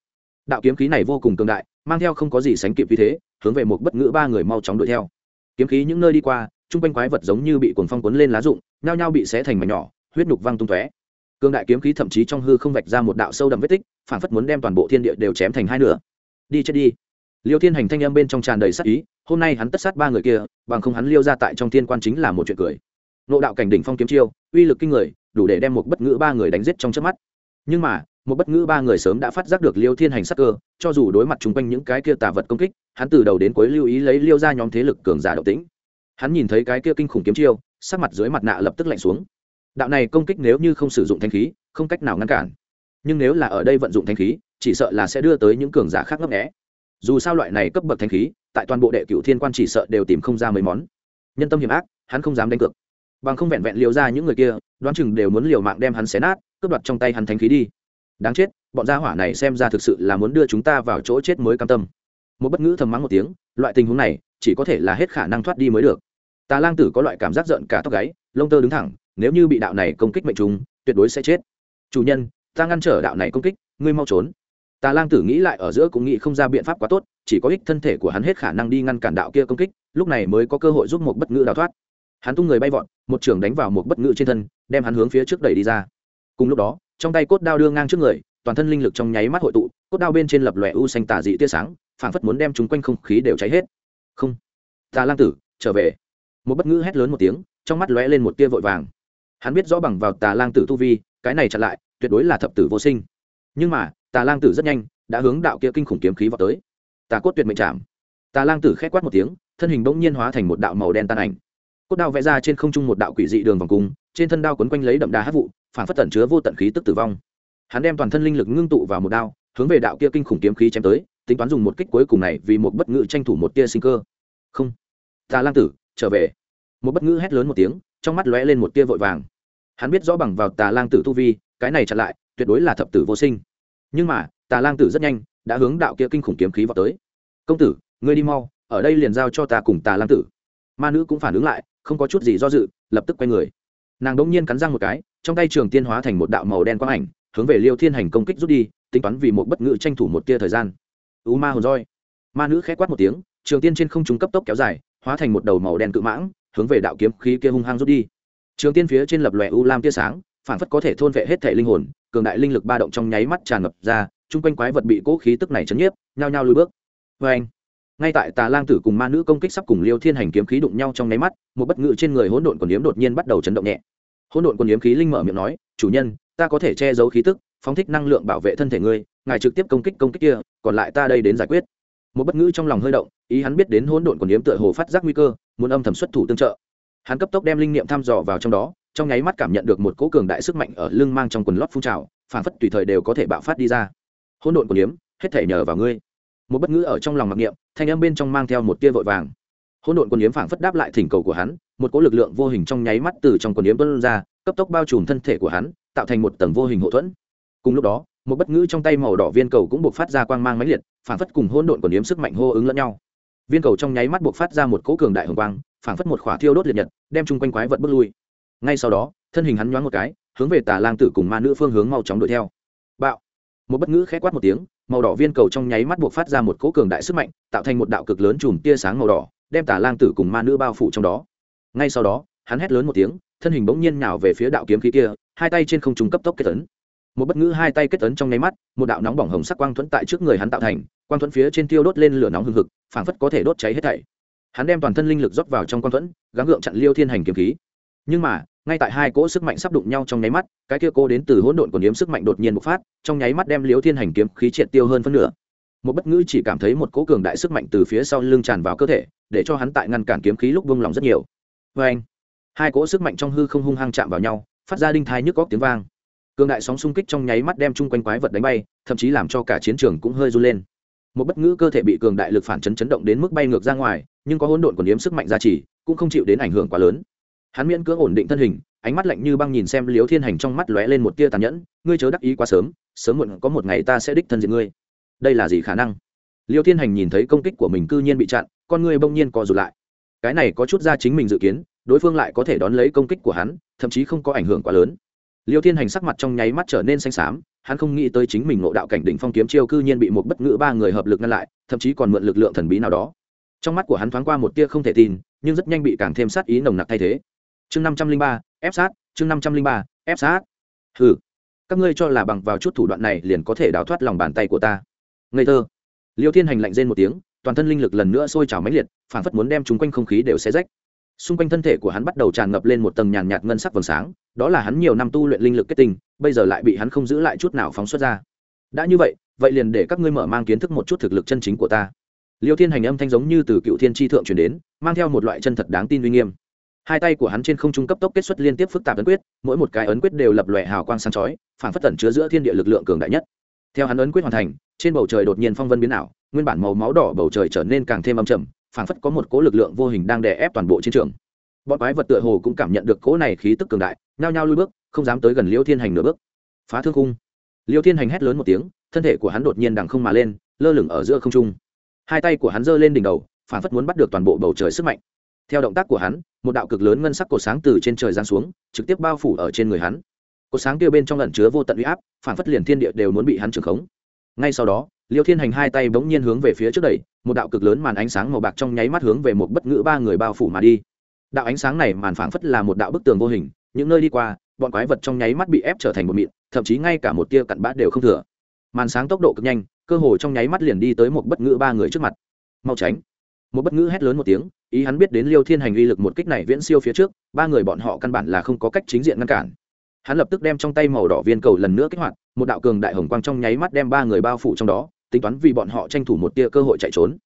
Đạo kiếm khí này vô cùng cường đại, mang theo không có gì sánh kịp vì thế, hướng về một bất ngữ ba người mau chóng đuổi theo. Kiếm khí những nơi đi qua, chung quanh quái vật giống như bị cuồng phong cuốn lên lá rụng, nhao nhao bị xé thành mảnh nhỏ, huyết nhục văng tung tóe. Cường đại kiếm khí thậm chí trong hư không vạch ra một đạo sâu đậm vết tích, phản phất muốn đem toàn bộ thiên địa đều chém thành hai nửa. Đi chết đi. Liêu thiên hành thanh âm bên trong tràn đầy sát ý, hôm nay hắn tất sát ba người kia, bằng không hắn liêu ra tại trong thiên quan chính là một chuyện cười. Nộ đạo cảnh đỉnh phong kiếm chiêu, uy lực kinh người đủ để đem một bất ngữ ba người đánh giết trong trước mắt. Nhưng mà, một bất ngữ ba người sớm đã phát giác được liêu thiên hành sắc cơ, cho dù đối mặt chung quanh những cái kia tà vật công kích, hắn từ đầu đến cuối lưu ý lấy liêu ra nhóm thế lực cường giả động tĩnh. Hắn nhìn thấy cái kia kinh khủng kiếm chiêu, sắc mặt dưới mặt nạ lập tức lạnh xuống. Đạo này công kích nếu như không sử dụng thanh khí, không cách nào ngăn cản. Nhưng nếu là ở đây vận dụng thanh khí, chỉ sợ là sẽ đưa tới những cường giả khác ngấp nghẽ dù sao loại này cấp bậc thanh khí, tại toàn bộ đệ cựu thiên quan chỉ sợ đều tìm không ra mấy món. Nhân tâm hiểm ác, hắn không dám đánh cược. Bằng không vẹn vẹn liều ra những người kia đoán chừng đều muốn liều mạng đem hắn xé nát, cướp đoạt trong tay hắn thanh khí đi. Đáng chết, bọn gia hỏa này xem ra thực sự là muốn đưa chúng ta vào chỗ chết mới cam tâm. Một bất ngữ thầm mắng một tiếng, loại tình huống này chỉ có thể là hết khả năng thoát đi mới được. Tà lang tử có loại cảm giác giận cả tóc gáy, lông tơ đứng thẳng, nếu như bị đạo này công kích mệnh trùng, tuyệt đối sẽ chết. Chủ nhân, ta ngăn trở đạo này công kích, ngươi mau trốn. Tà lang tử nghĩ lại ở giữa cũng nghĩ không ra biện pháp quá tốt, chỉ có ích thân thể của hắn hết khả năng đi ngăn cản đạo kia công kích, lúc này mới có cơ hội giúp một bất ngữ đào thoát hắn tung người bay vọt, một trường đánh vào một bất ngữ trên thân, đem hắn hướng phía trước đẩy đi ra. Cùng lúc đó, trong tay cốt đao đưa ngang trước người, toàn thân linh lực trong nháy mắt hội tụ, cốt đao bên trên lập lòe u xanh tà dị tia sáng, phảng phất muốn đem chúng quanh không khí đều cháy hết. Không. Tà lang tử, trở về. Một bất ngữ hét lớn một tiếng, trong mắt lóe lên một tia vội vàng. Hắn biết rõ bằng vào tà lang tử tu vi, cái này chặn lại, tuyệt đối là thập tử vô sinh. Nhưng mà, tà lang tử rất nhanh, đã hướng đạo kia kinh khủng kiếm khí vào tới. Tà cốt tuyệt mệnh chạm. Tà lang tử khét quát một tiếng, thân hình bỗng nhiên hóa thành một đạo màu đen tan ảnh cốt đao vẽ ra trên không trung một đạo quỷ dị đường vòng cung, trên thân đao quấn quanh lấy đậm đà hát vụ, phản phất tẩn chứa vô tận khí tức tử vong. Hắn đem toàn thân linh lực ngưng tụ vào một đao, hướng về đạo kia kinh khủng kiếm khí chém tới, tính toán dùng một kích cuối cùng này vì một bất ngữ tranh thủ một tia sinh cơ. Không. Tà lang tử, trở về. Một bất ngữ hét lớn một tiếng, trong mắt lóe lên một tia vội vàng. Hắn biết rõ bằng vào tà lang tử tu vi, cái này chặn lại, tuyệt đối là thập tử vô sinh. Nhưng mà, tà lang tử rất nhanh, đã hướng đạo kia kinh khủng kiếm khí vào tới. Công tử, ngươi đi mau, ở đây liền giao cho ta cùng tà lang tử. Ma nữ cũng phản ứng lại không có chút gì do dự, lập tức quay người. Nàng đỗng nhiên cắn răng một cái, trong tay trường tiên hóa thành một đạo màu đen quang ảnh, hướng về liêu thiên hành công kích rút đi, tính toán vì một bất ngự tranh thủ một tia thời gian. U ma hồn roi. Ma nữ khẽ quát một tiếng, trường tiên trên không trung cấp tốc kéo dài, hóa thành một đầu màu đen cự mãng, hướng về đạo kiếm khí kia hung hăng rút đi. Trường tiên phía trên lập lòe u lam tia sáng, phản phất có thể thôn vệ hết thể linh hồn, cường đại linh lực ba động trong nháy mắt tràn ngập ra, chung quanh quái vật bị cỗ khí tức này chấn nhiếp, nhao nhao lùi bước. Vê anh ngay tại tà lang tử cùng ma nữ công kích sắp cùng liêu thiên hành kiếm khí đụng nhau trong nháy mắt, một bất ngự trên người hỗn độn quần yếm đột nhiên bắt đầu chấn động nhẹ. Hỗn độn quần yếm khí linh mở miệng nói, chủ nhân, ta có thể che giấu khí tức, phóng thích năng lượng bảo vệ thân thể ngươi, ngài trực tiếp công kích công kích kia, còn lại ta đây đến giải quyết. Một bất ngữ trong lòng hơi động, ý hắn biết đến hỗn độn quần yếm tựa hồ phát giác nguy cơ, muốn âm thầm xuất thủ tương trợ. Hắn cấp tốc đem linh niệm thăm dò vào trong đó, trong nháy mắt cảm nhận được một cỗ cường đại sức mạnh ở lưng mang trong quần lót phun trào phản phất tùy thời đều có thể bạo phát đi ra. Hỗn độn quần yếm, hết thể nhờ vào ngươi. Một bất ngữ ở trong lòng mặc niệm thanh âm bên trong mang theo một tia vội vàng. Hỗn độn quần yếm phảng phất đáp lại thỉnh cầu của hắn, một cỗ lực lượng vô hình trong nháy mắt từ trong quần yếm tuôn ra, cấp tốc bao trùm thân thể của hắn, tạo thành một tầng vô hình hậu thuẫn. Cùng lúc đó, một bất ngữ trong tay màu đỏ viên cầu cũng buộc phát ra quang mang mãnh liệt, phảng phất cùng hỗn độn quần yếm sức mạnh hô ứng lẫn nhau. Viên cầu trong nháy mắt buộc phát ra một cỗ cường đại hồng quang, phảng phất một khỏa thiêu đốt liệt nhật, đem chung quanh quái vật bước lui. Ngay sau đó, thân hình hắn nhoáng một cái, hướng về tà lang tử cùng ma nữ phương hướng mau chóng đuổi theo. Bạo! Một bất ngữ khẽ quát một tiếng màu đỏ viên cầu trong nháy mắt buộc phát ra một cỗ cường đại sức mạnh, tạo thành một đạo cực lớn chùm tia sáng màu đỏ, đem tả lang tử cùng ma nữ bao phủ trong đó. Ngay sau đó, hắn hét lớn một tiếng, thân hình bỗng nhiên nhào về phía đạo kiếm khí kia, hai tay trên không trung cấp tốc kết tấn một bất ngữ hai tay kết tấn trong nháy mắt, một đạo nóng bỏng hồng sắc quang thuẫn tại trước người hắn tạo thành, quang thuẫn phía trên tiêu đốt lên lửa nóng hừng hực, phảng phất có thể đốt cháy hết thảy. Hắn đem toàn thân linh lực rót vào trong quang thuẫn, gắng gượng chặn liêu thiên hành kiếm khí nhưng mà, ngay tại hai cỗ sức mạnh sắp đụng nhau trong nháy mắt, cái kia cô đến từ hỗn độn còn điếm sức mạnh đột nhiên bộc phát, trong nháy mắt đem liếu thiên hành kiếm khí triệt tiêu hơn phân nửa. Một bất ngữ chỉ cảm thấy một cỗ cường đại sức mạnh từ phía sau lưng tràn vào cơ thể, để cho hắn tại ngăn cản kiếm khí lúc vung lòng rất nhiều. Vê anh hai cỗ sức mạnh trong hư không hung hăng chạm vào nhau, phát ra đinh thai nhức góc tiếng vang. Cường đại sóng xung kích trong nháy mắt đem chung quanh quái vật đánh bay, thậm chí làm cho cả chiến trường cũng hơi run lên. Một bất ngữ cơ thể bị cường đại lực phản chấn chấn động đến mức bay ngược ra ngoài, nhưng có hỗn độn còn yếm sức mạnh gia trì, cũng không chịu đến ảnh hưởng quá lớn hắn miễn cưỡng ổn định thân hình, ánh mắt lạnh như băng nhìn xem liếu thiên hành trong mắt lóe lên một tia tàn nhẫn, ngươi chớ đắc ý quá sớm sớm muộn có một ngày ta sẽ đích thân diện ngươi. Đây là gì khả năng? Liêu thiên hành nhìn thấy công kích của mình cư nhiên bị chặn, con ngươi bỗng nhiên co rụt lại. Cái này có chút ra chính mình dự kiến, đối phương lại có thể đón lấy công kích của hắn, thậm chí không có ảnh hưởng quá lớn. Liêu thiên hành sắc mặt trong nháy mắt trở nên xanh xám, hắn không nghĩ tới chính mình ngộ đạo cảnh đỉnh phong kiếm chiêu cư nhiên bị một bất ngữ ba người hợp lực ngăn lại, thậm chí còn mượn lực lượng thần bí nào đó. Trong mắt của hắn thoáng qua một tia không thể tin, nhưng rất nhanh bị càng thêm sát ý nồng nặc thay thế chương năm trăm linh ba, ép sát, chương năm trăm linh ba, ép sát. Hừ, các ngươi cho là bằng vào chút thủ đoạn này liền có thể đào thoát lòng bàn tay của ta. Ngây thơ. Liêu thiên hành lạnh rên một tiếng, toàn thân linh lực lần nữa sôi trào mãnh liệt phản phất muốn đem chúng quanh không khí đều xé rách. Xung quanh thân thể của hắn bắt đầu tràn ngập lên một tầng nhàn nhạt ngân sắc vầng sáng, đó là hắn nhiều năm tu luyện linh lực kết tinh, bây giờ lại bị hắn không giữ lại chút nào phóng xuất ra. Đã như vậy vậy liền để các ngươi mở mang kiến thức một chút thực lực chân chính của ta. Liêu thiên hành âm thanh giống như từ cựu thiên tri thượng truyền đến, mang theo một loại chân thật đáng tin uy nghiêm hai tay của hắn trên không trung cấp tốc kết xuất liên tiếp phức tạp ấn quyết, mỗi một cái ấn quyết đều lập lòe hào quang sáng chói, phản phất tẩn chứa giữa thiên địa lực lượng cường đại nhất. Theo hắn ấn quyết hoàn thành, trên bầu trời đột nhiên phong vân biến ảo, nguyên bản màu máu đỏ bầu trời trở nên càng thêm âm trầm, phản phất có một cỗ lực lượng vô hình đang đè ép toàn bộ chiến trường. Bọn quái vật tựa hồ cũng cảm nhận được cỗ này khí tức cường đại, nhao nhao lui bước, không dám tới gần liêu thiên hành nửa bước. Phá thương khung. Liêu thiên hành hét lớn một tiếng, thân thể của hắn đột nhiên đằng không mà lên, lơ lửng ở giữa không trung. Hai tay của hắn giơ lên đỉnh đầu, phản phất muốn bắt được toàn bộ bầu trời sức mạnh theo động tác của hắn, một đạo cực lớn ngân sắc cột sáng từ trên trời giáng xuống, trực tiếp bao phủ ở trên người hắn. Cột sáng kia bên trong lẩn chứa vô tận uy áp, phản phất liền thiên địa đều muốn bị hắn trừng khống. Ngay sau đó, liêu thiên hành hai tay bỗng nhiên hướng về phía trước đẩy, một đạo cực lớn màn ánh sáng màu bạc trong nháy mắt hướng về một bất ngữ ba người bao phủ mà đi. Đạo ánh sáng này màn phảng phất là một đạo bức tường vô hình, những nơi đi qua, bọn quái vật trong nháy mắt bị ép trở thành một mịn, thậm chí ngay cả một tia cặn bã đều không thừa. Màn sáng tốc độ cực nhanh, cơ hồ trong nháy mắt liền đi tới một bất ngữ ba người trước mặt. Mau tránh một bất ngữ hét lớn một tiếng, ý hắn biết đến liêu thiên hành uy lực một kích này viễn siêu phía trước, ba người bọn họ căn bản là không có cách chính diện ngăn cản. Hắn lập tức đem trong tay màu đỏ viên cầu lần nữa kích hoạt, một đạo cường đại hồng quang trong nháy mắt đem ba người bao phủ trong đó, tính toán vì bọn họ tranh thủ một tia cơ hội chạy trốn.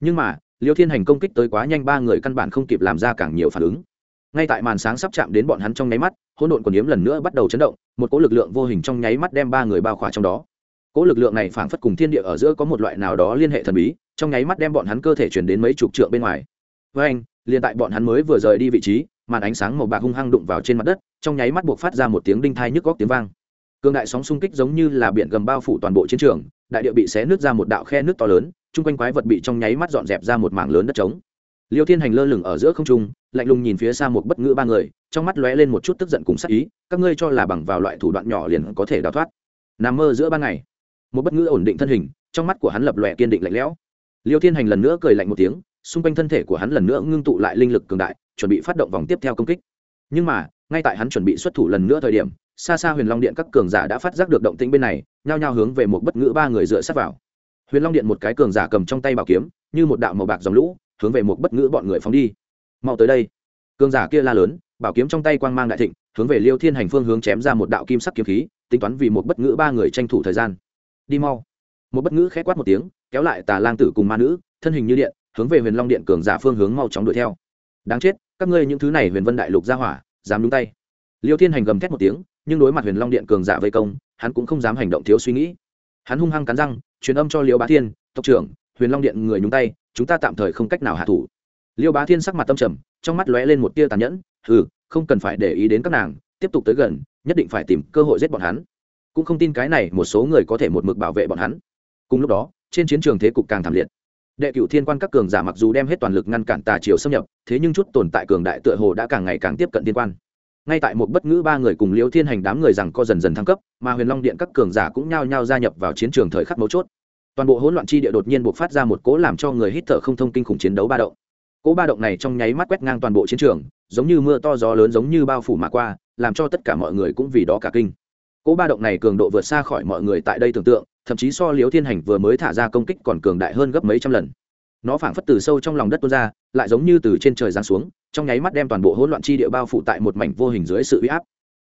Nhưng mà, liêu thiên hành công kích tới quá nhanh, ba người căn bản không kịp làm ra càng nhiều phản ứng. Ngay tại màn sáng sắp chạm đến bọn hắn trong nháy mắt, hỗn độn còn yếm lần nữa bắt đầu chấn động, một cỗ lực lượng vô hình trong nháy mắt đem ba người bao khỏa trong đó. Cỗ lực lượng này phảng phất cùng thiên địa ở giữa có một loại nào đó liên hệ thần bí trong nháy mắt đem bọn hắn cơ thể chuyển đến mấy chục trượng bên ngoài. Với anh, liền tại bọn hắn mới vừa rời đi vị trí, màn ánh sáng màu bạc hung hăng đụng vào trên mặt đất, trong nháy mắt buộc phát ra một tiếng đinh thai nhức góc tiếng vang. Cường đại sóng xung kích giống như là biển gầm bao phủ toàn bộ chiến trường, đại địa bị xé nước ra một đạo khe nước to lớn, chung quanh quái vật bị trong nháy mắt dọn dẹp ra một mảng lớn đất trống. Liêu thiên hành lơ lửng ở giữa không trung, lạnh lùng nhìn phía xa một bất ngữ ba người, trong mắt lóe lên một chút tức giận cùng sắc ý, các ngươi cho là bằng vào loại thủ đoạn nhỏ liền có thể đào thoát. Nằm mơ giữa ban ngày. Một bất ngữ ổn định thân hình, trong mắt của hắn lập lòe kiên định lạnh lẽo liêu thiên hành lần nữa cười lạnh một tiếng, xung quanh thân thể của hắn lần nữa ngưng tụ lại linh lực cường đại, chuẩn bị phát động vòng tiếp theo công kích. Nhưng mà, ngay tại hắn chuẩn bị xuất thủ lần nữa thời điểm, xa xa huyền long điện các cường giả đã phát giác được động tĩnh bên này, nhao nhao hướng về một bất ngữ ba người dựa sát vào. Huyền long điện một cái cường giả cầm trong tay bảo kiếm, như một đạo màu bạc dòng lũ, hướng về một bất ngữ bọn người phóng đi. Mau tới đây. Cường giả kia la lớn, bảo kiếm trong tay quang mang đại thịnh, hướng về liêu thiên hành phương hướng chém ra một đạo kim sắc kiếm khí, tính toán vì một bất ngữ ba người tranh thủ thời gian. Đi mau một bất ngữ khẽ quát một tiếng, kéo lại tà lang tử cùng ma nữ, thân hình như điện, hướng về huyền long điện cường giả phương hướng mau chóng đuổi theo. Đáng chết, các ngươi những thứ này huyền vân đại lục ra hỏa, dám đúng tay. Liêu thiên hành gầm thét một tiếng, nhưng đối mặt huyền long điện cường giả vây công, hắn cũng không dám hành động thiếu suy nghĩ. Hắn hung hăng cắn răng, truyền âm cho liêu bá thiên, tộc trưởng, huyền long điện người nhúng tay, chúng ta tạm thời không cách nào hạ thủ. Liêu bá thiên sắc mặt tâm trầm, trong mắt lóe lên một tia tàn nhẫn ừ không cần phải để ý đến các nàng, tiếp tục tới gần, nhất định phải tìm cơ hội giết bọn hắn. Cũng không tin cái này một số người có thể một mực bảo vệ bọn hắn cùng lúc đó, trên chiến trường thế cục càng thảm liệt. Đệ cựu thiên quan các cường giả mặc dù đem hết toàn lực ngăn cản tà triều xâm nhập, thế nhưng chút tồn tại cường đại tựa hồ đã càng ngày càng tiếp cận thiên quan. Ngay tại một bất ngữ ba người cùng liêu thiên hành đám người rằng co dần dần thăng cấp, mà huyền long điện các cường giả cũng nhao nhao gia nhập vào chiến trường thời khắc mấu chốt. Toàn bộ hỗn loạn chi địa đột nhiên buộc phát ra một cỗ làm cho người hít thở không thông kinh khủng chiến đấu ba động. Cỗ ba động này trong nháy mắt quét ngang toàn bộ chiến trường, giống như mưa to gió lớn giống như bao phủ mà qua, làm cho tất cả mọi người cũng vì đó cả kinh. Cỗ ba động này cường độ vượt xa khỏi mọi người tại đây tưởng tượng thậm chí so liếu thiên hành vừa mới thả ra công kích còn cường đại hơn gấp mấy trăm lần. Nó phảng phất từ sâu trong lòng đất tuôn ra, lại giống như từ trên trời giáng xuống, trong nháy mắt đem toàn bộ hỗn loạn chi địa bao phủ tại một mảnh vô hình dưới sự uy áp.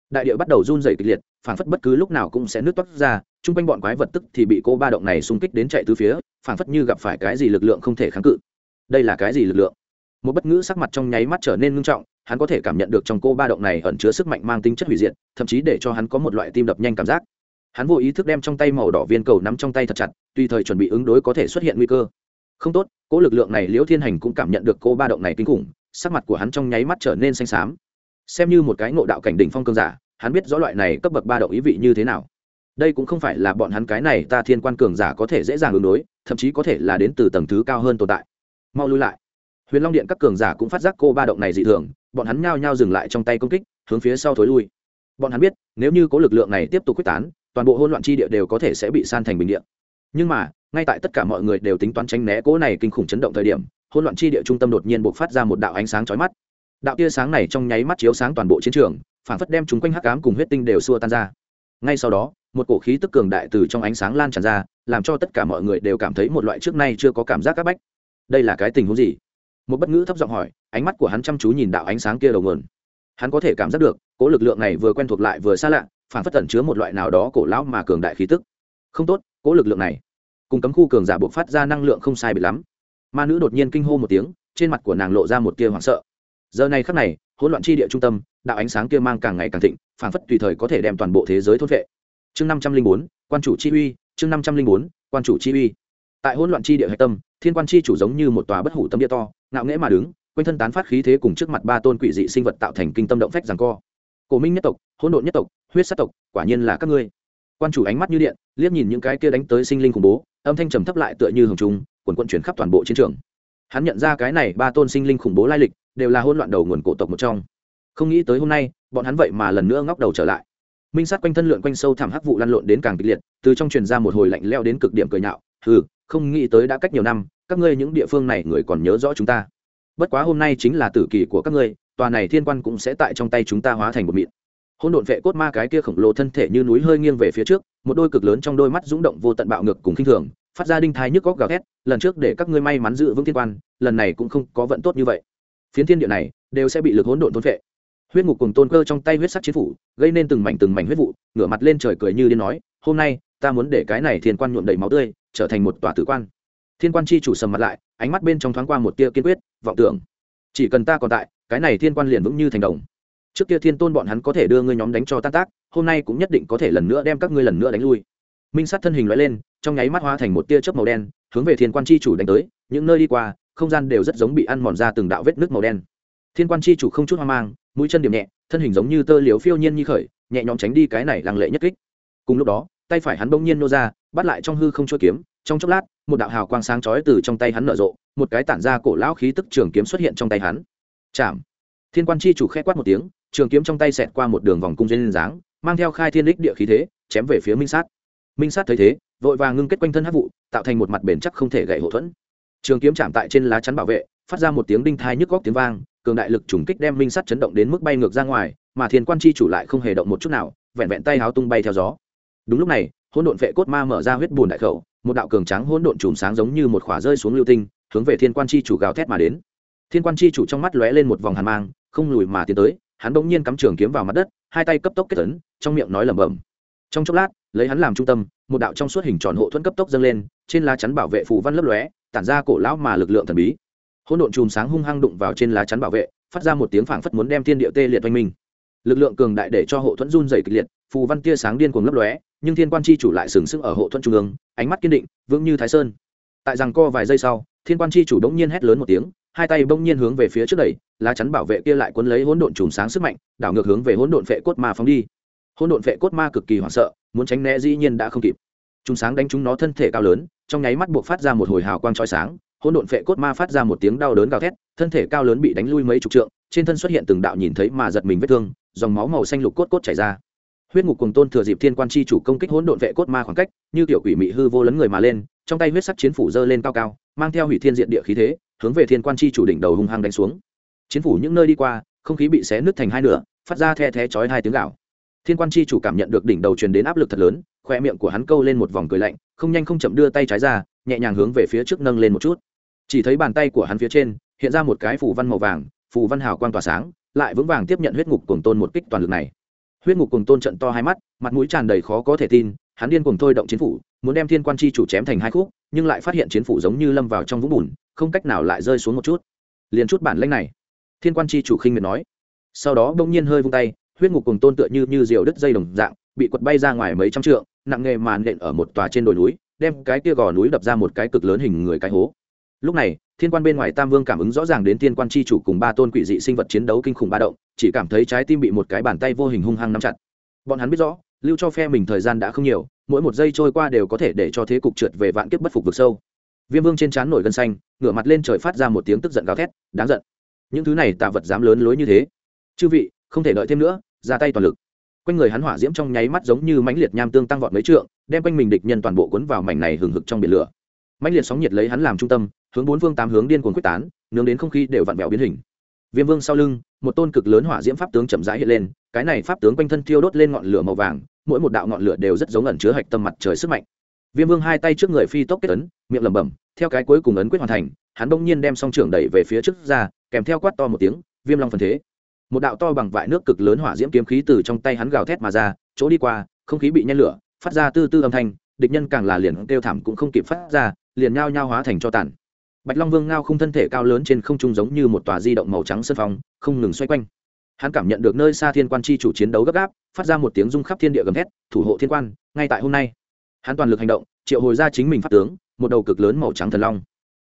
Đại địa bắt đầu run rẩy kịch liệt, phảng phất bất cứ lúc nào cũng sẽ nứt toát ra, chung quanh bọn quái vật tức thì bị cô ba động này xung kích đến chạy từ phía, phảng phất như gặp phải cái gì lực lượng không thể kháng cự. Đây là cái gì lực lượng? Một bất ngữ sắc mặt trong nháy mắt trở nên ngưng trọng, hắn có thể cảm nhận được trong cô ba động này ẩn chứa sức mạnh mang tính chất hủy diệt, thậm chí để cho hắn có một loại tim đập nhanh cảm giác hắn vô ý thức đem trong tay màu đỏ viên cầu nắm trong tay thật chặt, tùy thời chuẩn bị ứng đối có thể xuất hiện nguy cơ. Không tốt cỗ lực lượng này liễu thiên hành cũng cảm nhận được cô ba động này kinh khủng, sắc mặt của hắn trong nháy mắt trở nên xanh xám. Xem như một cái ngộ đạo cảnh đỉnh phong cường giả, hắn biết rõ loại này cấp bậc ba động ý vị như thế nào. Đây cũng không phải là bọn hắn cái này ta thiên quan cường giả có thể dễ dàng ứng đối, thậm chí có thể là đến từ tầng thứ cao hơn tồn tại. Mau lui lại. Huyền long điện các cường giả cũng phát giác cô ba động này dị thường, bọn hắn nhao nhao dừng lại trong tay công kích, hướng phía sau thối lui. Bọn hắn biết, nếu như có lực lượng này tiếp tục quyết tán toàn bộ hỗn loạn chi địa đều có thể sẽ bị san thành bình địa. Nhưng mà, ngay tại tất cả mọi người đều tính toán tránh né cỗ này kinh khủng chấn động thời điểm, hỗn loạn chi địa trung tâm đột nhiên bộc phát ra một đạo ánh sáng chói mắt. Đạo tia sáng này trong nháy mắt chiếu sáng toàn bộ chiến trường, phản phất đem chúng quanh hắc ám cùng huyết tinh đều xua tan ra. Ngay sau đó, một cổ khí tức cường đại từ trong ánh sáng lan tràn ra, làm cho tất cả mọi người đều cảm thấy một loại trước nay chưa có cảm giác áp bách. Đây là cái tình huống gì? Một bất ngữ thấp giọng hỏi, ánh mắt của hắn chăm chú nhìn đạo ánh sáng kia đầu nguồn. Hắn có thể cảm giác được cố lực lượng này vừa quen thuộc lại vừa xa lạ phản phất tẩn chứa một loại nào đó cổ lão mà cường đại khí tức. Không tốt, cố lực lượng này. Cùng cấm khu cường giả buộc phát ra năng lượng không sai bị lắm. Ma nữ đột nhiên kinh hô một tiếng, trên mặt của nàng lộ ra một tia hoảng sợ. Giờ này khắc này, hỗn loạn chi địa trung tâm, đạo ánh sáng kia mang càng ngày càng thịnh phản phất tùy thời có thể đem toàn bộ thế giới thôn vệ chương năm trăm linh bốn, quan chủ chi uy, chương năm trăm linh bốn, quan chủ chi uy. Tại hỗn loạn chi địa hạch tâm, thiên quan chi chủ giống như một tòa bất hủ tâm địa to, ngạo nghễ mà đứng, quanh thân tán phát khí thế cùng trước mặt ba tôn quỷ dị sinh vật tạo thành kinh tâm động phách rằng co cổ minh nhất tộc, hỗn độn nhất tộc, huyết sát tộc, quả nhiên là các ngươi. Quan chủ ánh mắt như điện, liếc nhìn những cái kia đánh tới sinh linh khủng bố, âm thanh trầm thấp lại tựa như hồng trung quần quân chuyển khắp toàn bộ chiến trường. Hắn nhận ra cái này ba tôn sinh linh khủng bố lai lịch, đều là hỗn loạn đầu nguồn cổ tộc một trong. Không nghĩ tới hôm nay, bọn hắn vậy mà lần nữa ngóc đầu trở lại. Minh sát quanh thân lượn quanh sâu thẳm hắc vụ lăn lộn đến càng kịch liệt, từ trong truyền ra một hồi lạnh leo đến cực điểm cười nhạo ừ không nghĩ tới đã cách nhiều năm, các ngươi những địa phương này người còn nhớ rõ chúng ta. Bất quá hôm nay chính là tử kỳ của các ngươi tòa này thiên quan cũng sẽ tại trong tay chúng ta hóa thành một mịn. Hôn độn vệ cốt ma cái kia khổng lồ thân thể như núi hơi nghiêng về phía trước, một đôi cực lớn trong đôi mắt rúng động vô tận bạo ngược cùng khinh thường, phát ra đinh thái nhức góc gào thét, lần trước để các ngươi may mắn giữ vững thiên quan, lần này cũng không có vận tốt như vậy. Phiến thiên địa này đều sẽ bị lực hỗn độn thôn vệ. Huyết ngục cùng tôn cơ trong tay huyết sắc chiến phủ, gây nên từng mảnh từng mảnh huyết vụ, ngửa mặt lên trời cười như điên nói, hôm nay, ta muốn để cái này thiên quan nhuộm đầy máu tươi, trở thành một tòa tử quan. Thiên quan chi chủ sầm mặt lại, ánh mắt bên trong thoáng qua một tia kiên quyết, vọng tưởng chỉ cần ta còn tại, cái này thiên quan liền vững như thành đồng. Trước kia thiên tôn bọn hắn có thể đưa ngươi nhóm đánh cho tan tác, hôm nay cũng nhất định có thể lần nữa đem các ngươi lần nữa đánh lui. Minh sát thân hình loại lên, trong nháy mắt hóa thành một tia chớp màu đen, hướng về thiên quan chi chủ đánh tới, những nơi đi qua, không gian đều rất giống bị ăn mòn ra từng đạo vết nước màu đen. Thiên quan chi chủ không chút hoang mang, mũi chân điểm nhẹ, thân hình giống như tơ liều phiêu nhiên như khởi, nhẹ nhõm tránh đi cái này lăng lệ nhất kích. Cùng lúc đó, tay phải hắn bỗng nhiên nô ra, bắt lại trong hư không chua kiếm trong chốc lát, một đạo hào quang sáng chói từ trong tay hắn nở rộ, một cái tản ra cổ lão khí tức trường kiếm xuất hiện trong tay hắn. Chạm! Thiên quan chi chủ khẽ quát một tiếng, trường kiếm trong tay xẹt qua một đường vòng cung dây lên dáng, mang theo khai thiên đích địa khí thế, chém về phía minh sát. Minh sát thấy thế, vội vàng ngưng kết quanh thân hát vụ, tạo thành một mặt bền chắc không thể gậy hậu thuẫn. Trường kiếm chạm tại trên lá chắn bảo vệ, phát ra một tiếng đinh thai nhức góc tiếng vang, cường đại lực trùng kích đem minh sắt chấn động đến mức bay ngược ra ngoài, mà thiên quan chi chủ lại không hề động một chút nào, vẹn vẹn tay háo tung bay theo gió. Đúng lúc này, hỗn độn vệ cốt ma mở ra huyết bùn đại khẩu một đạo cường trắng hỗn độn chùm sáng giống như một khỏa rơi xuống lưu tinh, hướng về thiên quan chi chủ gào thét mà đến. Thiên quan chi chủ trong mắt lóe lên một vòng hàn mang, không lùi mà tiến tới, hắn bỗng nhiên cắm trường kiếm vào mặt đất, hai tay cấp tốc kết tấn trong miệng nói lẩm bẩm. Trong chốc lát, lấy hắn làm trung tâm, một đạo trong suốt hình tròn hộ thuẫn cấp tốc dâng lên, trên lá chắn bảo vệ phù văn lấp lóe, tản ra cổ lão mà lực lượng thần bí. Hỗn độn chùm sáng hung hăng đụng vào trên lá chắn bảo vệ, phát ra một tiếng phảng phất muốn đem thiên địa tê liệt oanh minh. Lực lượng cường đại để cho hộ thuẫn run dày kịch liệt, phù văn tia sáng điên cuồng lấp lóe nhưng thiên quan chi chủ lại sừng sững ở hộ Thuận trung ương, ánh mắt kiên định, vững như thái sơn. Tại rằng co vài giây sau, thiên quan chi chủ đống nhiên hét lớn một tiếng, hai tay bỗng nhiên hướng về phía trước đẩy, lá chắn bảo vệ kia lại cuốn lấy hỗn độn chùm sáng sức mạnh, đảo ngược hướng về hỗn độn vệ cốt ma phóng đi. Hỗn độn vệ cốt ma cực kỳ hoảng sợ, muốn tránh né dĩ nhiên đã không kịp. Chúng sáng đánh chúng nó thân thể cao lớn, trong nháy mắt buộc phát ra một hồi hào quang chói sáng, hỗn độn vệ cốt ma phát ra một tiếng đau đớn gào thét, thân thể cao lớn bị đánh lui mấy chục trượng, trên thân xuất hiện từng đạo nhìn thấy mà giật mình vết thương, dòng máu màu xanh lục cốt cốt chảy ra huyết ngục cùng tôn thừa dịp thiên quan chi chủ công kích hỗn độn vệ cốt ma khoảng cách, như kiểu quỷ mị hư vô lấn người mà lên, trong tay huyết sắc chiến phủ dơ lên cao cao, mang theo hủy thiên diện địa khí thế, hướng về thiên quan chi chủ đỉnh đầu hung hăng đánh xuống. Chiến phủ những nơi đi qua, không khí bị xé nứt thành hai nửa, phát ra the thé chói hai tiếng gạo thiên quan chi chủ cảm nhận được đỉnh đầu truyền đến áp lực thật lớn, khoe miệng của hắn câu lên một vòng cười lạnh, không nhanh không chậm đưa tay trái ra, nhẹ nhàng hướng về phía trước nâng lên một chút. Chỉ thấy bàn tay của hắn phía trên, hiện ra một cái phủ văn màu vàng phủ văn hào quang tỏa sáng, lại vững vàng tiếp nhận huyết ngục cuồng tôn một kích toàn lực này huyết ngục cùng tôn trận to hai mắt, mặt mũi tràn đầy khó có thể tin, hắn điên cuồng thôi động chiến phủ, muốn đem thiên quan chi chủ chém thành hai khúc, nhưng lại phát hiện chiến phủ giống như lâm vào trong vũng bùn, không cách nào lại rơi xuống một chút. Liền chút bản lanh này, thiên quan chi chủ khinh miệt nói. Sau đó bỗng nhiên hơi vung tay, huyết ngục cùng tôn tựa như như diều đứt dây đồng dạng, bị quật bay ra ngoài mấy trăm trượng, nặng nghề màn nện ở một tòa trên đồi núi, đem cái kia gò núi đập ra một cái cực lớn hình người cái hố lúc này, thiên quan bên ngoài tam vương cảm ứng rõ ràng đến thiên quan chi chủ cùng ba tôn quỷ dị sinh vật chiến đấu kinh khủng ba động, chỉ cảm thấy trái tim bị một cái bàn tay vô hình hung hăng nắm chặt. Bọn hắn biết rõ, lưu cho phe mình thời gian đã không nhiều, mỗi một giây trôi qua đều có thể để cho thế cục trượt về vạn kiếp bất phục vực sâu. Viêm vương trên trán nổi gân xanh, ngửa mặt lên trời phát ra một tiếng tức giận gào thét, đáng giận. Những thứ này tạ vật dám lớn lối như thế. Chư vị, không thể đợi thêm nữa, ra tay toàn lực. Quanh người hắn hỏa diễm trong nháy mắt giống như mãnh liệt nham tương tăng vọt mấy trượng, đem quanh mình địch nhân toàn bộ cuốn vào mảnh này hừng hực trong biển lửa. Mãnh liệt sóng nhiệt lấy hắn làm trung tâm hướng bốn phương tám hướng điên cuồng quyết tán nướng đến không khí đều vặn vẹo biến hình. Viêm vương sau lưng, một tôn cực lớn hỏa diễm pháp tướng chậm rãi hiện lên, cái này pháp tướng quanh thân thiêu đốt lên ngọn lửa màu vàng, mỗi một đạo ngọn lửa đều rất giống ẩn chứa hạch tâm mặt trời sức mạnh. Viêm vương hai tay trước người phi tốc kết ấn, miệng lẩm bẩm, theo cái cuối cùng ấn quyết hoàn thành, hắn bỗng nhiên đem song trưởng đẩy về phía trước ra, kèm theo quát to một tiếng, viêm long phần thế. Một đạo to bằng vại nước cực lớn hỏa diễm kiếm khí từ trong tay hắn gào thét mà ra, chỗ đi qua, không khí bị nhen lửa, phát ra tư tư âm thanh, địch nhân càng là liền kêu thảm cũng không kịp phát ra, liền nhao nhao hóa thành cho tàn bạch long vương ngao không thân thể cao lớn trên không trung giống như một tòa di động màu trắng sân phong, không ngừng xoay quanh. Hắn cảm nhận được nơi xa thiên quan chi chủ chiến đấu gấp gáp, phát ra một tiếng rung khắp thiên địa gầm thét, thủ hộ thiên quan, ngay tại hôm nay. Hắn toàn lực hành động, triệu hồi ra chính mình pháp tướng, một đầu cực lớn màu trắng thần long.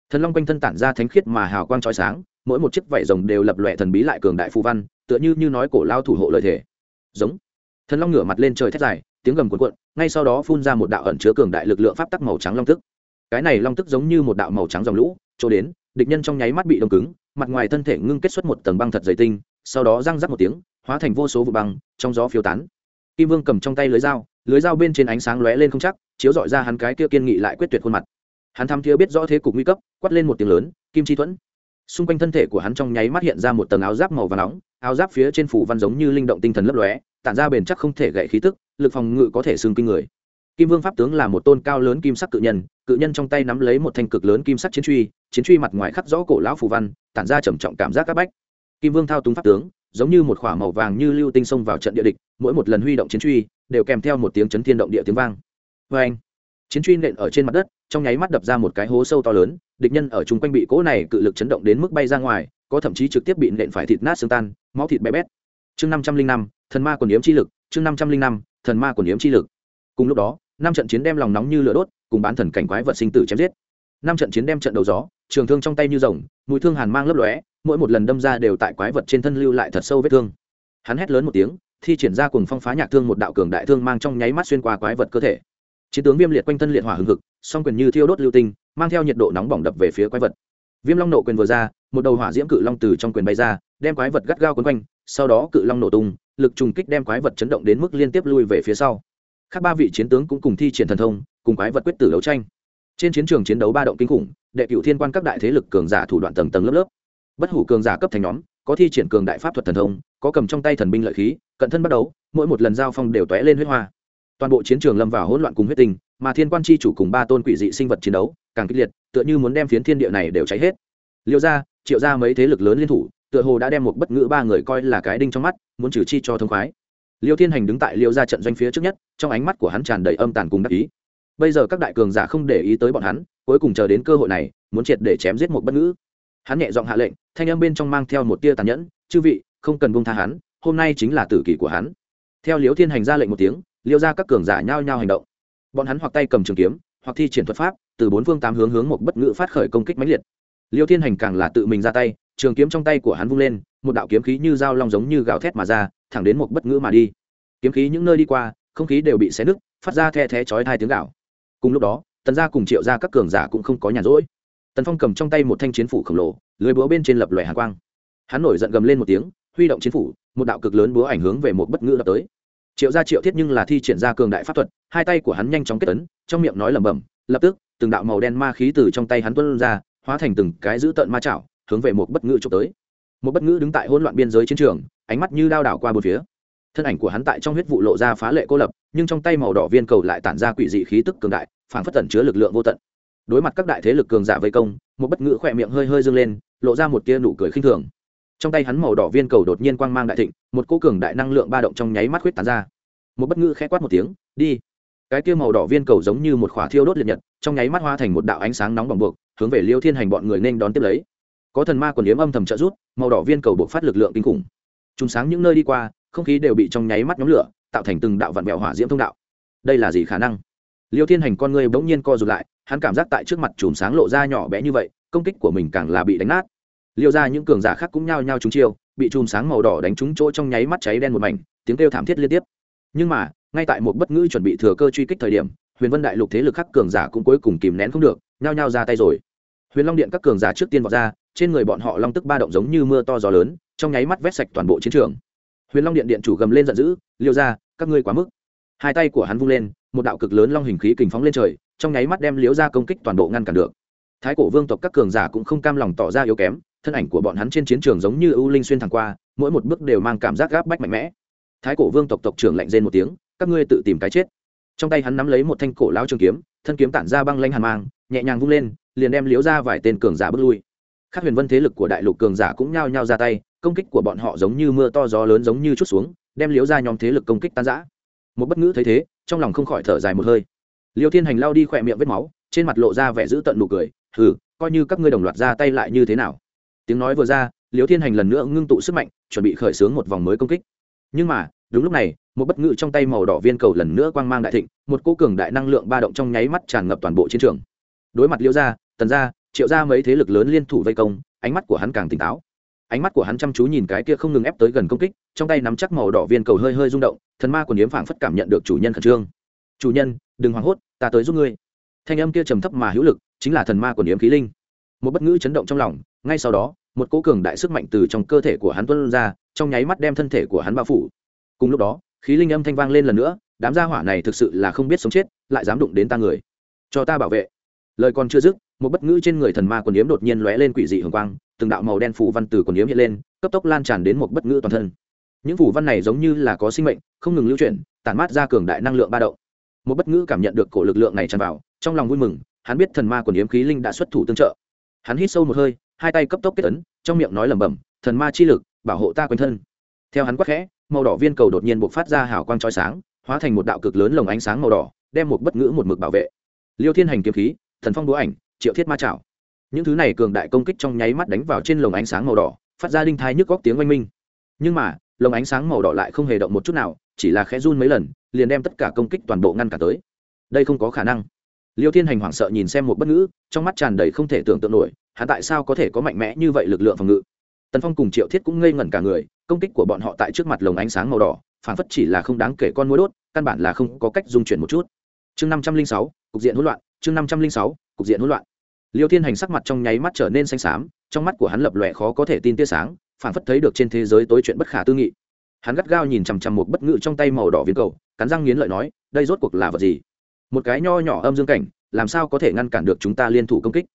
Thần long quanh thân tản ra thánh khiết mà hào quang trói sáng, mỗi một chiếc vảy rồng đều lập lòe thần bí lại cường đại phù văn, tựa như như nói cổ lao thủ hộ lợi thể. Giống. Thần long ngửa mặt lên trời thét dài, tiếng gầm cuộn cuộn, ngay sau đó phun ra một đạo ẩn chứa cường đại lực lượng pháp tắc màu trắng long tức. Cái này long tức giống như một đạo màu trắng dòng lũ chỗ đến, địch nhân trong nháy mắt bị đông cứng, mặt ngoài thân thể ngưng kết xuất một tầng băng thật dày tinh, sau đó răng rắc một tiếng, hóa thành vô số vụ băng, trong gió phiêu tán. Kim vương cầm trong tay lưới dao lưới dao bên trên ánh sáng lóe lên không chắc, chiếu dọi ra hắn cái kia kiên nghị lại quyết tuyệt khuôn mặt. Hắn tham thiêu biết rõ thế cục nguy cấp, quát lên một tiếng lớn, kim chi thuẫn! Xung quanh thân thể của hắn trong nháy mắt hiện ra một tầng áo giáp màu và nóng, áo giáp phía trên phủ văn giống như linh động tinh thần lấp lóe, tản ra bền chắc không thể gậy khí tức, lực phòng ngự có thể xương kinh người kim vương pháp tướng là một tôn cao lớn kim sắc cự nhân cự nhân trong tay nắm lấy một thanh cực lớn kim sắc chiến truy chiến truy mặt ngoài khắc rõ cổ lão phù văn, tản ra trầm trọng cảm giác các bách. Kim vương thao túng pháp tướng, giống như một khỏa màu vàng như lưu tinh xông vào trận địa địch, mỗi một lần huy động chiến truy, đều kèm theo một tiếng chấn thiên động địa tiếng vang. Vê anh chiến truy nện ở trên mặt đất, trong nháy mắt đập ra một cái hố sâu to lớn, địch nhân ở chung quanh bị cỗ này cự lực chấn động đến mức bay ra ngoài, có thậm chí trực tiếp bị nện phải thịt nát xương tan, máu thịt bé bét. Chương năm trăm linh năm, thần ma quần yếm chi lực, chương năm trăm linh năm, thần ma quần yếm chi lực cùng lúc đó, năm trận chiến đem lòng nóng như lửa đốt, cùng bán thần cảnh quái vật sinh tử chém giết. Năm trận chiến đem trận đầu gió, trường thương trong tay như rồng mũi thương hàn mang lấp lóe, mỗi một lần đâm ra đều tại quái vật trên thân lưu lại thật sâu vết thương. Hắn hét lớn một tiếng, thi triển ra cùng phong phá nhạc thương một đạo cường đại thương mang trong nháy mắt xuyên qua quái vật cơ thể. Chiến tướng viêm liệt quanh thân liệt hỏa hừng hực, song quyền như thiêu đốt lưu tinh, mang theo nhiệt độ nóng bỏng đập về phía quái vật. Viêm long nộ quyền vừa ra, một đầu hỏa diễm cự long từ trong quyền bay ra, đem quái vật gắt gao quấn quanh, sau đó cự long nổ tung, lực trùng kích đem quái vật chấn động đến mức liên tiếp lui về phía sau các ba vị chiến tướng cũng cùng thi triển thần thông, cùng quái vật quyết tử đấu tranh. Trên chiến trường chiến đấu ba động kinh khủng, đệ cựu thiên quan các đại thế lực cường giả thủ đoạn tầng tầng lớp lớp. Bất hủ cường giả cấp thành nhóm, có thi triển cường đại pháp thuật thần thông, có cầm trong tay thần binh lợi khí, cận thân bắt đấu mỗi một lần giao phong đều tóe lên huyết hoa. Toàn bộ chiến trường lâm vào hỗn loạn cùng huyết tình mà thiên quan chi chủ cùng ba tôn quỷ dị sinh vật chiến đấu, càng kịch liệt, tựa như muốn đem phiến thiên địa này đều cháy hết. Liêu ra triệu ra mấy thế lực lớn liên thủ, tựa hồ đã đem một bất ngữ ba người coi là cái đinh trong mắt, muốn trừ chi cho thông khoái liêu thiên hành đứng tại liêu ra trận doanh phía trước nhất, trong ánh mắt của hắn tràn đầy âm tàn cùng đắc ý. Bây giờ các đại cường giả không để ý tới bọn hắn, cuối cùng chờ đến cơ hội này, muốn triệt để chém giết một bất ngữ. Hắn nhẹ giọng hạ lệnh, thanh âm bên trong mang theo một tia tàn nhẫn, chư vị, không cần buông tha hắn, hôm nay chính là tử kỷ của hắn. Theo liêu thiên hành ra lệnh một tiếng, liêu ra các cường giả nhao nhao hành động. Bọn hắn hoặc tay cầm trường kiếm, hoặc thi triển thuật pháp, từ bốn phương tám hướng hướng một bất ngữ phát khởi công kích mãnh liệt. Liêu thiên hành càng là tự mình ra tay, trường kiếm trong tay của hắn vung lên, một đạo kiếm khí như dao long giống như gào thét mà ra thẳng đến một bất ngữ mà đi. Kiếm khí những nơi đi qua, không khí đều bị xé nứt, phát ra the thé chói hai tiếng gạo cùng lúc đó, tần gia cùng triệu gia các cường giả cũng không có nhàn rỗi. Tần phong cầm trong tay một thanh chiến phủ khổng lồ, lưới búa bên trên lập lòe hàng quang. Hắn nổi giận gầm lên một tiếng, huy động chiến phủ, một đạo cực lớn búa ảnh hướng về một bất ngữ đập tới. Triệu gia triệu thiết nhưng là thi triển ra cường đại pháp thuật, hai tay của hắn nhanh chóng kết tấn trong miệng nói lẩm bẩm, lập tức, từng đạo màu đen ma khí từ trong tay hắn tuân ra, hóa thành từng cái dữ tợn ma chảo, hướng về một bất ngữ trộm tới một bất ngữ đứng tại hỗn loạn biên giới chiến trường, ánh mắt như đao đảo qua bốn phía. Thân ảnh của hắn tại trong huyết vụ lộ ra phá lệ cô lập, nhưng trong tay màu đỏ viên cầu lại tản ra quỷ dị khí tức cường đại phản phất tẩn chứa lực lượng vô tận. Đối mặt các đại thế lực cường giả vây công, một bất ngữ khỏe miệng hơi hơi dâng lên, lộ ra một tia nụ cười khinh thường. Trong tay hắn màu đỏ viên cầu đột nhiên quang mang đại thịnh, một cô cường đại năng lượng ba động trong nháy mắt huyết tán ra. Một bất ngữ khẽ quát một tiếng, đi! Cái tia màu đỏ viên cầu giống như một khỏa thiêu đốt liệt nhật, trong nháy mắt hoa thành một đạo ánh sáng nóng bỏng buộc, hướng về liêu thiên hành bọn người nên đón tiếp lấy có thần ma còn yếm âm thầm trợ rút màu đỏ viên cầu buộc phát lực lượng kinh khủng. Chúng sáng những nơi đi qua, không khí đều bị trong nháy mắt nhóm lửa, tạo thành từng đạo vạn mẹo hỏa diễm thông đạo. Đây là gì khả năng? Liêu thiên hành con người bỗng nhiên co rụt lại, hắn cảm giác tại trước mặt chùm sáng lộ ra nhỏ bé như vậy, công kích của mình càng là bị đánh nát. Liêu ra những cường giả khác cũng nhao nhao trúng chiêu, bị chùm sáng màu đỏ đánh trúng chỗ trong nháy mắt cháy đen một mảnh, tiếng kêu thảm thiết liên tiếp. Nhưng mà, ngay tại một bất ngữ chuẩn bị thừa cơ truy kích thời điểm, huyền vân đại lục thế lực khắc cường giả cũng cuối cùng kìm nén không được, nhao nhao ra tay rồi. Huyền long điện các cường giả trước tiên vọt ra trên người bọn họ long tức ba động giống như mưa to gió lớn, trong nháy mắt vét sạch toàn bộ chiến trường. Huyền long điện điện chủ gầm lên giận dữ, liêu ra các ngươi quá mức. Hai tay của hắn vung lên, một đạo cực lớn long hình khí kình phóng lên trời, trong nháy mắt đem liếu ra công kích toàn bộ ngăn cản được. Thái cổ vương tộc các cường giả cũng không cam lòng tỏ ra yếu kém, thân ảnh của bọn hắn trên chiến trường giống như ưu linh xuyên thẳng qua, mỗi một bước đều mang cảm giác gáp bách mạnh mẽ. Thái cổ vương tộc tộc trưởng lạnh rên một tiếng, các ngươi tự tìm cái chết. Trong tay hắn nắm lấy một thanh cổ lao trường kiếm, thân kiếm tản ra băng lanh hàn mang, nhẹ nhàng vung lên, liền đem liếu ra vài tên cường giả bước lui các huyền vân thế lực của đại lục cường giả cũng nhao nhao ra tay, công kích của bọn họ giống như mưa to gió lớn giống như chút xuống, đem liếu ra nhóm thế lực công kích tan giã một bất ngữ thấy thế, trong lòng không khỏi thở dài một hơi. Liêu thiên hành lao đi khỏe miệng vết máu, trên mặt lộ ra vẻ giữ tận nụ cười, hừ, coi như các ngươi đồng loạt ra tay lại như thế nào? Tiếng nói vừa ra, liêu thiên hành lần nữa ngưng tụ sức mạnh, chuẩn bị khởi xướng một vòng mới công kích. Nhưng mà, đúng lúc này, một bất ngữ trong tay màu đỏ viên cầu lần nữa quang mang đại thịnh, một cô cường đại năng lượng ba động trong nháy mắt tràn ngập toàn bộ chiến trường. Đối mặt liêu gia, tần gia triệu gia mấy thế lực lớn liên thủ vây công, ánh mắt của hắn càng tỉnh táo. Ánh mắt của hắn chăm chú nhìn cái kia không ngừng ép tới gần công kích, trong tay nắm chắc màu đỏ viên cầu hơi hơi rung động, thần ma còn điếm phảng phất cảm nhận được chủ nhân khẩn trương. Chủ nhân, đừng hoảng hốt, ta tới giúp ngươi. Thanh âm kia trầm thấp mà hữu lực, chính là thần ma còn điếm khí linh. Một bất ngữ chấn động trong lòng, ngay sau đó, một cố cường đại sức mạnh từ trong cơ thể của hắn tuân ra, trong nháy mắt đem thân thể của hắn bao phủ. Cùng lúc đó, khí linh âm thanh vang lên lần nữa, đám gia hỏa này thực sự là không biết sống chết, lại dám đụng đến ta người. Cho ta bảo vệ. Lời còn chưa dứt một bất ngữ trên người thần ma quần yếm đột nhiên lóe lên quỷ dị hường quang, từng đạo màu đen phủ văn từ quần yếm hiện lên, cấp tốc lan tràn đến một bất ngữ toàn thân. Những phủ văn này giống như là có sinh mệnh, không ngừng lưu chuyển, tản mát ra cường đại năng lượng ba động. Một bất ngữ cảm nhận được cổ lực lượng này tràn vào, trong lòng vui mừng, hắn biết thần ma quần yếm khí linh đã xuất thủ tương trợ. Hắn hít sâu một hơi, hai tay cấp tốc kết ấn, trong miệng nói lẩm bẩm, thần ma chi lực, bảo hộ ta quanh thân. Theo hắn quắc khẽ, màu đỏ viên cầu đột nhiên buộc phát ra hào quang trói sáng, hóa thành một đạo cực lớn lồng ánh sáng màu đỏ, đem một bất ngữ một mực bảo vệ. Liêu thiên hành kiếm khí, thần phong đũa ảnh triệu thiết ma trảo những thứ này cường đại công kích trong nháy mắt đánh vào trên lồng ánh sáng màu đỏ, phát ra đinh thai nhức góc tiếng oanh minh. Nhưng mà, lồng ánh sáng màu đỏ lại không hề động một chút nào, chỉ là khẽ run mấy lần, liền đem tất cả công kích toàn bộ ngăn cả tới. Đây không có khả năng. Liêu thiên hành hoảng sợ nhìn xem một bất ngữ, trong mắt tràn đầy không thể tưởng tượng nổi hạ tại sao có thể có mạnh mẽ như vậy lực lượng phòng ngự? Tần phong cùng triệu thiết cũng ngây ngẩn cả người, công kích của bọn họ tại trước mặt lồng ánh sáng màu đỏ, phản phất chỉ là không đáng kể con mối đốt, căn bản là không có cách dung chuyển một chút. Chương năm trăm linh sáu, cục diện hỗn loạn, chương năm trăm linh sáu, cục diện hỗn loạn liêu thiên hành sắc mặt trong nháy mắt trở nên xanh xám, trong mắt của hắn lập lòe khó có thể tin tia sáng, phản phất thấy được trên thế giới tối chuyện bất khả tư nghị. Hắn gắt gao nhìn chằm chằm một bất ngự trong tay màu đỏ viên cầu, cắn răng nghiến lợi nói, đây rốt cuộc là vật gì? Một cái nho nhỏ âm dương cảnh, làm sao có thể ngăn cản được chúng ta liên thủ công kích?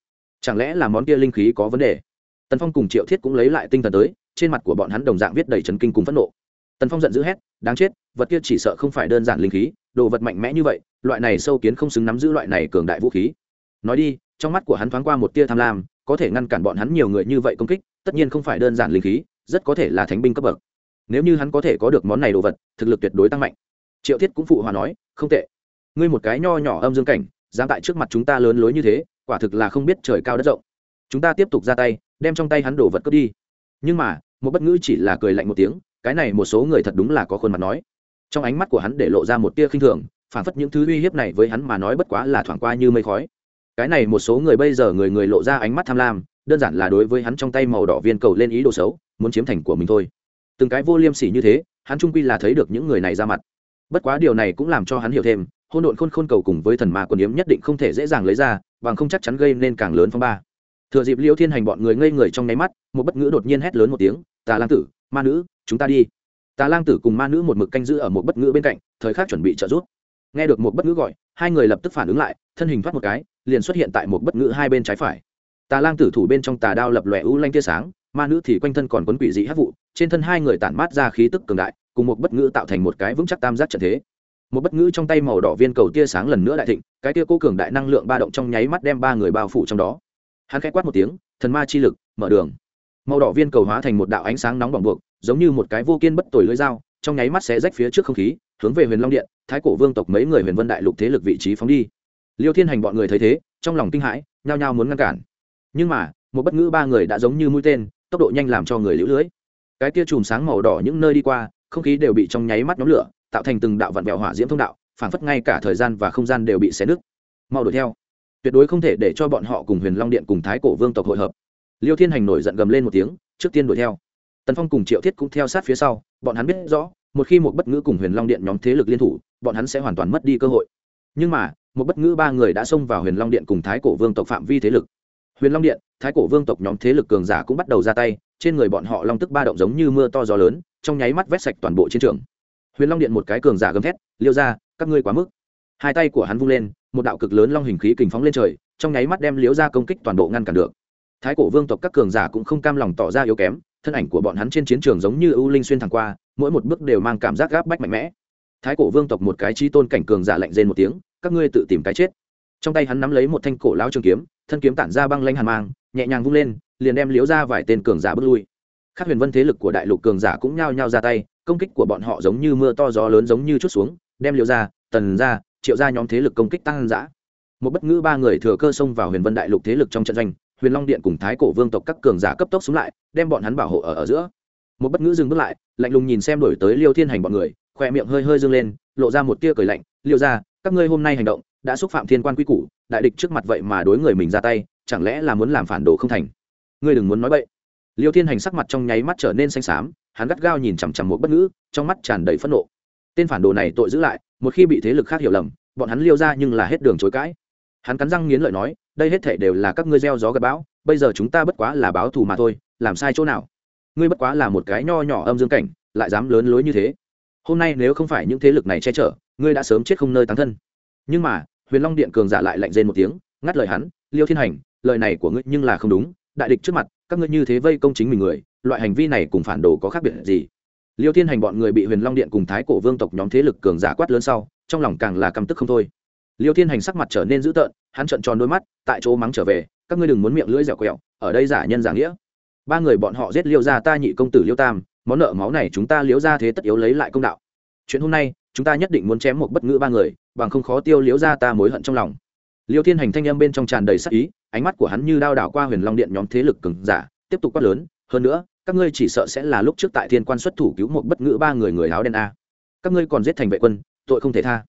Chẳng lẽ là món kia linh khí có vấn đề? Tần phong cùng triệu thiết cũng lấy lại tinh thần tới, trên mặt của bọn hắn đồng dạng viết đầy trấn kinh cùng phẫn nộ. Tần phong giận dữ hét, đáng chết, vật kia chỉ sợ không phải đơn giản linh khí, đồ vật mạnh mẽ như vậy, loại này sâu kiến không xứng nắm giữ loại này cường đại vũ khí. Nói đi trong mắt của hắn thoáng qua một tia tham lam, có thể ngăn cản bọn hắn nhiều người như vậy công kích, tất nhiên không phải đơn giản linh khí, rất có thể là thánh binh cấp bậc. Nếu như hắn có thể có được món này đồ vật, thực lực tuyệt đối tăng mạnh. Triệu thiết cũng phụ hòa nói, không tệ. Ngươi một cái nho nhỏ âm dương cảnh, dám tại trước mặt chúng ta lớn lối như thế, quả thực là không biết trời cao đất rộng. Chúng ta tiếp tục ra tay, đem trong tay hắn đồ vật cướp đi. Nhưng mà, một bất ngữ chỉ là cười lạnh một tiếng, cái này một số người thật đúng là có khuôn mặt nói. Trong ánh mắt của hắn để lộ ra một tia khinh thường, phản phất những thứ uy hiếp này với hắn mà nói bất quá là thoảng qua như mây khói cái này một số người bây giờ người người lộ ra ánh mắt tham lam, đơn giản là đối với hắn trong tay màu đỏ viên cầu lên ý đồ xấu, muốn chiếm thành của mình thôi. Từng cái vô liêm sỉ như thế, hắn trung quy là thấy được những người này ra mặt. Bất quá điều này cũng làm cho hắn hiểu thêm, hôn độn khôn khôn cầu cùng với thần ma quần yếm nhất định không thể dễ dàng lấy ra, bằng không chắc chắn gây nên càng lớn phong ba. Thừa dịp liễu thiên hành bọn người ngây người trong nháy mắt, một bất ngữ đột nhiên hét lớn một tiếng, tà lang tử, ma nữ, chúng ta đi. Tà lang tử cùng ma nữ một mực canh giữ ở một bất ngữ bên cạnh, thời khắc chuẩn bị trợ giúp nghe được một bất ngữ gọi, hai người lập tức phản ứng lại, thân hình thoát một cái, liền xuất hiện tại một bất ngữ hai bên trái phải. Tà lang tử thủ bên trong tà đao lập lòe u lanh tia sáng, ma nữ thì quanh thân còn quấn quỷ dị hát vụ, trên thân hai người tản mát ra khí tức cường đại, cùng một bất ngữ tạo thành một cái vững chắc tam giác trận thế. Một bất ngữ trong tay màu đỏ viên cầu tia sáng lần nữa đại thịnh, cái tia cô cường đại năng lượng ba động trong nháy mắt đem ba người bao phủ trong đó. Hắn khẽ quát một tiếng, thần ma chi lực, mở đường. Màu đỏ viên cầu hóa thành một đạo ánh sáng nóng bỏng buộc, giống như một cái vô kiên bất tồi lưỡi dao, trong nháy mắt sẽ rách phía trước không khí hướng về huyền long điện, thái cổ vương tộc mấy người huyền vân đại lục thế lực vị trí phóng đi. Liêu thiên hành bọn người thấy thế, trong lòng kinh hãi, nhao nhao muốn ngăn cản. Nhưng mà, một bất ngữ ba người đã giống như mũi tên, tốc độ nhanh làm cho người lũ lưới. Cái tia chùm sáng màu đỏ những nơi đi qua, không khí đều bị trong nháy mắt nhóm lửa, tạo thành từng đạo vặn vẹo hỏa diễm thông đạo, phảng phất ngay cả thời gian và không gian đều bị xé nứt. Mau đuổi theo. Tuyệt đối không thể để cho bọn họ cùng huyền long điện cùng thái cổ vương tộc hội hợp. Liêu thiên hành nổi giận gầm lên một tiếng, trước tiên đuổi theo. Tần phong cùng triệu thiết cũng theo sát phía sau, bọn hắn biết rõ một khi một bất ngữ cùng huyền long điện nhóm thế lực liên thủ, bọn hắn sẽ hoàn toàn mất đi cơ hội. Nhưng mà, một bất ngữ ba người đã xông vào huyền long điện cùng thái cổ vương tộc phạm vi thế lực. Huyền long điện, thái cổ vương tộc nhóm thế lực cường giả cũng bắt đầu ra tay, trên người bọn họ long tức ba động giống như mưa to gió lớn, trong nháy mắt vét sạch toàn bộ chiến trường. Huyền long điện một cái cường giả gầm thét, liêu ra các ngươi quá mức. Hai tay của hắn vung lên, một đạo cực lớn long hình khí kình phóng lên trời, trong nháy mắt đem liếu ra công kích toàn bộ ngăn cản được. Thái cổ vương tộc các cường giả cũng không cam lòng tỏ ra yếu kém thân ảnh của bọn hắn trên chiến trường giống như ưu linh xuyên thẳng qua, mỗi một bước đều mang cảm giác gáp bách mạnh mẽ. Thái cổ vương tộc một cái chi tôn cảnh cường giả lạnh rên một tiếng, các ngươi tự tìm cái chết. Trong tay hắn nắm lấy một thanh cổ lao trường kiếm, thân kiếm tản ra băng lanh hàn mang, nhẹ nhàng vung lên, liền đem liếu ra vài tên cường giả bước lui. Các huyền vân thế lực của đại lục cường giả cũng nhao nhao ra tay, công kích của bọn họ giống như mưa to gió lớn giống như chút xuống, đem liều ra tần ra triệu ra nhóm thế lực công kích tăng dã. Một bất ngữ ba người thừa cơ xông vào huyền vân đại lục thế lực trong trận doanh huyền long điện cùng thái cổ vương tộc các cường giả cấp tốc xuống lại, đem bọn hắn bảo hộ ở ở giữa. Một bất ngữ dừng bước lại, lạnh lùng nhìn xem đổi tới liêu thiên hành bọn người, khoe miệng hơi hơi dâng lên, lộ ra một tia cười lạnh, liêu ra các ngươi hôm nay hành động đã xúc phạm thiên quan quy củ, đại địch trước mặt vậy mà đối người mình ra tay, chẳng lẽ là muốn làm phản đồ không thành? Ngươi đừng muốn nói bậy. Liêu thiên hành sắc mặt trong nháy mắt trở nên xanh xám, hắn gắt gao nhìn chằm chằm một bất ngữ, trong mắt tràn đầy phẫn nộ. Tên phản đồ này tội giữ lại, một khi bị thế lực khác hiểu lầm, bọn hắn liêu ra nhưng là hết đường chối cãi. Hắn cắn răng nghiến lợi nói đây hết thể đều là các ngươi gieo gió gặp bão, bây giờ chúng ta bất quá là báo thù mà thôi, làm sai chỗ nào? Ngươi bất quá là một cái nho nhỏ âm dương cảnh, lại dám lớn lối như thế. Hôm nay nếu không phải những thế lực này che chở, ngươi đã sớm chết không nơi tán thân. Nhưng mà, huyền long điện cường giả lại lạnh rên một tiếng, ngắt lời hắn, liêu thiên hành, lời này của ngươi nhưng là không đúng, đại địch trước mặt, các ngươi như thế vây công chính mình người, loại hành vi này cùng phản đồ có khác biệt gì? Liêu thiên hành bọn người bị huyền long điện cùng thái cổ vương tộc nhóm thế lực cường giả quát lớn sau, trong lòng càng là căm tức không thôi liêu thiên hành sắc mặt trở nên dữ tợn, hắn trợn tròn đôi mắt, tại chỗ mắng trở về, các ngươi đừng muốn miệng lưỡi dẻo quẹo, ở đây giả nhân giả nghĩa. Ba người bọn họ giết liêu ra ta nhị công tử liêu tam, món nợ máu này chúng ta liếu ra thế tất yếu lấy lại công đạo. Chuyện hôm nay, chúng ta nhất định muốn chém một bất ngữ ba người, bằng không khó tiêu liếu ra ta mối hận trong lòng. Liêu thiên hành thanh âm bên trong tràn đầy sắc ý, ánh mắt của hắn như đao đảo qua huyền long điện nhóm thế lực cường giả, tiếp tục quát lớn, hơn nữa, các ngươi chỉ sợ sẽ là lúc trước tại thiên quan xuất thủ cứu một bất ngữ ba người người áo đen a. Các ngươi còn giết thành vệ quân, tội không thể tha.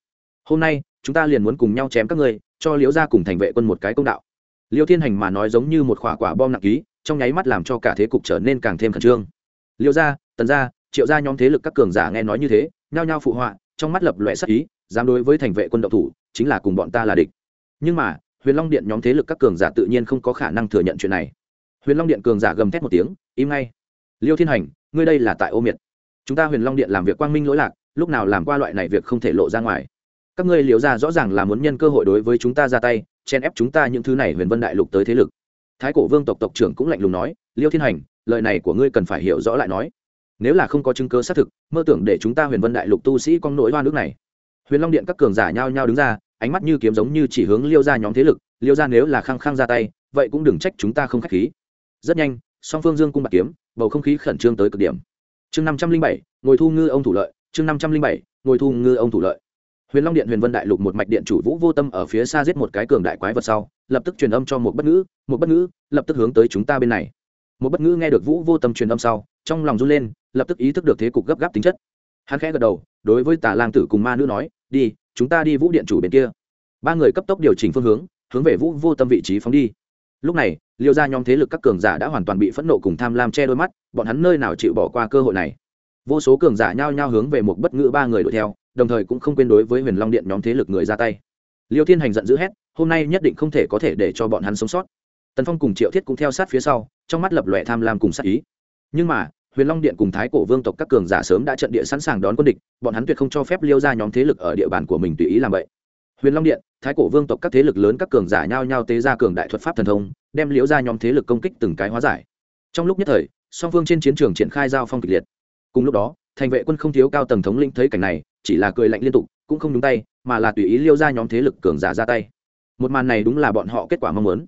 Hôm nay chúng ta liền muốn cùng nhau chém các ngươi, cho liễu ra cùng thành vệ quân một cái công đạo. Liêu thiên hành mà nói giống như một quả quả bom nặng ký, trong nháy mắt làm cho cả thế cục trở nên càng thêm khẩn trương. Liêu gia, tần gia, triệu gia nhóm thế lực các cường giả nghe nói như thế, nhao nhao phụ họa, trong mắt lập loẹ sắc ý, dám đối với thành vệ quân độc thủ, chính là cùng bọn ta là địch. Nhưng mà, huyền long điện nhóm thế lực các cường giả tự nhiên không có khả năng thừa nhận chuyện này. Huyền long điện cường giả gầm thét một tiếng, im ngay. Liêu thiên hành, ngươi đây là tại ô miệt. Chúng ta huyền long điện làm việc quang minh lỗi lạc, lúc nào làm qua loại này việc không thể lộ ra ngoài các ngươi liều ra rõ ràng là muốn nhân cơ hội đối với chúng ta ra tay chen ép chúng ta những thứ này huyền vân đại lục tới thế lực. Thái cổ vương tộc tộc trưởng cũng lạnh lùng nói, liêu thiên hành, lời này của ngươi cần phải hiểu rõ lại nói. Nếu là không có chứng cơ xác thực, mơ tưởng để chúng ta huyền vân đại lục tu sĩ con nỗi hoa nước này. Huyền long điện các cường giả nhao nhao đứng ra, ánh mắt như kiếm giống như chỉ hướng liêu ra nhóm thế lực, liêu ra nếu là khăng khăng ra tay, vậy cũng đừng trách chúng ta không k h á c h khí. Rất nhanh, song phương dương cung bạc kiếm, bầu không khí khẩn trương tới cực điểm. Chương năm trăm linh bảy, ngồi thu ngư ông thủ lợi, chương năm trăm linh bảy, ngồi thu ngư ông thủ lợi huyền long điện huyền vân đại lục một mạch điện chủ vũ vô tâm ở phía xa giết một cái cường đại quái vật sau, lập tức truyền âm cho một bất ngữ, một bất ngữ, lập tức hướng tới chúng ta bên này. Một bất ngữ nghe được vũ vô tâm truyền âm sau, trong lòng run lên, lập tức ý thức được thế cục gấp gáp tính chất. Hắn khẽ gật đầu, đối với tà lang tử cùng ma nữ nói, đi, chúng ta đi vũ điện chủ bên kia. Ba người cấp tốc điều chỉnh phương hướng hướng về vũ vô tâm vị trí phóng đi. Lúc này, liêu ra nhóm thế lực các cường giả đã hoàn toàn bị phẫn nộ cùng tham lam che đôi mắt, bọn hắn nơi nào chịu bỏ qua cơ hội này? Vô số cường giả nhao nhao hướng về một bất ngữ ba người đuổi theo đồng thời cũng không quên đối với huyền long điện nhóm thế lực người ra tay liêu thiên hành giận dữ hét hôm nay nhất định không thể có thể để cho bọn hắn sống sót tần phong cùng triệu thiết cũng theo sát phía sau trong mắt lập lòe tham lam cùng sát ý nhưng mà huyền long điện cùng thái cổ vương tộc các cường giả sớm đã trận địa sẵn sàng đón quân địch bọn hắn tuyệt không cho phép liêu ra nhóm thế lực ở địa bàn của mình tùy ý làm vậy huyền long điện thái cổ vương tộc các thế lực lớn các cường giả nhao nhao tế ra cường đại thuật pháp thần thông đem liễu ra nhóm thế lực công kích từng cái hóa giải trong lúc nhất thời song phương trên chiến trường triển khai giao phong kịch liệt cùng lúc đó thành vệ quân không thiếu cao tầng thống lĩnh thấy cảnh này chỉ là cười lạnh liên tục, cũng không đúng tay, mà là tùy ý liêu ra nhóm thế lực cường giả ra tay. Một màn này đúng là bọn họ kết quả mong muốn.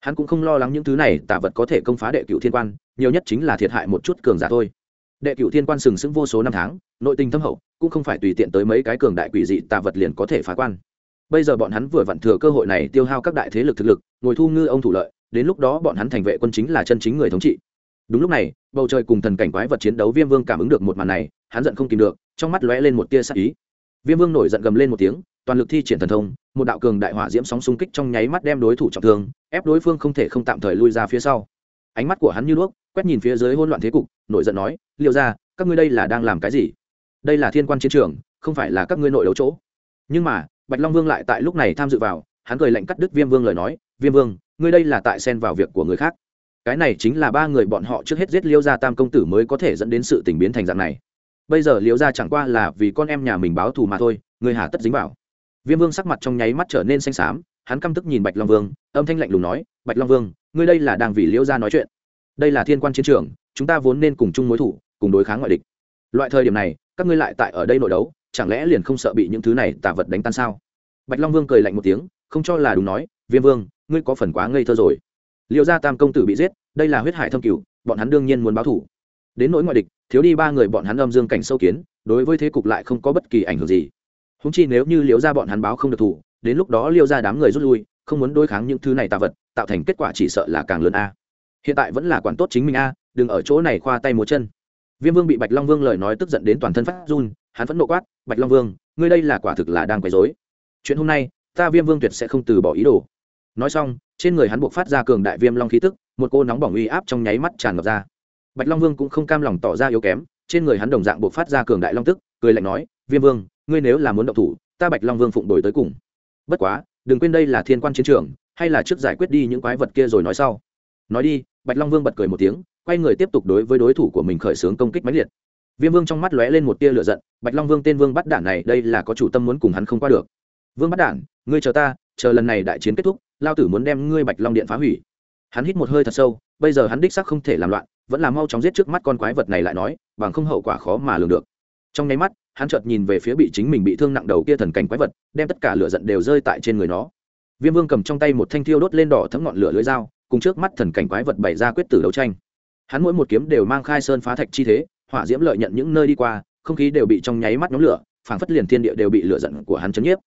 Hắn cũng không lo lắng những thứ này, tà vật có thể công phá đệ cựu thiên quan, nhiều nhất chính là thiệt hại một chút cường giả thôi. Đệ cựu thiên quan sừng sững vô số năm tháng, nội tình thâm hậu, cũng không phải tùy tiện tới mấy cái cường đại quỷ dị tà vật liền có thể phá quan. Bây giờ bọn hắn vừa vặn thừa cơ hội này tiêu hao các đại thế lực thực lực, ngồi thu ngư ông thủ lợi, đến lúc đó bọn hắn thành vệ quân chính là chân chính người thống trị. Đúng lúc này, bầu trời cùng thần cảnh quái vật chiến đấu viêm vương cảm ứng được một màn này hắn giận không kìm được, trong mắt lóe lên một tia sắc ý. Viêm vương nổi giận gầm lên một tiếng, toàn lực thi triển thần thông, một đạo cường đại hỏa diễm sóng xung kích trong nháy mắt đem đối thủ trọng thương, ép đối phương không thể không tạm thời lui ra phía sau. Ánh mắt của hắn như đuốc, quét nhìn phía dưới hỗn loạn thế cục, nổi giận nói liệu ra các ngươi đây là đang làm cái gì? Đây là thiên quan chiến trường, không phải là các ngươi nội đấu chỗ. Nhưng mà, bạch long vương lại tại lúc này tham dự vào, hắn cười lạnh cắt đứt viêm vương lời nói, viêm vương, ngươi đây là tại xen vào việc của người khác. Cái này chính là ba người bọn họ trước hết giết liêu gia tam công tử mới có thể dẫn đến sự tình biến thành dạng này bây giờ liễu gia chẳng qua là vì con em nhà mình báo thù mà thôi, người hà tất dính vào. Viêm vương sắc mặt trong nháy mắt trở nên xanh xám, hắn căm tức nhìn bạch long vương, âm thanh lạnh lùng nói, bạch long vương, ngươi đây là đang vì liễu gia nói chuyện. Đây là thiên quan chiến trường, chúng ta vốn nên cùng chung mối thủ, cùng đối kháng ngoại địch. Loại thời điểm này, các ngươi lại tại ở đây nội đấu, chẳng lẽ liền không sợ bị những thứ này tả vật đánh tan sao? Bạch long vương cười lạnh một tiếng, không cho là đúng nói, viêm vương, ngươi có phần quá ngây thơ rồi. Liệu ra tam công tử bị giết, đây là huyết hải thâm cửu, bọn hắn đương nhiên muốn báo thủ đến nỗi ngoại địch, thiếu đi ba người bọn hắn âm dương cảnh sâu kiến, đối với thế cục lại không có bất kỳ ảnh hưởng gì. Húng chi nếu như liễu ra bọn hắn báo không được thủ, đến lúc đó liêu ra đám người rút lui, không muốn đối kháng những thứ này tạ vật, tạo thành kết quả chỉ sợ là càng lớn a. Hiện tại vẫn là quản tốt chính mình a, đừng ở chỗ này khoa tay múa chân. Viêm vương bị bạch long vương lời nói tức giận đến toàn thân phát run, hắn vẫn nộ quát, bạch long vương, ngươi đây là quả thực là đang quấy dối chuyện hôm nay, ta viêm vương tuyệt sẽ không từ bỏ ý đồ. Nói xong, trên người hắn buộc phát ra cường đại viêm long khí tức, một cô nóng bỏng uy áp trong nháy mắt tràn ngập ra bạch long vương cũng không cam lòng tỏ ra yếu kém, trên người hắn đồng dạng buộc phát ra cường đại long tức, cười lạnh nói, viêm vương, ngươi nếu là muốn động thủ, ta bạch long vương phụng đổi tới cùng. Bất quá, đừng quên đây là thiên quan chiến trường, hay là trước giải quyết đi những quái vật kia rồi nói sau. Nói đi, bạch long vương bật cười một tiếng, quay người tiếp tục đối với đối thủ của mình khởi xướng công kích mãnh liệt. Viêm vương trong mắt lóe lên một tia lửa giận, bạch long vương tên vương bắt đản này, đây là có chủ tâm muốn cùng hắn không qua được. Vương bắt đản, ngươi chờ ta, chờ lần này đại chiến kết thúc, lao tử muốn đem ngươi bạch long điện phá hủy. Hắn hít một hơi thật sâu, bây giờ hắn đích sắc không thể làm loạn vẫn là mau chóng giết trước mắt con quái vật này lại nói, bằng không hậu quả khó mà lường được. Trong nháy mắt, hắn chợt nhìn về phía bị chính mình bị thương nặng đầu kia thần cảnh quái vật, đem tất cả lửa giận đều rơi tại trên người nó. Viêm vương cầm trong tay một thanh thiêu đốt lên đỏ thấm ngọn lửa lưỡi dao, cùng trước mắt thần cảnh quái vật bày ra quyết tử đấu tranh. Hắn mỗi một kiếm đều mang khai sơn phá thạch chi thế, hỏa diễm lợi nhận những nơi đi qua, không khí đều bị trong nháy mắt nhóm lửa, phảng phất liền thiên địa đều bị lửa giận của hắn chấn nhiếp.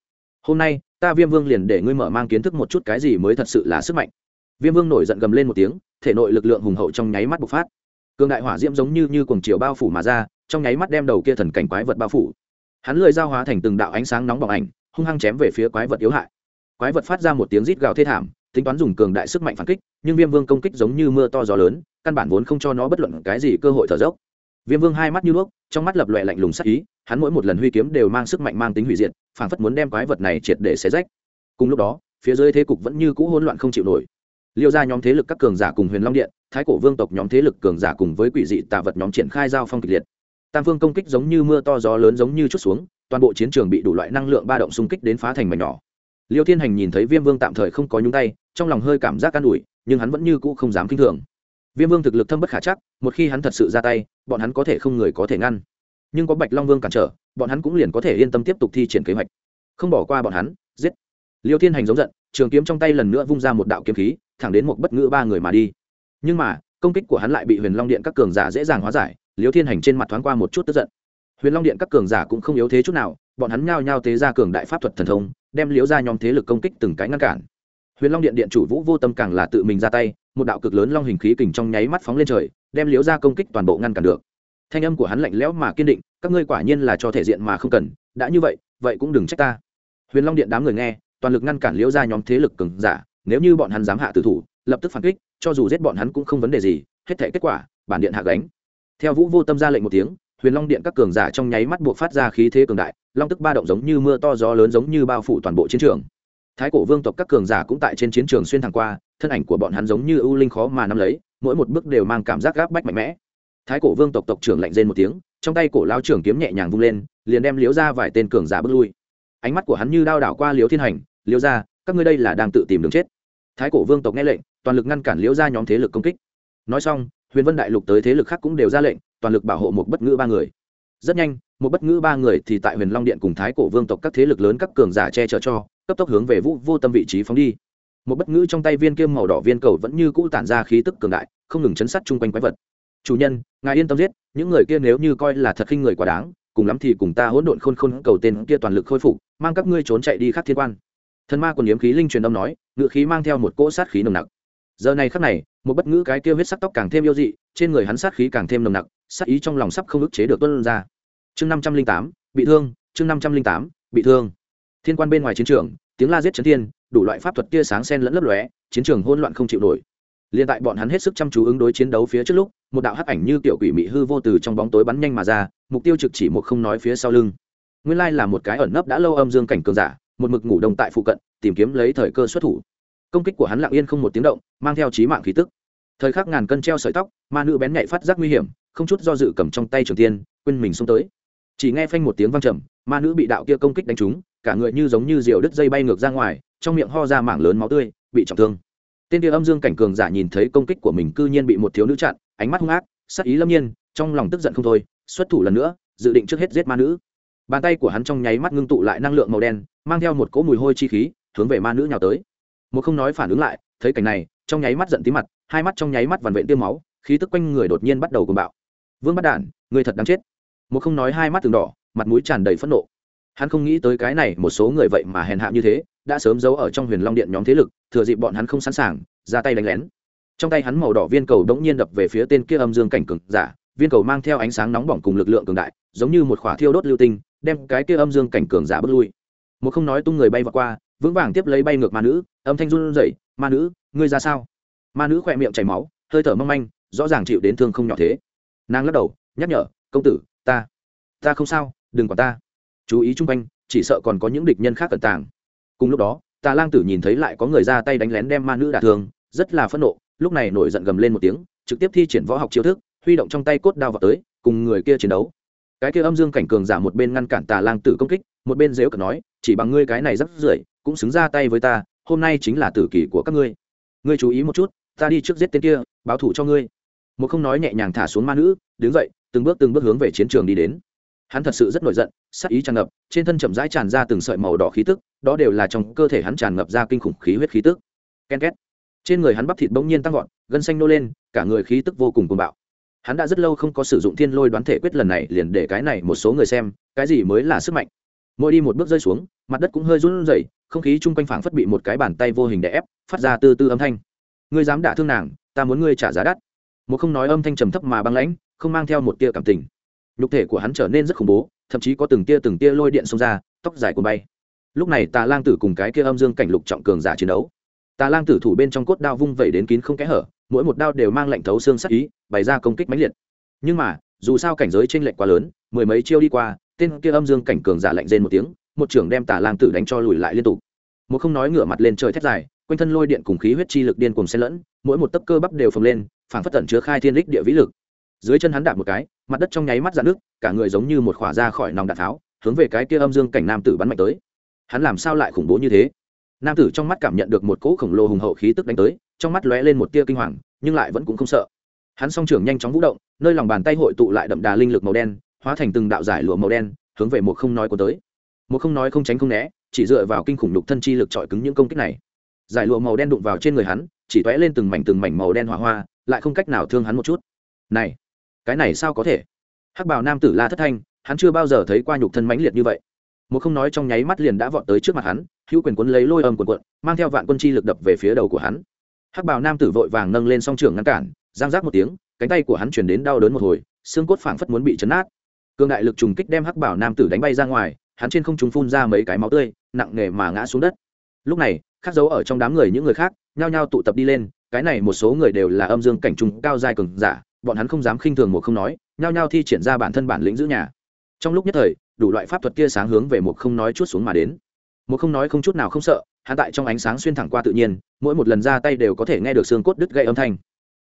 Hôm nay, ta viêm vương liền để ngươi mở mang kiến thức một chút cái gì mới thật sự là sức mạnh viêm vương nổi giận gầm lên một tiếng, thể nội lực lượng hùng hậu trong nháy mắt bộc phát. Cường đại hỏa diễm giống như như cuồng chiều bao phủ mà ra, trong nháy mắt đem đầu kia thần cảnh quái vật bao phủ. Hắn lười giao hóa thành từng đạo ánh sáng nóng bỏng ảnh, hung hăng chém về phía quái vật yếu hại. Quái vật phát ra một tiếng rít gào thê thảm, tính toán dùng cường đại sức mạnh phản kích, nhưng viêm vương công kích giống như mưa to gió lớn, căn bản vốn không cho nó bất luận cái gì cơ hội thở dốc. Viêm vương hai mắt như đuốc trong mắt lập lòe lạnh lùng sắc ý, hắn mỗi một lần huy kiếm đều mang sức mạnh mang tính hủy diệt phảng phất muốn đem quái vật này triệt để xé rách. Cùng lúc đó, phía dưới thế cục vẫn như cũ hỗn loạn không chịu nổi liêu ra nhóm thế lực các cường giả cùng huyền long điện, thái cổ vương tộc nhóm thế lực cường giả cùng với quỷ dị tạ vật nhóm triển khai giao phong kịch liệt. Tam phương công kích giống như mưa to gió lớn giống như chút xuống, toàn bộ chiến trường bị đủ loại năng lượng ba động xung kích đến phá thành mảnh nhỏ. Liêu thiên hành nhìn thấy viêm vương tạm thời không có nhúng tay, trong lòng hơi cảm giác an ủi, nhưng hắn vẫn như cũ không dám k i n h thường. Viêm vương thực lực thâm bất khả chắc, một khi hắn thật sự ra tay, bọn hắn có thể không người có thể ngăn. Nhưng có bạch long vương cản trở, bọn hắn cũng liền có thể yên tâm tiếp tục thi triển kế hoạch. Không bỏ qua bọn hắn, giết. Liêu thiên hành giống giận, trường kiếm trong tay lần nữa vung ra một đạo kiếm khí thẳng đến một bất ngữ ba người mà đi. Nhưng mà, công kích của hắn lại bị huyền long điện các cường giả dễ dàng hóa giải, liêu thiên hành trên mặt thoáng qua một chút tức giận. Huyền long điện các cường giả cũng không yếu thế chút nào, bọn hắn nhao nhao tế ra cường đại pháp thuật thần thông, đem liếu ra nhóm thế lực công kích từng cái ngăn cản. Huyền long điện điện chủ vũ vô tâm càng là tự mình ra tay, một đạo cực lớn long hình khí kình trong nháy mắt phóng lên trời, đem liếu ra công kích toàn bộ ngăn cản được. Thanh âm của hắn lạnh lẽo mà kiên định, các ngươi quả nhiên là cho thể diện mà không cần, đã như vậy vậy cũng đừng trách ta. Huyền long điện đám người nghe, toàn lực ngăn cản liễu ra nhóm thế lực cường giả nếu như bọn hắn dám hạ tử thủ, lập tức phản kích, cho dù giết bọn hắn cũng không vấn đề gì, hết thể kết quả, bản điện hạ gánh. Theo vũ vô tâm ra lệnh một tiếng, huyền long điện các cường giả trong nháy mắt buộc phát ra khí thế cường đại, long tức ba động giống như mưa to gió lớn giống như bao phủ toàn bộ chiến trường. Thái cổ vương tộc các cường giả cũng tại trên chiến trường xuyên thẳng qua, thân ảnh của bọn hắn giống như ưu linh khó mà nắm lấy, mỗi một bước đều mang cảm giác gáp bách mạnh mẽ. Thái cổ vương tộc tộc trưởng lạnh rên một tiếng, trong tay cổ lao trưởng kiếm nhẹ nhàng vung lên, liền đem liếu ra vài tên cường giả bước lui. Ánh mắt của hắn như đao đảo qua liếu thiên hành liếu ra các ngươi đây là đang tự tìm đường chết thái cổ vương tộc nghe lệnh, toàn lực ngăn cản Liễu ra nhóm thế lực công kích. Nói xong, huyền vân đại lục tới thế lực khác cũng đều ra lệnh, toàn lực bảo hộ một bất ngữ ba người. Rất nhanh, một bất ngữ ba người thì tại huyền long điện cùng thái cổ vương tộc các thế lực lớn các cường giả che chở cho, cấp tốc hướng về vũ vô tâm vị trí phóng đi. Một bất ngữ trong tay viên kiêm màu đỏ viên cầu vẫn như cũ tản ra khí tức cường đại, không ngừng chấn sát chung quanh quái vật. Chủ nhân, ngài yên tâm giết, những người kia nếu như coi là thật khinh người quá đáng, cùng lắm thì cùng ta hỗn độn khôn khôn cầu tên kia toàn lực khôi phục, mang các ngươi trốn chạy đi khắc thiên quan thần ma quần yếm khí linh truyền âm nói, ngự khí mang theo một cỗ sát khí nồng nặc. Giờ này khắc này, một bất ngữ cái kia huyết sắc tóc càng thêm yêu dị, trên người hắn sát khí càng thêm nồng nặc, sát ý trong lòng sắp không ức chế được tuân ra. Chương năm trăm linh tám, bị thương, chương năm trăm linh tám, bị thương. Thiên quan bên ngoài chiến trường, tiếng la giết chấn thiên, đủ loại pháp thuật tia sáng sen lẫn lấp lóe, chiến trường hỗn loạn không chịu nổi. Liền tại bọn hắn hết sức chăm chú ứng đối chiến đấu phía trước lúc, một đạo hắc ảnh như tiểu quỷ mị hư vô từ trong bóng tối bắn nhanh mà ra, mục tiêu trực chỉ một không nói phía sau lưng. Nguyên lai là một cái ẩn nấp đã lâu âm dương cảnh cường giả một mực ngủ đông tại phụ cận, tìm kiếm lấy thời cơ xuất thủ. Công kích của hắn lặng yên không một tiếng động, mang theo trí mạng khí tức. Thời khắc ngàn cân treo sợi tóc, ma nữ bén nhạy phát giác nguy hiểm, không chút do dự cầm trong tay trường tiên, quên mình xông tới. Chỉ nghe phanh một tiếng vang trầm, ma nữ bị đạo kia công kích đánh trúng, cả người như giống như diều đứt dây bay ngược ra ngoài, trong miệng ho ra mảng lớn máu tươi, bị trọng thương. Tên kia âm dương cảnh cường giả nhìn thấy công kích của mình cư nhiên bị một thiếu nữ chặn, ánh mắt hung ác sắc ý lâm nhiên, trong lòng tức giận không thôi, xuất thủ lần nữa, dự định trước hết giết ma nữ bàn tay của hắn trong nháy mắt ngưng tụ lại năng lượng màu đen, mang theo một cỗ mùi hôi chi khí, hướng về ma nữ nhào tới. Một không nói phản ứng lại, thấy cảnh này, trong nháy mắt giận tí mặt, hai mắt trong nháy mắt vằn vện tiêm máu, khí tức quanh người đột nhiên bắt đầu cùng bạo. Vương bắt đản, người thật đáng chết. Một không nói hai mắt từng đỏ, mặt mũi tràn đầy phẫn nộ. Hắn không nghĩ tới cái này, một số người vậy mà hèn hạ như thế, đã sớm giấu ở trong huyền long điện nhóm thế lực, thừa dịp bọn hắn không sẵn sàng, ra tay đánh lén. Trong tay hắn màu đỏ viên cầu đống nhiên đập về phía tên kia âm dương cảnh cường giả, viên cầu mang theo ánh sáng nóng bỏng cùng lực lượng cường đại, giống như một khỏa thiêu đốt lưu tinh đem cái kia âm dương cảnh cường giả bước lui. Một không nói tung người bay vào qua, vững vàng tiếp lấy bay ngược ma nữ, âm thanh run rẩy, ma nữ, ngươi ra sao? Ma nữ khỏe miệng chảy máu, hơi thở mong manh, rõ ràng chịu đến thương không nhỏ thế. Nàng lắc đầu, nhắc nhở, công tử, ta ta không sao, đừng quản ta. Chú ý chung quanh, chỉ sợ còn có những địch nhân khác cẩn tàng. Cùng lúc đó, tà lang tử nhìn thấy lại có người ra tay đánh lén đem ma nữ đả thương, rất là phẫn nộ, lúc này nổi giận gầm lên một tiếng, trực tiếp thi triển võ học chiêu thức, huy động trong tay cốt đao vào tới, cùng người kia chiến đấu cái kia âm dương cảnh cường giả một bên ngăn cản tà lang tử công kích, một bên dếu cờ nói, chỉ bằng ngươi cái này rắc rưởi, cũng xứng ra tay với ta, hôm nay chính là tử kỷ của các ngươi. Ngươi chú ý một chút, ta đi trước giết tên kia, báo thủ cho ngươi. Một không nói nhẹ nhàng thả xuống ma nữ, đứng dậy, từng bước từng bước hướng về chiến trường đi đến. Hắn thật sự rất nổi giận, sắc ý tràn ngập, trên thân chậm rãi tràn ra từng sợi màu đỏ khí tức, đó đều là trong cơ thể hắn tràn ngập ra kinh khủng khí huyết khí tức. Ken két. Trên người hắn bắp thịt bỗng nhiên tăng vọt, gân xanh nô lên, cả người khí tức vô cùng cuồng bạo hắn đã rất lâu không có sử dụng thiên lôi đoán thể quyết lần này, liền để cái này một số người xem, cái gì mới là sức mạnh. Mỗi đi một bước rơi xuống, mặt đất cũng hơi run rẩy, không khí chung quanh phảng phất bị một cái bàn tay vô hình đè ép, phát ra từ từ âm thanh. Ngươi dám đả thương nàng, ta muốn ngươi trả giá đắt. Một không nói âm thanh trầm thấp mà băng lãnh, không mang theo một tia cảm tình. Nhục thể của hắn trở nên rất khủng bố, thậm chí có từng tia từng tia lôi điện xông ra, tóc dài cuốn bay. Lúc này tà lang tử cùng cái kia âm dương cảnh lục trọng cường giả chiến đấu. Tà lang tử thủ bên trong cốt đao vung vẩy đến kín không kẽ hở mỗi một đao đều mang lệnh thấu xương sắc ý, bày ra công kích mãnh liệt. Nhưng mà, dù sao cảnh giới t r ê n lệch quá lớn, mười mấy chiêu đi qua, tên kia âm dương cảnh cường giả lạnh rên một tiếng, một trưởng đem tà lang tử đánh cho lùi lại liên tục. Một không nói ngửa mặt lên trời thét dài, quanh thân lôi điện cùng khí huyết chi lực điên cùng xen lẫn, mỗi một tấc cơ bắp đều phồng lên, phảng phất tẩn chứa khai thiên lích địa vĩ lực. Dưới chân hắn đạp một cái, mặt đất trong nháy mắt dạn nước cả người giống như một khỏa ra khỏi nòng đạn tháo, hướng về cái kia âm dương cảnh nam tử bắn mạnh tới. Hắn làm sao lại khủng bố như thế? Nam tử trong mắt cảm nhận được một cỗ khổng lồ hùng hậu khí tức đánh tới trong mắt lóe lên một tia kinh hoàng, nhưng lại vẫn cũng không sợ. Hắn song trưởng nhanh chóng vũ động, nơi lòng bàn tay hội tụ lại đậm đà linh lực màu đen, hóa thành từng đạo giải lụa màu đen, hướng về một không nói của tới. Một không nói không tránh không né, chỉ dựa vào kinh khủng lục thân chi lực trọi cứng những công kích này. Giải lụa màu đen đụng vào trên người hắn, chỉ tóe lên từng mảnh từng mảnh màu đen hỏa hoa, lại không cách nào thương hắn một chút. Này, cái này sao có thể? Hắc bảo nam tử la thất thanh, hắn chưa bao giờ thấy qua nhục thân mãnh liệt như vậy. Một không nói trong nháy mắt liền đã vọt tới trước mặt hắn, hữu quyền quấn lấy lôi âm quần quận mang theo vạn quân chi lực đập về phía đầu của hắn hắc bào nam tử vội vàng nâng lên song trường ngăn cản giang giác một tiếng, cánh tay của hắn chuyển đến đau đớn một hồi, xương cốt phảng phất muốn bị chấn nát. Cương đại lực trùng kích đem hắc bảo nam tử đánh bay ra ngoài, hắn trên không trung phun ra mấy cái máu tươi, nặng nề mà ngã xuống đất. Lúc này khắc dấu ở trong đám người những người khác, nhao nhao tụ tập đi lên, cái này một số người đều là âm dương cảnh trùng cao dài cường giả, bọn hắn không dám khinh thường một không nói, nhao nhao thi triển ra bản thân bản lĩnh giữ nhà. Trong lúc nhất thời, đủ loại pháp thuật kia sáng hướng về một không nói chút xuống mà đến. Một không nói không chút nào không sợ hắn tại trong ánh sáng xuyên thẳng qua tự nhiên, mỗi một lần ra tay đều có thể nghe được xương cốt đứt gây âm thanh.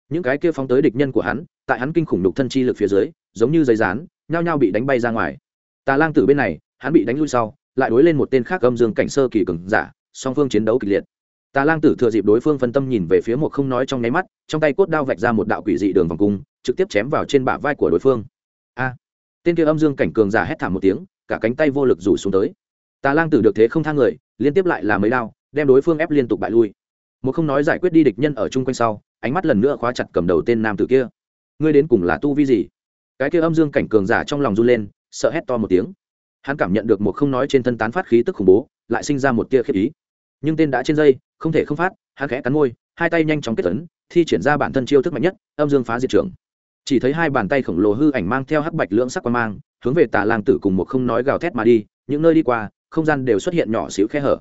Những cái kia phóng tới địch nhân của hắn, tại hắn kinh khủng đục thân chi lực phía dưới, giống như giấy rán, nhao nhao bị đánh bay ra ngoài. Tà lang tử bên này, hắn bị đánh lui sau, lại đối lên một tên khác âm dương cảnh sơ kỳ cường giả, song phương chiến đấu kịch liệt. Tà lang tử thừa dịp đối phương phân tâm nhìn về phía một không nói trong nháy mắt, trong tay cốt đao vạch ra một đạo quỷ dị đường vòng cung, trực tiếp chém vào trên bả vai của đối phương. A! Tên kia âm dương cảnh cường giả hét thảm một tiếng, cả cánh tay vô lực rủ xuống tới tà lang tử được thế không thang người, liên tiếp lại là mấy đao, đem đối phương ép liên tục bại lui. Một không nói giải quyết đi địch nhân ở chung quanh sau, ánh mắt lần nữa khóa chặt cầm đầu tên nam tử kia. Ngươi đến cùng là tu vi gì? Cái kia âm dương cảnh cường giả trong lòng run lên, sợ hét to một tiếng. Hắn cảm nhận được một không nói trên thân tán phát khí tức khủng bố, lại sinh ra một tia khiếp ý. Nhưng tên đã trên dây, không thể không phát, hắn khẽ cắn môi, hai tay nhanh chóng kết tấn thi triển ra bản thân chiêu thức mạnh nhất, âm dương phá diệt trưởng. Chỉ thấy hai bàn tay khổng lồ hư ảnh mang theo hắc bạch lưỡng sắc quan mang, hướng về tà lang tử cùng một không nói gào thét mà đi, những nơi đi qua không gian đều xuất hiện nhỏ xíu khe hở.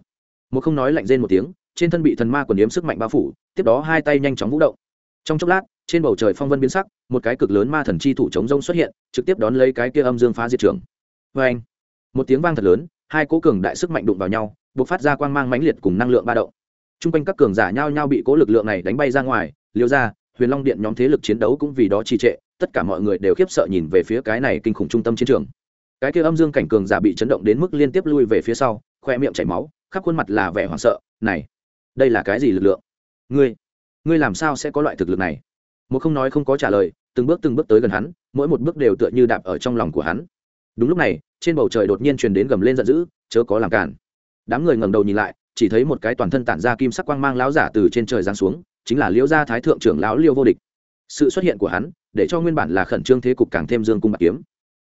Một không nói lạnh rên một tiếng, trên thân bị thần ma quần điếm sức mạnh bao phủ, tiếp đó hai tay nhanh chóng vũ động. Trong chốc lát, trên bầu trời phong vân biến sắc, một cái cực lớn ma thần chi thủ chống rông xuất hiện, trực tiếp đón lấy cái kia âm dương phá diệt trường vê anh, một tiếng vang thật lớn, hai cố cường đại sức mạnh đụng vào nhau buộc phát ra quang mang mãnh liệt cùng năng lượng ba động. T r u n g quanh các cường giả nhao nhao bị cố lực lượng này đánh bay ra ngoài, liêu ra, huyền long điện nhóm thế lực chiến đấu cũng vì đó trì trệ, tất cả mọi người đều khiếp sợ nhìn về phía cái này kinh khủng trung tâm chiến trường cái kia âm dương cảnh cường giả bị chấn động đến mức liên tiếp lui về phía sau, khoe miệng chảy máu, khắp khuôn mặt là vẻ hoảng sợ. Này, đây là cái gì lực lượng? Ngươi ngươi làm sao sẽ có loại thực lực này? Một không nói không có trả lời, từng bước từng bước tới gần hắn, mỗi một bước đều tựa như đạp ở trong lòng của hắn. Đúng lúc này, trên bầu trời đột nhiên truyền đến gầm lên giận dữ, chớ có làm cản. Đám người ngẩng đầu nhìn lại, chỉ thấy một cái toàn thân tản ra kim sắc quang mang lão giả từ trên trời giáng xuống, chính là liễu gia thái thượng trưởng lão liêu vô địch. Sự xuất hiện của hắn, để cho nguyên bản là khẩn trương thế cục càng thêm dương cung bạc kiếm.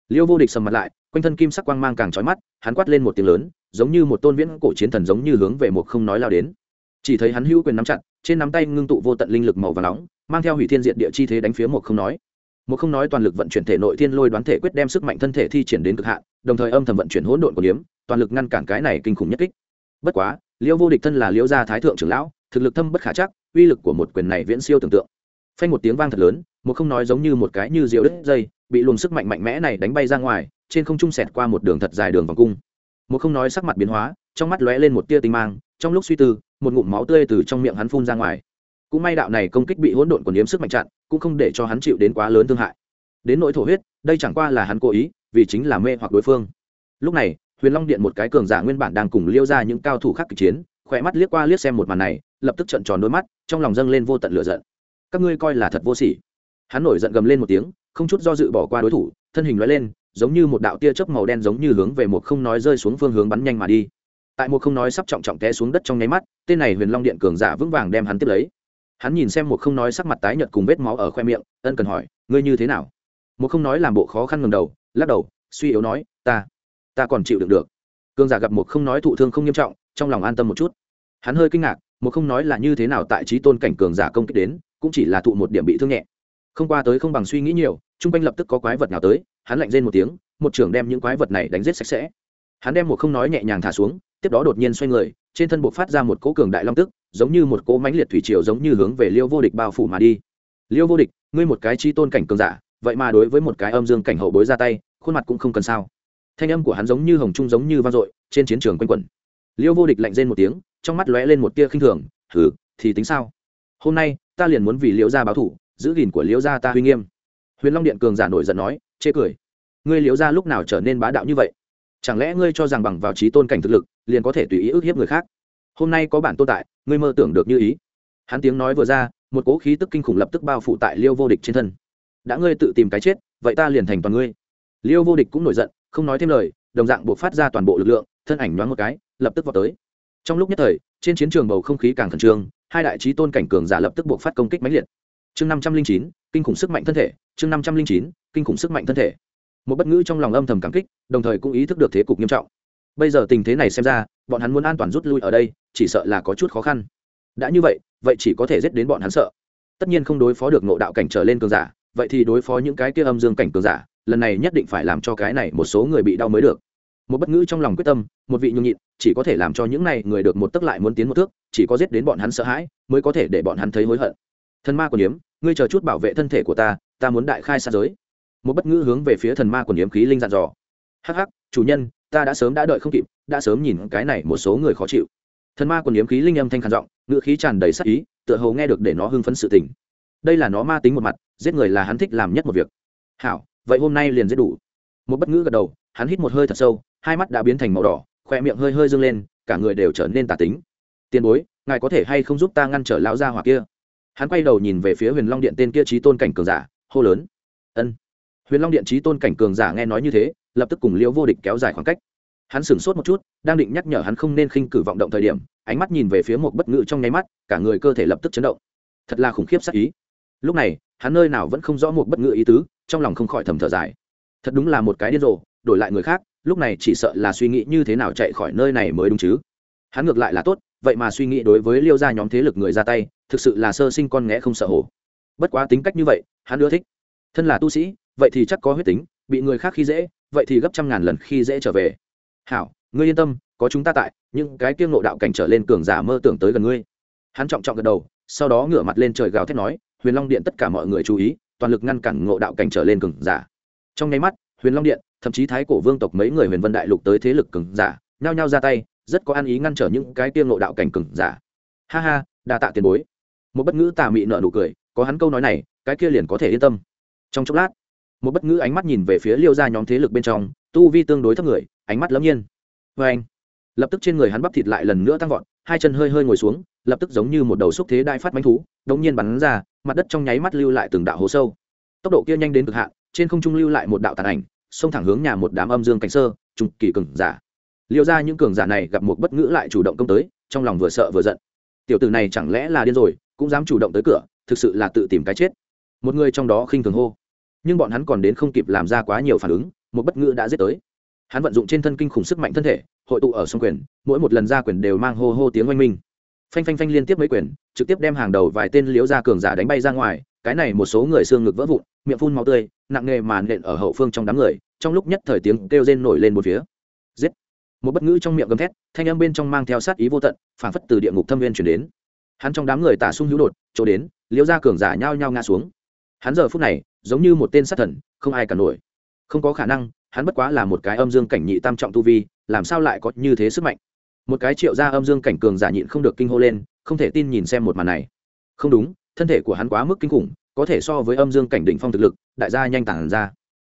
Liêu vô địch sầm mặt lại quanh thân kim sắc quang mang càng trói mắt, hắn quát lên một tiếng lớn, giống như một tôn viễn cổ chiến thần giống như hướng về một không nói lao đến. Chỉ thấy hắn hữu quyền nắm chặt, trên nắm tay ngưng tụ vô tận linh lực màu và nóng, mang theo hủy thiên diện địa chi thế đánh phía một không nói. Một không nói toàn lực vận chuyển thể nội thiên lôi đoán thể quyết đem sức mạnh thân thể thi triển đến cực hạn, đồng thời âm thầm vận chuyển hỗn độn của liếm, toàn lực ngăn cản cái này kinh khủng nhất kích. Bất quá, liễu vô địch thân là liễu gia thái thượng trưởng lão, thực lực thâm bất khả chắc, uy lực của một quyền này viễn siêu tưởng tượng. Phanh một tiếng vang thật lớn, một không nói giống như một cái như diều đứt dây, bị luồng sức mạnh mạnh mẽ này đánh bay ra ngoài trên không trung sẹt qua một đường thật dài đường vòng cung. Một không nói sắc mặt biến hóa, trong mắt lóe lên một tia tinh mang, trong lúc suy tư, một ngụm máu tươi từ trong miệng hắn phun ra ngoài. Cũng may đạo này công kích bị hỗn độn còn yếm sức mạnh chặn, cũng không để cho hắn chịu đến quá lớn thương hại. Đến nỗi thổ huyết, đây chẳng qua là hắn cố ý, vì chính là mê hoặc đối phương. Lúc này, huyền long điện một cái cường giả nguyên bản đang cùng liêu ra những cao thủ khác kịch chiến, khỏe mắt liếc qua liếc xem một màn này, lập tức trận tròn đôi mắt, trong lòng dâng lên vô tận lửa giận. Các ngươi coi là thật vô sỉ. Hắn nổi giận gầm lên một tiếng, không chút do dự bỏ qua đối thủ, thân hình nói lên giống như một đạo tia chớp màu đen giống như hướng về một không nói rơi xuống phương hướng bắn nhanh mà đi. Tại một không nói sắp trọng trọng té xuống đất trong nháy mắt, tên này huyền long điện cường giả vững vàng đem hắn tiếp lấy. Hắn nhìn xem một không nói sắc mặt tái nhợt cùng vết máu ở khoe miệng, ân cần hỏi, ngươi như thế nào? Một không nói làm bộ khó khăn ngầm đầu, lắc đầu, suy yếu nói, ta ta còn chịu đựng được. Cường giả gặp một không nói thụ thương không nghiêm trọng, trong lòng an tâm một chút. Hắn hơi kinh ngạc, một không nói là như thế nào tại trí tôn cảnh cường giả công kích đến, cũng chỉ là thụ một điểm bị thương nhẹ không qua tới không bằng suy nghĩ nhiều, chung quanh lập tức có quái vật nào tới, hắn lạnh rên một tiếng, một trưởng đem những quái vật này đánh giết sạch sẽ. Hắn đem một không nói nhẹ nhàng thả xuống, tiếp đó đột nhiên xoay người, trên thân buộc phát ra một cỗ cường đại long tức, giống như một cỗ mãnh liệt thủy triều giống như hướng về liêu vô địch bao phủ mà đi. Liêu vô địch, ngươi một cái chi tôn cảnh cường giả, vậy mà đối với một cái âm dương cảnh hậu bối ra tay, khuôn mặt cũng không cần sao? Thanh âm của hắn giống như hồng trung giống như vang dội, trên chiến trường quanh quẩn. Liêu vô địch lạnh rên một tiếng, trong mắt lóe lên một tia khinh thường thử thì tính sao? Hôm nay, ta liền muốn vì liễu gia báo thủ giữ gìn của liễu gia ta uy nghiêm. Huyền long điện cường giả nổi giận nói, chê cười. Ngươi liễu gia lúc nào trở nên bá đạo như vậy? Chẳng lẽ ngươi cho rằng bằng vào trí tôn cảnh thực lực, liền có thể tùy ý ức hiếp người khác? Hôm nay có bản tồn tại, ngươi mơ tưởng được như ý. Hắn tiếng nói vừa ra, một cỗ khí tức kinh khủng lập tức bao phủ tại liêu vô địch trên thân. Đã ngươi tự tìm cái chết, vậy ta liền thành toàn ngươi. Liêu vô địch cũng nổi giận, không nói thêm lời, đồng dạng buộc phát ra toàn bộ lực lượng, thân ảnh nhoáng một cái, lập tức vào tới. Trong lúc nhất thời, trên chiến trường bầu không khí càng khẩn trương, hai đại trí tôn cảnh cường giả lập tức buộc phát công kích mãnh liệt chương năm trăm linh chín, kinh khủng sức mạnh thân thể, chương năm trăm linh chín, kinh khủng sức mạnh thân thể. Một bất ngữ trong lòng âm thầm cảm kích, đồng thời cũng ý thức được thế cục nghiêm trọng. Bây giờ tình thế này xem ra, bọn hắn muốn an toàn rút lui ở đây, chỉ sợ là có chút khó khăn. Đã như vậy vậy chỉ có thể giết đến bọn hắn sợ. Tất nhiên không đối phó được nộ đạo cảnh trở lên cường giả, vậy thì đối phó những cái kia âm dương cảnh cường giả, lần này nhất định phải làm cho cái này một số người bị đau mới được. Một bất ngữ trong lòng quyết tâm, một vị nhung nhịn, chỉ có thể làm cho những này người được một tức lại muốn tiến một thước, chỉ có giết đến bọn hắn sợ hãi, mới có thể để bọn hắn thấy hối hận. Thần ma của yếm ngươi chờ chút bảo vệ thân thể của ta ta muốn đại khai xa giới. Một bất ngữ hướng về phía thần ma quần yếm khí linh dặn dò. Hắc hắc, chủ nhân, ta đã sớm đã đợi không kịp, đã sớm nhìn cái này một số người khó chịu. Thần ma quần yếm khí linh âm thanh khàn giọng, ngữ khí tràn đầy sắc ý, tựa hồ nghe được để nó hưng phấn sự tình. Đây là nó ma tính một mặt, giết người là hắn thích làm nhất một việc. Hảo, vậy hôm nay liền giết đủ. Một bất ngữ gật đầu, hắn hít một hơi thật sâu, hai mắt đã biến thành màu đỏ, khoe miệng hơi hơi dâng lên, cả người đều trở nên tà tính. Tiền bối, ngài có thể hay không giúp ta ngăn trở lão gia hỏa kia? Hắn quay đầu nhìn về phía huyền long điện tên kia trí tôn cảnh cường giả, hô lớn. Ân. Huyền long điện trí tôn cảnh cường giả nghe nói như thế, lập tức cùng liễu vô địch kéo dài khoảng cách. Hắn sửng sốt một chút, đang định nhắc nhở hắn không nên khinh cử vọng động thời điểm, ánh mắt nhìn về phía một bất ngữ trong nháy mắt, cả người cơ thể lập tức chấn động. Thật là khủng khiếp sắc ý. Lúc này, hắn nơi nào vẫn không rõ một bất ngữ ý tứ, trong lòng không khỏi thầm thở dài. Thật đúng là một cái điên rồ, đổi lại người khác, lúc này chỉ sợ là suy nghĩ như thế nào chạy khỏi nơi này mới đúng chứ. Hắn ngược lại là tốt, vậy mà suy nghĩ đối với liêu gia nhóm thế lực người ra tay thực sự là sơ sinh con nghẽ không sợ hổ. Bất quá tính cách như vậy, hắn ưa thích. Thân là tu sĩ, vậy thì chắc có huyết tính, bị người khác khi dễ, vậy thì gấp trăm ngàn lần khi dễ trở về. Hảo, ngươi yên tâm, có chúng ta tại, những cái kiêng nộ đạo cảnh trở lên cường giả mơ tưởng tới gần ngươi. Hắn trọng trọng gật đầu, sau đó ngửa mặt lên trời gào thét nói, huyền long điện tất cả mọi người chú ý, toàn lực ngăn cản ngộ đạo cảnh trở lên cường giả. Trong nháy mắt, huyền long điện, thậm chí thái cổ vương tộc mấy người huyền vân đại lục tới thế lực cường giả, nhao nhao ra tay, rất có ăn ý ngăn trở những cái kiêng nộ đạo cảnh cường giả. Ha ha, đa tạ tiền bối một bất ngữ tà mị nợ nụ cười, có hắn câu nói này, cái kia liền có thể yên tâm. Trong chốc lát, một bất ngữ ánh mắt nhìn về phía liêu ra nhóm thế lực bên trong, tu vi tương đối thấp người, ánh mắt lẫm nhiên. Vê anh, lập tức trên người hắn bắp thịt lại lần nữa tăng vọt, hai chân hơi hơi ngồi xuống, lập tức giống như một đầu xúc thế đai phát bánh thú, đống nhiên bắn ra, mặt đất trong nháy mắt lưu lại từng đạo hố sâu. Tốc độ kia nhanh đến cực hạn, trên không trung lưu lại một đạo tàn ảnh, xông thẳng hướng nhà một đám âm dương cảnh sơ trung kỳ cường giả. Liệu ra những cường giả này gặp một bất ngữ lại chủ động công tới, trong lòng vừa sợ vừa giận. Tiểu tử này chẳng lẽ là điên rồi cũng dám chủ động tới cửa, thực sự là tự tìm cái chết. Một người trong đó khinh thường hô. Nhưng bọn hắn còn đến không kịp làm ra quá nhiều phản ứng, một bất ngữ đã giết tới. Hắn vận dụng trên thân kinh khủng sức mạnh thân thể, hội tụ ở sông quyền, mỗi một lần ra quyền đều mang hô hô tiếng oanh minh. Phanh phanh phanh liên tiếp mấy quyền, trực tiếp đem hàng đầu vài tên liếu ra cường giả đánh bay ra ngoài, cái này một số người xương ngực vỡ vụn, miệng phun máu tươi, nặng nghề màn nện ở hậu phương trong đám người, trong lúc nhất thời tiếng kêu rên nổi lên một phía. Giết! Một bất ngữ trong miệng gầm thét, thanh âm bên trong mang theo sát ý vô tận, phảng phất từ địa ngục thâm viên chuyển đến hắn trong đám người tả sung hữu đột, chỗ đến, liễu gia cường giả nhao nhao ngã xuống. Hắn giờ phút này, giống như một tên sát thần, không ai cả nổi. Không có khả năng, hắn bất quá là một cái âm dương cảnh nhị tam trọng tu vi, làm sao lại có như thế sức mạnh? Một cái triệu gia âm dương cảnh cường giả nhịn không được kinh hô lên, không thể tin nhìn xem một màn này. Không đúng, thân thể của hắn quá mức kinh khủng, có thể so với âm dương cảnh đỉnh phong thực lực, đại gia nhanh tản ra.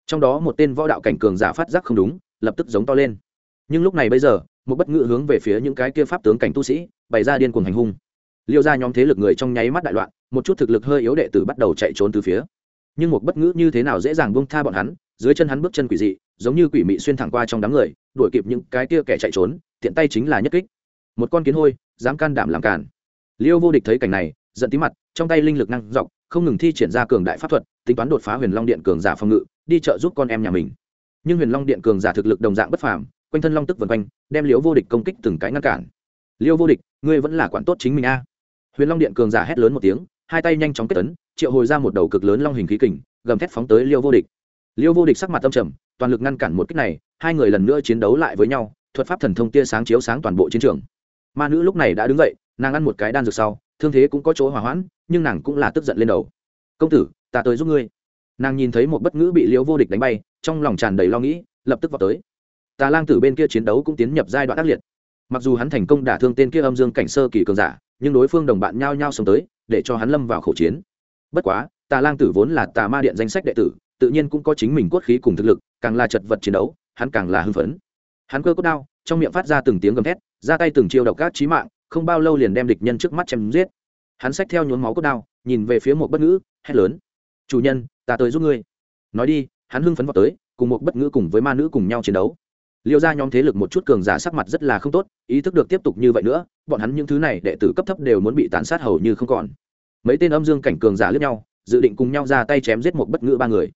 Trong đó một tên võ đạo cảnh cường giả phát giác không đúng, lập tức giống to lên. Nhưng lúc này bây giờ, một bất ngự hướng về phía những cái kia pháp tướng cảnh tu sĩ, bày ra điên cuồng hành hung liêu ra nhóm thế lực người trong nháy mắt đại loạn, một chút thực lực hơi yếu đệ tử bắt đầu chạy trốn từ phía. Nhưng một bất ngữ như thế nào dễ dàng buông tha bọn hắn, dưới chân hắn bước chân quỷ dị, giống như quỷ mị xuyên thẳng qua trong đám người, đuổi kịp những cái kia kẻ chạy trốn, tiện tay chính là nhất kích. Một con kiến hôi, dám can đảm làm cản liêu vô địch thấy cảnh này, giận tí mặt, trong tay linh lực năng dọc, không ngừng thi triển ra cường đại pháp thuật, tính toán đột phá huyền long điện cường giả phòng ngự, đi trợ giúp con em nhà mình. Nhưng huyền long điện cường giả thực lực đồng dạng bất phàm, quanh thân long tức vần quanh, đem liễu vô địch công kích từng cái ngăn cản. Liêu vô địch, ngươi vẫn là quản tốt chính mình a huyền long điện cường giả hét lớn một tiếng, hai tay nhanh chóng kết tấn triệu hồi ra một đầu cực lớn long hình khí kình, gầm thét phóng tới liêu vô địch. Liêu vô địch sắc mặt tâm trầm, toàn lực ngăn cản một kích này, hai người lần nữa chiến đấu lại với nhau, thuật pháp thần thông tia sáng chiếu sáng toàn bộ chiến trường. Ma nữ lúc này đã đứng dậy, nàng ăn một cái đan dược sau, thương thế cũng có chỗ hỏa hoãn, nhưng nàng cũng là tức giận lên đầu. Công tử, ta tới giúp ngươi. Nàng nhìn thấy một bất ngữ bị liễu vô địch đánh bay, trong lòng tràn đầy lo nghĩ, lập tức vào tới. Tà lang tử bên kia chiến đấu cũng tiến nhập giai đoạn ác liệt. Mặc dù hắn thành công đả thương tên kia âm dương cảnh sơ kỳ cường giả nhưng đối phương đồng bạn nhao nhao sống tới, để cho hắn lâm vào khẩu chiến. Bất quá, tà lang tử vốn là tà ma điện danh sách đệ tử, tự nhiên cũng có chính mình cốt khí cùng thực lực, càng là chật vật chiến đấu, hắn càng là hưng phấn. Hắn cơ cốt đao, trong miệng phát ra từng tiếng gầm thét, ra tay từng chiêu độc các trí mạng, không bao lâu liền đem địch nhân trước mắt chém giết. Hắn xách theo nhuốm máu cốt đao, nhìn về phía một bất ngữ, hét lớn. Chủ nhân, ta tới giúp ngươi. Nói đi, hắn hưng phấn vào tới, cùng một bất ngữ cùng với ma nữ cùng nhau chiến đấu liệu ra nhóm thế lực một chút cường giả sắc mặt rất là không tốt, ý thức được tiếp tục như vậy nữa, bọn hắn những thứ này đệ tử cấp thấp đều muốn bị tàn sát hầu như không còn. Mấy tên âm dương cảnh cường giả lướt nhau, dự định cùng nhau ra tay chém giết một bất ngữ ba người.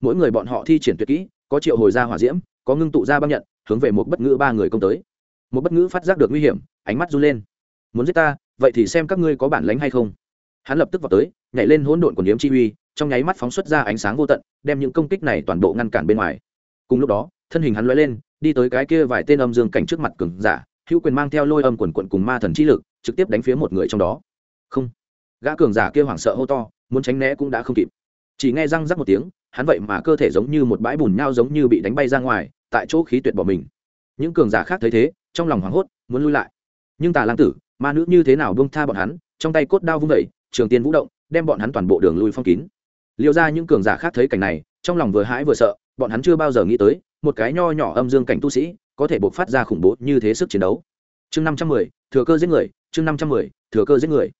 Mỗi người bọn họ thi triển tuyệt kỹ, có triệu hồi ra hỏa diễm, có ngưng tụ ra băng nhận, hướng về một bất ngữ ba người công tới. Một bất ngữ phát giác được nguy hiểm, ánh mắt run lên. Muốn giết ta, vậy thì xem các ngươi có bản lánh hay không. Hắn lập tức vào tới, nhảy lên hỗn độn của điếm chi uy, trong nháy mắt phóng xuất ra ánh sáng vô tận, đem những công kích này toàn bộ ngăn cản bên ngoài. Cùng lúc đó, thân hình hắn lóe lên đi tới cái kia vài tên âm dương cảnh trước mặt cường giả, hữu quyền mang theo lôi âm quần quận cùng ma thần chi lực, trực tiếp đánh phía một người trong đó. Không. Gã cường giả kia hoảng sợ hô to, muốn tránh né cũng đã không kịp. Chỉ nghe răng rắc một tiếng, hắn vậy mà cơ thể giống như một bãi bùn nhau giống như bị đánh bay ra ngoài, tại chỗ khí tuyệt bỏ mình. Những cường giả khác thấy thế, trong lòng hoảng hốt, muốn lui lại. Nhưng tà lang tử, ma nữ như thế nào bông tha bọn hắn, trong tay cốt đao vung vẩy trường tiên vũ động, đem bọn hắn toàn bộ đường lui phong kín. Liệu ra những cường giả khác thấy cảnh này trong lòng vừa hãi vừa sợ, bọn hắn chưa bao giờ nghĩ tới, một cái nho nhỏ âm dương cảnh tu sĩ có thể buộc phát ra khủng bố như thế sức chiến đấu. Chương năm trăm mười, thừa cơ giết người, chương năm trăm mười, thừa cơ giết người.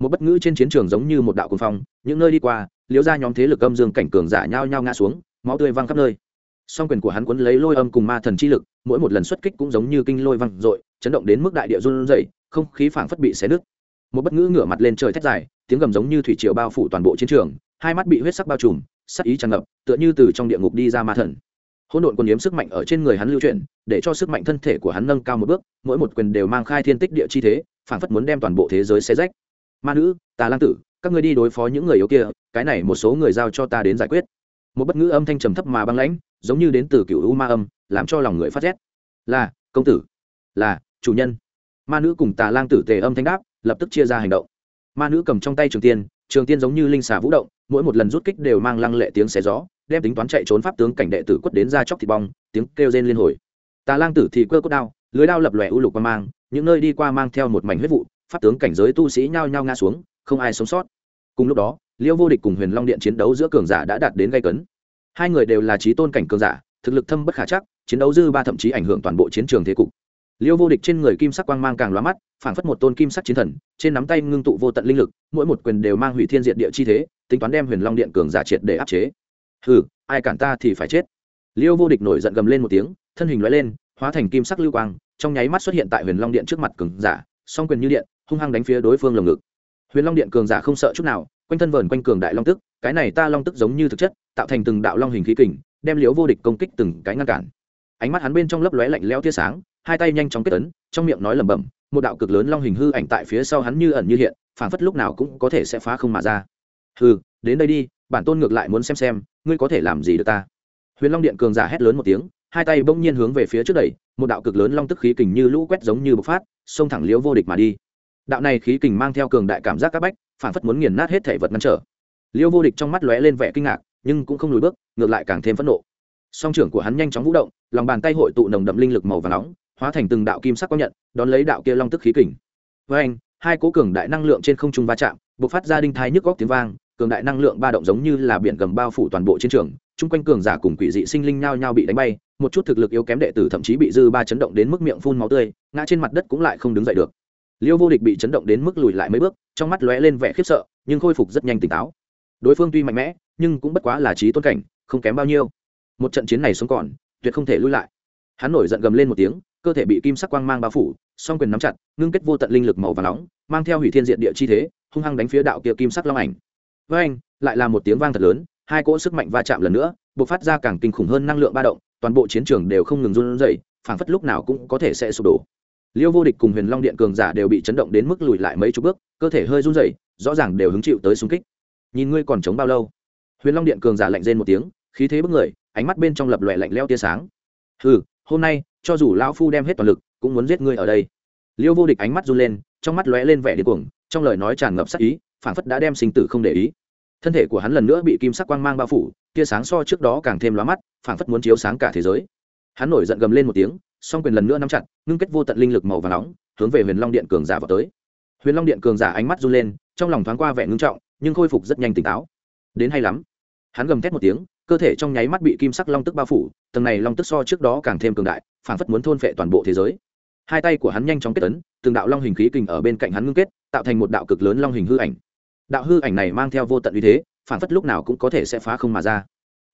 Một bất ngữ trên chiến trường giống như một đạo cuồng phong, những nơi đi qua, liễu ra nhóm thế lực âm dương cảnh cường giả nhao nhao ngã xuống, máu tươi văng khắp nơi. Song quyền của hắn quấn lấy lôi âm cùng ma thần chi lực, mỗi một lần xuất kích cũng giống như kinh lôi văng dội, chấn động đến mức đại địa run rẩy, không khí phảng phất bị xé nứt. Một bất ngữ ngửa mặt lên trời thét dài, tiếng gầm giống như thủy triều bao phủ toàn bộ chiến trường, hai mắt bị huyết sắc bao trùm sắc ý tràn ngập, tựa như từ trong địa ngục đi ra ma thần. Hỗn độn quân yếm sức mạnh ở trên người hắn lưu chuyển, để cho sức mạnh thân thể của hắn nâng cao một bước, mỗi một quyền đều mang khai thiên tích địa chi thế, phảng phất muốn đem toàn bộ thế giới xé rách. Ma nữ, tà lang tử, các ngươi đi đối phó những người yếu kia, cái này một số người giao cho ta đến giải quyết. Một bất ngữ âm thanh trầm thấp mà băng lãnh, giống như đến từ cựu u ma âm, làm cho lòng người phát rét. Là, công tử. Là, chủ nhân. Ma nữ cùng tà lang tử tề âm thanh đáp, lập tức chia ra hành động. Ma nữ cầm trong tay trường tiên trường tiên giống như linh xà vũ động, mỗi một lần rút kích đều mang lăng lệ tiếng xé gió, đem tính toán chạy trốn pháp tướng cảnh đệ tử quất đến ra chóc thịt bong, tiếng kêu rên liên hồi. Tà lang tử thì cơ cốt đao, lưới đao lập lòe u lục qua mang, những nơi đi qua mang theo một mảnh huyết vụ, pháp tướng cảnh giới tu sĩ nhao nhao ngã xuống, không ai sống sót. Cùng lúc đó, liêu vô địch cùng huyền long điện chiến đấu giữa cường giả đã đạt đến gây cấn. Hai người đều là trí tôn cảnh cường giả, thực lực thâm bất khả chắc, chiến đấu dư ba thậm chí ảnh hưởng toàn bộ chiến trường thế cục liêu vô địch trên người kim sắc quang mang càng lóa mắt, phảng phất một tôn kim sắc chiến thần, trên nắm tay ngưng tụ vô tận linh lực, mỗi một quyền đều mang hủy thiên diện địa chi thế, tính toán đem huyền long điện cường giả triệt để áp chế. Hừ, ai cản ta thì phải chết. Liêu vô địch nổi giận gầm lên một tiếng, thân hình lóe lên, hóa thành kim sắc lưu quang, trong nháy mắt xuất hiện tại huyền long điện trước mặt cường giả, song quyền như điện, hung hăng đánh phía đối phương lồng ngực. Huyền long điện cường giả không sợ chút nào, quanh thân vờn quanh cường đại long tức, cái này ta long tức giống như thực chất, tạo thành từng đạo long hình khí kình, đem Liêu vô địch công kích từng cái ngăn cản. Ánh mắt hắn bên trong lấp lóe lạnh lẽo tia sáng hai tay nhanh chóng kết ấn, trong miệng nói lẩm bẩm, một đạo cực lớn long hình hư ảnh tại phía sau hắn như ẩn như hiện, phảng phất lúc nào cũng có thể sẽ phá không mà ra. Hừ, đến đây đi, bản tôn ngược lại muốn xem xem, ngươi có thể làm gì được ta? Huyền long điện cường giả hét lớn một tiếng, hai tay bỗng nhiên hướng về phía trước đẩy, một đạo cực lớn long tức khí kình như lũ quét giống như bộc phát, xông thẳng liếu vô địch mà đi. Đạo này khí kình mang theo cường đại cảm giác các bách phản phất muốn nghiền nát hết thể vật ngăn trở. Liêu vô địch trong mắt lóe lên vẻ kinh ngạc, nhưng cũng không lùi bước, ngược lại càng thêm phẫn nộ. Song trưởng của hắn nhanh chóng vũ động, lòng bàn tay hội tụ nồng đậm linh lực màu và nóng hóa thành từng đạo kim sắc có nhận, đón lấy đạo kia long tức khí kình. Với anh, hai cố cường đại năng lượng trên không trung va chạm b ộ c phát ra đinh thái nhức góc tiếng vang, cường đại năng lượng ba động giống như là biển gầm bao phủ toàn bộ chiến trường, chung quanh cường giả cùng quỷ dị sinh linh nhao nhao bị đánh bay, một chút thực lực yếu kém đệ tử thậm chí bị dư ba chấn động đến mức miệng phun máu tươi, ngã trên mặt đất cũng lại không đứng dậy được. Liêu vô địch bị chấn động đến mức lùi lại mấy bước, trong mắt lóe lên vẻ khiếp sợ, nhưng khôi phục rất nhanh tỉnh táo. Đối phương tuy mạnh mẽ, nhưng cũng bất quá là trí tôn cảnh, không kém bao nhiêu. Một trận chiến này sống còn, tuyệt không thể lui lại. Hắn nổi giận gầm lên một tiếng cơ thể bị kim sắc quang mang bao phủ, song quyền nắm chặt, ngưng kết vô tận linh lực màu và nóng, mang theo hủy thiên diện địa chi thế, hung hăng đánh phía đạo kia kim sắc long ảnh. Với anh, lại là một tiếng vang thật lớn, hai cỗ sức mạnh va chạm lần nữa b ộ c phát ra càng kinh khủng hơn năng lượng ba động, toàn bộ chiến trường đều không ngừng run rẩy, phảng phất lúc nào cũng có thể sẽ sụp đổ. Liêu vô địch cùng huyền long điện cường giả đều bị chấn động đến mức lùi lại mấy chục bước, cơ thể hơi run rẩy, rõ ràng đều hứng chịu tới xung kích. Nhìn ngươi còn chống bao lâu? Huyền long điện cường giả lạnh rên một tiếng, khí thế bức người, ánh mắt bên trong lập lòe lạnh leo tia sáng. Ừ hôm nay cho dù lão phu đem hết toàn lực, cũng muốn giết ngươi ở đây. Liêu vô địch ánh mắt run lên, trong mắt lóe lên vẻ điên cuồng, trong lời nói tràn ngập sắc ý, phảng phất đã đem sinh tử không để ý. Thân thể của hắn lần nữa bị kim sắc quang mang bao phủ, tia sáng so trước đó càng thêm lóa mắt, phảng phất muốn chiếu sáng cả thế giới. Hắn nổi giận gầm lên một tiếng, song quyền lần nữa nắm chặt, ngưng kết vô tận linh lực màu và nóng, hướng về huyền long điện cường giả vào tới. Huyền long điện cường giả ánh mắt run lên, trong lòng thoáng qua vẻ ngưng trọng, nhưng khôi phục rất nhanh tỉnh táo. Đến hay lắm. Hắn gầm thét một tiếng cơ thể trong nháy mắt bị kim sắc long tức bao phủ, tầng này long tức so trước đó càng thêm cường đại phản phất muốn thôn phệ toàn bộ thế giới. Hai tay của hắn nhanh chóng kết tấn từng đạo long hình khí kình ở bên cạnh hắn ngưng kết, tạo thành một đạo cực lớn long hình hư ảnh. Đạo hư ảnh này mang theo vô tận uy thế phản phất lúc nào cũng có thể sẽ phá không mà ra.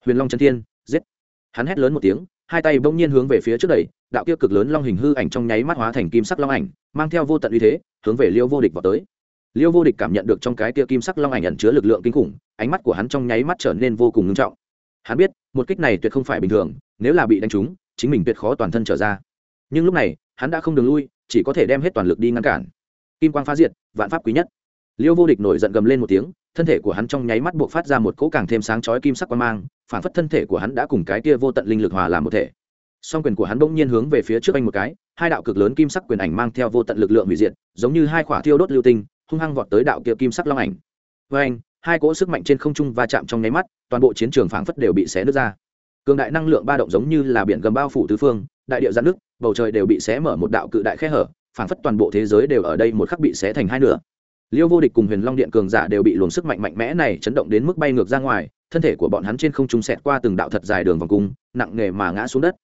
Huyền long chân thiên, giết! Hắn hét lớn một tiếng, hai tay bỗng nhiên hướng về phía trước đẩy, đạo kia cực lớn long hình hư ảnh trong nháy mắt hóa thành kim sắc long ảnh, mang theo vô tận uy thế, hướng về liêu vô địch vào tới. Liêu vô địch cảm nhận được trong cái kia kim sắc long ảnh ẩn chứa lực lượng kinh khủng, ánh mắt của hắn trong nháy mắt trở nên vô cùng ngưng trọng hắn biết, một kích này tuyệt không phải bình thường, nếu là bị đánh trúng, chính mình tuyệt khó toàn thân trở ra. Nhưng lúc này, hắn đã không đường lui, chỉ có thể đem hết toàn lực đi ngăn cản. Kim quang phá diệt, vạn pháp quý nhất. Liêu vô địch nổi giận gầm lên một tiếng, thân thể của hắn trong nháy mắt buộc phát ra một cỗ càng thêm sáng chói kim sắc quang mang, phản phất thân thể của hắn đã cùng cái kia vô tận linh lực hòa làm một thể. Song quyền của hắn bỗng nhiên hướng về phía trước anh một cái, hai đạo cực lớn kim sắc quyền ảnh mang theo vô tận lực lượng hủy diệt, giống như hai khỏa thiêu đốt lưu tinh, hung hăng vọt tới đạo kia kim sắc long ảnh. Vê anh hai cỗ sức mạnh trên không trung va chạm trong nháy mắt, toàn bộ chiến trường phảng phất đều bị xé nứt ra. Cường đại năng lượng ba động giống như là biển gầm bao phủ tứ phương, đại địa giãn nước bầu trời đều bị xé mở một đạo cự đại khe hở, phảng phất toàn bộ thế giới đều ở đây một khắc bị xé thành hai nửa. Liêu vô địch cùng huyền long điện cường giả đều bị luồng sức mạnh mạnh mẽ này chấn động đến mức bay ngược ra ngoài, thân thể của bọn hắn trên không trung xẹt qua từng đạo thật dài đường vòng cung, nặng nề mà ngã xuống đất.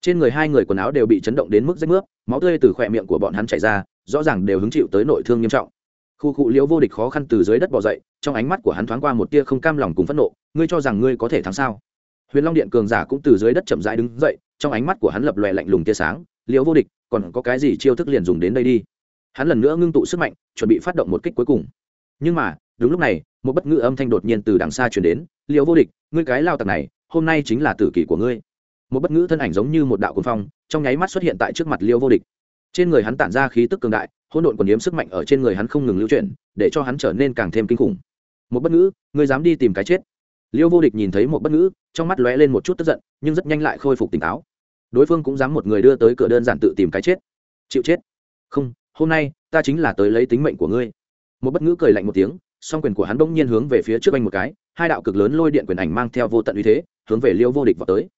Trên người hai người quần áo đều bị chấn động đến mức rách nước máu tươi từ khỏe miệng của bọn hắn chảy ra, rõ ràng đều hứng chịu tới nội thương nghiêm trọng khu cụ liễu vô địch khó khăn từ dưới đất bỏ dậy, trong ánh mắt của hắn thoáng qua một tia không cam lòng cùng phẫn nộ, ngươi cho rằng ngươi có thể thắng sao? Huyền long điện cường giả cũng từ dưới đất chậm rãi đứng dậy, trong ánh mắt của hắn lập lòe lạnh lùng tia sáng, liễu vô địch, còn có cái gì chiêu thức liền dùng đến đây đi? Hắn lần nữa ngưng tụ sức mạnh, chuẩn bị phát động một kích cuối cùng. Nhưng mà, đúng lúc này, một bất ngữ âm thanh đột nhiên từ đằng xa chuyển đến, liễu vô địch, ngươi cái lao tặc này, hôm nay chính là tử kỷ của ngươi. Một bất ngữ thân ảnh giống như một đạo cuồng phong, trong nháy mắt xuất hiện tại trước mặt liễu vô địch. Trên người hắn tản ra khí tức cường đại hỗn độn còn yếm sức mạnh ở trên người hắn không ngừng lưu chuyển, để cho hắn trở nên càng thêm kinh khủng. Một bất ngữ, ngươi dám đi tìm cái chết. Liêu vô địch nhìn thấy một bất ngữ, trong mắt lóe lên một chút tức giận, nhưng rất nhanh lại khôi phục tỉnh táo. Đối phương cũng dám một người đưa tới cửa đơn giản tự tìm cái chết. Chịu chết. Không, hôm nay, ta chính là tới lấy tính mệnh của ngươi. Một bất ngữ cười lạnh một tiếng, song quyền của hắn bỗng nhiên hướng về phía trước anh một cái, hai đạo cực lớn lôi điện quyền ảnh mang theo vô tận uy thế, hướng về liêu vô địch vào tới.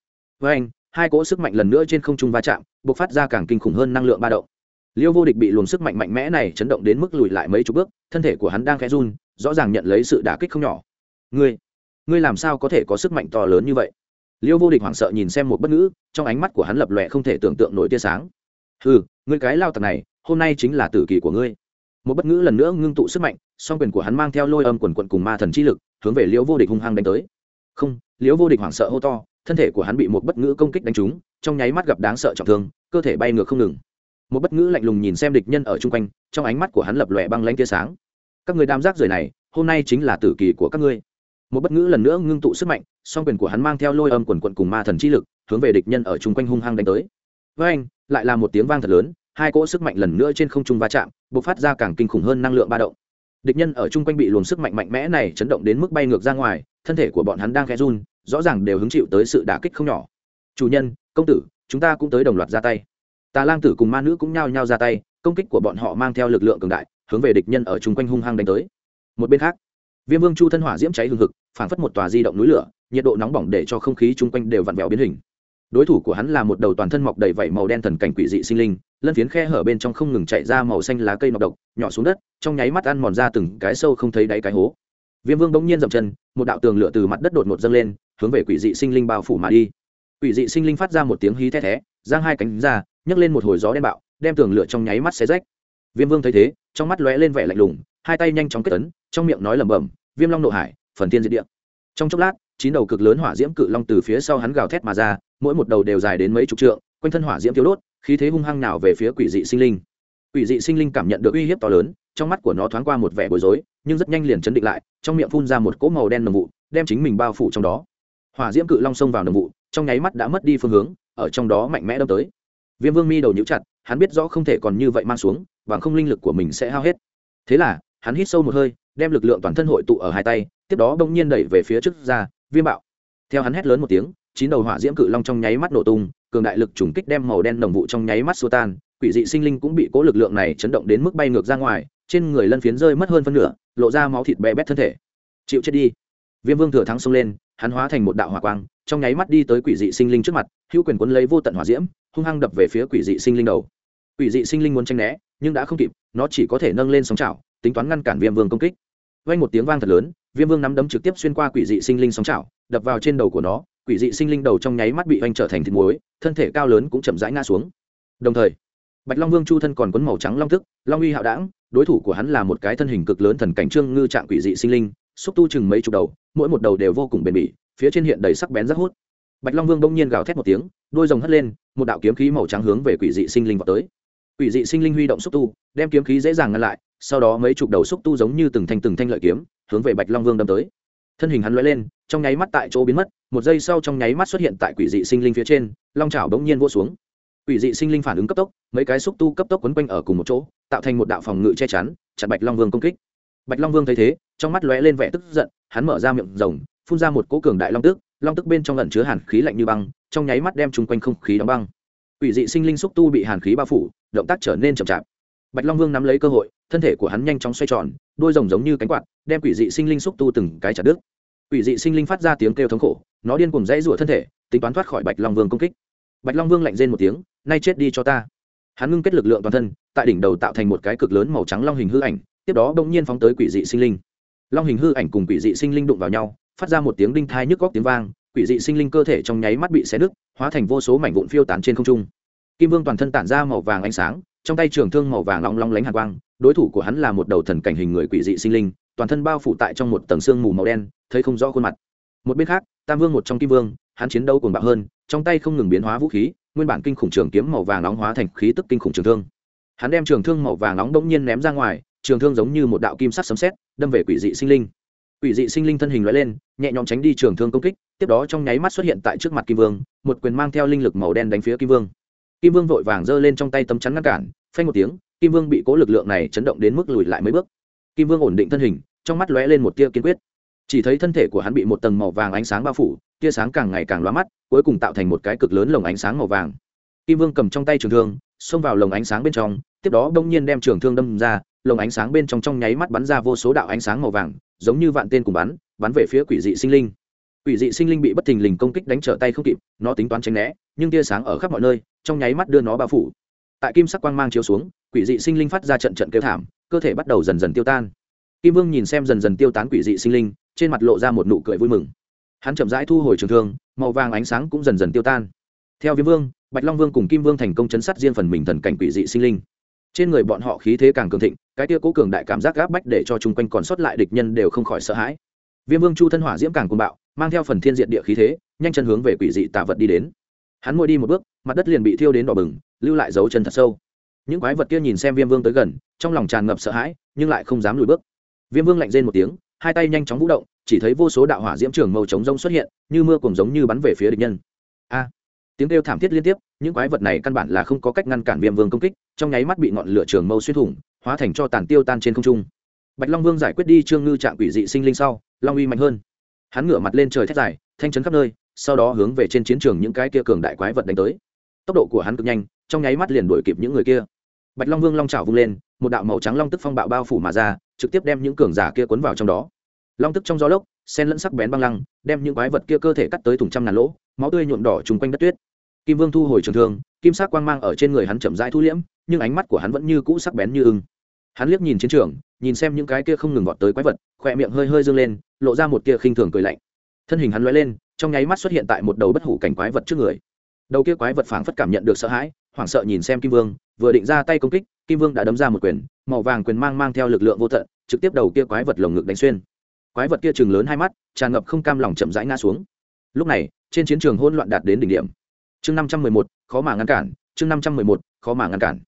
Với anh hai cỗ sức mạnh lần nữa trên không trung va chạm b ộ c phát ra càng kinh khủng hơn năng lượng ba động liêu vô địch bị luồng sức mạnh mạnh mẽ này chấn động đến mức lùi lại mấy chục bước, thân thể của hắn đang khẽ run, rõ ràng nhận lấy sự đả kích không nhỏ. Ngươi ngươi làm sao có thể có sức mạnh to lớn như vậy? Liêu vô địch hoảng sợ nhìn xem một bất ngữ, trong ánh mắt của hắn lập lòe không thể tưởng tượng nổi tia sáng. Ừ ngươi cái lao tặc này, hôm nay chính là tử kỳ của ngươi. Một bất ngữ lần nữa ngưng tụ sức mạnh, song quyền của hắn mang theo lôi âm quần quận cùng ma thần chi lực, hướng về liễu vô địch hung hăng đánh tới. Không liễu vô địch hoảng sợ hô to, thân thể của hắn bị một bất ngữ công kích đánh trúng, trong nháy mắt gặp đáng sợ trọng thương, cơ thể bay ngược không ngừng một bất ngữ lạnh lùng nhìn xem địch nhân ở chung quanh, trong ánh mắt của hắn lập lòe băng lanh tia sáng. Các người đam giác rời này, hôm nay chính là tử kỳ của các ngươi. Một bất ngữ lần nữa ngưng tụ sức mạnh, song quyền của hắn mang theo lôi âm quần quận cùng ma thần chi lực, hướng về địch nhân ở chung quanh hung hăng đánh tới. Với anh, lại là một tiếng vang thật lớn, hai cỗ sức mạnh lần nữa trên không trung va chạm b ộ c phát ra càng kinh khủng hơn năng lượng ba động. Địch nhân ở chung quanh bị luồng sức mạnh mạnh mẽ này chấn động đến mức bay ngược ra ngoài, thân thể của bọn hắn đang khẽ run, rõ ràng đều hứng chịu tới sự đả kích không nhỏ. Chủ nhân, công tử, chúng ta cũng tới đồng loạt ra tay tà lang tử cùng ma nữ cũng nhao nhao ra tay, công kích của bọn họ mang theo lực lượng cường đại, hướng về địch nhân ở chung quanh hung hăng đánh tới. Một bên khác, viêm vương chu thân hỏa diễm cháy hừng hực, phảng phất một tòa di động núi lửa, nhiệt độ nóng bỏng để cho không khí chung quanh đều vặn vẹo biến hình. Đối thủ của hắn là một đầu toàn thân mọc đầy vảy màu đen thần cảnh quỷ dị sinh linh, lân phiến khe hở bên trong không ngừng chạy ra màu xanh lá cây nọc độc, nhỏ xuống đất, trong nháy mắt ăn mòn ra từng cái sâu không thấy đáy cái hố. Viêm vương bỗng nhiên dậm chân, một đạo tường lửa từ mặt đất đột ngột dâng lên, hướng về quỷ dị sinh linh bao phủ mà đi. Quỷ dị sinh linh phát ra một tiếng hí the thé, giang hai cánh ra nhấc lên một hồi gió đen bạo, đem tường lửa trong nháy mắt xé rách. Viêm vương thấy thế, trong mắt lóe lên vẻ lạnh lùng, hai tay nhanh chóng kết tấn trong miệng nói lẩm bẩm, viêm long nộ hải, phần tiên diệt địa. Trong chốc lát, chín đầu cực lớn hỏa diễm cự long từ phía sau hắn gào thét mà ra, mỗi một đầu đều dài đến mấy chục trượng, quanh thân hỏa diễm thiếu đốt, khí thế hung hăng nào về phía quỷ dị sinh linh. Quỷ dị sinh linh cảm nhận được uy hiếp to lớn, trong mắt của nó thoáng qua một vẻ bối rối, nhưng rất nhanh liền chấn định lại, trong miệng phun ra một cỗ màu đen nồng vụ, đem chính mình bao phủ trong đó. Hỏa diễm cự long xông vào nồng vụ, trong nháy mắt đã mất đi phương hướng, ở trong đó mạnh mẽ đâm tới viêm vương mi đầu nhũ chặt, hắn biết rõ không thể còn như vậy mang xuống, bằng không linh lực của mình sẽ hao hết. Thế là, hắn hít sâu một hơi, đem lực lượng toàn thân hội tụ ở hai tay, tiếp đó bỗng nhiên đẩy về phía trước ra, viêm bạo. Theo hắn hét lớn một tiếng, chín đầu hỏa diễm cự long trong nháy mắt nổ tung, cường đại lực trùng kích đem màu đen đồng vụ trong nháy mắt xua tan, quỷ dị sinh linh cũng bị cố lực lượng này chấn động đến mức bay ngược ra ngoài, trên người lân phiến rơi mất hơn phân nửa, lộ ra máu thịt bé bét thân thể. Chịu chết đi. Viêm vương thừa thắng xông lên, hắn hóa thành một đạo hỏa quang, trong nháy mắt đi tới quỷ dị sinh linh trước mặt, hữu quyền quấn lấy vô tận hỏa diễm hung hăng đập về phía quỷ dị sinh linh đầu. Quỷ dị sinh linh muốn tranh né, nhưng đã không kịp, nó chỉ có thể nâng lên sóng chảo, tính toán ngăn cản viêm vương công kích. Vang một tiếng vang thật lớn, viêm vương nắm đấm trực tiếp xuyên qua quỷ dị sinh linh sóng chảo, đập vào trên đầu của nó, quỷ dị sinh linh đầu trong nháy mắt bị vanh trở thành thịt muối, thân thể cao lớn cũng chậm rãi ngã xuống. Đồng thời, bạch long vương chu thân còn quấn màu trắng long thức, long uy hạo đảng đối thủ của hắn là một cái thân hình cực lớn thần cảnh trương ngư trạng quỷ dị sinh linh, xúc tu chừng mấy chục đầu, mỗi một đầu đều vô cùng bền bỉ, phía trên hiện đầy sắc bén rất hút bạch long vương bỗng nhiên gào thét một tiếng, đôi rồng hất lên, một đạo kiếm khí màu trắng hướng về quỷ dị sinh linh vào tới. Quỷ dị sinh linh huy động xúc tu, đem kiếm khí dễ dàng ngăn lại, sau đó mấy chục đầu xúc tu giống như từng thanh từng thanh lợi kiếm, hướng về bạch long vương đâm tới. Thân hình hắn lóe lên, trong nháy mắt tại chỗ biến mất, một giây sau trong nháy mắt xuất hiện tại quỷ dị sinh linh phía trên, long chảo bỗng nhiên vỗ xuống. Quỷ dị sinh linh phản ứng cấp tốc, mấy cái xúc tu cấp tốc quấn quanh ở cùng một chỗ, tạo thành một đạo phòng ngự che chắn, chặn bạch long vương công kích. Bạch long vương thấy thế, trong mắt lóe lên vẻ tức giận, hắn mở ra miệng rồng, phun ra một cỗ cường đại long tức long tức bên trong lẩn chứa hàn khí lạnh như băng, trong nháy mắt đem chung quanh không khí đóng băng. Quỷ dị sinh linh xúc tu bị hàn khí bao phủ, động tác trở nên chậm chạp. Bạch long vương nắm lấy cơ hội, thân thể của hắn nhanh chóng xoay tròn, đôi rồng giống như cánh quạt, đem quỷ dị sinh linh xúc tu từng cái chặt đứt. Quỷ dị sinh linh phát ra tiếng kêu thống khổ, nó điên cùng dãy rủa thân thể, tính toán thoát khỏi bạch long vương công kích. Bạch long vương lạnh rên một tiếng, nay chết đi cho ta. Hắn ngưng kết lực lượng toàn thân, tại đỉnh đầu tạo thành một cái cực lớn màu trắng long hình hư ảnh, tiếp đó đông nhiên phóng tới quỷ dị sinh linh. Long hình hư ảnh cùng quỷ dị sinh linh đụng vào nhau phát ra một tiếng đinh thai nhức góc tiếng vang, quỷ dị sinh linh cơ thể trong nháy mắt bị xé nứt, hóa thành vô số mảnh vụn phiêu tán trên không trung. Kim vương toàn thân tản ra màu vàng ánh sáng, trong tay trường thương màu vàng long long lánh hàn quang, đối thủ của hắn là một đầu thần cảnh hình người quỷ dị sinh linh, toàn thân bao phủ tại trong một tầng xương mù màu đen, thấy không rõ khuôn mặt. Một bên khác, tam vương một trong kim vương, hắn chiến đấu cuồng bạo hơn, trong tay không ngừng biến hóa vũ khí, nguyên bản kinh khủng trường kiếm màu vàng nóng hóa thành khí tức kinh khủng trường thương. Hắn đem trường thương màu vàng nóng đống nhiên ném ra ngoài, trường thương giống như một đạo kim sắc sấm sét, đâm về quỷ dị sinh linh quỷ dị sinh linh thân hình lóe lên, nhẹ nhõm tránh đi trường thương công kích, tiếp đó trong nháy mắt xuất hiện tại trước mặt kim vương, một quyền mang theo linh lực màu đen đánh phía kim vương. Kim vương vội vàng giơ lên trong tay tấm chắn ngăn cản, phanh một tiếng, kim vương bị cố lực lượng này chấn động đến mức lùi lại mấy bước. Kim vương ổn định thân hình, trong mắt lóe lên một tia kiên quyết. Chỉ thấy thân thể của hắn bị một tầng màu vàng ánh sáng bao phủ, tia sáng càng ngày càng lóa mắt, cuối cùng tạo thành một cái cực lớn lồng ánh sáng màu vàng. Kim vương cầm trong tay trường thương, xông vào lồng ánh sáng bên trong, tiếp đó bỗng nhiên đem trường thương đâm ra, lồng ánh sáng bên trong trong nháy mắt bắn ra vô số đạo ánh sáng màu vàng giống như vạn tên cùng bắn bắn về phía quỷ dị sinh linh. Quỷ dị sinh linh bị bất thình lình công kích đánh trở tay không kịp, nó tính toán tránh né, nhưng tia sáng ở khắp mọi nơi, trong nháy mắt đưa nó bao phủ. Tại kim sắc quang mang chiếu xuống, quỷ dị sinh linh phát ra trận trận kêu thảm, cơ thể bắt đầu dần dần tiêu tan. Kim vương nhìn xem dần dần tiêu tán quỷ dị sinh linh, trên mặt lộ ra một nụ cười vui mừng. Hắn chậm rãi thu hồi trường thương, màu vàng ánh sáng cũng dần dần tiêu tan. Theo viêm vương, bạch long vương cùng kim vương thành công chấn sát riêng phần mình thần cảnh quỷ dị sinh linh trên người bọn họ khí thế càng cường thịnh, cái tia cố cường đại cảm giác gáp bách để cho chung quanh còn sót lại địch nhân đều không khỏi sợ hãi. Viêm vương chu thân hỏa diễm càng côn bạo, mang theo phần thiên diện địa khí thế, nhanh chân hướng về quỷ dị tạ vật đi đến. Hắn ngồi đi một bước, mặt đất liền bị thiêu đến đỏ bừng, lưu lại dấu chân thật sâu. Những quái vật kia nhìn xem viêm vương tới gần, trong lòng tràn ngập sợ hãi, nhưng lại không dám lùi bước. Viêm vương lạnh rên một tiếng, hai tay nhanh chóng vũ động, chỉ thấy vô số đạo hỏa diễm trường màu trống rông xuất hiện, như mưa cùng giống như bắn về phía địch nhân. A! Tiếng kêu thảm thiết liên tiếp những quái vật này căn bản là không có cách ngăn cản viêm vương công kích, trong nháy mắt bị ngọn lửa trường mâu xuyên thủng, hóa thành cho tàn tiêu tan trên không trung. Bạch long vương giải quyết đi trương ngư trạng quỷ dị sinh linh sau, long uy mạnh hơn. Hắn ngửa mặt lên trời thét dài, thanh chấn khắp nơi, sau đó hướng về trên chiến trường những cái kia cường đại quái vật đánh tới. Tốc độ của hắn cực nhanh, trong nháy mắt liền đuổi kịp những người kia. Bạch long vương long trào vung lên, một đạo màu trắng long tức phong bạo bao phủ mà ra, trực tiếp đem những cường giả kia cuốn vào trong đó. Long tức trong gió lốc, sen lẫn sắc bén băng lăng, đem những quái vật kia cơ thể cắt tới thùng trăm ngàn lỗ, máu tươi nhuộm đỏ chung quanh đất tuyết kim vương thu hồi trường thương, kim sắc quang mang ở trên người hắn chậm rãi thu liễm, nhưng ánh mắt của hắn vẫn như cũ sắc bén như ưng. Hắn liếc nhìn chiến trường, nhìn xem những cái kia không ngừng vọt tới quái vật, khỏe miệng hơi hơi dương lên, lộ ra một tia khinh thường cười lạnh. Thân hình hắn lóe lên, trong nháy mắt xuất hiện tại một đầu bất hủ cảnh quái vật trước người. Đầu kia quái vật phảng phất cảm nhận được sợ hãi, hoảng sợ nhìn xem kim vương, vừa định ra tay công kích, kim vương đã đấm ra một quyền, màu vàng quyền mang mang theo lực lượng vô tận, trực tiếp đầu kia quái vật lồng ngực đánh xuyên. Quái vật kia chừng lớn hai mắt, tràn ngập không cam lòng chậm rãi ngã xuống. Lúc này, trên chiến trường hỗn loạn đạt đến đỉnh điểm chương năm trăm mười một, khó mà ngăn cản, chương năm trăm mười một, khó mà ngăn cản.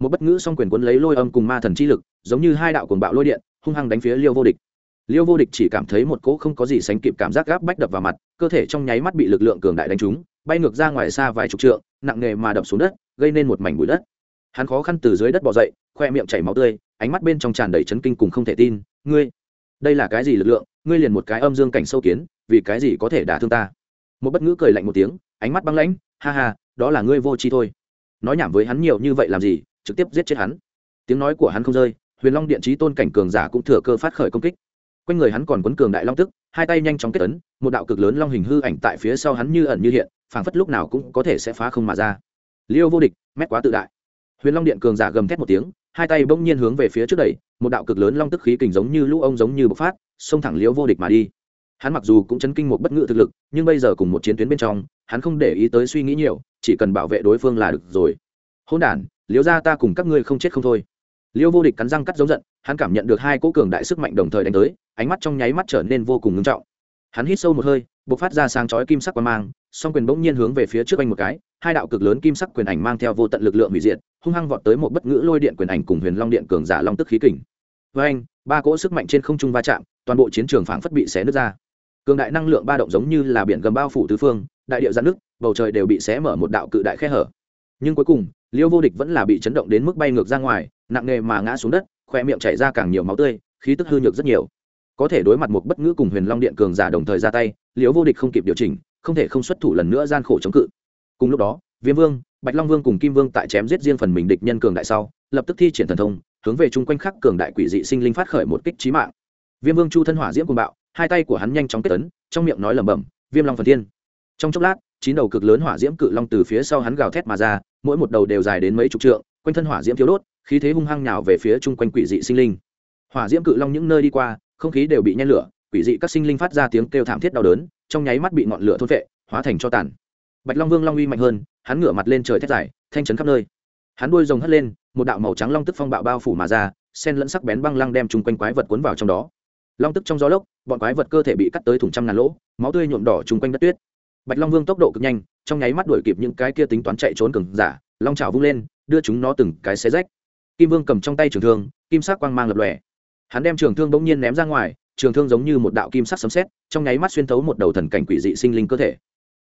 Một bất ngữ song quyền cuốn lấy lôi âm cùng ma thần chi lực, giống như hai đạo cuồng bạo lôi điện, hung hăng đánh phía liêu vô địch. Liêu vô địch chỉ cảm thấy một cỗ không có gì sánh kịp cảm giác gáp bách đập vào mặt, cơ thể trong nháy mắt bị lực lượng cường đại đánh trúng, bay ngược ra ngoài xa vài chục trượng, nặng nề mà đập xuống đất, gây nên một mảnh bụi đất. Hắn khó khăn từ dưới đất bỏ dậy, khoe miệng chảy máu tươi, ánh mắt bên trong tràn đầy chấn kinh cùng không thể tin, ngươi, đây là cái gì lực lượng? Ngươi liền một cái âm dương cảnh sâu kiến, vì cái gì có thể đả thương ta? Một bất ngữ cười lạnh một tiếng, ánh mắt băng lãnh ha ha, đó là ngươi vô tri thôi. Nói nhảm với hắn nhiều như vậy làm gì, trực tiếp giết chết hắn. Tiếng nói của hắn không rơi, huyền long điện trí tôn cảnh cường giả cũng thừa cơ phát khởi công kích. Quanh người hắn còn quấn cường đại long tức, hai tay nhanh chóng kết tấn một đạo cực lớn long hình hư ảnh tại phía sau hắn như ẩn như hiện, phảng phất lúc nào cũng có thể sẽ phá không mà ra. Liêu vô địch, mét quá tự đại. Huyền long điện cường giả gầm thét một tiếng, hai tay bỗng nhiên hướng về phía trước đẩy, một đạo cực lớn long tức khí kình giống như lũ ông giống như bộc phát, xông thẳng liêu vô địch mà đi hắn mặc dù cũng chấn kinh một bất ngự thực lực, nhưng bây giờ cùng một chiến tuyến bên trong, hắn không để ý tới suy nghĩ nhiều, chỉ cần bảo vệ đối phương là được rồi. Hôn đ liếu ra ta cùng các ngươi không chết không thôi. Liêu vô địch cắn răng cắt giống giận, hắn cảm nhận được hai cỗ cường đại sức mạnh đồng thời đánh tới, ánh mắt trong nháy mắt trở nên vô cùng ngưng trọng. Hắn hít sâu một hơi b ộ c phát ra sáng chói kim sắc qua mang, song quyền bỗng nhiên hướng về phía trước anh một cái, hai đạo cực lớn kim sắc quyền ảnh mang theo vô tận lực lượng hủy diệt, hung hăng vọt tới một bất ngữ lôi điện quyền ảnh cùng huyền long điện cường giả long tức khí kình. Với anh ba cỗ sức mạnh trên không trung va chạm, toàn bộ chiến trường phảng phất bị xé nứt ra cường đại năng lượng ba động giống như là biển gầm bao phủ tứ phương, đại điệu giãn nước bầu trời đều bị xé mở một đạo cự đại khe hở. Nhưng cuối cùng, liêu vô địch vẫn là bị chấn động đến mức bay ngược ra ngoài, nặng nề mà ngã xuống đất khoe miệng chảy ra càng nhiều máu tươi, khí tức hư nhược rất nhiều. Có thể đối mặt một bất ngữ cùng huyền long điện cường giả đồng thời ra tay, liêu vô địch không kịp điều chỉnh, không thể không xuất thủ lần nữa gian khổ chống cự. Cùng lúc đó, viêm vương, bạch long vương cùng kim vương tại chém giết riêng phần mình địch nhân cường đại sau, lập tức thi triển thần thông, hướng về chung quanh khắc cường đại quỷ dị sinh linh phát khởi một kích trí mạng. Viêm vương chu thân hỏa diễm cùng bạo hai tay của hắn nhanh chóng kết tấn, trong miệng nói lẩm bẩm, viêm long phần thiên. Trong chốc lát, chín đầu cực lớn hỏa diễm cự long từ phía sau hắn gào thét mà ra, mỗi một đầu đều dài đến mấy chục trượng, quanh thân hỏa diễm thiếu đốt, khí thế hung hăng nhào về phía chung quanh quỷ dị sinh linh. Hỏa diễm cự long những nơi đi qua, không khí đều bị nhen lửa, quỷ dị các sinh linh phát ra tiếng kêu thảm thiết đau đớn, trong nháy mắt bị ngọn lửa thôn vệ hóa thành cho tàn. Bạch long vương long uy mạnh hơn, hắn ngửa mặt lên trời thét dài, thanh chấn khắp nơi. Hắn đuôi rồng hất lên, một đạo màu trắng long tức phong bạo bao phủ mà ra, sen lẫn sắc bén băng lăng đem chung quanh quái vật cuốn vào trong đó long tức trong gió lốc, bọn quái vật cơ thể bị cắt tới thủng trăm ngàn lỗ, máu tươi nhuộm đỏ chung quanh đất tuyết. Bạch long vương tốc độ cực nhanh, trong nháy mắt đuổi kịp những cái kia tính toán chạy trốn cừng giả, long trào vung lên, đưa chúng nó từng cái xé rách. Kim vương cầm trong tay trường thương, kim sắc quang mang lập lòe. Hắn đem trường thương bỗng nhiên ném ra ngoài, trường thương giống như một đạo kim sắc sấm sét, trong nháy mắt xuyên thấu một đầu thần cảnh quỷ dị sinh linh cơ thể.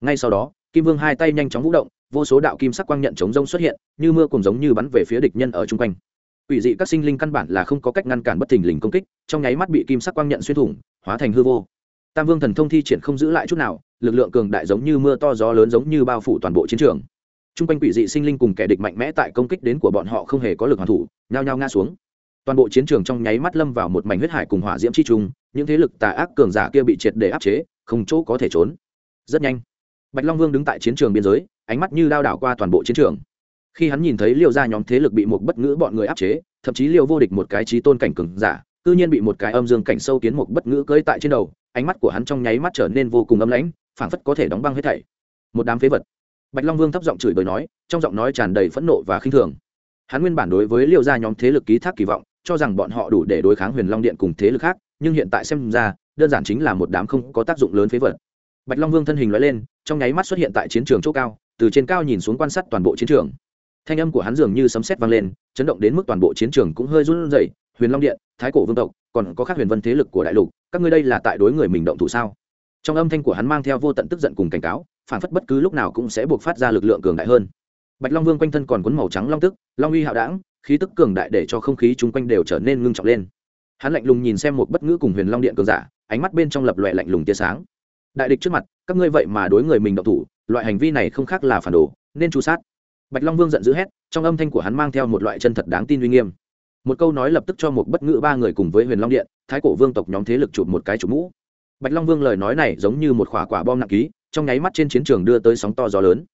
Ngay sau đó, kim vương hai tay nhanh chóng vũ động, vô số đạo kim sắc quang nhận chống rông xuất hiện, như mưa cùng giống như bắn về phía địch nhân ở chung quanh quỷ dị các sinh linh căn bản là không có cách ngăn cản bất thình lình công kích, trong nháy mắt bị kim sắc quang nhận xuyên thủng, hóa thành hư vô. Tam vương thần thông thi triển không giữ lại chút nào, lực lượng cường đại giống như mưa to gió lớn giống như bao phủ toàn bộ chiến trường. T r u n g quanh quỷ dị sinh linh cùng kẻ địch mạnh mẽ tại công kích đến của bọn họ không hề có lực hoàn thủ, nhao nhao ngã xuống. Toàn bộ chiến trường trong nháy mắt lâm vào một mảnh huyết hải cùng hỏa diễm chi trung, những thế lực tà ác cường giả kia bị triệt để áp chế, không chỗ có thể trốn. Rất nhanh, bạch long vương đứng tại chiến trường biên giới, ánh mắt như đao đảo qua toàn bộ chiến trường khi hắn nhìn thấy liêu ra nhóm thế lực bị một bất ngữ bọn người áp chế, thậm chí liêu vô địch một cái trí tôn cảnh cường giả tự nhiên bị một cái âm dương cảnh sâu kiến một bất ngữ cưỡi tại trên đầu, ánh mắt của hắn trong nháy mắt trở nên vô cùng âm lãnh, phảng phất có thể đóng băng hết thảy. Một đám phế vật. Bạch long vương thấp giọng chửi bới nói, trong giọng nói tràn đầy phẫn nộ và khinh thường. Hắn nguyên bản đối với liêu gia nhóm thế lực ký thác kỳ vọng, cho rằng bọn họ đủ để đối kháng huyền long điện cùng thế lực khác, nhưng hiện tại xem ra, đơn giản chính là một đám không có tác dụng lớn phế vật. Bạch long vương thân hình nói lên, trong nháy mắt xuất hiện tại chiến trường chỗ cao, từ trên cao nhìn xuống quan sát toàn bộ chiến trường thanh âm của hắn dường như sấm sét vang lên, chấn động đến mức toàn bộ chiến trường cũng hơi run rẩy. Huyền long điện, thái cổ vương tộc, còn có các huyền vân thế lực của đại lục, các ngươi đây là tại đối người mình động thủ sao? Trong âm thanh của hắn mang theo vô tận tức giận cùng cảnh cáo, phản phất bất cứ lúc nào cũng sẽ buộc phát ra lực lượng cường đại hơn. Bạch long vương quanh thân còn cuốn màu trắng long tức, long uy hạo đảng khí tức cường đại để cho không khí chung quanh đều trở nên ngưng trọng lên. Hắn lạnh lùng nhìn xem một bất ngữ cùng huyền long điện cường giả, ánh mắt bên trong lập lòe lạnh lùng tia sáng. Đại địch trước mặt, các ngươi vậy mà đối người mình động thủ, loại hành vi này không khác là phản đồ, nên chu sát bạch long vương giận dữ hét, trong âm thanh của hắn mang theo một loại chân thật đáng tin uy nghiêm. Một câu nói lập tức cho một bất ngữ ba người cùng với huyền long điện, thái cổ vương tộc nhóm thế lực chụp một cái chụp mũ. Bạch long vương lời nói này giống như một quả quả bom nặng ký, trong nháy mắt trên chiến trường đưa tới sóng to gió lớn.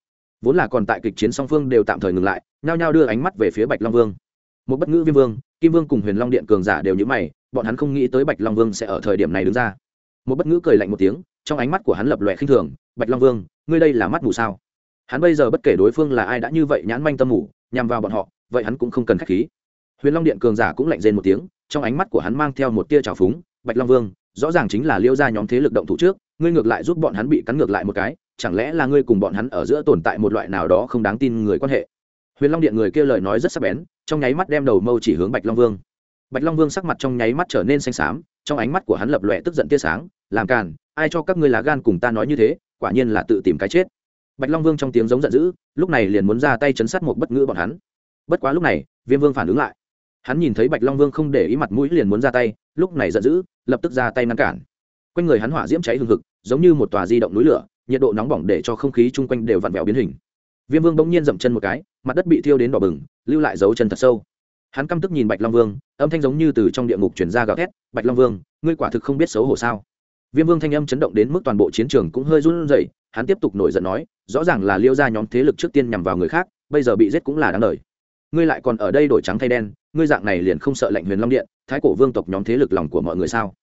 Vốn là còn tại kịch chiến song phương đều tạm thời ngừng lại, nhao nhao đưa ánh mắt về phía bạch long vương. Một bất ngữ viêm vương, kim vương cùng huyền long điện cường giả đều nhíu mày, bọn hắn không nghĩ tới bạch long vương sẽ ở thời điểm này đứng ra. Một bất ngữ cười lạnh một tiếng, trong ánh mắt của hắn lập lòe khinh thường, bạch long vương, ngươi đây là mắt mù sao? Hắn bây giờ bất kể đối phương là ai đã như vậy nhãn manh tâm mù, nhằm vào bọn họ, vậy hắn cũng không cần k h á c h khí. Huyền long điện cường giả cũng lạnh rên một tiếng, trong ánh mắt của hắn mang theo một tia trào phúng, bạch long vương, rõ ràng chính là liêu ra nhóm thế lực động thủ trước, ngươi ngược lại giúp bọn hắn bị cắn ngược lại một cái, chẳng lẽ là ngươi cùng bọn hắn ở giữa tồn tại một loại nào đó không đáng tin người quan hệ? Huyền long điện người kia lời nói rất sắc bén, trong nháy mắt đem đầu mâu chỉ hướng bạch long vương. Bạch long vương sắc mặt trong nháy mắt trở nên xanh xám, trong ánh mắt của hắn lập lòe tức giận tia sáng, làm càn, ai cho các ngươi lá gan cùng ta nói như thế, quả nhiên là tự tìm cái chết bạch long vương trong tiếng giống giận dữ, lúc này liền muốn ra tay chấn sát một bất ngữ bọn hắn. Bất quá lúc này, viêm vương phản ứng lại. Hắn nhìn thấy bạch long vương không để ý mặt mũi liền muốn ra tay, lúc này giận dữ, lập tức ra tay ngăn cản. Quanh người hắn hỏa diễm cháy hừng hực, giống như một tòa di động núi lửa, nhiệt độ nóng bỏng để cho không khí chung quanh đều vặn vẹo biến hình. Viêm vương bỗng nhiên dậm chân một cái, mặt đất bị thiêu đến đỏ bừng, lưu lại dấu chân thật sâu. Hắn căm tức nhìn bạch long vương, âm thanh giống như từ trong địa ngục chuyển ra gào thét, bạch long vương, ngươi quả thực không biết xấu hổ sao? Viêm vương thanh âm chấn động đến mức toàn bộ chiến trường cũng hơi run rẩy, hắn tiếp tục nổi giận nói, rõ ràng là liêu ra nhóm thế lực trước tiên nhằm vào người khác, bây giờ bị giết cũng là đáng lời ngươi lại còn ở đây đổi trắng thay đen, ngươi dạng này liền không sợ lệnh huyền long điện, thái cổ vương tộc nhóm thế lực lòng của mọi người sao?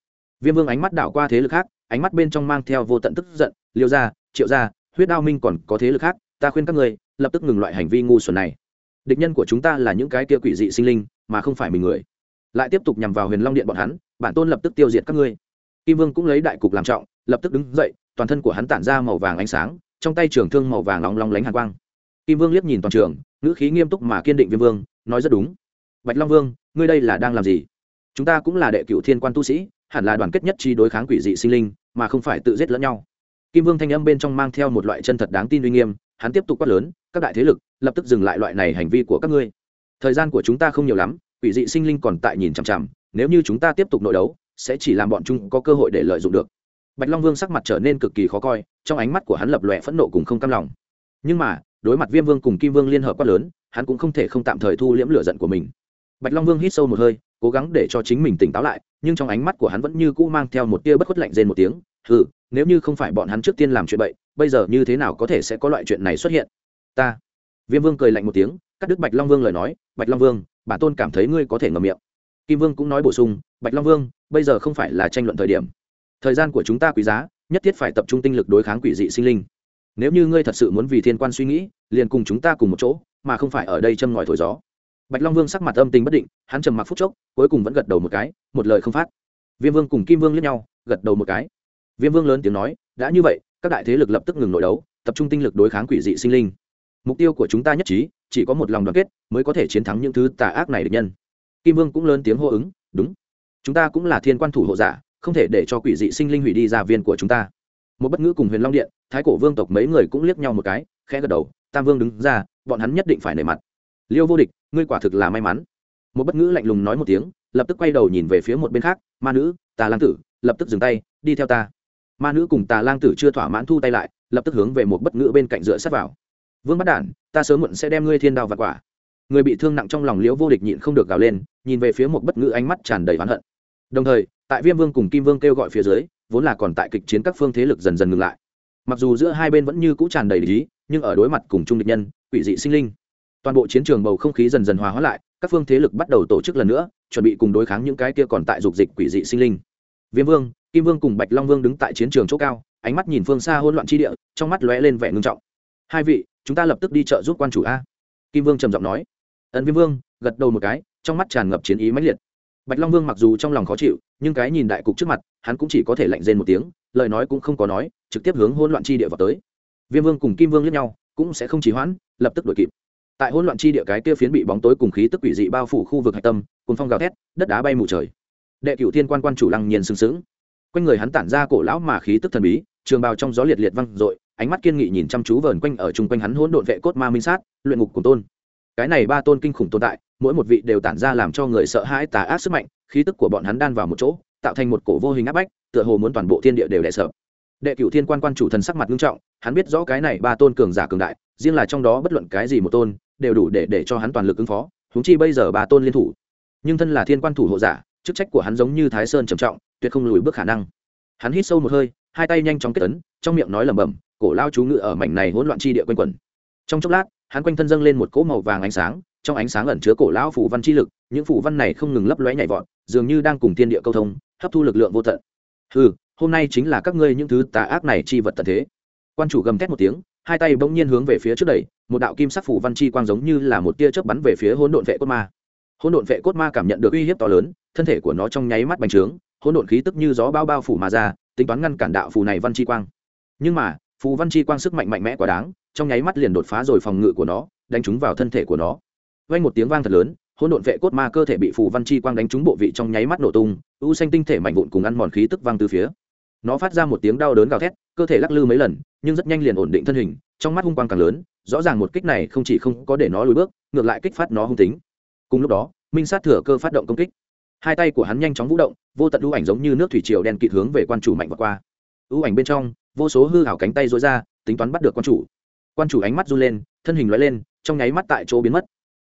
Viêm vương ánh mắt đảo qua thế lực khác, ánh mắt bên trong mang theo vô tận tức giận, liêu gia, triệu gia, huyết đao minh còn có thế lực khác, ta khuyên các ngươi, lập tức ngừng loại hành vi ngu xuẩn này. Địch nhân của chúng ta là những cái kia quỷ dị sinh linh, mà không phải mình người. Lại tiếp tục nhằm vào huyền long điện bọn hắn, bản tôn lập tức tiêu diệt các ngươi kim vương cũng lấy đại cục làm trọng, lập tức đứng dậy, toàn thân của hắn tản ra màu vàng ánh sáng, trong tay trường thương màu vàng lóng lóng lánh hàn quang. Kim vương liếc nhìn toàn trường, ngữ khí nghiêm túc mà kiên định viêm vương, nói rất đúng. Bạch long vương, ngươi đây là đang làm gì? Chúng ta cũng là đệ cựu thiên quan tu sĩ, hẳn là đoàn kết nhất chi đối kháng quỷ dị sinh linh, mà không phải tự giết lẫn nhau. Kim vương thanh âm bên trong mang theo một loại chân thật đáng tin uy nghiêm, hắn tiếp tục quát lớn, các đại thế lực, lập tức dừng lại loại này hành vi của các ngươi. Thời gian của chúng ta không nhiều lắm, quỷ dị sinh linh còn tại nhìn chằm chằm, nếu như chúng ta tiếp tục nội đấu sẽ chỉ làm bọn chúng có cơ hội để lợi dụng được. Bạch long vương sắc mặt trở nên cực kỳ khó coi, trong ánh mắt của hắn lập lòe phẫn nộ cùng không cam lòng. Nhưng mà, đối mặt viêm vương cùng kim vương liên hợp quá lớn, hắn cũng không thể không tạm thời thu liễm lửa giận của mình. Bạch long vương hít sâu một hơi, cố gắng để cho chính mình tỉnh táo lại, nhưng trong ánh mắt của hắn vẫn như cũ mang theo một tia bất khuất lạnh rên một tiếng ừ nếu như không phải bọn hắn trước tiên làm chuyện bậy, bây giờ như thế nào có thể sẽ có loại chuyện này xuất hiện? Ta. Viêm vương cười lạnh một tiếng, cắt đứt bạch long vương lời nói, bạch long vương, bản tôn cảm thấy ngươi có thể ngầm miệng. Kim vương cũng nói bổ sung bạch long vương, bây giờ không phải là tranh luận thời điểm. Thời gian của chúng ta quý giá, nhất thiết phải tập trung tinh lực đối kháng quỷ dị sinh linh. Nếu như ngươi thật sự muốn vì thiên quan suy nghĩ, liền cùng chúng ta cùng một chỗ, mà không phải ở đây châm ngòi thổi gió. Bạch long vương sắc mặt âm tình bất định, hắn trầm mặc phút chốc, cuối cùng vẫn gật đầu một cái, một lời không phát. Viêm vương cùng kim vương lướt nhau, gật đầu một cái. Viêm vương lớn tiếng nói, đã như vậy, các đại thế lực lập tức ngừng nội đấu, tập trung tinh lực đối kháng quỷ dị sinh linh. Mục tiêu của chúng ta nhất trí, chỉ có một lòng đoàn kết, mới có thể chiến thắng những thứ tà ác này được nhân. Kim vương cũng lớn tiếng hô ứng, đúng chúng ta cũng là thiên quan thủ hộ giả, không thể để cho quỷ dị sinh linh hủy đi gia viên của chúng ta. Một bất ngữ cùng huyền long điện, thái cổ vương tộc mấy người cũng liếc nhau một cái, khẽ gật đầu, tam vương đứng ra, bọn hắn nhất định phải nể mặt. Liêu vô địch, ngươi quả thực là may mắn. Một bất ngữ lạnh lùng nói một tiếng, lập tức quay đầu nhìn về phía một bên khác, ma nữ, tà lang tử, lập tức dừng tay, đi theo ta. Ma nữ cùng tà lang tử chưa thỏa mãn thu tay lại, lập tức hướng về một bất ngữ bên cạnh dựa sát vào. Vương bắt đản, ta sớm muộn sẽ đem ngươi thiên đao và quả người bị thương nặng trong lòng liễu vô địch nhịn không được gào lên, nhìn về phía một bất ngữ ánh mắt tràn đầy oán hận. Đồng thời, tại viêm vương cùng kim vương kêu gọi phía dưới, vốn là còn tại kịch chiến các phương thế lực dần dần ngừng lại. Mặc dù giữa hai bên vẫn như cũ tràn đầy lý, nhưng ở đối mặt cùng chung địch nhân, quỷ dị sinh linh. Toàn bộ chiến trường bầu không khí dần dần hòa hóa lại, các phương thế lực bắt đầu tổ chức lần nữa, chuẩn bị cùng đối kháng những cái kia còn tại dục dịch quỷ dị sinh linh. Viêm vương, kim vương cùng bạch long vương đứng tại chiến trường chỗ cao, ánh mắt nhìn phương xa hỗn loạn chi địa, trong mắt lóe lên vẻ ngưng trọng. Hai vị, chúng ta lập tức đi chợ giúp quan chủ a. Kim vương trầm giọng nói ấn viêm vương gật đầu một cái, trong mắt tràn ngập chiến ý mãnh liệt. Bạch long vương mặc dù trong lòng khó chịu, nhưng cái nhìn đại cục trước mặt, hắn cũng chỉ có thể lạnh rên một tiếng, lời nói cũng không có nói, trực tiếp hướng hỗn loạn chi địa vào tới. Viêm vương cùng kim vương lẫn nhau, cũng sẽ không trì hoãn, lập tức đuổi kịp. Tại hỗn loạn chi địa cái kia phiến bị bóng tối cùng khí tức quỷ dị bao phủ khu vực hạch tâm cùng phong gào thét, đất đá bay mù trời. Đệ cửu thiên quan quan chủ lăng nhiên sừng sững. Quanh người hắn tản ra cổ lão mà khí tức thần bí, trường bào trong gió liệt liệt văng dội, ánh mắt kiên nghị nhìn chăm chú vờn quanh ở chung quanh hắn hỗn độn vệ cốt ma minh sát, luyện ngục cùng tôn cái này ba tôn kinh khủng tồn tại, mỗi một vị đều tản ra làm cho người sợ hãi tà ác sức mạnh, khí tức của bọn hắn đan vào một chỗ, tạo thành một cổ vô hình áp bách, tựa hồ muốn toàn bộ thiên địa đều đè sợ. Đệ cửu thiên quan quan chủ thần sắc mặt nghiêm trọng, hắn biết rõ cái này ba tôn cường giả cường đại, riêng là trong đó bất luận cái gì một tôn, đều đủ để để cho hắn toàn lực ứng phó húng chi bây giờ ba tôn liên thủ. Nhưng thân là thiên quan thủ hộ giả, chức trách của hắn giống như thái sơn trầm trọng, tuyệt không lùi bước khả năng. Hắn hít sâu một hơi, hai tay nhanh chóng kết ấn, trong miệng nói lẩm bẩm, cổ lao chú ngự ở mảnh này hỗn loạn chi địa quanh quẩn. Trong chốc lát hắn quanh thân dâng lên một cỗ màu vàng ánh sáng, trong ánh sáng ẩn chứa cổ lão phủ văn chi lực, những phủ văn này không ngừng lấp lóe nhảy vọt, dường như đang cùng thiên địa câu thông, hấp thu lực lượng vô tận. Ừ hôm nay chính là các ngươi những thứ tà ác này chi vật tận thế. Quan chủ gầm thét một tiếng, hai tay bỗng nhiên hướng về phía trước đẩy, một đạo kim sắc phủ văn chi quang giống như là một tia chớp bắn về phía hỗn độn vệ cốt ma. Hỗn độn vệ cốt ma cảm nhận được uy hiếp to lớn, thân thể của nó trong nháy mắt bành trướng, hỗn độn khí tức như gió bao bao phủ mà ra, tính toán ngăn cản đạo phù này văn chi quang. Nhưng mà, phù văn chi quang sức mạnh mạnh mẽ quá đáng trong nháy mắt liền đột phá rồi phòng ngự của nó, đánh trúng vào thân thể của nó. Vang một tiếng vang thật lớn, hỗn độn vệ cốt ma cơ thể bị phù văn chi quang đánh trúng bộ vị trong nháy mắt nổ tung, u xanh tinh thể mạnh vụn cùng ăn mòn khí tức vang từ phía. Nó phát ra một tiếng đau đớn gào thét, cơ thể lắc lư mấy lần, nhưng rất nhanh liền ổn định thân hình, trong mắt hung quang càng lớn, rõ ràng một kích này không chỉ không có để nó lùi bước, ngược lại kích phát nó hung tính. Cùng lúc đó, minh sát thừa cơ phát động công kích. Hai tay của hắn nhanh chóng vũ động, vô tận ưu ảnh giống như nước thủy triều đen kịt hướng về quan chủ mạnh và qua. Ưu ảnh bên trong, vô số hư hảo cánh tay dối ra, tính toán bắt được quan chủ quan chủ ánh mắt run lên, thân hình loại lên, trong nháy mắt tại chỗ biến mất.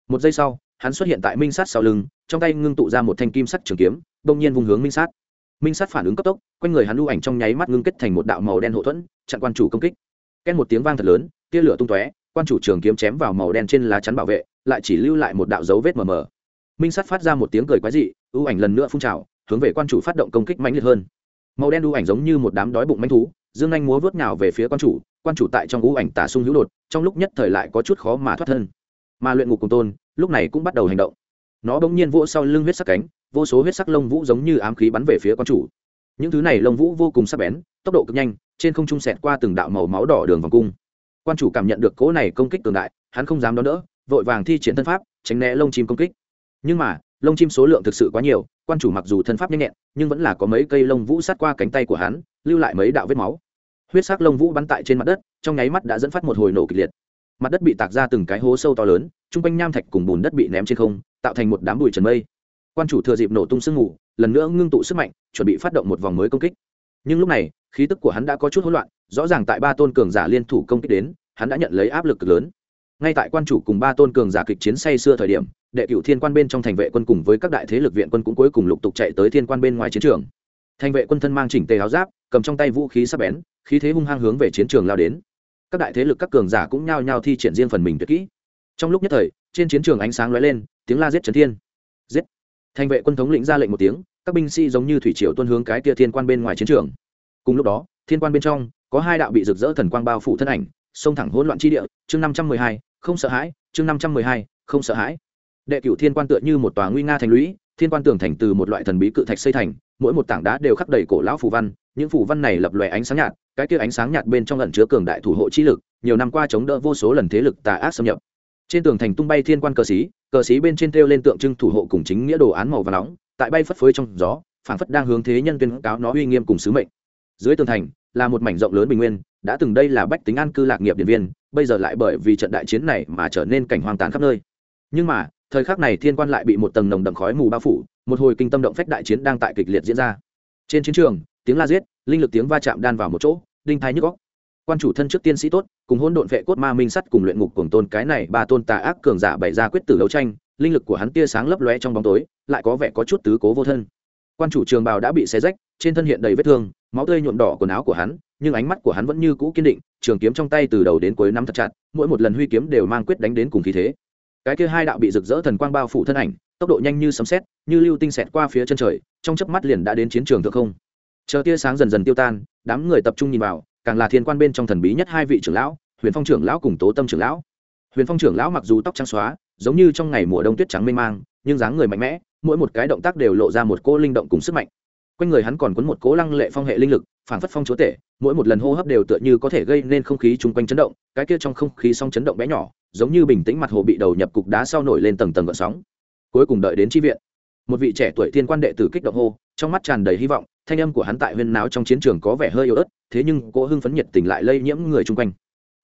Một giây sau, hắn xuất hiện tại minh sát sau lưng, trong tay ngưng tụ ra một thanh kim sắt trường kiếm đông nhiên vùng hướng minh sát. Minh sát phản ứng cấp tốc, quanh người hắn lưu ảnh trong nháy mắt ngưng kết thành một đạo màu đen hậu thuẫn, chặn quan chủ công kích. Ken một tiếng vang thật lớn, tia lửa tung tóe, quan chủ trường kiếm chém vào màu đen trên lá chắn bảo vệ, lại chỉ lưu lại một đạo dấu vết mờ mờ. Minh sát phát ra một tiếng cười quái dị ưu ảnh lần nữa phun trào, hướng về quan chủ phát động công kích mãnh liệt hơn. Màu đen ưu ảnh giống như một đám đói bụng manh thú, dương anh múa vớt nhào về phía quan chủ quan chủ tại trong ngũ ảnh tả sung hữu đột, trong lúc nhất thời lại có chút khó mà thoát thân. Mà luyện ngục cùng tôn, lúc này cũng bắt đầu hành động. Nó bỗng nhiên vỗ sau lưng huyết sắc cánh, vô số huyết sắc lông vũ giống như ám khí bắn về phía quan chủ. Những thứ này lông vũ vô cùng sắc bén, tốc độ cực nhanh, trên không trung sẹt qua từng đạo màu máu đỏ đường vòng cung. Quan chủ cảm nhận được cỗ này công kích cường đại, hắn không dám đón đỡ, vội vàng thi triển thân pháp, tránh né lông chim công kích. Nhưng mà, lông chim số lượng thực sự quá nhiều, quan chủ mặc dù thân pháp nhanh nhẹn, nhưng vẫn là có mấy cây lông vũ sát qua cánh tay của hắn, lưu lại mấy đạo vết máu huyết sắc lông vũ bắn tại trên mặt đất, trong nháy mắt đã dẫn phát một hồi nổ kịch liệt. Mặt đất bị tạc ra từng cái hố sâu to lớn, chung quanh nham thạch cùng bùn đất bị ném trên không, tạo thành một đám bụi trần mây. Quan chủ thừa dịp nổ tung sương mù, lần nữa ngưng tụ sức mạnh, chuẩn bị phát động một vòng mới công kích. Nhưng lúc này, khí tức của hắn đã có chút hỗn loạn, rõ ràng tại ba tôn cường giả liên thủ công kích đến, hắn đã nhận lấy áp lực cực lớn. Ngay tại quan chủ cùng ba tôn cường giả kịch chiến say xưa thời điểm, đệ cựu thiên quan bên trong thành vệ quân cùng với các đại thế lực viện quân cũng cuối cùng lục tục chạy tới thiên quan bên ngoài chiến trường thành vệ quân thân mang chỉnh tề áo giáp, cầm trong tay vũ khí sắc bén, khí thế hung hăng hướng về chiến trường lao đến. Các đại thế lực các cường giả cũng nhao nhao thi triển riêng phần mình tuyệt kỹ. Trong lúc nhất thời, trên chiến trường ánh sáng lóe lên, tiếng la giết trấn thiên. Giết! Thành vệ quân thống lĩnh ra lệnh một tiếng, các binh sĩ giống như thủy triều tuân hướng cái tia thiên quan bên ngoài chiến trường. Cùng lúc đó, thiên quan bên trong, có hai đạo bị rực rỡ thần quang bao phủ thân ảnh, xông thẳng hỗn loạn chi địa, chương năm trăm mười hai, không sợ hãi, chương năm trăm mười hai, không sợ hãi. Đệ cửu thiên quan tựa như một tòa nguy nga thành lũy thiên quan tường thành từ một loại thần bí cự thạch xây thành, mỗi một tảng đá đều khắc đầy cổ lão phù văn, những phù văn này lập lòe ánh sáng nhạt, cái kia ánh sáng nhạt bên trong lẩn chứa cường đại thủ hộ chi lực, nhiều năm qua chống đỡ vô số lần thế lực tà ác xâm nhập. Trên tường thành tung bay thiên quan cờ xí cờ xí bên trên treo lên tượng trưng thủ hộ cùng chính nghĩa đồ án màu và nóng, tại bay phất phới trong gió, phảng phất đang hướng thế nhân tuyên cáo nó uy nghiêm cùng sứ mệnh. Dưới tường thành, là một mảnh rộng lớn bình nguyên, đã từng đây là bách tính an cư lạc nghiệp điện viên bây giờ lại bởi vì trận đại chiến này mà trở nên cảnh hoang tàn khắp nơi. Nhưng mà thời khắc này thiên quan lại bị một tầng nồng đậm khói mù bao phủ, một hồi kinh tâm động phách đại chiến đang tại kịch liệt diễn ra. Trên chiến trường, tiếng la giết, linh lực tiếng va chạm đan vào một chỗ, đinh thai nhức góc quan chủ thân trước tiên sĩ tốt, cùng hôn độn vệ cốt ma minh sắt cùng luyện ngục cường tôn cái này ba tôn tà ác cường giả bày ra quyết tử đấu tranh, linh lực của hắn tia sáng lấp lóe trong bóng tối, lại có vẻ có chút tứ cố vô thân. Quan chủ trường bào đã bị xé rách, trên thân hiện đầy vết thương, máu tươi nhuộm đỏ quần áo của hắn, nhưng ánh mắt của hắn vẫn như cũ kiên định, trường kiếm trong tay từ đầu đến cuối nắm thật chặt, mỗi một lần huy kiếm đều mang quyết đánh đến cùng khí thế cái kia hai đạo bị rực rỡ thần quang bao phủ thân ảnh, tốc độ nhanh như sấm sét, như lưu tinh xẹt qua phía chân trời, trong chớp mắt liền đã đến chiến trường thượng không. Chờ tia sáng dần dần tiêu tan, đám người tập trung nhìn vào, càng là thiên quan bên trong thần bí nhất hai vị trưởng lão, huyền phong trưởng lão cùng tố tâm trưởng lão. Huyền phong trưởng lão mặc dù tóc trắng xóa, giống như trong ngày mùa đông tuyết trắng mênh mang, nhưng dáng người mạnh mẽ, mỗi một cái động tác đều lộ ra một cô linh động cùng sức mạnh quanh người hắn còn quấn một cỗ lăng lệ phong hệ linh lực, phảng phất phong chúa tể, mỗi một lần hô hấp đều tựa như có thể gây nên không khí chung quanh chấn động, cái kia trong không khí song chấn động bé nhỏ, giống như bình tĩnh mặt hồ bị đầu nhập cục đá sau nổi lên tầng tầng gợn sóng. Cuối cùng đợi đến tri viện, một vị trẻ tuổi thiên quan đệ tử kích động hô, trong mắt tràn đầy hy vọng, thanh âm của hắn tại huyên náo trong chiến trường có vẻ hơi yếu ớt, thế nhưng cỗ hưng phấn nhiệt tình lại lây nhiễm người chung quanh.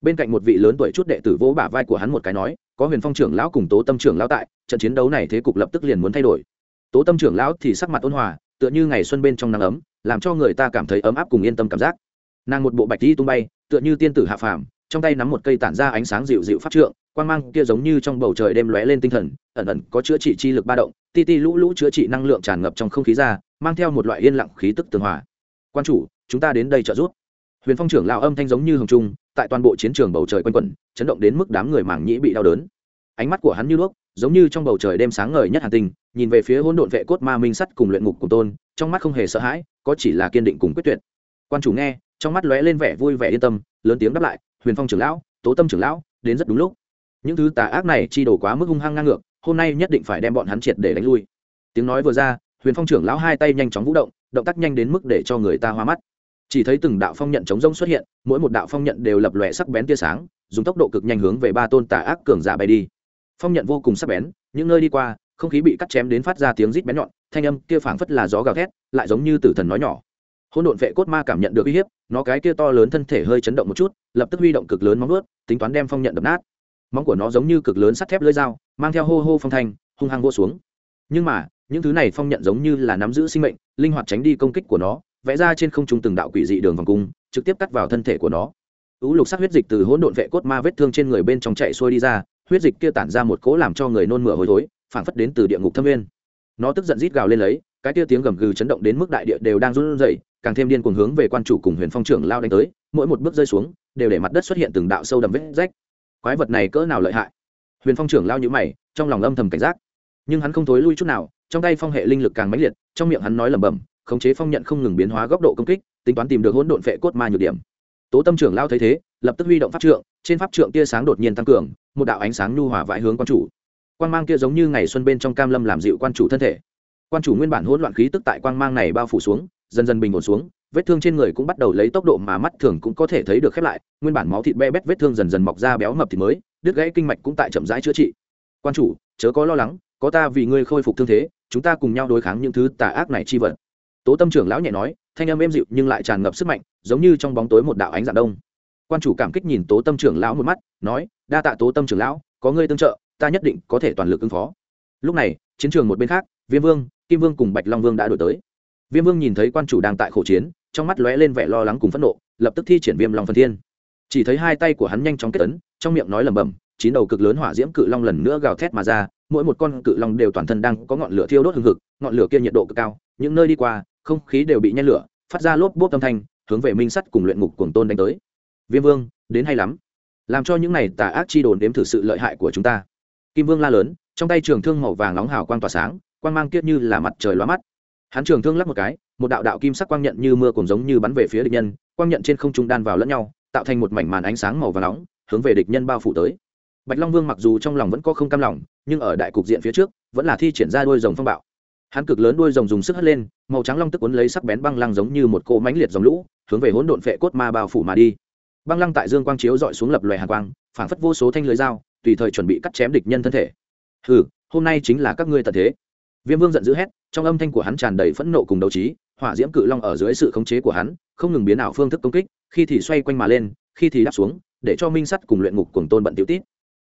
Bên cạnh một vị lớn tuổi chút đệ tử vỗ bả vai của hắn một cái nói, có huyền phong trưởng lão cùng tố tâm trưởng lão tại, trận chiến đấu này thế cục lập tức liền muốn thay đổi. Tố tâm trưởng lão thì sắc mặt ôn hòa tựa như ngày xuân bên trong nắng ấm, làm cho người ta cảm thấy ấm áp cùng yên tâm cảm giác. Nàng một bộ bạch đi tung bay, tựa như tiên tử hạ phàm, trong tay nắm một cây tản ra ánh sáng dịu dịu phát trượng, quang mang kia giống như trong bầu trời đêm lóe lên tinh thần, ẩn ẩn có chữa trị chi lực ba động, ti ti lũ lũ chữa trị năng lượng tràn ngập trong không khí ra, mang theo một loại yên lặng khí tức tường hòa. Quan chủ, chúng ta đến đây trợ giúp. Huyền phong trưởng lao âm thanh giống như hồng trung, tại toàn bộ chiến trường bầu trời quanh quẩn, chấn động đến mức đám người mảng nhĩ bị đau đớn. Ánh mắt của hắn như đuốc giống như trong bầu trời đêm sáng ngời nhất hàn tinh, nhìn về phía hỗn độn vệ cốt ma minh sắt cùng luyện ngục của tôn, trong mắt không hề sợ hãi, có chỉ là kiên định cùng quyết tuyệt. Quan chủ nghe, trong mắt lóe lên vẻ vui vẻ yên tâm, lớn tiếng đáp lại, huyền phong trưởng lão, tố tâm trưởng lão, đến rất đúng lúc. Những thứ tà ác này chi đổ quá mức hung hăng ngang ngược, hôm nay nhất định phải đem bọn hắn triệt để đánh lui. Tiếng nói vừa ra, huyền phong trưởng lão hai tay nhanh chóng vũ động động tác nhanh đến mức để cho người ta hoa mắt. Chỉ thấy từng đạo phong nhận chống rông xuất hiện, mỗi một đạo phong nhận đều lập lòe sắc bén tia sáng, dùng tốc độ cực nhanh hướng về ba tôn tà ác cường giả bay đi phong nhận vô cùng sắc bén, những nơi đi qua, không khí bị cắt chém đến phát ra tiếng rít bén nhọn, thanh âm kia phảng phất là gió gào thét, lại giống như tử thần nói nhỏ. Hôn độn vệ cốt ma cảm nhận được uy hiếp, nó cái kia to lớn thân thể hơi chấn động một chút, lập tức huy động cực lớn móng ướt tính toán đem phong nhận đập nát. Móng của nó giống như cực lớn sắt thép lưỡi dao, mang theo hô hô phong thanh, hung hăng vô xuống. Nhưng mà, những thứ này phong nhận giống như là nắm giữ sinh mệnh, linh hoạt tránh đi công kích của nó, vẽ ra trên không trung từng đạo quỷ dị đường vòng cung, trực tiếp cắt vào thân thể của nó. Ứ lục sắc huyết dịch từ hỗn độn vệ cốt ma vết thương trên người bên trong chạy xuôi đi ra huyết dịch kia tản ra một cỗ làm cho người nôn mửa hôi thối, phảng phất đến từ địa ngục thâm viên. Nó tức giận rít gào lên lấy, cái kia tiếng gầm gừ chấn động đến mức đại địa đều đang run rẩy, càng thêm điên cuồng hướng về quan chủ cùng huyền phong trưởng lao đánh tới, mỗi một bước rơi xuống, đều để mặt đất xuất hiện từng đạo sâu đầm vết rách. Quái vật này cỡ nào lợi hại? Huyền phong trưởng lao nhữ mày, trong lòng âm thầm cảnh giác. Nhưng hắn không thối lui chút nào, trong tay phong hệ linh lực càng mãnh liệt, trong miệng hắn nói lẩm bẩm, khống chế phong nhận không ngừng biến hóa góc độ công kích, tính toán tìm được hỗn độn phệ cốt ma nhược điểm. Tố tâm trưởng lao thấy thế, lập tức huy động pháp trượng, trên pháp trượng tia sáng đột nhiên tăng cường một đạo ánh sáng nhu hòa vãi hướng quan chủ. Quan mang kia giống như ngày xuân bên trong cam lâm làm dịu quan chủ thân thể. Quan chủ nguyên bản hỗn loạn khí tức tại quang mang này bao phủ xuống, dần dần bình ổn xuống, vết thương trên người cũng bắt đầu lấy tốc độ mà mắt thường cũng có thể thấy được khép lại, nguyên bản máu thịt be bét vết thương dần dần mọc ra béo mập thịt mới, đứt gãy kinh mạch cũng tại chậm rãi chữa trị. Quan chủ, chớ có lo lắng, có ta vì ngươi khôi phục thương thế, chúng ta cùng nhau đối kháng những thứ tà ác này chi vật. Tố tâm trưởng lão nhẹ nói, thanh âm êm dịu nhưng lại tràn ngập sức mạnh, giống như trong bóng tối một đạo ánh dạng đông quan chủ cảm kích nhìn tố tâm trưởng lão một mắt nói đa tạ tố tâm trưởng lão có ngươi tương trợ ta nhất định có thể toàn lực ứng phó. Lúc này chiến trường một bên khác viêm vương kim vương cùng bạch long vương đã đổi tới. Viêm vương nhìn thấy quan chủ đang tại khổ chiến trong mắt lóe lên vẻ lo lắng cùng phẫn nộ lập tức thi triển viêm long phần thiên. Chỉ thấy hai tay của hắn nhanh chóng kết tấn, trong miệng nói lẩm bẩm chín đầu cực lớn hỏa diễm cự long lần nữa gào thét mà ra mỗi một con cự long đều toàn thân đang có ngọn lửa thiêu đốt hừng hực ngọn lửa kia nhiệt độ cực cao những nơi đi qua không khí đều bị nhen lửa phát ra lốp bốp âm thanh hướng về minh sắt cùng luyện ngục cuồng tôn đánh tới viêm vương, đến hay lắm. Làm cho những này tà ác chi đồn đếm thử sự lợi hại của chúng ta. Kim vương la lớn, trong tay trường thương màu vàng nóng hào quang tỏa sáng, quang mang kiết như là mặt trời lóa mắt. Hắn trường thương lắp một cái, một đạo đạo kim sắc quang nhận như mưa cùng giống như bắn về phía địch nhân, quang nhận trên không trung đan vào lẫn nhau, tạo thành một mảnh màn ánh sáng màu vàng nóng, hướng về địch nhân bao phủ tới. Bạch long vương mặc dù trong lòng vẫn có không cam lòng, nhưng ở đại cục diện phía trước, vẫn là thi triển ra đôi rồng phong bạo. Hắn cực lớn đuôi rồng dùng sức hất lên, màu trắng long tức cuốn lấy sắc bén băng lăng giống như một cỗ mánh liệt dòng lũ, hướng về hỗn độn phệ cốt ma bao phủ mà đi băng lăng tại dương quang chiếu dọi xuống lập loè hàng quang, phảng phất vô số thanh lưới dao, tùy thời chuẩn bị cắt chém địch nhân thân thể. Hừ, hôm nay chính là các ngươi tận thế. Viêm vương giận dữ hét, trong âm thanh của hắn tràn đầy phẫn nộ cùng đấu trí, hỏa diễm cự long ở dưới sự khống chế của hắn, không ngừng biến ảo phương thức công kích, khi thì xoay quanh mà lên, khi thì đáp xuống, để cho minh sắt cùng luyện ngục cùng tôn bận tiểu tít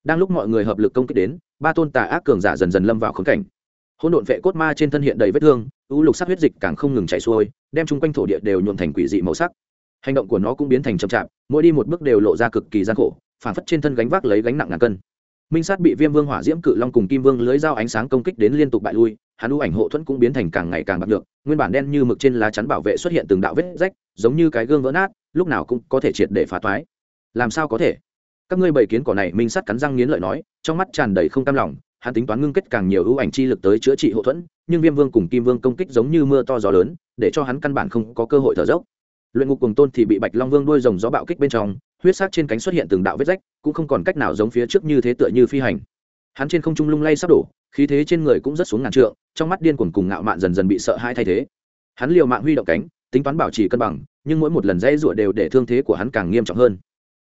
đang lúc mọi người hợp lực công kích đến, ba tôn tà ác cường giả dần dần lâm vào khống cảnh. Hỗn độn vệ cốt ma trên thân hiện đầy vết thương, u lục sắc huyết dịch càng không ngừng chảy xuôi, đem chung quanh thổ địa đều nhuộm thành quỷ dị màu sắc hành động của nó cũng biến thành chậm chạp, mỗi đi một bước đều lộ ra cực kỳ gian khổ phản phất trên thân gánh vác lấy gánh nặng ngàn cân. Minh sát bị viêm vương hỏa diễm cự long cùng kim vương lưới dao ánh sáng công kích đến liên tục bại lui, hắn u ảnh hộ thuẫn cũng biến thành càng ngày càng bạc được nguyên bản đen như mực trên lá chắn bảo vệ xuất hiện từng đạo vết rách, giống như cái gương vỡ nát, lúc nào cũng có thể triệt để phá toái. Làm sao có thể? Các ngươi bày kiến cỏ này, minh sát cắn răng nghiến lợi nói, trong mắt tràn đầy không cam lòng, hắn tính toán ngưng kết càng nhiều ưu ảnh chi lực tới chữa trị hậu thuẫn, nhưng viêm vương cùng kim vương công kích giống như mưa to gió lớn, để cho hắn căn bản không có cơ hội thở dốc luyện ngục cùng tôn thì bị bạch long vương đuôi rồng gió bạo kích bên trong, huyết sắc trên cánh xuất hiện từng đạo vết rách, cũng không còn cách nào giống phía trước như thế tựa như phi hành. Hắn trên không trung lung lay sắp đổ, khí thế trên người cũng rất xuống ngàn trượng, trong mắt điên cuồng cùng ngạo mạn dần dần bị sợ hãi thay thế. Hắn liều mạng huy động cánh, tính toán bảo trì cân bằng, nhưng mỗi một lần dây rụa đều để thương thế của hắn càng nghiêm trọng hơn.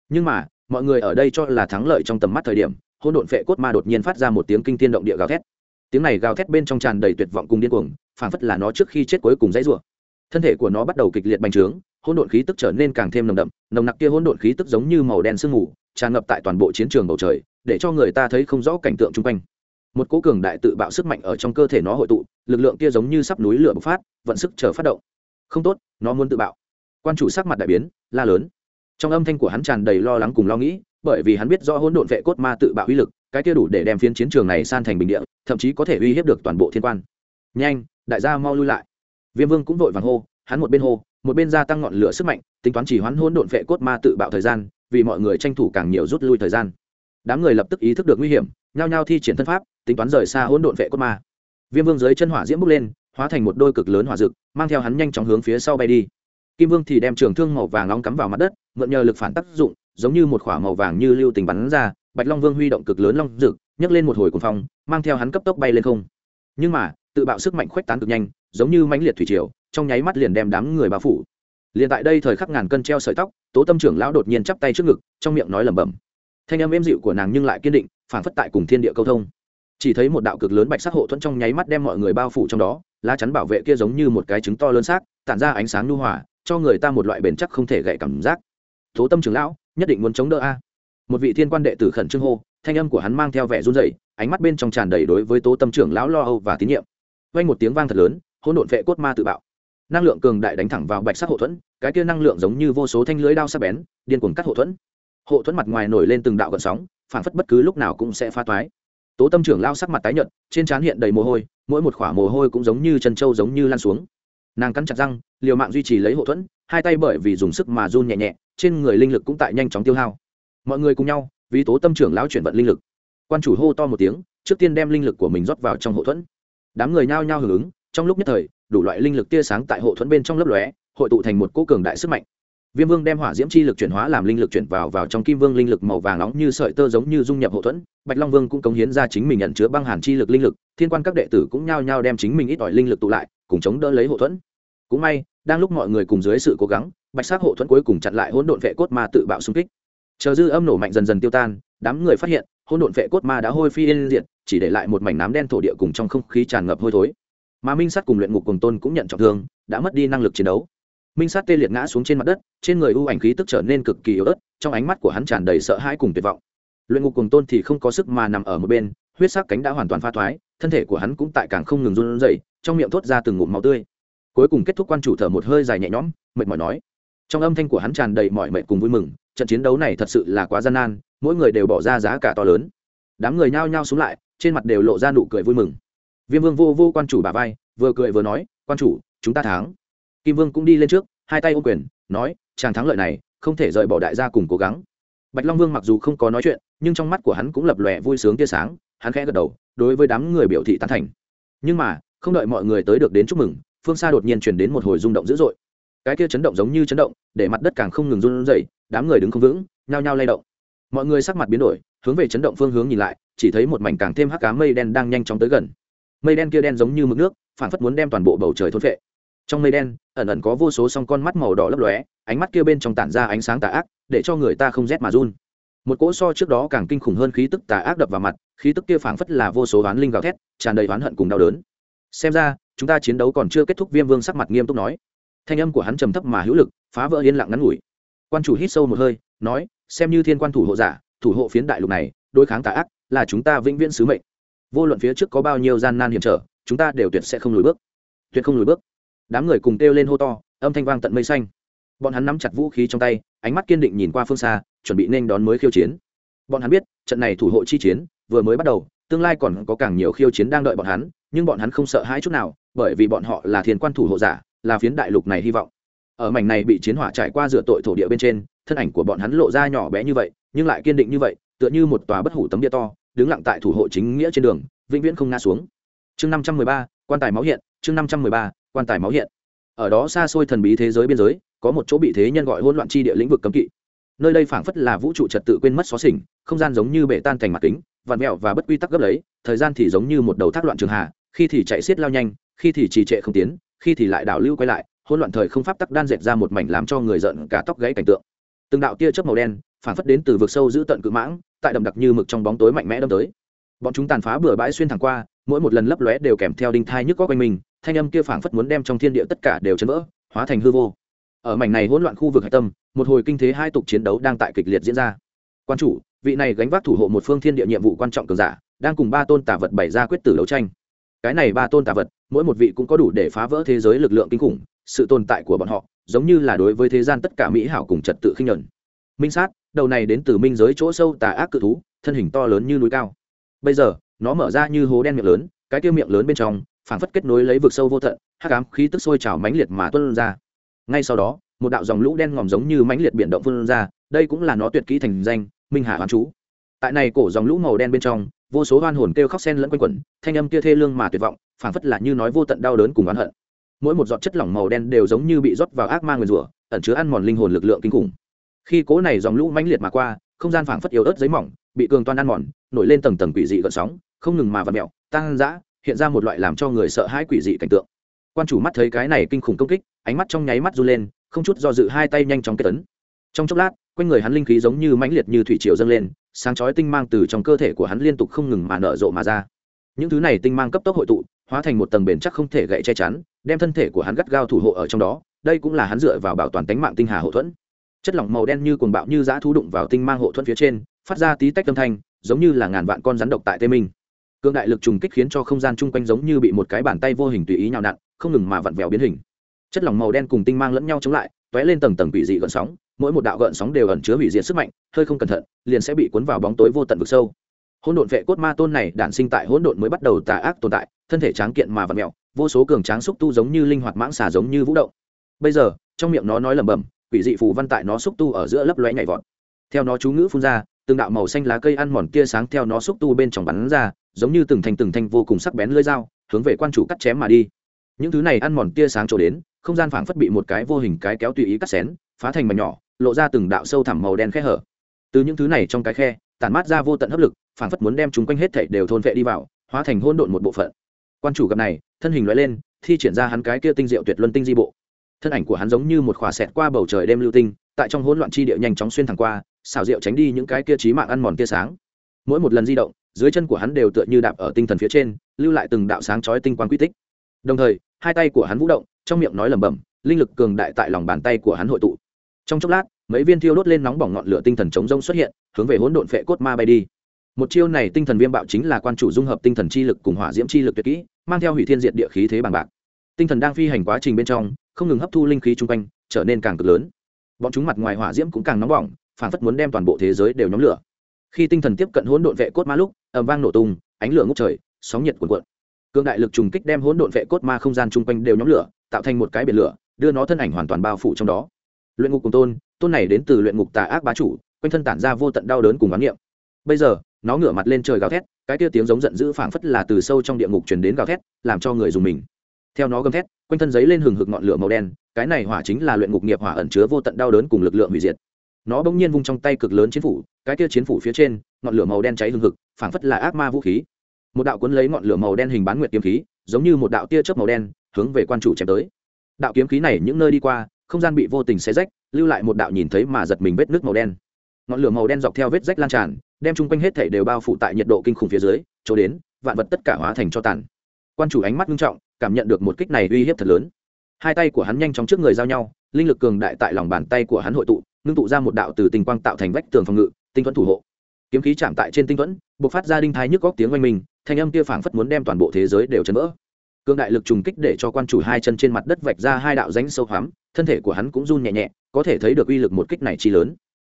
Nhưng mà, mọi người ở đây cho là thắng lợi trong tầm mắt thời điểm hôn độn phệ cốt ma đột nhiên phát ra một tiếng kinh tiên động địa gào thét. Tiếng này gào thét bên trong tràn đầy tuyệt vọng cùng điên cuồng, phảng phất là nó trước khi chết cuối cùng dãy rủa. Thân thể của nó bắt đầu kịch liệt bành trướng hỗn độn khí tức trở nên càng thêm nồng đậm, nồng nặc kia hỗn độn khí tức giống như màu đen sương mù, tràn ngập tại toàn bộ chiến trường bầu trời, để cho người ta thấy không rõ cảnh tượng chung quanh. Một cố cường đại tự bạo sức mạnh ở trong cơ thể nó hội tụ, lực lượng kia giống như sắp núi lửa bộc phát, vận sức chờ phát động. Không tốt, nó muốn tự bạo. Quan chủ sắc mặt đại biến, la lớn. Trong âm thanh của hắn tràn đầy lo lắng cùng lo nghĩ, bởi vì hắn biết rõ hỗn độn vệ cốt ma tự bạo uy lực, cái kia đủ để đem phiến chiến trường này san thành bình địa, thậm chí có thể uy hiếp được toàn bộ thiên quan. Nhanh, đại gia mau lui lại. Viêm vương cũng vội vàng hô, hắn một bên hô một bên gia tăng ngọn lửa sức mạnh, tính toán chỉ hoãn hôn độn vệ cốt ma tự bạo thời gian, vì mọi người tranh thủ càng nhiều rút lui thời gian. Đám người lập tức ý thức được nguy hiểm, nhao nhao thi triển thân pháp, tính toán rời xa hỗn độn vệ cốt ma. Viêm vương dưới chân hỏa diễm bốc lên, hóa thành một đôi cực lớn hỏa rực mang theo hắn nhanh chóng hướng phía sau bay đi. Kim vương thì đem trường thương màu vàng long cắm vào mặt đất, mượn nhờ lực phản tác dụng, giống như một khỏa màu vàng như lưu tình bắn ra, bạch long vương huy động cực lớn long rực nhấc lên một hồi cuồng phong, mang theo hắn cấp tốc bay lên không. Nhưng mà, tự bạo sức mạnh khuếch tán cực nhanh, giống như mãnh liệt thủy triều trong nháy mắt liền đem đám người bao phủ. Liền tại đây thời khắc ngàn cân treo sợi tóc, tố tâm trưởng lão đột nhiên chắp tay trước ngực, trong miệng nói lẩm bẩm. Thanh âm êm dịu của nàng nhưng lại kiên định phản phất tại cùng thiên địa câu thông. Chỉ thấy một đạo cực lớn bạch sắc hộ thuẫn trong nháy mắt đem mọi người bao phủ trong đó, lá chắn bảo vệ kia giống như một cái trứng to lớn xác, tản ra ánh sáng nhu hòa, cho người ta một loại bền chắc không thể gậy cảm giác. Tố tâm trưởng lão, nhất định muốn chống đỡ a. Một vị thiên quan đệ tử khẩn trương hô, thanh âm của hắn mang theo vẻ run rẩy, ánh mắt bên trong tràn đầy đối với tố tâm trưởng lão lo âu và tín nhiệm. Vang một tiếng vang thật lớn, hỗn độn vệ cốt ma tự bạo năng lượng cường đại đánh thẳng vào bạch sắc hộ thuẫn, cái kia năng lượng giống như vô số thanh lưới đao sắc bén, điên cuồng cắt hộ thuẫn. Hộ thuẫn mặt ngoài nổi lên từng đạo gợn sóng, phản phất bất cứ lúc nào cũng sẽ phá toái. Tố tâm trưởng lao sắc mặt tái nhợt, trên trán hiện đầy mồ hôi, mỗi một khỏa mồ hôi cũng giống như chân trâu giống như lan xuống. Nàng cắn chặt răng, liều mạng duy trì lấy hộ thuẫn, hai tay bởi vì dùng sức mà run nhẹ nhẹ, trên người linh lực cũng tại nhanh chóng tiêu hao. Mọi người cùng nhau, vì tố tâm trưởng lão chuyển vận linh lực. Quan chủ hô to một tiếng, trước tiên đem linh lực của mình rót vào trong hộ thuẫn. Đám người nhao nhao hưởng ứng, trong lúc nhất thời đủ loại linh lực tia sáng tại hộ thuẫn bên trong lớp lóe, hội tụ thành một cỗ cường đại sức mạnh. Viêm vương đem hỏa diễm chi lực chuyển hóa làm linh lực chuyển vào vào trong kim vương linh lực màu vàng nóng như sợi tơ giống như dung nhập hộ thuẫn. Bạch long vương cũng cống hiến ra chính mình nhận chứa băng hàn chi lực linh lực, thiên quan các đệ tử cũng nhao nhao đem chính mình ít ỏi linh lực tụ lại, cùng chống đỡ lấy hộ thuẫn. Cũng may, đang lúc mọi người cùng dưới sự cố gắng, bạch sắc hộ thuẫn cuối cùng chặn lại hỗn độn vệ cốt ma tự bạo xung kích. Chờ dư âm nổ mạnh dần dần tiêu tan, đám người phát hiện, hỗn độn vệ cốt ma đã hôi phi yên diện chỉ để lại một mảnh nám đen thổ địa cùng trong không khí tràn ngập hôi thối mà minh sắt cùng luyện ngục cùng tôn cũng nhận trọng thương, đã mất đi năng lực chiến đấu. Minh sát tê liệt ngã xuống trên mặt đất, trên người u ảnh khí tức trở nên cực kỳ yếu ớt, trong ánh mắt của hắn tràn đầy sợ hãi cùng tuyệt vọng. Luyện ngục cùng tôn thì không có sức mà nằm ở một bên, huyết sắc cánh đã hoàn toàn pha thoái, thân thể của hắn cũng tại càng không ngừng run rẩy, trong miệng thốt ra từng ngụm máu tươi. Cuối cùng kết thúc quan chủ thở một hơi dài nhẹ nhõm, mệt mỏi nói. Trong âm thanh của hắn tràn đầy mọi mệt cùng vui mừng, trận chiến đấu này thật sự là quá gian nan, mỗi người đều bỏ ra giá cả to lớn. Đám người nhao nhao xuống lại, trên mặt đều lộ ra nụ cười vui mừng viêm vương vô vô quan chủ bà vai, vừa cười vừa nói, quan chủ, chúng ta thắng. Kim vương cũng đi lên trước, hai tay ô quyền, nói, chàng thắng lợi này, không thể rời bỏ đại gia cùng cố gắng. Bạch long vương mặc dù không có nói chuyện, nhưng trong mắt của hắn cũng lập lòe vui sướng tia sáng, hắn khẽ gật đầu, đối với đám người biểu thị tán thành. Nhưng mà, không đợi mọi người tới được đến chúc mừng, phương xa đột nhiên chuyển đến một hồi rung động dữ dội. Cái kia chấn động giống như chấn động, để mặt đất càng không ngừng run rẩy, đám người đứng không vững, nhao nhao lay động. Mọi người sắc mặt biến đổi, hướng về chấn động phương hướng nhìn lại, chỉ thấy một mảnh càng thêm hắc cá mây đen đang nhanh chóng tới gần mây đen kia đen giống như mực nước phản phất muốn đem toàn bộ bầu trời thôn vệ trong mây đen, ẩn ẩn có vô số song con mắt màu đỏ lấp lóe, ánh mắt kia bên trong tản ra ánh sáng tà ác, để cho người ta không rét mà run. Một cỗ so trước đó càng kinh khủng hơn khí tức tà ác đập vào mặt, khí tức kia phảng phất là vô số oán linh gào thét, tràn đầy oán hận cùng đau đớn. Xem ra, chúng ta chiến đấu còn chưa kết thúc, viêm vương sắc mặt nghiêm túc nói. Thanh âm của hắn trầm thấp mà hữu lực, phá vỡ yên lặng ngắn ngủi. Quan chủ hít sâu một hơi, nói, xem như thiên quan thủ hộ giả, thủ hộ phiến đại lục này, đối kháng tà ác, là chúng ta vĩnh viễn sứ mệnh vô luận phía trước có bao nhiêu gian nan hiểm trở, chúng ta đều tuyệt sẽ không lùi bước. Tuyệt không lùi bước. Đám người cùng kêu lên hô to, âm thanh vang tận mây xanh. Bọn hắn nắm chặt vũ khí trong tay, ánh mắt kiên định nhìn qua phương xa, chuẩn bị nên đón mới khiêu chiến. Bọn hắn biết, trận này thủ hộ chi chiến, vừa mới bắt đầu, tương lai còn có càng nhiều khiêu chiến đang đợi bọn hắn, nhưng bọn hắn không sợ hãi chút nào, bởi vì bọn họ là thiên quan thủ hộ giả, là phiến đại lục này hy vọng. Ở mảnh này bị chiến hỏa trải qua dựa tội thổ địa bên trên, thân ảnh của bọn hắn lộ ra nhỏ bé như vậy, nhưng lại kiên định như vậy, tựa như một tòa bất hủ tấm bia to đứng lặng tại thủ hộ chính nghĩa trên đường, vĩnh viễn không ngã xuống. Chương năm trăm mười ba, quan tài máu hiện, chương năm trăm mười ba, quan tài máu hiện. Ở đó xa xôi thần bí thế giới biên giới, có một chỗ bị thế nhân gọi hỗn loạn chi địa lĩnh vực cấm kỵ. Nơi đây phảng phất là vũ trụ trật tự quên mất xóa xỉnh, không gian giống như bể tan thành mặt kính vặn mẹo và bất quy tắc gấp lấy, thời gian thì giống như một đầu thác loạn trường hạ khi thì chạy xiết lao nhanh, khi thì trì trệ không tiến, khi thì lại đảo lưu quay lại, hỗn loạn thời không pháp tắc đan dệt ra một mảnh làm cho người giận cả tóc gãy cảnh tượng từng đạo tia chớp màu đen, phảng phất đến từ vực sâu giữ tận cự mãng, tại đậm đặc như mực trong bóng tối mạnh mẽ đâm tới. Bọn chúng tàn phá bừa bãi xuyên thẳng qua, mỗi một lần lấp lóe đều kèm theo đinh thai nhức có quanh mình, thanh âm kia phảng phất muốn đem trong thiên địa tất cả đều chấn vỡ, hóa thành hư vô. Ở mảnh này hỗn loạn khu vực hạch tâm, một hồi kinh thế hai tục chiến đấu đang tại kịch liệt diễn ra. Quan chủ, vị này gánh vác thủ hộ một phương thiên địa nhiệm vụ quan trọng cường giả, đang cùng ba tôn tả vật bày ra quyết tử đấu tranh. Cái này ba tôn tả vật, mỗi một vị cũng có đủ để phá vỡ thế giới lực lượng kinh khủng, sự tồn tại của bọn họ giống như là đối với thế gian tất cả mỹ hảo cùng trật tự khinh nhẫn minh sát, đầu này đến từ minh giới chỗ sâu tà ác cự thú, thân hình to lớn như núi cao. Bây giờ, nó mở ra như hố đen miệng lớn, cái tiêu miệng lớn bên trong phảng phất kết nối lấy vực sâu vô tận, hắc ám khí tức sôi trào mãnh liệt mà tuôn ra. Ngay sau đó, một đạo dòng lũ đen ngòm giống như mãnh liệt biển động phun ra, đây cũng là nó tuyệt kỹ thành danh, minh hạ hoán chú. Tại này cổ dòng lũ màu đen bên trong, vô số oan hồn kêu khóc sen lẫn quanh quẩn, thanh âm kia thê lương mà tuyệt vọng phảng phất là như nói vô tận đau đớn cùng oán hận mỗi một giọt chất lỏng màu đen đều giống như bị rót vào ác ma nguyền rủa, ẩn chứa ăn mòn linh hồn lực lượng kinh khủng. Khi cố này dòng lũ mãnh liệt mà qua, không gian phảng phất yếu ớt giấy mỏng, bị cường toan ăn mòn, nổi lên tầng tầng quỷ dị gợn sóng, không ngừng mà vặn mẹo tăng dã hiện ra một loại làm cho người sợ hãi quỷ dị cảnh tượng. Quan chủ mắt thấy cái này kinh khủng công kích, ánh mắt trong nháy mắt run lên, không chút do dự hai tay nhanh chóng kết tấn trong chốc lát, quanh người hắn linh khí giống như mãnh liệt như thủy triều dâng lên, sáng chói tinh mang từ trong cơ thể của hắn liên tục không ngừng mà nở rộ mà ra. Những thứ này tinh mang cấp tốc hội tụ hóa thành một tầng bền chắc không thể gậy che chắn, đem thân thể của hắn gắt gao thủ hộ ở trong đó, đây cũng là hắn dựa vào bảo toàn tính mạng tinh hà hậu thuẫn. Chất lỏng màu đen như cuồng bạo như dã thú đụng vào tinh mang hộ thuẫn phía trên, phát ra tí tách âm thanh, giống như là ngàn vạn con rắn độc tại tây minh. Cương đại lực trùng kích khiến cho không gian chung quanh giống như bị một cái bàn tay vô hình tùy ý nhào nặn, không ngừng mà vặn vẹo biến hình. Chất lỏng màu đen cùng tinh mang lẫn nhau chống lại t ó é lên tầng tầng quỷ dị gợn sóng, mỗi một đạo gợn sóng đều ẩn chứa hủy diệt sức mạnh, hơi không cẩn thận, liền sẽ bị cuốn vào bóng tối vô tận vực sâu. Hỗn độn vệ cốt ma tôn này đản sinh tại hỗn độn mới bắt đầu tà ác tồn tại thân thể tráng kiện mà vặn mẹo, vô số cường tráng xúc tu giống như linh hoạt mãng xà giống như vũ động. Bây giờ, trong miệng nó nói lẩm bẩm, quỷ dị phù văn tại nó xúc tu ở giữa lấp lóe nhảy vọt. Theo nó chú ngữ phun ra, từng đạo màu xanh lá cây ăn mòn tia sáng theo nó xúc tu bên trong bắn ra, giống như từng thành từng thanh vô cùng sắc bén lưỡi dao, hướng về quan chủ cắt chém mà đi. Những thứ này ăn mòn tia sáng trổ đến, không gian phảng phất bị một cái vô hình cái kéo tùy ý cắt xén, phá thành mảnh nhỏ, lộ ra từng đạo sâu thẳm màu đen khe hở. Từ những thứ này trong cái khe, tản mát ra vô tận hấp lực, phảng phất muốn đem chúng quanh hết thảy đều thôn vệ đi vào, hóa thành hỗn độn một bộ phận quan chủ gặp này, thân hình loại lên, thi triển ra hắn cái kia tinh diệu tuyệt luân tinh di bộ. Thân ảnh của hắn giống như một khỏa xẹt qua bầu trời đêm lưu tinh, tại trong hỗn loạn chi địa nhanh chóng xuyên thẳng qua, xảo diệu tránh đi những cái kia trí mạng ăn mòn tia sáng. Mỗi một lần di động, dưới chân của hắn đều tựa như đạp ở tinh thần phía trên, lưu lại từng đạo sáng chói tinh quang quy tích. Đồng thời, hai tay của hắn vũ động, trong miệng nói lẩm bẩm, linh lực cường đại tại lòng bàn tay của hắn hội tụ. Trong chốc lát, mấy viên thiêu đốt lên nóng bỏng ngọn lửa tinh thần chống rông xuất hiện, hướng về hỗn độn phệ cốt ma bay đi một chiêu này tinh thần viêm bạo chính là quan chủ dung hợp tinh thần chi lực cùng hỏa diễm chi lực tuyệt kỹ, mang theo hủy thiên diệt địa khí thế bằng bạc. Tinh thần đang phi hành quá trình bên trong, không ngừng hấp thu linh khí chung quanh, trở nên càng cực lớn. Bọn chúng mặt ngoài hỏa diễm cũng càng nóng bỏng, phản phất muốn đem toàn bộ thế giới đều nhóm lửa. Khi tinh thần tiếp cận hỗn độn vệ cốt ma lúc, ầm vang nổ tung, ánh lửa ngút trời, sóng nhiệt cuồn cuộn. Cương đại lực trùng kích đem hỗn độn vệ cốt ma không gian chung quanh đều nhóm lửa, tạo thành một cái biển lửa, đưa nó thân ảnh hoàn toàn bao phủ trong đó. Luyện ngục cùng tôn tôn này đến từ luyện ngục tà ác bá chủ, quanh thân tản ra vô tận đau đớn cùng bán niệm. Bây giờ nó ngửa mặt lên trời gào thét, cái tia tiếng giống giận dữ phảng phất là từ sâu trong địa ngục truyền đến gào thét, làm cho người dùng mình. Theo nó gầm thét, quanh thân giấy lên hừng hực ngọn lửa màu đen, cái này hỏa chính là luyện ngục nghiệp hỏa ẩn chứa vô tận đau đớn cùng lực lượng hủy diệt. Nó bỗng nhiên vung trong tay cực lớn chiến phủ, cái kia chiến phủ phía trên, ngọn lửa màu đen cháy hừng hực, phảng phất là ác ma vũ khí. Một đạo cuốn lấy ngọn lửa màu đen hình bán nguyệt kiếm khí, giống như một đạo tia chớp màu đen, hướng về quan chủ chém tới. Đạo kiếm khí này những nơi đi qua, không gian bị vô tình xé rách, lưu lại một đạo nhìn thấy mà giật mình vết nước màu đen. Ngọn lửa màu đen dọc theo vết rách lan tràn đem chung quanh hết thể đều bao phủ tại nhiệt độ kinh khủng phía dưới, chỗ đến, vạn vật tất cả hóa thành cho tàn. Quan chủ ánh mắt nghiêm trọng, cảm nhận được một kích này uy hiếp thật lớn. Hai tay của hắn nhanh chóng trước người giao nhau, linh lực cường đại tại lòng bàn tay của hắn hội tụ, ngưng tụ ra một đạo từ tình quang tạo thành vách tường phòng ngự, tinh thuẫn thủ hộ. Kiếm khí chạm tại trên tinh thuẫn, bộc phát ra đinh thái nhức góc tiếng oanh mình thanh âm kia phảng phất muốn đem toàn bộ thế giới đều chấn vỡ. Cương đại lực trùng kích để cho quan chủ hai chân trên mặt đất vạch ra hai đạo ránh sâu hoắm, thân thể của hắn cũng run nhẹ nhẹ, có thể thấy được uy lực một kích này chi lớn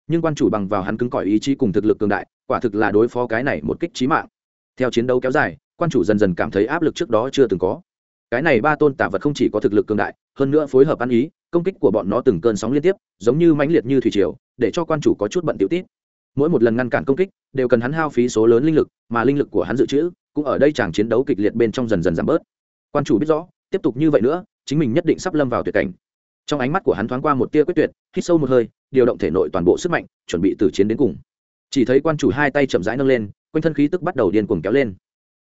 nhưng quan chủ bằng vào hắn cứng cỏi ý chí cùng thực lực cường đại, quả thực là đối phó cái này một kích trí mạng. Theo chiến đấu kéo dài, quan chủ dần dần cảm thấy áp lực trước đó chưa từng có. Cái này ba tôn tả vật không chỉ có thực lực cường đại, hơn nữa phối hợp ăn ý, công kích của bọn nó từng cơn sóng liên tiếp, giống như mãnh liệt như thủy triều, để cho quan chủ có chút bận tiểu tít. Mỗi một lần ngăn cản công kích, đều cần hắn hao phí số lớn linh lực, mà linh lực của hắn dự trữ, cũng ở đây chàng chiến đấu kịch liệt bên trong dần dần giảm bớt. Quan chủ biết rõ, tiếp tục như vậy nữa, chính mình nhất định sắp lâm vào tuyệt cảnh trong ánh mắt của hắn thoáng qua một tia quyết tuyệt, hít sâu một hơi, điều động thể nội toàn bộ sức mạnh, chuẩn bị từ chiến đến cùng. Chỉ thấy quan chủ hai tay chậm rãi nâng lên, quanh thân khí tức bắt đầu điên cuồng kéo lên.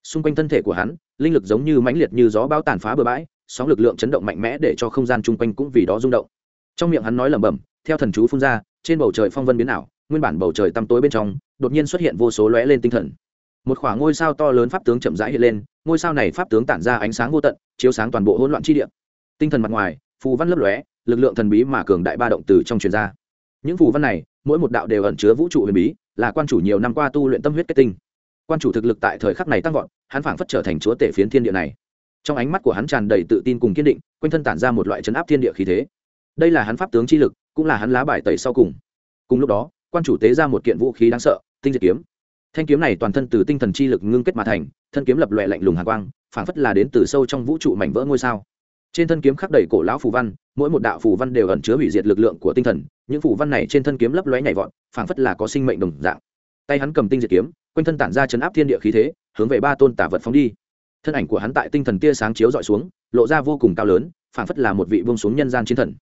Xung quanh thân thể của hắn, linh lực giống như mãnh liệt như gió bão tàn phá bừa bãi, sóng lực lượng chấn động mạnh mẽ để cho không gian chung quanh cũng vì đó rung động. Trong miệng hắn nói lẩm bẩm, theo thần chú phun ra, trên bầu trời phong vân biến ảo, nguyên bản bầu trời tăm tối bên trong, đột nhiên xuất hiện vô số lóe lên tinh thần. Một khoảng ngôi sao to lớn pháp tướng chậm rãi hiện lên, ngôi sao này pháp tướng tản ra ánh sáng vô tận, chiếu sáng toàn bộ hỗn loạn chi địa. Tinh thần mặt ngoài, phù văn lấp lóe lực lượng thần bí mà cường đại ba động từ trong truyền ra. Những phù văn này, mỗi một đạo đều ẩn chứa vũ trụ huyền bí, là quan chủ nhiều năm qua tu luyện tâm huyết kết tinh. Quan chủ thực lực tại thời khắc này tăng vọt, hắn phảng phất trở thành chúa tể phiến thiên địa này. Trong ánh mắt của hắn tràn đầy tự tin cùng kiên định, quanh thân tản ra một loại chấn áp thiên địa khí thế. Đây là hắn pháp tướng chi lực, cũng là hắn lá bài tẩy sau cùng. Cùng lúc đó, quan chủ tế ra một kiện vũ khí đáng sợ, tinh diệt kiếm. Thanh kiếm này toàn thân từ tinh thần chi lực ngưng kết mà thành, thân kiếm lập lòe lạnh lùng hàn quang, phảng phất là đến từ sâu trong vũ trụ mảnh vỡ ngôi sao trên thân kiếm khắc đầy cổ lão phù văn, mỗi một đạo phù văn đều ẩn chứa hủy diệt lực lượng của tinh thần, những phù văn này trên thân kiếm lấp lóe nhảy vọt, phảng phất là có sinh mệnh đồng dạng. Tay hắn cầm tinh diệt kiếm, quanh thân tản ra chấn áp thiên địa khí thế, hướng về ba tôn tả vật phóng đi. Thân ảnh của hắn tại tinh thần tia sáng chiếu dọi xuống, lộ ra vô cùng cao lớn, phảng phất là một vị vương xuống nhân gian chiến thần.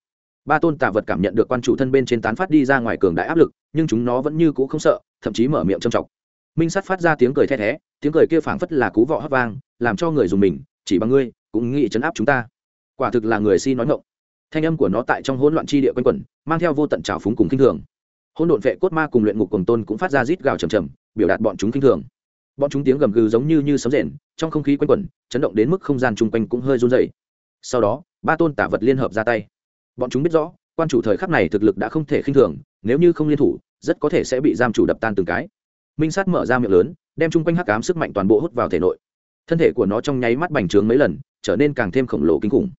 Ba tôn tả vật cảm nhận được quan chủ thân bên trên tán phát đi ra ngoài cường đại áp lực, nhưng chúng nó vẫn như cũ không sợ, thậm chí mở miệng trầm trọng. Minh sắt phát ra tiếng cười the thé, tiếng cười kia phảng phất là cú vọ hấp vang, làm cho người dùng mình, chỉ bằng ngươi, cũng nghĩ chấn áp chúng ta quả thực là người si nói ngộng. Thanh âm của nó tại trong hỗn loạn chi địa quanh quẩn, mang theo vô tận trào phúng cùng kinh thường. Hỗn độn vệ cốt ma cùng luyện ngục cùng tôn cũng phát ra rít gào trầm trầm biểu đạt bọn chúng kinh thường. Bọn chúng tiếng gầm gừ giống như như sấm rền, trong không khí quanh quẩn, chấn động đến mức không gian chung quanh cũng hơi run dày sau đó, ba tôn tả vật liên hợp ra tay. Bọn chúng biết rõ, quan chủ thời khắc này thực lực đã không thể khinh thường, nếu như không liên thủ, rất có thể sẽ bị giam chủ đập tan từng cái. Minh sát mở ra miệng lớn, đem chung quanh hắc cám sức mạnh toàn bộ hút vào thể nội. Thân thể của nó trong nháy mắt bành trướng mấy lần, trở nên càng thêm khổng lồ kinh khủng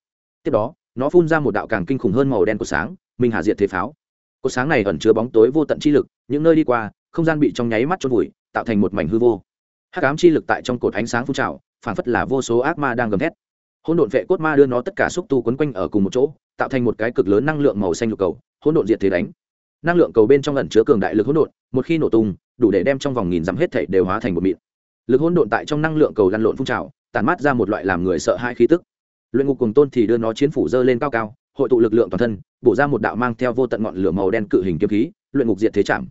tiếp đó, nó phun ra một đạo càng kinh khủng hơn màu đen của sáng minh hạ diệt thế pháo. Cột sáng này ẩn chứa bóng tối vô tận chi lực, những nơi đi qua, không gian bị trong nháy mắt trôn vùi, tạo thành một mảnh hư vô. Hắc ám chi lực tại trong cột ánh sáng phun trào phản phất là vô số ác ma đang gầm thét. Hỗn độn vệ cốt ma đưa nó tất cả xúc tu quấn quanh ở cùng một chỗ, tạo thành một cái cực lớn năng lượng màu xanh lục cầu, hỗn độn diệt thế đánh. Năng lượng cầu bên trong ẩn chứa cường đại lực hỗn độn, một khi nổ tung, đủ để đem trong vòng nghìn dặm hết thể đều hóa thành một mịn. Lực hỗn độn tại trong năng lượng cầu lăn lộn phun trào tàn mát ra một loại làm người sợ hãi khí tức luyện ngục cùng tôn thì đưa nó chiến phủ dơ lên cao cao, hội tụ lực lượng toàn thân, bổ ra một đạo mang theo vô tận ngọn lửa màu đen cự hình kiếm khí, luyện ngục diệt thế chạm.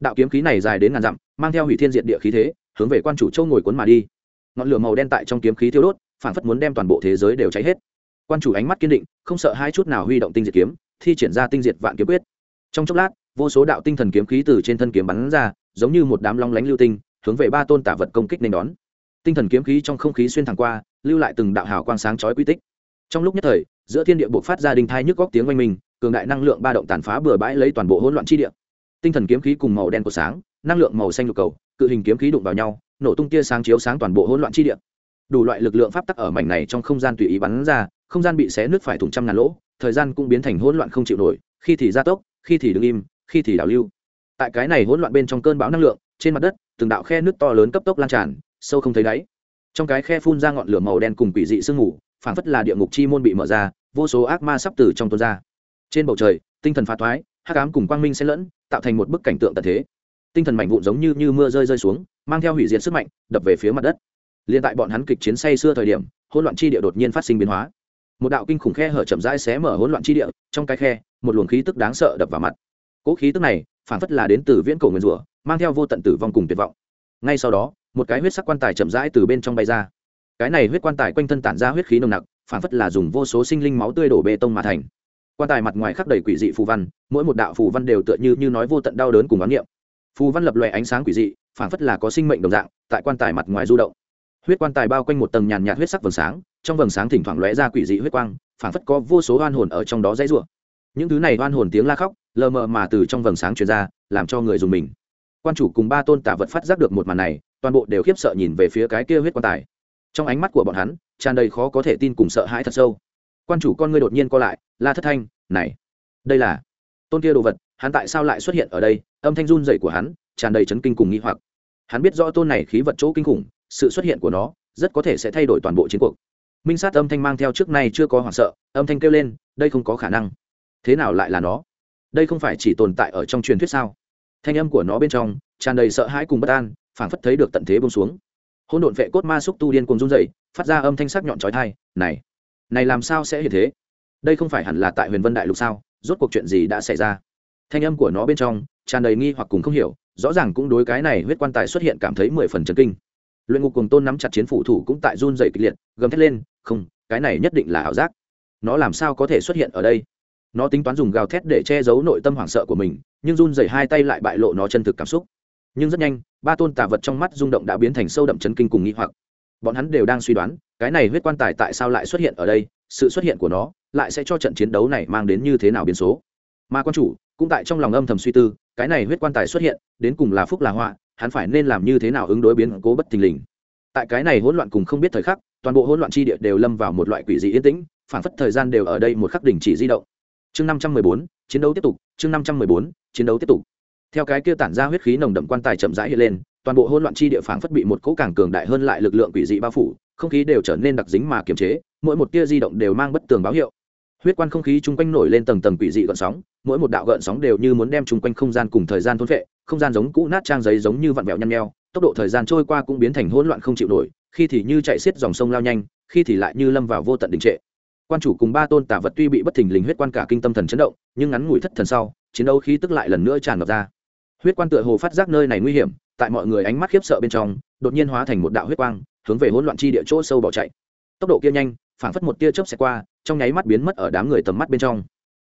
Đạo kiếm khí này dài đến ngàn dặm, mang theo hủy thiên diệt địa khí thế, hướng về quan chủ châu ngồi cuốn mà đi. Ngọn lửa màu đen tại trong kiếm khí thiêu đốt phản phất muốn đem toàn bộ thế giới đều cháy hết. Quan chủ ánh mắt kiên định, không sợ hai chút nào huy động tinh diệt kiếm, thi triển ra tinh diệt vạn kiếm quyết. Trong chốc lát, vô số đạo tinh thần kiếm khí từ trên thân kiếm bắn ra, giống như một đám long lánh lưu tinh, hướng về ba tôn tả vật công kích nên đón. Tinh thần kiếm khí trong không khí xuyên thẳng qua lưu lại từng đạo hào quang sáng chói quy tích. Trong lúc nhất thời, giữa thiên địa bộc phát ra đình thai nhức góc tiếng oanh mình cường đại năng lượng ba động tàn phá bừa bãi lấy toàn bộ hỗn loạn chi địa. Tinh thần kiếm khí cùng màu đen của sáng, năng lượng màu xanh lục cầu, cự hình kiếm khí đụng vào nhau, nổ tung tia sáng chiếu sáng toàn bộ hỗn loạn chi địa. Đủ loại lực lượng pháp tắc ở mảnh này trong không gian tùy ý bắn ra, không gian bị xé nứt phải thủng trăm ngàn lỗ, thời gian cũng biến thành hỗn loạn không chịu nổi, khi thì gia tốc, khi thì đứng im, khi thì đảo lưu. Tại cái này hỗn loạn bên trong cơn bão năng lượng, trên mặt đất, từng đạo khe nước to lớn cấp tốc lan tràn, sâu không thấy đáy trong cái khe phun ra ngọn lửa màu đen cùng quỷ dị sương mù, phảng phất là địa ngục chi môn bị mở ra, vô số ác ma sắp từ trong tuôn ra. Trên bầu trời, tinh thần phá thoái, hắc ám cùng quang minh xen lẫn, tạo thành một bức cảnh tượng tận thế. Tinh thần mạnh vụn giống như như mưa rơi rơi xuống, mang theo hủy diệt sức mạnh, đập về phía mặt đất. Liên tại bọn hắn kịch chiến say xưa thời điểm, hỗn loạn chi địa đột nhiên phát sinh biến hóa. Một đạo kinh khủng khe hở chậm rãi xé mở hỗn loạn chi địa, trong cái khe, một luồng khí tức đáng sợ đập vào mặt. Cỗ khí tức này phản phất là đến từ viễn cổ nguyên rủa, mang theo vô tận tử vong cùng tuyệt vọng. Ngay sau đó một cái huyết sắc quan tài chậm rãi từ bên trong bay ra. Cái này huyết quan tài quanh thân tản ra huyết khí nồng nặc, phản phất là dùng vô số sinh linh máu tươi đổ bê tông mà thành. Quan tài mặt ngoài khắc đầy quỷ dị phù văn, mỗi một đạo phù văn đều tựa như như nói vô tận đau đớn cùng bán niệm. Phù văn lập loè ánh sáng quỷ dị, phản phất là có sinh mệnh đồng dạng, tại quan tài mặt ngoài du động. Huyết quan tài bao quanh một tầng nhàn nhạt huyết sắc vầng sáng, trong vầng sáng thỉnh thoảng lóe ra quỷ dị huyết quang, phản phất có vô số oan hồn ở trong đó dãy rủa. Những thứ này oan hồn tiếng la khóc, lờ mờ mà từ trong vầng sáng truyền ra, làm cho người dùng mình. Quan chủ cùng ba tôn tả vật phát giác được một màn này toàn bộ đều khiếp sợ nhìn về phía cái kia huyết quan tài. Trong ánh mắt của bọn hắn, tràn đầy khó có thể tin cùng sợ hãi thật sâu. Quan chủ con ngươi đột nhiên co lại, la thất thanh, này, đây là tôn kia đồ vật, hắn tại sao lại xuất hiện ở đây? Âm thanh run dậy của hắn tràn đầy chấn kinh cùng nghi hoặc. Hắn biết rõ tôn này khí vật chỗ kinh khủng, sự xuất hiện của nó rất có thể sẽ thay đổi toàn bộ chiến cuộc. Minh sát âm thanh mang theo trước nay chưa có hoảng sợ, âm thanh kêu lên, đây không có khả năng. Thế nào lại là nó? Đây không phải chỉ tồn tại ở trong truyền thuyết sao? Thanh âm của nó bên trong tràn đầy sợ hãi cùng bất an phảng phất thấy được tận thế bông xuống. Hôn độn vệ cốt ma xúc tu điên cùng run dậy phát ra âm thanh sắc nhọn trói thai này này làm sao sẽ hiện thế? Đây không phải hẳn là tại huyền vân đại lục sao? Rốt cuộc chuyện gì đã xảy ra? Thanh âm của nó bên trong tràn đầy nghi hoặc cùng không hiểu, rõ ràng cũng đối cái này huyết quan tài xuất hiện cảm thấy mười phần chấn kinh. Luyện ngục cùng tôn nắm chặt chiến phủ thủ cũng tại run dày kịch liệt, gầm thét lên, không, cái này nhất định là ảo giác. Nó làm sao có thể xuất hiện ở đây? Nó tính toán dùng gào thét để che giấu nội tâm hoảng sợ của mình, nhưng run dày hai tay lại bại lộ nó chân thực cảm xúc nhưng rất nhanh, ba tôn tà vật trong mắt rung động đã biến thành sâu đậm chấn kinh cùng nghĩ hoặc. Bọn hắn đều đang suy đoán, cái này huyết quan tài tại sao lại xuất hiện ở đây, sự xuất hiện của nó lại sẽ cho trận chiến đấu này mang đến như thế nào biến số. Mà quan chủ cũng tại trong lòng âm thầm suy tư, cái này huyết quan tài xuất hiện, đến cùng là phúc là họa, hắn phải nên làm như thế nào ứng đối biến cố bất thình lình. Tại cái này hỗn loạn cùng không biết thời khắc, toàn bộ hỗn loạn chi địa đều lâm vào một loại quỷ dị yên tĩnh, phản phất thời gian đều ở đây một khắc đỉnh chỉ di động. Chương năm trăm mười bốn, chiến đấu tiếp tục, chương năm trăm mười bốn, chiến đấu tiếp tục theo cái kia tản ra huyết khí nồng đậm quan tài chậm rãi hiện lên, toàn bộ hỗn loạn chi địa phản phất bị một cỗ càng cường đại hơn lại lực lượng quỷ dị bao phủ, không khí đều trở nên đặc dính mà kiềm chế, mỗi một tia di động đều mang bất tường báo hiệu. Huyết quan không khí chung quanh nổi lên tầng tầng quỷ dị gợn sóng, mỗi một đạo gợn sóng đều như muốn đem chung quanh không gian cùng thời gian thôn vệ không gian giống cũ nát trang giấy giống như vặn vẹo nhăn nheo, tốc độ thời gian trôi qua cũng biến thành hỗn loạn không chịu nổi, khi thì như chạy xiết dòng sông lao nhanh, khi thì lại như lâm vào vô tận đình trệ. Quan chủ cùng ba tôn tả vật tuy bị bất thình lình huyết quan cả kinh tâm thần chấn động, nhưng ngắn ngủi thất thần sau, chiến đấu khí tức lại lần nữa tràn ngập ra huyết quan tựa hồ phát giác nơi này nguy hiểm, tại mọi người ánh mắt khiếp sợ bên trong, đột nhiên hóa thành một đạo huyết quang, hướng về hỗn loạn chi địa chỗ sâu bỏ chạy. Tốc độ kia nhanh, phảng phất một tia chớp xẹt qua, trong nháy mắt biến mất ở đám người tầm mắt bên trong.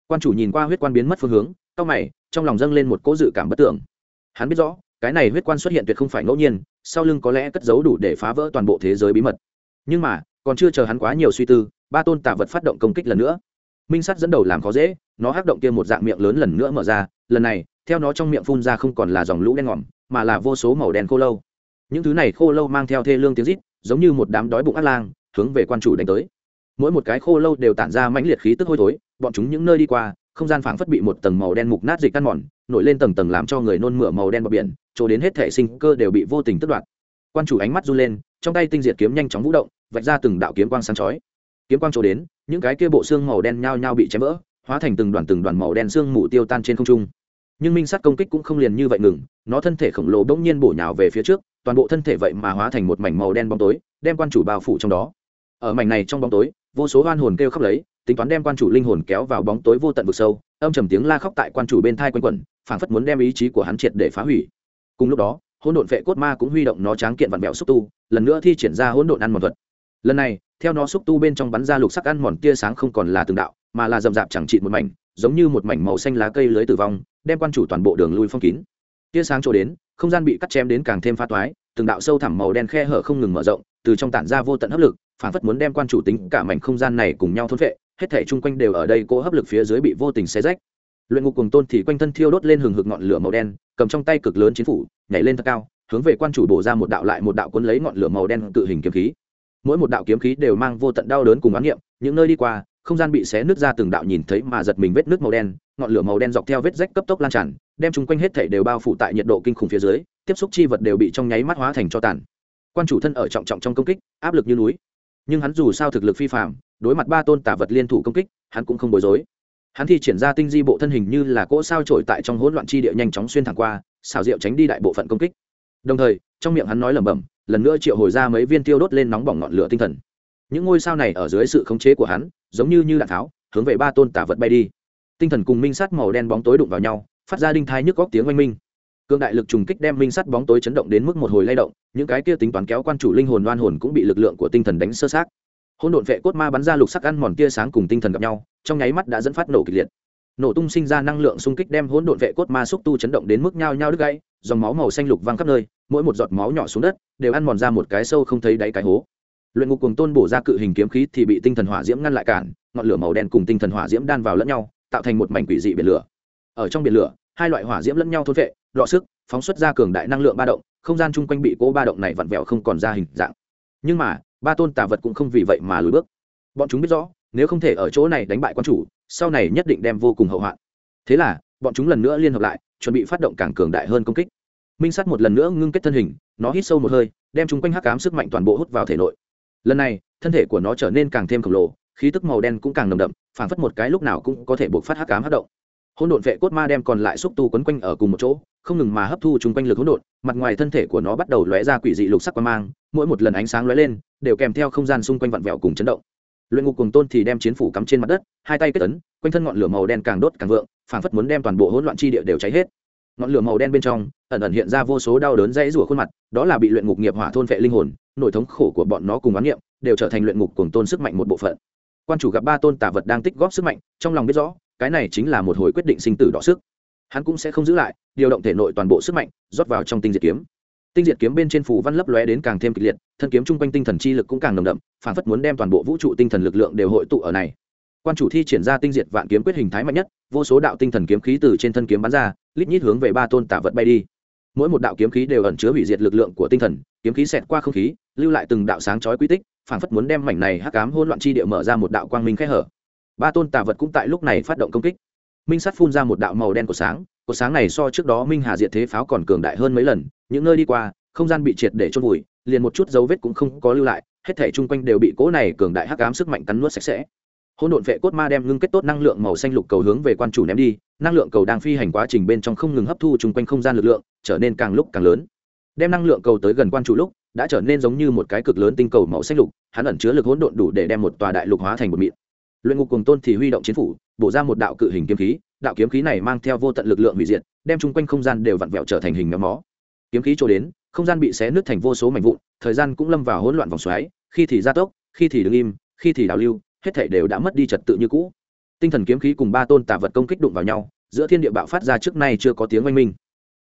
Quan chủ nhìn qua huyết quan biến mất phương hướng cao mày, trong lòng dâng lên một cỗ dự cảm bất tưởng hắn biết rõ, cái này huyết quan xuất hiện tuyệt không phải ngẫu nhiên, sau lưng có lẽ cất giấu đủ để phá vỡ toàn bộ thế giới bí mật. Nhưng mà, còn chưa chờ hắn quá nhiều suy tư, ba tôn tạ vật phát động công kích lần nữa minh sắt dẫn đầu làm khó dễ, nó hắc động kia một dạng miệng lớn lần nữa mở ra, lần này, theo nó trong miệng phun ra không còn là dòng lũ đen ngòm, mà là vô số màu đen khô lâu. Những thứ này khô lâu mang theo thê lương tiếng rít, giống như một đám đói bụng ác lang, hướng về quan chủ đánh tới. Mỗi một cái khô lâu đều tản ra mãnh liệt khí tức hôi thối, bọn chúng những nơi đi qua, không gian phảng phất bị một tầng màu đen mục nát dịch căn mòn, nổi lên tầng tầng làm cho người nôn mửa màu đen bọc biển, chỗ đến hết thể sinh cơ đều bị vô tình tức đoạt. Quan chủ ánh mắt run lên, trong tay tinh diệt kiếm nhanh chóng vũ động, vạch ra từng đạo kiếm quang sáng chói kiếm quang chỗ đến, những cái kia bộ xương màu đen nhao nhao bị chém vỡ, hóa thành từng đoàn từng đoàn màu đen xương mù tiêu tan trên không trung. Nhưng minh sắt công kích cũng không liền như vậy ngừng, nó thân thể khổng lồ bỗng nhiên bổ nhào về phía trước, toàn bộ thân thể vậy mà hóa thành một mảnh màu đen bóng tối, đem quan chủ bao phủ trong đó. Ở mảnh này trong bóng tối, vô số oan hồn kêu khóc lấy, tính toán đem quan chủ linh hồn kéo vào bóng tối vô tận vực sâu, âm trầm tiếng la khóc tại quan chủ bên thai quanh quẩn, phảng phất muốn đem ý chí của hắn triệt để phá hủy. Cùng lúc đó, hỗn độn vệ cốt ma cũng huy động nó tráng kiện vặn vẹo xúc tu, lần nữa thi triển ra hỗn độn ăn một thuật lần này, theo nó xúc tu bên trong bắn ra lục sắc ăn mòn tia sáng không còn là từng đạo, mà là rậm rạp chẳng trị một mảnh, giống như một mảnh màu xanh lá cây lưới tử vong, đem quan chủ toàn bộ đường lui phong kín. Tia sáng chỗ đến, không gian bị cắt chém đến càng thêm pha toái, từng đạo sâu thẳm màu đen khe hở không ngừng mở rộng, từ trong tản ra vô tận hấp lực, phản phất muốn đem quan chủ tính cả mảnh không gian này cùng nhau thôn vệ hết thể chung quanh đều ở đây cố hấp lực phía dưới bị vô tình xé rách. Luyện ngục cùng tôn thì quanh thân thiêu đốt lên hừng hực ngọn lửa màu đen, cầm trong tay cực lớn chiến phủ, nhảy lên thật cao, hướng về quan chủ bổ ra một đạo lại một đạo cuốn lấy ngọn lửa màu đen tự hình kiếm khí mỗi một đạo kiếm khí đều mang vô tận đau đớn cùng oán niệm, những nơi đi qua, không gian bị xé nứt ra từng đạo nhìn thấy mà giật mình vết nước màu đen, ngọn lửa màu đen dọc theo vết rách cấp tốc lan tràn, đem chúng quanh hết thể đều bao phủ tại nhiệt độ kinh khủng phía dưới, tiếp xúc chi vật đều bị trong nháy mắt hóa thành cho tàn. Quan chủ thân ở trọng trọng trong công kích, áp lực như núi. Nhưng hắn dù sao thực lực phi phạm đối mặt ba tôn tả vật liên thủ công kích, hắn cũng không bối rối. Hắn thi triển ra tinh di bộ thân hình như là cỗ sao trổi tại trong hỗn loạn chi địa nhanh chóng xuyên thẳng qua, xảo diệu tránh đi đại bộ phận công kích. Đồng thời, trong miệng hắn nói lẩm bẩm lần nữa triệu hồi ra mấy viên tiêu đốt lên nóng bỏng ngọn lửa tinh thần. Những ngôi sao này ở dưới sự khống chế của hắn, giống như như đạn tháo, hướng về ba tôn tả vật bay đi. Tinh thần cùng minh sát màu đen bóng tối đụng vào nhau, phát ra đinh thai nhức góc tiếng oanh minh. Cương đại lực trùng kích đem minh sắt bóng tối chấn động đến mức một hồi lay động, những cái kia tính toán kéo quan chủ linh hồn đoan hồn cũng bị lực lượng của tinh thần đánh sơ sát hỗn độn vệ cốt ma bắn ra lục sắc ăn mòn tia sáng cùng tinh thần gặp nhau, trong nháy mắt đã dẫn phát nổ kịch liệt. Nổ tung sinh ra năng lượng xung kích đem hỗn độn vệ cốt ma xúc tu chấn động đến mức nhao nhao đứt gãy dòng máu màu xanh lục văng khắp nơi, mỗi một giọt máu nhỏ xuống đất, đều ăn mòn ra một cái sâu không thấy đáy cái hố. Luyện ngục cùng tôn bổ ra cự hình kiếm khí thì bị tinh thần hỏa diễm ngăn lại cản, ngọn lửa màu đen cùng tinh thần hỏa diễm đan vào lẫn nhau, tạo thành một mảnh quỷ dị biển lửa. Ở trong biển lửa, hai loại hỏa diễm lẫn nhau thôn vệ đọ sức, phóng xuất ra cường đại năng lượng ba động, không gian chung quanh bị cố ba động này vặn vẹo không còn ra hình dạng. Nhưng mà, ba tôn tà vật cũng không vì vậy mà lùi bước. Bọn chúng biết rõ, nếu không thể ở chỗ này đánh bại quan chủ, sau này nhất định đem vô cùng hậu hoạn. Thế là, bọn chúng lần nữa liên hợp lại, chuẩn bị phát động càng cường đại hơn công kích minh sắt một lần nữa ngưng kết thân hình, nó hít sâu một hơi, đem chung quanh hắc cám sức mạnh toàn bộ hút vào thể nội. Lần này, thân thể của nó trở nên càng thêm khổng lồ, khí tức màu đen cũng càng nồng đậm phảng phất một cái lúc nào cũng có thể buộc phát hắc cám hắc động. Hỗn độn vệ cốt ma đem còn lại xúc tu quấn quanh ở cùng một chỗ, không ngừng mà hấp thu chung quanh lực hỗn độn, mặt ngoài thân thể của nó bắt đầu lóe ra quỷ dị lục sắc quang mang, mỗi một lần ánh sáng lóe lên, đều kèm theo không gian xung quanh vặn vẹo cùng chấn động. Luyện ngục cùng tôn thì đem chiến phủ cắm trên mặt đất, hai tay kết tấn quanh thân ngọn lửa màu đen càng đốt càng vượng phảng phất muốn đem toàn bộ hỗn loạn chi địa đều cháy hết ngọn lửa màu đen bên trong, ẩn ẩn hiện ra vô số đau đớn dãy rủa khuôn mặt, đó là bị luyện ngục nghiệp hỏa thôn vệ linh hồn nỗi thống khổ của bọn nó cùng oán niệm, đều trở thành luyện ngục cùng tôn sức mạnh một bộ phận. Quan chủ gặp ba tôn tả vật đang tích góp sức mạnh, trong lòng biết rõ, cái này chính là một hồi quyết định sinh tử đỏ sức. Hắn cũng sẽ không giữ lại, điều động thể nội toàn bộ sức mạnh, rót vào trong tinh diệt kiếm. Tinh diệt kiếm bên trên phủ văn lấp lóe đến càng thêm kịch liệt, thân kiếm chung quanh tinh thần chi lực cũng càng nồng đậm, phản phất muốn đem toàn bộ vũ trụ tinh thần lực lượng đều hội tụ ở này. Quan chủ thi triển ra tinh diệt vạn kiếm quyết hình thái mạnh nhất, vô số đạo tinh thần kiếm khí từ trên thân kiếm bắn ra lít nhít hướng về ba tôn tả vật bay đi. Mỗi một đạo kiếm khí đều ẩn chứa hủy diệt lực lượng của tinh thần, kiếm khí xẹt qua không khí, lưu lại từng đạo sáng chói quy tích phản phất muốn đem mảnh này hắc ám hỗn loạn chi địa mở ra một đạo quang minh khẽ hở. Ba tôn tà vật cũng tại lúc này phát động công kích. Minh sắt phun ra một đạo màu đen của sáng của sáng này so trước đó minh hà diệt thế pháo còn cường đại hơn mấy lần, những nơi đi qua, không gian bị triệt để chôn vùi, liền một chút dấu vết cũng không có lưu lại, hết thể chung quanh đều bị cỗ này cường đại hắc ám sức mạnh cắn nuốt sạch sẽ hỗn độn vệ cốt ma đem ngưng kết tốt năng lượng màu xanh lục cầu hướng về quan chủ ném đi, năng lượng cầu đang phi hành quá trình bên trong không ngừng hấp thu chung quanh không gian lực lượng, trở nên càng lúc càng lớn. Đem năng lượng cầu tới gần quan chủ lúc, đã trở nên giống như một cái cực lớn tinh cầu màu xanh lục, hắn ẩn chứa lực hỗn độn đủ để đem một tòa đại lục hóa thành một mịn. Luyện ngục cùng tôn thì huy động chiến phủ, bổ ra một đạo cự hình kiếm khí, đạo kiếm khí này mang theo vô tận lực lượng hủy diệt, đem chung quanh không gian đều vặn vẹo trở thành hình méo mó. Kiếm khí trôi đến, không gian bị xé nứt thành vô số mảnh vụn, thời gian cũng lâm vào hỗn loạn vòng xoáy, khi thì gia tốc, khi thì đứng im, khi thì đào lưu hết thể đều đã mất đi trật tự như cũ. Tinh thần kiếm khí cùng ba tôn tà vật công kích đụng vào nhau, giữa thiên địa bạo phát ra trước nay chưa có tiếng oanh minh.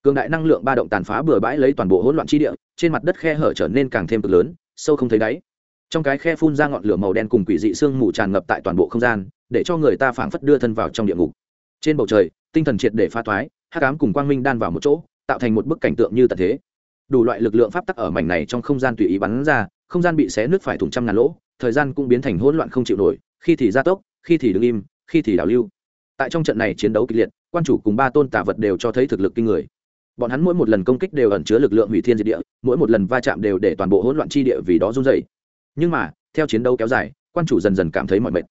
Cường đại năng lượng ba động tàn phá bừa bãi lấy toàn bộ hỗn loạn chi địa, trên mặt đất khe hở trở nên càng thêm cực lớn, sâu không thấy đáy. Trong cái khe phun ra ngọn lửa màu đen cùng quỷ dị sương mù tràn ngập tại toàn bộ không gian, để cho người ta phảng phất đưa thân vào trong địa ngục. Trên bầu trời, tinh thần triệt để pha toái hát cám cùng quang minh đan vào một chỗ, tạo thành một bức cảnh tượng như tận thế. Đủ loại lực lượng pháp tắc ở mảnh này trong không gian tùy ý bắn ra, không gian bị xé nước phải thủng trăm ngàn lỗ thời gian cũng biến thành hỗn loạn không chịu nổi, khi thì gia tốc, khi thì đứng im, khi thì đảo lưu. Tại trong trận này chiến đấu kịch liệt, quan chủ cùng ba tôn tả vật đều cho thấy thực lực kinh người. Bọn hắn mỗi một lần công kích đều ẩn chứa lực lượng hủy thiên diệt địa, mỗi một lần va chạm đều để toàn bộ hỗn loạn chi địa vì đó run dày nhưng mà, theo chiến đấu kéo dài, quan chủ dần dần cảm thấy mọi mệt.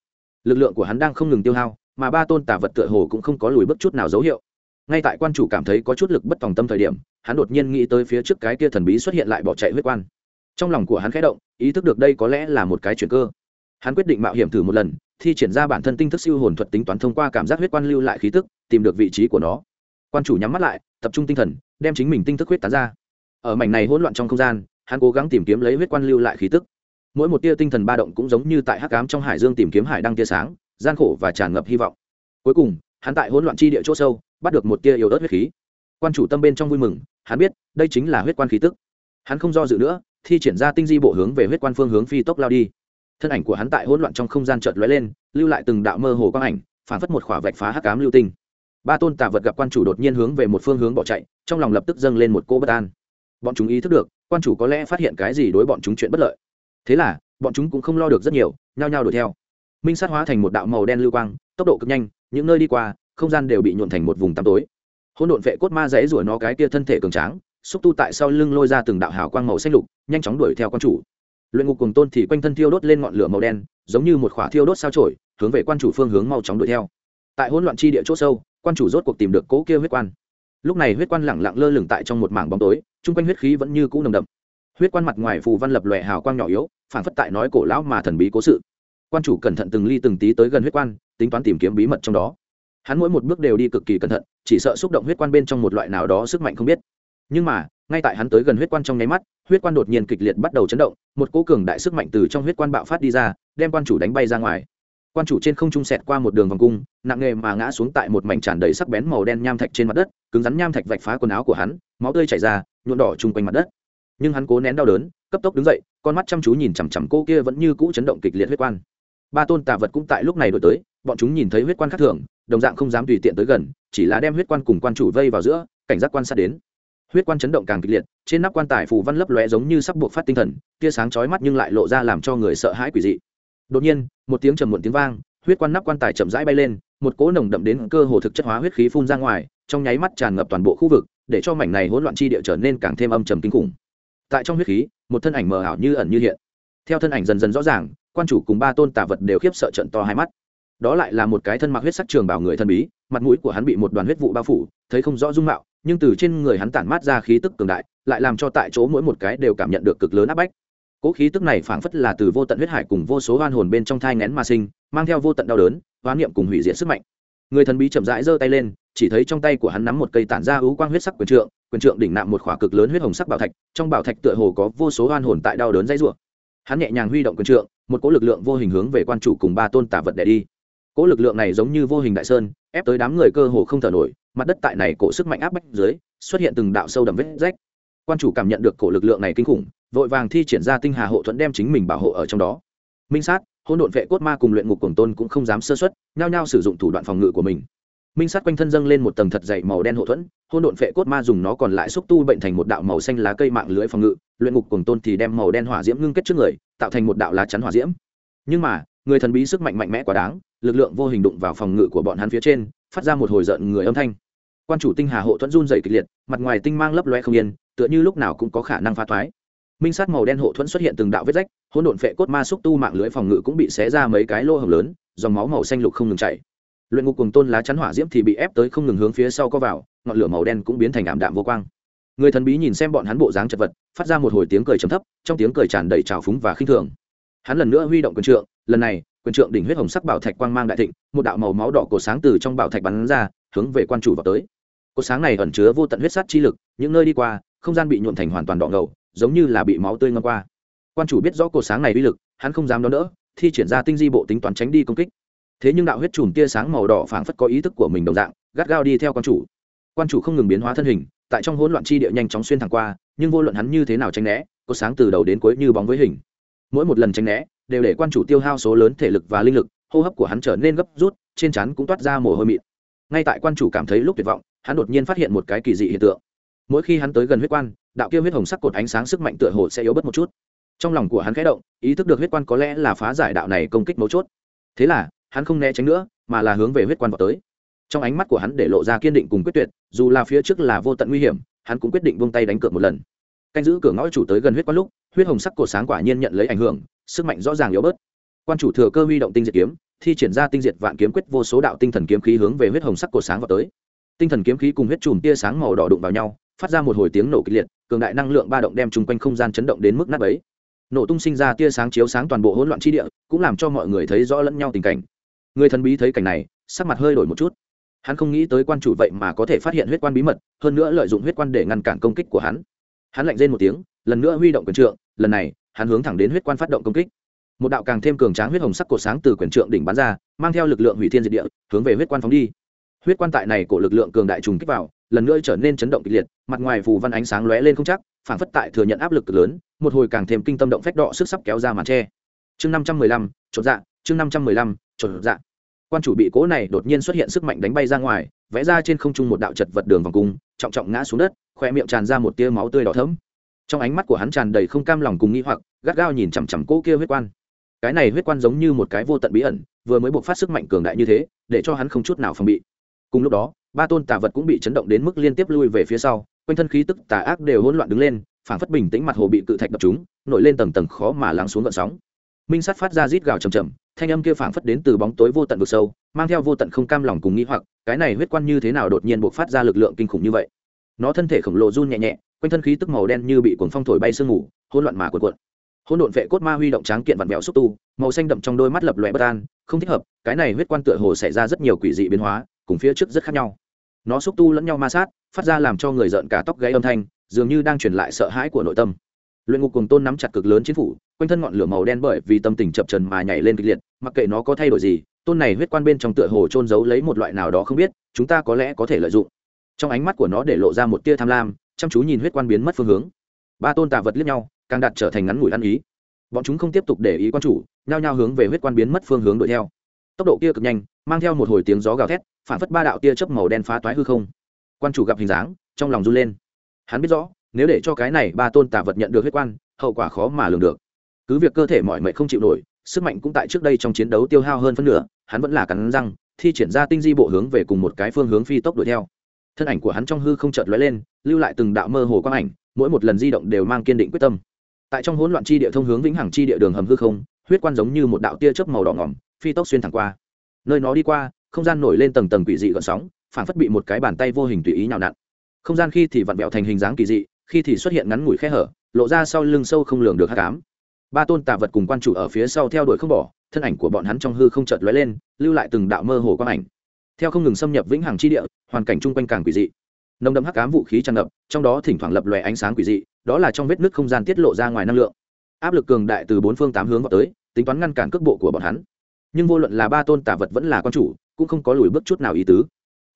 Lực lượng của hắn đang không ngừng tiêu hao, mà ba tôn tả vật tựa hồ cũng không có lùi bước chút nào dấu hiệu. Ngay tại quan chủ cảm thấy có chút lực bất tòng tâm thời điểm, hắn đột nhiên nghĩ tới phía trước cái kia thần bí xuất hiện lại bỏ chạy huyết quan trong lòng của hắn khẽ động, ý thức được đây có lẽ là một cái chuyển cơ. Hắn quyết định mạo hiểm thử một lần, thi triển ra bản thân tinh thức siêu hồn thuật tính toán thông qua cảm giác huyết quan lưu lại khí tức, tìm được vị trí của nó. Quan chủ nhắm mắt lại, tập trung tinh thần, đem chính mình tinh thức huyết tán ra. Ở mảnh này hỗn loạn trong không gian, hắn cố gắng tìm kiếm lấy huyết quan lưu lại khí tức. Mỗi một tia tinh thần ba động cũng giống như tại hắc ám trong hải dương tìm kiếm hải đăng tia sáng, gian khổ và tràn ngập hy vọng. Cuối cùng, hắn tại hỗn loạn chi địa chỗ sâu, bắt được một tia yếu ớt huyết khí. Quan chủ tâm bên trong vui mừng, hắn biết, đây chính là huyết quan khí tức. Hắn không do dự nữa thi triển ra tinh di bộ hướng về huyết quan phương hướng phi tốc lao đi. Thân ảnh của hắn tại hỗn loạn trong không gian chợt lóe lên, lưu lại từng đạo mơ hồ quang ảnh, phản phất một khỏa vạch phá hắc ám lưu tinh. Ba tôn tà vật gặp quan chủ đột nhiên hướng về một phương hướng bỏ chạy, trong lòng lập tức dâng lên một cô bất an. Bọn chúng ý thức được, quan chủ có lẽ phát hiện cái gì đối bọn chúng chuyện bất lợi. Thế là, bọn chúng cũng không lo được rất nhiều, nhao nhao đuổi theo. Minh sát hóa thành một đạo màu đen lưu quang, tốc độ cực nhanh, những nơi đi qua, không gian đều bị nhuộn thành một vùng tăm tối. Hỗn độn vệ cốt ma dãy rủa nó cái kia thân thể cường tráng xúc tu tại sau lưng lôi ra từng đạo hào quang màu xanh lục, nhanh chóng đuổi theo quan chủ. Luyện ngục cùng tôn thì quanh thân thiêu đốt lên ngọn lửa màu đen, giống như một khỏa thiêu đốt sao trổi hướng về quan chủ phương hướng mau chóng đuổi theo. Tại hỗn loạn chi địa chỗ sâu, quan chủ rốt cuộc tìm được cố kia huyết quan. Lúc này huyết quan lẳng lặng lơ lửng tại trong một mảng bóng tối, chung quanh huyết khí vẫn như cũ nồng đậm. Huyết quan mặt ngoài phù văn lập lòe hào quang nhỏ yếu phản phất tại nói cổ lão mà thần bí cố sự. Quan chủ cẩn thận từng ly từng tí tới gần huyết quan, tính toán tìm kiếm bí mật trong đó. Hắn mỗi một bước đều đi cực kỳ cẩn thận, chỉ sợ xúc động huyết quan bên trong một loại nào đó sức mạnh không biết nhưng mà, ngay tại hắn tới gần huyết quan trong nháy mắt, huyết quan đột nhiên kịch liệt bắt đầu chấn động, một cỗ cường đại sức mạnh từ trong huyết quan bạo phát đi ra, đem quan chủ đánh bay ra ngoài. Quan chủ trên không trung sẹt qua một đường vòng cung, nặng nghề mà ngã xuống tại một mảnh tràn đầy sắc bén màu đen nham thạch trên mặt đất, cứng rắn nham thạch vạch phá quần áo của hắn, máu tươi chảy ra nhuộn đỏ chung quanh mặt đất. Nhưng hắn cố nén đau đớn, cấp tốc đứng dậy, con mắt chăm chú nhìn chằm chằm cô kia vẫn như cũ chấn động kịch liệt huyết quan. Ba tôn tà vật cũng tại lúc này đổi tới, bọn chúng nhìn thấy huyết quan khác thường, đồng dạng không dám tùy tiện tới gần, chỉ là đem huyết quan cùng quan chủ vây vào giữa, cảnh giác quan sát đến huyết quan chấn động càng kịch liệt, trên nắp quan tài phù văn lấp lóe giống như sắp buộc phát tinh thần, tia sáng chói mắt nhưng lại lộ ra làm cho người sợ hãi quỷ dị. Đột nhiên, một tiếng trầm muộn tiếng vang, huyết quan nắp quan tài chậm rãi bay lên, một cỗ nồng đậm đến cơ hồ thực chất hóa huyết khí phun ra ngoài, trong nháy mắt tràn ngập toàn bộ khu vực, để cho mảnh này hỗn loạn chi địa trở nên càng thêm âm trầm kinh khủng. Tại trong huyết khí, một thân ảnh mờ ảo như ẩn như hiện. Theo thân ảnh dần dần rõ ràng, quan chủ cùng ba tôn tà vật đều khiếp sợ trận to hai mắt. Đó lại là một cái thân mặc huyết sắc trường bảo người thân bí, mặt mũi của hắn bị một đoàn huyết vụ bao phủ, thấy không rõ dung mạo nhưng từ trên người hắn tản mát ra khí tức cường đại, lại làm cho tại chỗ mỗi một cái đều cảm nhận được cực lớn áp bách. Cỗ khí tức này phảng phất là từ vô tận huyết hải cùng vô số oan hồn bên trong thai ngén mà sinh, mang theo vô tận đau đớn, oán niệm cùng hủy diệt sức mạnh. Người thần bí chậm rãi giơ tay lên, chỉ thấy trong tay của hắn nắm một cây tản ra ưu quang huyết sắc quyền trượng quyền trượng đỉnh nạm một khỏa cực lớn huyết hồng sắc bảo thạch, trong bảo thạch tựa hồ có vô số oan hồn tại đau đớn dãy rủa. Hắn nhẹ nhàng huy động quyền trượng, một cỗ lực lượng vô hình hướng về quan chủ cùng ba tôn tả vật đẻ đi. Cỗ lực lượng này giống như vô hình đại sơn, ép tới đám người cơ hồ không thở nổi mặt đất tại này cổ sức mạnh áp bách dưới, xuất hiện từng đạo sâu đậm vết rách. Quan chủ cảm nhận được cổ lực lượng này kinh khủng, vội vàng thi triển ra tinh hà hộ thuẫn đem chính mình bảo hộ ở trong đó. Minh sát hôn độn vệ cốt ma cùng luyện ngục cổng tôn cũng không dám sơ xuất nhao nhao sử dụng thủ đoạn phòng ngự của mình. Minh sát quanh thân dâng lên một tầng thật dày màu đen hộ thuẫn hôn độn vệ cốt ma dùng nó còn lại xúc tu bệnh thành một đạo màu xanh lá cây mạng lưới phòng ngự, luyện ngục cổng tôn thì đem màu đen hỏa diễm ngưng kết trước người, tạo thành một đạo lá chắn hỏa diễm. Nhưng mà, người thần bí sức mạnh mạnh mẽ quá đáng, lực lượng vô hình đụng vào phòng ngự của bọn hắn phía trên, phát ra một hồi giận người âm thanh quan chủ tinh hà hộ thuẫn run dày kịch liệt, mặt ngoài tinh mang lấp loe không yên, tựa như lúc nào cũng có khả năng phá thoái. Minh sát màu đen hộ thuẫn xuất hiện từng đạo vết rách, hỗn độn phệ cốt ma xúc tu mạng lưới phòng ngự cũng bị xé ra mấy cái lô hồng lớn, dòng máu màu xanh lục không ngừng chảy. Luyện ngục cùng tôn lá chắn hỏa diễm thì bị ép tới không ngừng hướng phía sau có vào, ngọn lửa màu đen cũng biến thành ảm đạm vô quang. Người thần bí nhìn xem bọn hắn bộ dáng chật vật, phát ra một hồi tiếng cười trầm thấp, trong tiếng cười tràn đầy trào phúng và khinh thường. Hắn lần nữa huy động quyền trượng, lần này, quyền trượng đỉnh huyết hồng sắc bảo thạch quang mang đại thịnh, một đạo màu máu đỏ cổ sáng từ trong bảo thạch bắn ra, hướng về quan chủ vào tới cột sáng này ẩn chứa vô tận huyết sát chi lực, những nơi đi qua, không gian bị nhuộn thành hoàn toàn đỏ ngầu, giống như là bị máu tươi ngâm qua. Quan chủ biết rõ cột sáng này uy lực, hắn không dám đón đỡ, thi triển ra tinh di bộ tính toán tránh đi công kích. Thế nhưng đạo huyết chùm tia sáng màu đỏ phảng phất có ý thức của mình đồng dạng, gắt gao đi theo quan chủ. Quan chủ không ngừng biến hóa thân hình, tại trong hỗn loạn chi địa nhanh chóng xuyên thẳng qua, nhưng vô luận hắn như thế nào tránh né, cột sáng từ đầu đến cuối như bóng với hình. Mỗi một lần tránh né, đều để quan chủ tiêu hao số lớn thể lực và linh lực, hô hấp của hắn trở nên gấp rút, trên chắn cũng toát ra mồ hôi mịn. Ngay tại quan chủ cảm thấy lúc tuyệt vọng hắn đột nhiên phát hiện một cái kỳ dị hiện tượng. Mỗi khi hắn tới gần huyết quan, đạo kia huyết hồng sắc cột ánh sáng sức mạnh tựa hồ sẽ yếu bớt một chút. Trong lòng của hắn khẽ động, ý thức được huyết quan có lẽ là phá giải đạo này công kích mấu chốt. Thế là, hắn không né tránh nữa, mà là hướng về huyết quan vào tới. Trong ánh mắt của hắn để lộ ra kiên định cùng quyết tuyệt, dù là phía trước là vô tận nguy hiểm, hắn cũng quyết định vung tay đánh cược một lần. Canh giữ cửa ngõ chủ tới gần huyết quan lúc, huyết hồng sắc cột sáng quả nhiên nhận lấy ảnh hưởng, sức mạnh rõ ràng yếu bớt. Quan chủ thừa cơ huy động tinh diệt kiếm, thi triển ra tinh diệt vạn kiếm quyết vô số đạo tinh thần kiếm khí hướng về huyết hồng sắc cột sáng vào tới tinh thần kiếm khí cùng huyết chùm tia sáng màu đỏ đụng vào nhau, phát ra một hồi tiếng nổ kịch liệt, cường đại năng lượng ba động đem chung quanh không gian chấn động đến mức nát ấy nổ tung sinh ra tia sáng chiếu sáng toàn bộ hỗn loạn chi địa, cũng làm cho mọi người thấy rõ lẫn nhau tình cảnh. Người thần bí thấy cảnh này, sắc mặt hơi đổi một chút. Hắn không nghĩ tới quan chủ vậy mà có thể phát hiện huyết quan bí mật, hơn nữa lợi dụng huyết quan để ngăn cản công kích của hắn. Hắn lạnh rên một tiếng, lần nữa huy động quyền trượng, lần này, hắn hướng thẳng đến huyết quan phát động công kích. Một đạo càng thêm cường tráng huyết hồng sắc cột sáng từ quyền trượng đỉnh bắn ra, mang theo lực lượng hủy thiên diệt địa, hướng về huyết quan phóng đi huyết quan tại này cổ lực lượng cường đại trùng kích vào, lần nữa trở nên chấn động kịch liệt, mặt ngoài phù văn ánh sáng lóe lên không chắc phản phất tại thừa nhận áp lực cực lớn, một hồi càng thêm kinh tâm động phách đọ sức sắp kéo ra màn tre chương năm trăm mười lăm, chột dạ chương năm trăm mười lăm, chột dạ. Quan chủ bị cố này đột nhiên xuất hiện sức mạnh đánh bay ra ngoài, vẽ ra trên không trung một đạo chật vật đường vòng cung, trọng trọng ngã xuống đất, khoe miệng tràn ra một tia máu tươi đỏ thấm trong ánh mắt của hắn tràn đầy không cam lòng cùng nghĩ hoặc, gắt gao nhìn chằm chằm cỗ kia huyết quan. Cái này huyết quan giống như một cái vô tận bí ẩn, vừa mới buộc phát sức mạnh cường đại như thế, để cho hắn không chút nào phòng bị cùng lúc đó, ba tôn tà vật cũng bị chấn động đến mức liên tiếp lui về phía sau, quanh thân khí tức tà ác đều hỗn loạn đứng lên, phảng phất bình tĩnh mặt hồ bị cự thạch đập chúng nổi lên tầng tầng khó mà lắng xuống gợn sóng. Minh sắt phát ra rít gào chầm chầm thanh âm kia phảng phất đến từ bóng tối vô tận vực sâu, mang theo vô tận không cam lòng cùng nghĩ hoặc, cái này huyết quan như thế nào đột nhiên buộc phát ra lực lượng kinh khủng như vậy? Nó thân thể khổng lồ run nhẹ nhẹ, quanh thân khí tức màu đen như bị cuồng phong thổi bay sương mù, hỗn loạn mà cuộn cuộn. Hỗn độn vệ cốt ma huy động tráng kiện vặn vẹo xúc tu, màu xanh đậm trong đôi mắt lập lòe bất an, không thích hợp, cái này huyết quan tựa hồ xảy ra rất nhiều quỷ dị biến hóa cùng phía trước rất khác nhau. Nó xúc tu lẫn nhau ma sát, phát ra làm cho người giận cả tóc gáy âm thanh, dường như đang truyền lại sợ hãi của nội tâm. Luyện ngục cùng tôn nắm chặt cực lớn chiến phủ, quanh thân ngọn lửa màu đen bởi vì tâm tình chập trần mà nhảy lên kịch liệt, mặc kệ nó có thay đổi gì, tôn này huyết quan bên trong tựa hồ trôn giấu lấy một loại nào đó không biết, chúng ta có lẽ có thể lợi dụng. Trong ánh mắt của nó để lộ ra một tia tham lam, chăm chú nhìn huyết quan biến mất phương hướng. Ba tôn tà vật liếc nhau, càng đặt trở thành ngắn ngủi ăn ý. Bọn chúng không tiếp tục để ý quan chủ, nhao nhao hướng về huyết quan biến mất phương hướng đuổi theo. Tốc độ kia cực nhanh, mang theo một hồi tiếng gió gào thét phản phất ba đạo tia chớp màu đen phá toái hư không. Quan chủ gặp hình dáng, trong lòng run lên. Hắn biết rõ, nếu để cho cái này ba tôn tà vật nhận được huyết quan, hậu quả khó mà lường được. Cứ việc cơ thể mọi mệnh không chịu nổi, sức mạnh cũng tại trước đây trong chiến đấu tiêu hao hơn phân nửa, hắn vẫn là cắn răng, thi triển ra tinh di bộ hướng về cùng một cái phương hướng phi tốc đuổi theo. Thân ảnh của hắn trong hư không chợt lóe lên, lưu lại từng đạo mơ hồ quang ảnh, mỗi một lần di động đều mang kiên định quyết tâm. Tại trong hỗn loạn chi địa thông hướng vĩnh hằng chi địa đường hầm hư không, huyết quan giống như một đạo tia chớp màu đỏ ngỏm, phi tốc xuyên thẳng qua. Nơi nó đi qua không gian nổi lên tầng tầng quỷ dị gợn sóng phản phất bị một cái bàn tay vô hình tùy ý nhào nặn. Không gian khi thì vặn vẹo thành hình dáng kỳ dị, khi thì xuất hiện ngắn ngủi khe hở, lộ ra sau lưng sâu không lường được hát cám ba tôn tạ vật cùng quan chủ ở phía sau theo đuổi không bỏ, thân ảnh của bọn hắn trong hư không chợt lóe lên, lưu lại từng đạo mơ hồ quang ảnh. Theo không ngừng xâm nhập vĩnh hằng chi địa, hoàn cảnh chung quanh càng quỷ dị. Nồng đậm hắc ám vũ khí tràn ngập, trong đó thỉnh thoảng lập lòe ánh sáng quỷ dị, đó là trong vết nứt không gian tiết lộ ra ngoài năng lượng. Áp lực cường đại từ bốn phương tám hướng vào tới, tính toán ngăn cản cước bộ của bọn hắn. Nhưng vô luận là ba tôn tả vật vẫn là quan chủ cũng không có lùi bước chút nào ý tứ.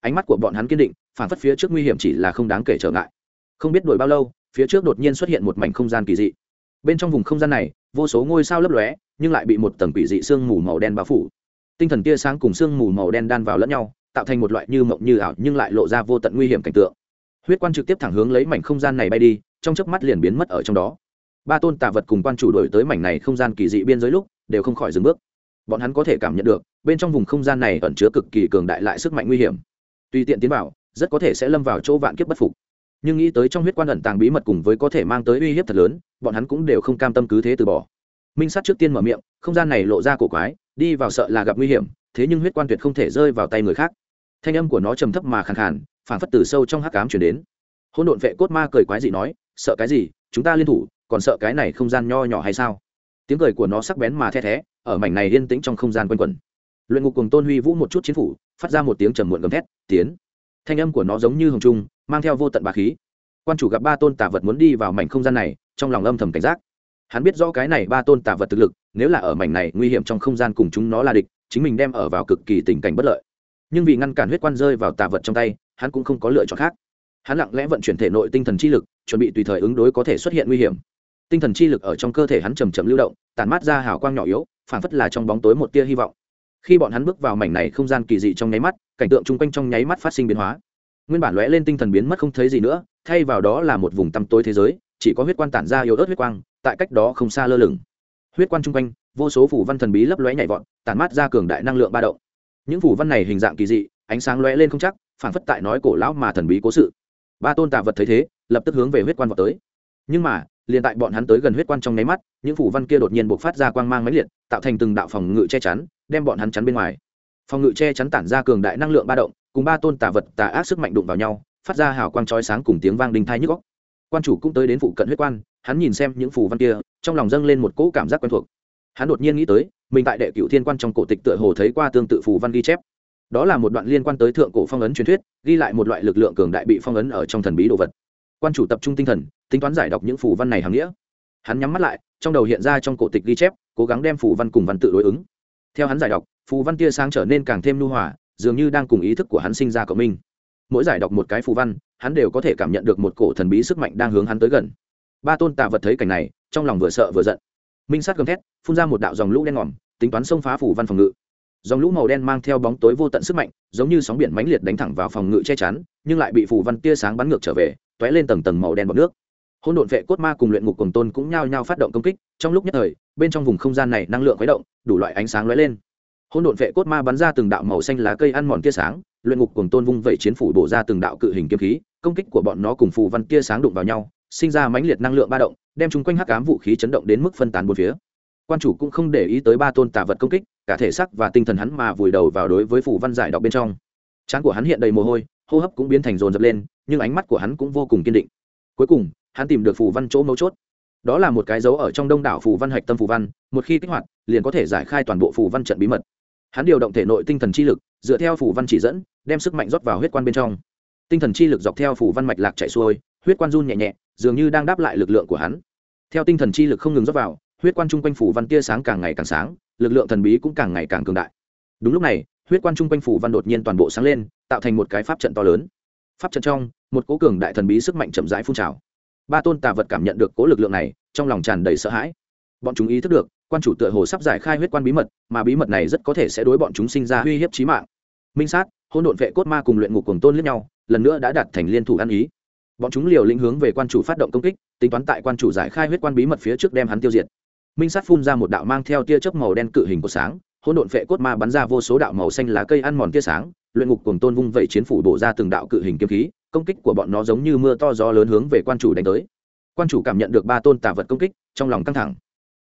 Ánh mắt của bọn hắn kiên định, phản phất phía trước nguy hiểm chỉ là không đáng kể trở ngại. Không biết đuổi bao lâu, phía trước đột nhiên xuất hiện một mảnh không gian kỳ dị. Bên trong vùng không gian này, vô số ngôi sao lấp lóe, nhưng lại bị một tầng quỷ dị sương mù màu đen bao phủ. Tinh thần tia sáng cùng sương mù màu đen đan vào lẫn nhau, tạo thành một loại như mộng như ảo nhưng lại lộ ra vô tận nguy hiểm cảnh tượng. Huyết quan trực tiếp thẳng hướng lấy mảnh không gian này bay đi, trong chớp mắt liền biến mất ở trong đó. Ba tôn tạ vật cùng quan chủ đổi tới mảnh này không gian kỳ dị biên giới lúc, đều không khỏi dừng bước. Bọn hắn có thể cảm nhận được bên trong vùng không gian này ẩn chứa cực kỳ cường đại lại sức mạnh nguy hiểm. Tùy tiện tiến vào, rất có thể sẽ lâm vào chỗ vạn kiếp bất phục. Nhưng nghĩ tới trong huyết quan ẩn tàng bí mật cùng với có thể mang tới uy hiếp thật lớn, bọn hắn cũng đều không cam tâm cứ thế từ bỏ. Minh sát trước tiên mở miệng, không gian này lộ ra cổ quái, đi vào sợ là gặp nguy hiểm, thế nhưng huyết quan tuyệt không thể rơi vào tay người khác. Thanh âm của nó trầm thấp mà khàn khàn, phản phất từ sâu trong hắc cám chuyển đến. Hôn độn vệ cốt ma cười quái dị nói, sợ cái gì? Chúng ta liên thủ, còn sợ cái này không gian nho nhỏ hay sao? Tiếng cười của nó sắc bén mà the thé, ở mảnh này yên tĩnh trong không gian quanh quẩn luyện ngục cùng tôn huy vũ một chút chiến phủ, phát ra một tiếng trầm muộn gầm thét, tiến! Thanh âm của nó giống như hồng trung, mang theo vô tận bà khí. Quan chủ gặp ba tôn tả vật muốn đi vào mảnh không gian này, trong lòng âm thầm cảnh giác. Hắn biết rõ cái này ba tôn tả vật thực lực, nếu là ở mảnh này nguy hiểm trong không gian cùng chúng nó là địch, chính mình đem ở vào cực kỳ tình cảnh bất lợi. Nhưng vì ngăn cản huyết quan rơi vào tà vật trong tay, hắn cũng không có lựa chọn khác. Hắn lặng lẽ vận chuyển thể nội tinh thần chi lực, chuẩn bị tùy thời ứng đối có thể xuất hiện nguy hiểm. Tinh thần chi lực ở trong cơ thể hắn chầm chầm lưu động tàn mát ra hào quang nhỏ yếu, phản phất là trong bóng tối một tia hy vọng khi bọn hắn bước vào mảnh này không gian kỳ dị trong nháy mắt, cảnh tượng chung quanh trong nháy mắt phát sinh biến hóa. Nguyên bản lóe lên tinh thần biến mất không thấy gì nữa, thay vào đó là một vùng tăm tối thế giới, chỉ có huyết quan tản ra yếu ớt huyết quang, tại cách đó không xa lơ lửng. Huyết quan chung quanh, vô số phủ văn thần bí lấp lóe nhảy vọt, tản mát ra cường đại năng lượng ba động. Những phủ văn này hình dạng kỳ dị, ánh sáng lóe lên không chắc, phản phất tại nói cổ lão mà thần bí cố sự. Ba tôn tạ vật thấy thế, lập tức hướng về huyết quan vào tới. Nhưng mà, liền tại bọn hắn tới gần huyết quan trong nháy mắt, những phủ văn kia đột nhiên buộc phát ra quang mang máy liệt, tạo thành từng đạo phòng ngự che chắn đem bọn hắn chắn bên ngoài. Phòng ngự che chắn tản ra cường đại năng lượng ba động, cùng ba tôn tà vật tà ác sức mạnh đụng vào nhau, phát ra hào quang trói sáng cùng tiếng vang đinh thai nhức góc quan chủ cũng tới đến phụ cận huyết quan, hắn nhìn xem những phù văn kia, trong lòng dâng lên một cỗ cảm giác quen thuộc. Hắn đột nhiên nghĩ tới, mình tại đệ cựu thiên quan trong cổ tịch tựa hồ thấy qua tương tự phù văn ghi chép. Đó là một đoạn liên quan tới thượng cổ phong ấn truyền thuyết, ghi lại một loại lực lượng cường đại bị phong ấn ở trong thần bí đồ vật. Quan chủ tập trung tinh thần, tính toán giải đọc những phù văn này hàng nghĩa. Hắn nhắm mắt lại, trong đầu hiện ra trong cổ tịch ghi chép, cố gắng đem phù văn cùng văn tự đối ứng theo hắn giải đọc, phù văn tia sáng trở nên càng thêm lưu hòa, dường như đang cùng ý thức của hắn sinh ra cộng minh. Mỗi giải đọc một cái phù văn, hắn đều có thể cảm nhận được một cổ thần bí sức mạnh đang hướng hắn tới gần. Ba tôn tạ vật thấy cảnh này, trong lòng vừa sợ vừa giận. Minh sát gầm thét, phun ra một đạo dòng lũ đen ngòm, tính toán xông phá phủ văn phòng ngự. Dòng lũ màu đen mang theo bóng tối vô tận sức mạnh, giống như sóng biển mãnh liệt đánh thẳng vào phòng ngự che chắn, nhưng lại bị phủ văn tia sáng bắn ngược trở về t ó é lên tầng tầng màu đen bọt nước. Hôn đột vệ cốt ma cùng luyện ngục cùng tôn cũng nhao nhao phát động công kích, trong lúc nhất thời bên trong vùng không gian này năng lượng khuấy động, đủ loại ánh sáng lóe lên. Hôn độn vệ cốt ma bắn ra từng đạo màu xanh lá cây ăn mòn tia sáng, luyện ngục cùng tôn vung vẩy chiến phủ bổ ra từng đạo cự hình kiếm khí, công kích của bọn nó cùng phù văn tia sáng đụng vào nhau, sinh ra mãnh liệt năng lượng ba động, đem chúng quanh hắc ám vũ khí chấn động đến mức phân tán bốn phía. Quan chủ cũng không để ý tới ba tôn tà vật công kích, cả thể xác và tinh thần hắn mà vùi đầu vào đối với phủ văn giải đọc bên trong. Trán của hắn hiện đầy mồ hôi, hô hấp cũng biến thành rồn rập lên, nhưng ánh mắt của hắn cũng vô cùng kiên định. Cuối cùng, hắn tìm được phủ văn chỗ mấu chốt đó là một cái dấu ở trong đông đảo Phù văn hạch tâm Phù văn, một khi kích hoạt, liền có thể giải khai toàn bộ Phù văn trận bí mật. Hắn điều động thể nội tinh thần chi lực, dựa theo Phù văn chỉ dẫn, đem sức mạnh rót vào huyết quan bên trong. Tinh thần chi lực dọc theo Phù văn mạch lạc chạy xuôi, huyết quan run nhẹ nhẹ, dường như đang đáp lại lực lượng của hắn. Theo tinh thần chi lực không ngừng rót vào, huyết quan chung quanh phủ văn tia sáng càng ngày càng sáng, lực lượng thần bí cũng càng ngày càng cường đại. Đúng lúc này, huyết quan chung quanh phủ văn đột nhiên toàn bộ sáng lên, tạo thành một cái pháp trận to lớn. Pháp trận trong, một cố cường đại thần bí sức mạnh chậm rãi phun trào ba tôn tà vật cảm nhận được cố lực lượng này, trong lòng tràn đầy sợ hãi. Bọn chúng ý thức được, quan chủ tựa hồ sắp giải khai huyết quan bí mật, mà bí mật này rất có thể sẽ đối bọn chúng sinh ra uy hiếp trí mạng. Minh sát hôn độn vệ cốt ma cùng luyện ngục cùng tôn lẫn nhau, lần nữa đã đạt thành liên thủ ăn ý. Bọn chúng liều lĩnh hướng về quan chủ phát động công kích, tính toán tại quan chủ giải khai huyết quan bí mật phía trước đem hắn tiêu diệt. Minh sát phun ra một đạo mang theo tia chớp màu đen cự hình của sáng, hỗn độn phệ cốt ma bắn ra vô số đạo màu xanh lá cây ăn mòn tia sáng, luyện ngục cùng tôn vung vẩy chiến phủ đổ ra từng đạo cự hình kiếm khí công kích của bọn nó giống như mưa to gió lớn hướng về quan chủ đánh tới. Quan chủ cảm nhận được ba tôn tà vật công kích, trong lòng căng thẳng.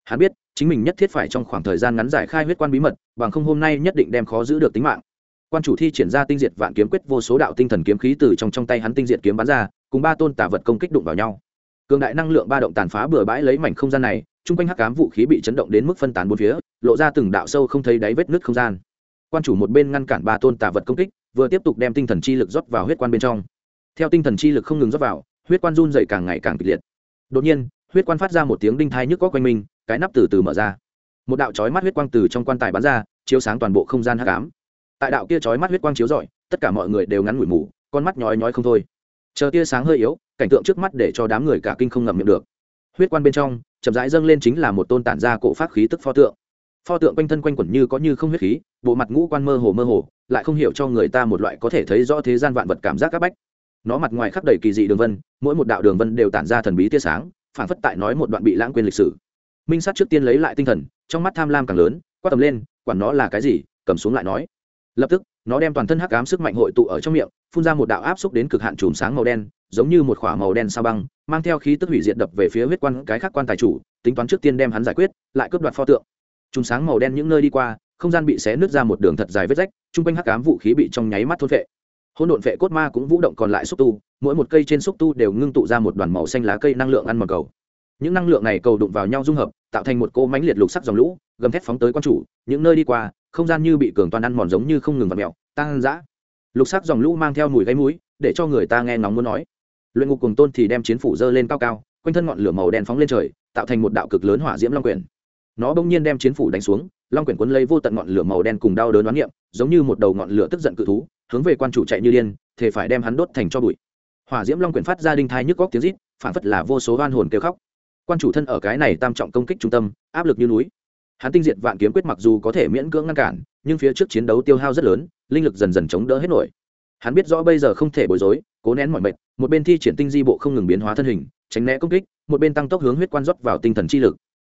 Hắn biết, chính mình nhất thiết phải trong khoảng thời gian ngắn giải khai huyết quan bí mật, bằng không hôm nay nhất định đem khó giữ được tính mạng. Quan chủ thi triển ra tinh diệt vạn kiếm quyết vô số đạo tinh thần kiếm khí từ trong trong tay hắn tinh diệt kiếm bắn ra, cùng ba tôn tà vật công kích đụng vào nhau. Cường đại năng lượng ba động tàn phá bừa bãi lấy mảnh không gian này, chung quanh hắc cám vũ khí bị chấn động đến mức phân tán bốn phía, lộ ra từng đạo sâu không thấy đáy vết nứt không gian. Quan chủ một bên ngăn cản ba tôn tà vật công kích, vừa tiếp tục đem tinh thần chi lực rót vào huyết quan bên trong theo tinh thần chi lực không ngừng rót vào, huyết quan run dậy càng ngày càng kịch liệt. Đột nhiên, huyết quan phát ra một tiếng đinh thai nhức có quanh mình, cái nắp từ từ mở ra. Một đạo chói mắt huyết quang từ trong quan tài bắn ra, chiếu sáng toàn bộ không gian hắc ám. Tại đạo kia chói mắt huyết quang chiếu rọi, tất cả mọi người đều ngắn ngủi mù, con mắt nhói nhói không thôi. Chờ tia sáng hơi yếu, cảnh tượng trước mắt để cho đám người cả kinh không ngậm miệng được. Huyết quan bên trong, chậm rãi dâng lên chính là một tôn tản ra cổ pháp khí tức pho tượng. Pho tượng quanh thân quanh quẩn như có như không huyết khí, bộ mặt ngũ quan mơ hồ mơ hồ, lại không hiểu cho người ta một loại có thể thấy rõ thế gian vạn vật cảm giác các bách nó mặt ngoài khắc đầy kỳ dị đường vân, mỗi một đạo đường vân đều tản ra thần bí tia sáng phản phất tại nói một đoạn bị lãng quên lịch sử. Minh sát trước tiên lấy lại tinh thần, trong mắt tham lam càng lớn, quát tầm lên, quản nó là cái gì? cầm xuống lại nói. Lập tức, nó đem toàn thân hắc ám sức mạnh hội tụ ở trong miệng, phun ra một đạo áp xúc đến cực hạn chùm sáng màu đen, giống như một khỏa màu đen sao băng, mang theo khí tức hủy diệt đập về phía huyết quan cái khác quan tài chủ, tính toán trước tiên đem hắn giải quyết, lại cướp đoạt pho tượng. Chùm sáng màu đen những nơi đi qua, không gian bị xé nứt ra một đường thật dài vết rách, chung quanh hắc ám vũ khí bị trong nháy mắt thôn vệ hỗn độn vệ cốt ma cũng vũ động còn lại xúc tu, mỗi một cây trên xúc tu đều ngưng tụ ra một đoàn màu xanh lá cây năng lượng ăn mòn cầu. Những năng lượng này cầu đụng vào nhau dung hợp, tạo thành một cỗ mánh liệt lục sắc dòng lũ, gầm thép phóng tới quan chủ, những nơi đi qua, không gian như bị cường toàn ăn mòn giống như không ngừng vặt mẹo tan dã lục sắc dòng lũ mang theo mùi gáy mũi, để cho người ta nghe ngóng muốn nói. Luyện ngục cùng tôn thì đem chiến phủ dơ lên cao cao, quanh thân ngọn lửa màu đen phóng lên trời, tạo thành một đạo cực lớn hỏa diễm long quyển nó bỗng nhiên đem chiến phủ đánh xuống, long quyển quấn lấy vô tận ngọn lửa màu đen cùng đau đớn đoán niệm, giống như một đầu ngọn lửa tức giận cự thú hướng về quan chủ chạy như điên thể phải đem hắn đốt thành cho bụi. Hỏa diễm long quyển phát ra đinh thai nhức góc tiếng rít, phản phất là vô số oan hồn kêu khóc. Quan chủ thân ở cái này tam trọng công kích trung tâm, áp lực như núi. Hắn tinh diệt vạn kiếm quyết mặc dù có thể miễn cưỡng ngăn cản, nhưng phía trước chiến đấu tiêu hao rất lớn, linh lực dần dần chống đỡ hết nổi. Hắn biết rõ bây giờ không thể bối rối, cố nén mọi mệt, một bên thi triển tinh di bộ không ngừng biến hóa thân hình, tránh né công kích, một bên tăng tốc hướng huyết quan rót vào tinh thần chi lực.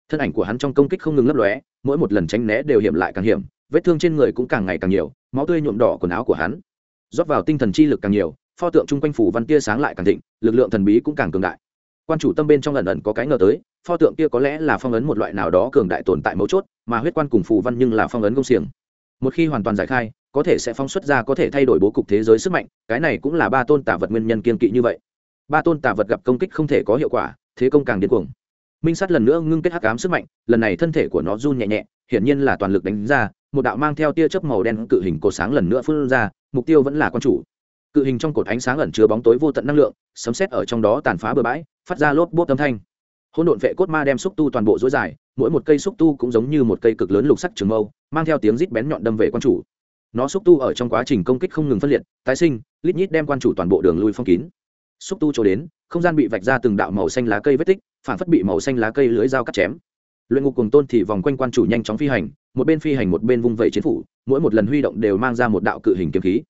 Thân ảnh của hắn trong công kích không ngừng lấp lóe, mỗi một lần tránh né đều hiểm lại càng hiểm, vết thương trên người cũng càng ngày càng nhiều, máu tươi nhuộm đỏ quần áo của hắn rót vào tinh thần chi lực càng nhiều, pho tượng chung quanh phủ văn kia sáng lại càng thịnh, lực lượng thần bí cũng càng cường đại. Quan chủ tâm bên trong lần ẩn có cái ngờ tới, pho tượng kia có lẽ là phong ấn một loại nào đó cường đại tồn tại mấu chốt, mà huyết quan cùng phù văn nhưng là phong ấn công xiềng. Một khi hoàn toàn giải khai, có thể sẽ phóng xuất ra có thể thay đổi bố cục thế giới sức mạnh, cái này cũng là ba tôn tả vật nguyên nhân kiên kỵ như vậy. Ba tôn tả vật gặp công kích không thể có hiệu quả, thế công càng điên cuồng. Minh sắt lần nữa ngưng kết hắc ám sức mạnh, lần này thân thể của nó run nhẹ nhẹ, hiển nhiên là toàn lực đánh ra một đạo mang theo tia chớp màu đen cự hình cột sáng lần nữa phun ra, mục tiêu vẫn là quan chủ. Cự hình trong cột ánh sáng ẩn chứa bóng tối vô tận năng lượng, sấm sét ở trong đó tàn phá bừa bãi, phát ra lốp bốp âm thanh. Hỗn độn vệ cốt ma đem xúc tu toàn bộ dối dài, mỗi một cây xúc tu cũng giống như một cây cực lớn lục sắc trường mâu, mang theo tiếng rít bén nhọn đâm về quan chủ. Nó xúc tu ở trong quá trình công kích không ngừng phân liệt, tái sinh, lít nhít đem quan chủ toàn bộ đường lui phong kín. Xúc tu chỗ đến, không gian bị vạch ra từng đạo màu xanh lá cây vết tích, phản phất bị màu xanh lá cây lưới dao cắt chém luyện ngục cùng tôn thì vòng quanh quan chủ nhanh chóng phi hành, một bên phi hành một bên vung vẩy chiến phủ, mỗi một lần huy động đều mang ra một đạo cự hình kiếm khí.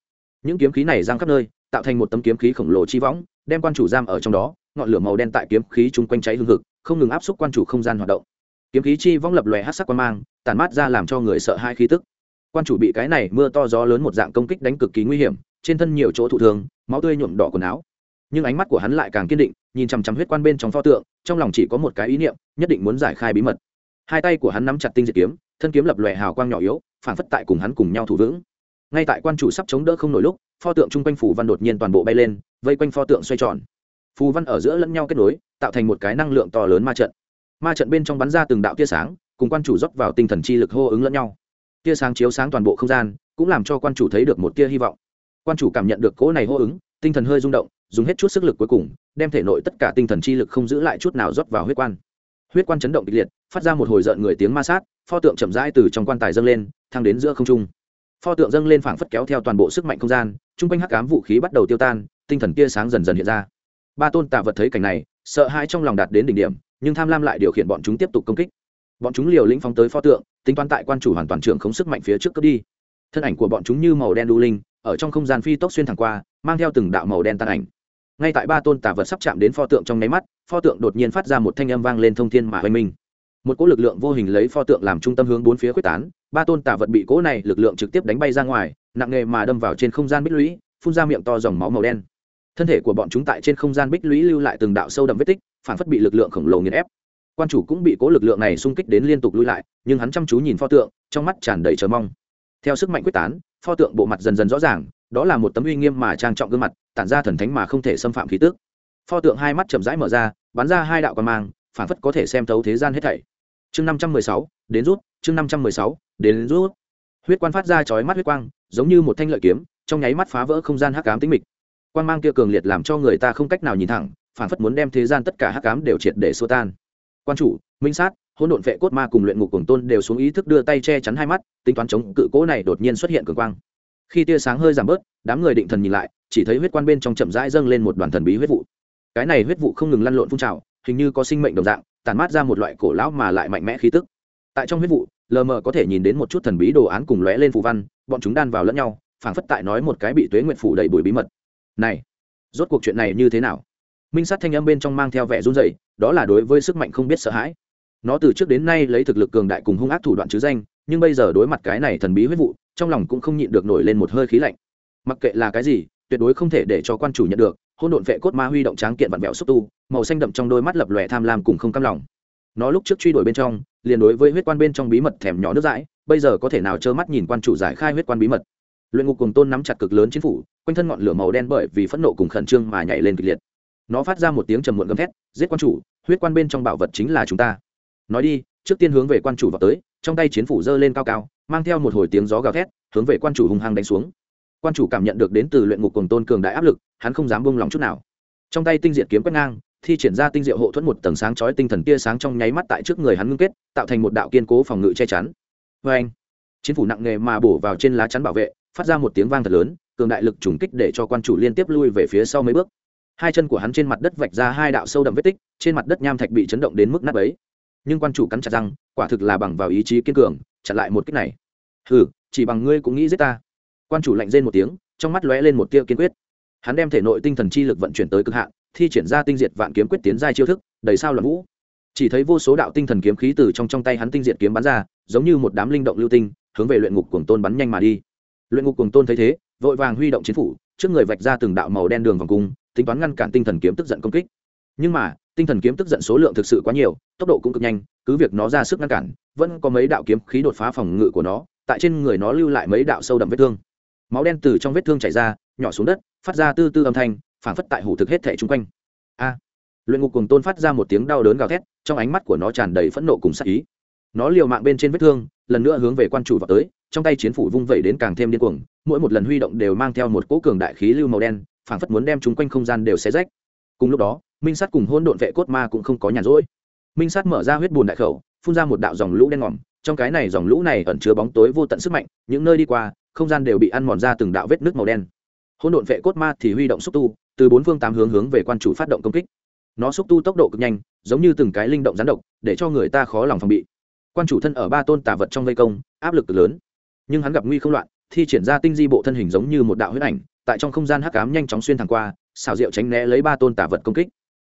Những kiếm khí này giang khắp nơi, tạo thành một tấm kiếm khí khổng lồ chi võng, đem quan chủ giam ở trong đó, ngọn lửa màu đen tại kiếm khí chung quanh cháy hương thực không ngừng áp xúc quan chủ không gian hoạt động. Kiếm khí chi võng lập lòe hát sắc quan mang tàn mát ra làm cho người sợ hai khí tức. Quan chủ bị cái này mưa to gió lớn một dạng công kích đánh cực kỳ nguy hiểm, trên thân nhiều chỗ thụ thường máu tươi nhuộm đỏ quần áo nhưng ánh mắt của hắn lại càng kiên định, nhìn chằm chằm huyết quan bên trong pho tượng, trong lòng chỉ có một cái ý niệm, nhất định muốn giải khai bí mật. Hai tay của hắn nắm chặt tinh diệt kiếm, thân kiếm lập lòe hào quang nhỏ yếu, phản phất tại cùng hắn cùng nhau thủ vững. Ngay tại quan chủ sắp chống đỡ không nổi lúc, pho tượng chung quanh phủ văn đột nhiên toàn bộ bay lên, vây quanh pho tượng xoay tròn. Phù văn ở giữa lẫn nhau kết nối, tạo thành một cái năng lượng to lớn ma trận. Ma trận bên trong bắn ra từng đạo tia sáng, cùng quan chủ dốc vào tinh thần chi lực hô ứng lẫn nhau. Tia sáng chiếu sáng toàn bộ không gian, cũng làm cho quan chủ thấy được một tia hy vọng. Quan chủ cảm nhận được cỗ này hô ứng, tinh thần hơi rung động dùng hết chút sức lực cuối cùng, đem thể nội tất cả tinh thần chi lực không giữ lại chút nào rót vào huyết quan. Huyết quan chấn động kịch liệt, phát ra một hồi rợn người tiếng ma sát, pho tượng chậm rãi từ trong quan tài dâng lên, thăng đến giữa không trung. Pho tượng dâng lên phảng phất kéo theo toàn bộ sức mạnh không gian chung quanh hắc cám vũ khí bắt đầu tiêu tan, tinh thần tia sáng dần dần hiện ra. Ba tôn tạ vật thấy cảnh này, sợ hãi trong lòng đạt đến đỉnh điểm, nhưng tham lam lại điều khiển bọn chúng tiếp tục công kích. Bọn chúng liều lĩnh phóng tới pho tượng, tính toán tại quan chủ hoàn toàn trưởng không sức mạnh phía trước cướp đi. Thân ảnh của bọn chúng như màu đen đu linh, ở trong không gian phi tốc xuyên thẳng qua, mang theo từng đạo màu đen tan ảnh ngay tại ba tôn tà vật sắp chạm đến pho tượng trong nháy mắt, pho tượng đột nhiên phát ra một thanh âm vang lên thông thiên mà hoành minh. Một cỗ lực lượng vô hình lấy pho tượng làm trung tâm hướng bốn phía quyết tán, ba tôn tà vật bị cỗ này lực lượng trực tiếp đánh bay ra ngoài, nặng nề mà đâm vào trên không gian bích lũy, phun ra miệng to dòng máu màu đen. Thân thể của bọn chúng tại trên không gian bích lũy lưu lại từng đạo sâu đậm vết tích, phản phất bị lực lượng khổng lồ nghiền ép. Quan chủ cũng bị cố lực lượng này xung kích đến liên tục lui lại, nhưng hắn chăm chú nhìn pho tượng, trong mắt tràn đầy chờ mong. Theo sức mạnh quyết tán, pho tượng bộ mặt dần dần rõ ràng đó là một tấm uy nghiêm mà trang trọng gương mặt, tản ra thần thánh mà không thể xâm phạm khí tước pho tượng hai mắt chậm rãi mở ra, bắn ra hai đạo quan mang phản phất có thể xem thấu thế gian hết thảy. Chương năm trăm mười sáu, đến rút, chương năm trăm mười sáu, đến rút. Huyết quan phát ra chói mắt huyết quang, giống như một thanh lợi kiếm, trong nháy mắt phá vỡ không gian hắc ám tĩnh mịch. Quan mang kia cường liệt làm cho người ta không cách nào nhìn thẳng phản phất muốn đem thế gian tất cả hắc ám đều triệt để xua tan. Quan chủ, minh sát, hỗn độn vệ cốt ma cùng luyện ngục cùng tôn đều xuống ý thức đưa tay che chắn hai mắt, tính toán chống cự cố này đột nhiên xuất hiện cường quang khi tia sáng hơi giảm bớt, đám người định thần nhìn lại, chỉ thấy huyết quan bên trong chậm rãi dâng lên một đoàn thần bí huyết vụ. Cái này huyết vụ không ngừng lăn lộn phun trào, hình như có sinh mệnh đồng dạng tàn mát ra một loại cổ lão mà lại mạnh mẽ khí tức. Tại trong huyết vụ, lờ mờ có thể nhìn đến một chút thần bí đồ án cùng lóe lên phù văn, bọn chúng đan vào lẫn nhau, phảng phất tại nói một cái bị tuế nguyện phủ đầy bụi bí mật. Này, rốt cuộc chuyện này như thế nào? Minh sát thanh âm bên trong mang theo vẻ run rẩy, đó là đối với sức mạnh không biết sợ hãi. Nó từ trước đến nay lấy thực lực cường đại cùng hung ác thủ đoạn chứ danh nhưng bây giờ đối mặt cái này thần bí huyết vụ, trong lòng cũng không nhịn được nổi lên một hơi khí lạnh. Mặc kệ là cái gì, tuyệt đối không thể để cho quan chủ nhận được hôn độn vệ cốt ma huy động tráng kiện vặn vẹo xúc tu, màu xanh đậm trong đôi mắt lập lòe tham lam cùng không cam lòng. Nó lúc trước truy đuổi bên trong, liền đối với huyết quan bên trong bí mật thèm nhỏ nước dãi, bây giờ có thể nào trơ mắt nhìn quan chủ giải khai huyết quan bí mật. Luyện ngục cùng tôn nắm chặt cực lớn chính phủ, quanh thân ngọn lửa màu đen bởi vì phẫn nộ cùng khẩn trương mà nhảy lên kịch liệt. Nó phát ra một tiếng trầm muộn gầm thét, giết quan chủ, huyết quan bên trong bảo vật chính là chúng ta. Nói đi, trước tiên hướng về quan chủ vào tới trong tay chiến phủ giơ lên cao cao, mang theo một hồi tiếng gió gào thét, hướng về quan chủ hung hăng đánh xuống. Quan chủ cảm nhận được đến từ luyện ngục cùng tôn cường đại áp lực, hắn không dám buông lòng chút nào. Trong tay tinh diệt kiếm quét ngang, thi triển ra tinh diệu hộ thuẫn một tầng sáng chói tinh thần tia sáng trong nháy mắt tại trước người hắn ngưng kết, tạo thành một đạo kiên cố phòng ngự che chắn. Vê anh chiến phủ nặng nề mà bổ vào trên lá chắn bảo vệ, phát ra một tiếng vang thật lớn, cường đại lực trùng kích để cho quan chủ liên tiếp lui về phía sau mấy bước. Hai chân của hắn trên mặt đất vạch ra hai đạo sâu đậm vết tích, trên mặt đất nham thạch bị chấn động đến mức nát ấy nhưng quan chủ cắn chặt răng quả thực là bằng vào ý chí kiên cường, chặn lại một kích này. Hừ, chỉ bằng ngươi cũng nghĩ giết ta. Quan chủ lạnh rên một tiếng, trong mắt lóe lên một tia kiên quyết. Hắn đem thể nội tinh thần chi lực vận chuyển tới cực hạn, thi triển ra tinh diệt vạn kiếm quyết tiến giai chiêu thức, đầy sao loạn vũ. Chỉ thấy vô số đạo tinh thần kiếm khí từ trong trong tay hắn tinh diệt kiếm bắn ra, giống như một đám linh động lưu tinh, hướng về luyện ngục cuồng tôn bắn nhanh mà đi. Luyện ngục cuồng tôn thấy thế, vội vàng huy động chiến phủ, trước người vạch ra từng đạo màu đen đường vòng cung, tính toán ngăn cản tinh thần kiếm tức giận công kích nhưng mà, tinh thần kiếm tức giận số lượng thực sự quá nhiều, tốc độ cũng cực nhanh, cứ việc nó ra sức ngăn cản, vẫn có mấy đạo kiếm khí đột phá phòng ngự của nó, tại trên người nó lưu lại mấy đạo sâu đậm vết thương. Máu đen từ trong vết thương chảy ra, nhỏ xuống đất, phát ra tư tư âm thanh phản phất tại hủ thực hết thể chung quanh. A! Luyện ngục cùng tôn phát ra một tiếng đau đớn gào thét, trong ánh mắt của nó tràn đầy phẫn nộ cùng sắc ý. Nó liều mạng bên trên vết thương, lần nữa hướng về quan chủ vào tới, trong tay chiến phủ vung vẩy đến càng thêm điên cuồng, mỗi một lần huy động đều mang theo một cỗ cường đại khí lưu màu đen phản phất muốn đem chúng quanh không gian đều xé rách. Cùng lúc đó minh sát cùng hôn độn vệ cốt ma cũng không có nhàn rỗi. Minh sát mở ra huyết bùn đại khẩu, phun ra một đạo dòng lũ đen ngòm. Trong cái này dòng lũ này ẩn chứa bóng tối vô tận sức mạnh, những nơi đi qua, không gian đều bị ăn mòn ra từng đạo vết nước màu đen. Hôn độn vệ cốt ma thì huy động xúc tu, từ bốn phương tám hướng hướng về quan chủ phát động công kích. Nó xúc tu tốc độ cực nhanh, giống như từng cái linh động rắn độc, để cho người ta khó lòng phòng bị. Quan chủ thân ở ba tôn tà vật trong vây công, áp lực lớn. Nhưng hắn gặp nguy không loạn, thi triển ra tinh di bộ thân hình giống như một đạo huyết ảnh, tại trong không gian hắc ám nhanh chóng xuyên thẳng qua, xảo diệu tránh né lấy ba tôn tà vật công kích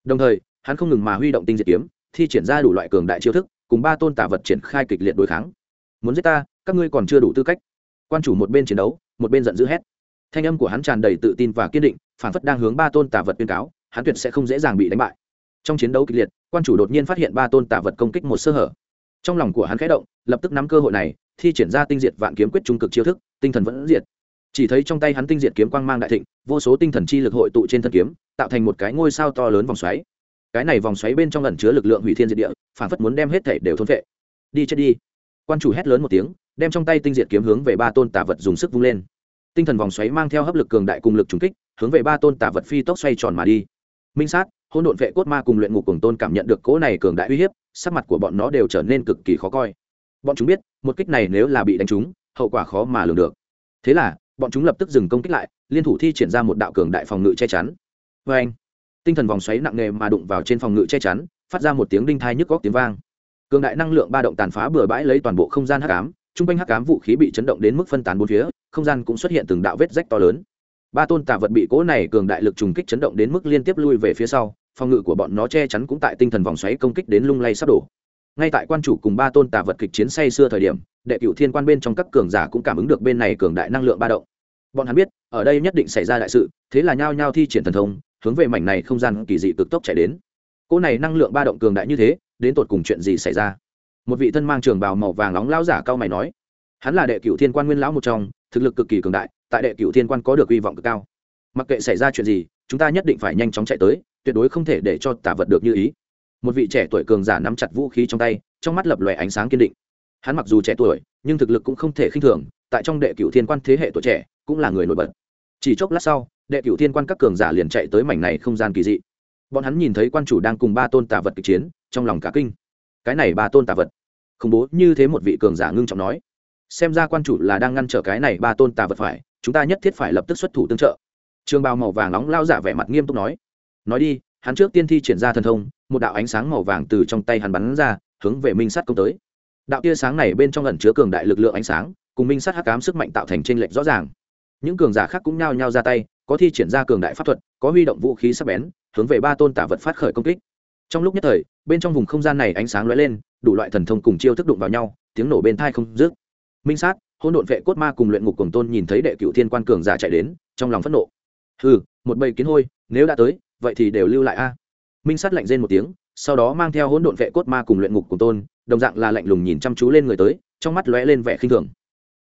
đồng thời, hắn không ngừng mà huy động tinh diệt kiếm, thi triển ra đủ loại cường đại chiêu thức, cùng ba tôn tả vật triển khai kịch liệt đối kháng. Muốn giết ta, các ngươi còn chưa đủ tư cách. Quan chủ một bên chiến đấu, một bên giận dữ hét. Thanh âm của hắn tràn đầy tự tin và kiên định, phản phất đang hướng ba tôn tả vật tuyên cáo, hắn tuyệt sẽ không dễ dàng bị đánh bại. Trong chiến đấu kịch liệt, quan chủ đột nhiên phát hiện ba tôn tả vật công kích một sơ hở. Trong lòng của hắn khẽ động, lập tức nắm cơ hội này, thi triển ra tinh diệt vạn kiếm quyết trung cực chiêu thức, tinh thần vẫn diệt chỉ thấy trong tay hắn tinh diệt kiếm quang mang đại thịnh, vô số tinh thần chi lực hội tụ trên thân kiếm, tạo thành một cái ngôi sao to lớn vòng xoáy. Cái này vòng xoáy bên trong ẩn chứa lực lượng hủy thiên diệt địa, phản phất muốn đem hết thể đều thôn vệ đi chết đi. Quan chủ hét lớn một tiếng, đem trong tay tinh diệt kiếm hướng về ba tôn tà vật dùng sức vung lên. Tinh thần vòng xoáy mang theo hấp lực cường đại cùng lực trùng kích, hướng về ba tôn tả vật phi tốc xoay tròn mà đi. Minh sát hôn độn vệ cốt ma cùng luyện ngục cùng tôn cảm nhận được cỗ này cường đại uy hiếp, sắc mặt của bọn nó đều trở nên cực kỳ khó coi. Bọn chúng biết, một kích này nếu là bị đánh trúng, hậu quả khó mà lường được. Thế là bọn chúng lập tức dừng công kích lại, liên thủ thi triển ra một đạo cường đại phòng ngự che chắn. Vê anh, tinh thần vòng xoáy nặng nề mà đụng vào trên phòng ngự che chắn, phát ra một tiếng đinh thai nhức góc tiếng vang. Cường đại năng lượng ba động tàn phá bừa bãi lấy toàn bộ không gian hắc ám chung quanh hắc ám vũ khí bị chấn động đến mức phân tán bốn phía, không gian cũng xuất hiện từng đạo vết rách to lớn. Ba tôn tà vật bị cỗ này cường đại lực trùng kích chấn động đến mức liên tiếp lui về phía sau, phòng ngự của bọn nó che chắn cũng tại tinh thần vòng xoáy công kích đến lung lay sắp đổ. Ngay tại quan chủ cùng ba tôn tà vật kịch chiến say xưa thời điểm, đệ cựu thiên quan bên trong các cường giả cũng cảm ứng được bên này cường đại năng lượng ba động bọn hắn biết, ở đây nhất định xảy ra đại sự, thế là nhao nhao thi triển thần thông, hướng về mảnh này không gian kỳ dị cực tốc chạy đến. Cỗ này năng lượng ba động cường đại như thế, đến tột cùng chuyện gì xảy ra? Một vị thân mang trường bào màu vàng nóng lao giả cao mày nói, hắn là đệ cựu thiên quan nguyên lão một trong, thực lực cực kỳ cường đại, tại đệ cựu thiên quan có được hy vọng cực cao. Mặc kệ xảy ra chuyện gì, chúng ta nhất định phải nhanh chóng chạy tới, tuyệt đối không thể để cho tả vật được như ý. Một vị trẻ tuổi cường giả nắm chặt vũ khí trong tay, trong mắt lập lòe ánh sáng kiên định. Hắn mặc dù trẻ tuổi, nhưng thực lực cũng không thể khinh thường, tại trong đệ cựu thiên quan thế hệ tuổi trẻ cũng là người nổi bật. Chỉ chốc lát sau, đệ cựu thiên quan các cường giả liền chạy tới mảnh này không gian kỳ dị. Bọn hắn nhìn thấy quan chủ đang cùng ba tôn tà vật kịch chiến, trong lòng cả kinh. Cái này ba tôn tà vật. Khủng bố như thế một vị cường giả ngưng trọng nói. Xem ra quan chủ là đang ngăn trở cái này ba tôn tà vật phải, chúng ta nhất thiết phải lập tức xuất thủ tương trợ. Trường bào màu vàng nóng lao giả vẻ mặt nghiêm túc nói. Nói đi, hắn trước tiên thi triển ra thần thông, một đạo ánh sáng màu vàng từ trong tay hắn bắn ra, hướng về minh sắt công tới. Đạo tia sáng này bên trong ẩn chứa cường đại lực lượng ánh sáng, cùng minh sắt hắc cám sức mạnh tạo thành t r ê n lệch rõ ràng những cường giả khác cũng nhao nhao ra tay, có thi triển ra cường đại pháp thuật, có huy động vũ khí sắc bén, hướng về ba tôn tả vật phát khởi công kích. Trong lúc nhất thời, bên trong vùng không gian này ánh sáng lóe lên, đủ loại thần thông cùng chiêu thức đụng vào nhau, tiếng nổ bên thai không dứt. Minh sát hôn độn vệ cốt ma cùng luyện ngục cùng tôn nhìn thấy đệ cựu thiên quan cường giả chạy đến, trong lòng phẫn nộ. Hừ, một bầy kiến hôi, nếu đã tới, vậy thì đều lưu lại a. Minh sát lạnh rên một tiếng, sau đó mang theo hỗn độn vệ cốt ma cùng luyện ngục cùng tôn, đồng dạng là lạnh lùng nhìn chăm chú lên người tới, trong mắt lóe lên vẻ khinh thường.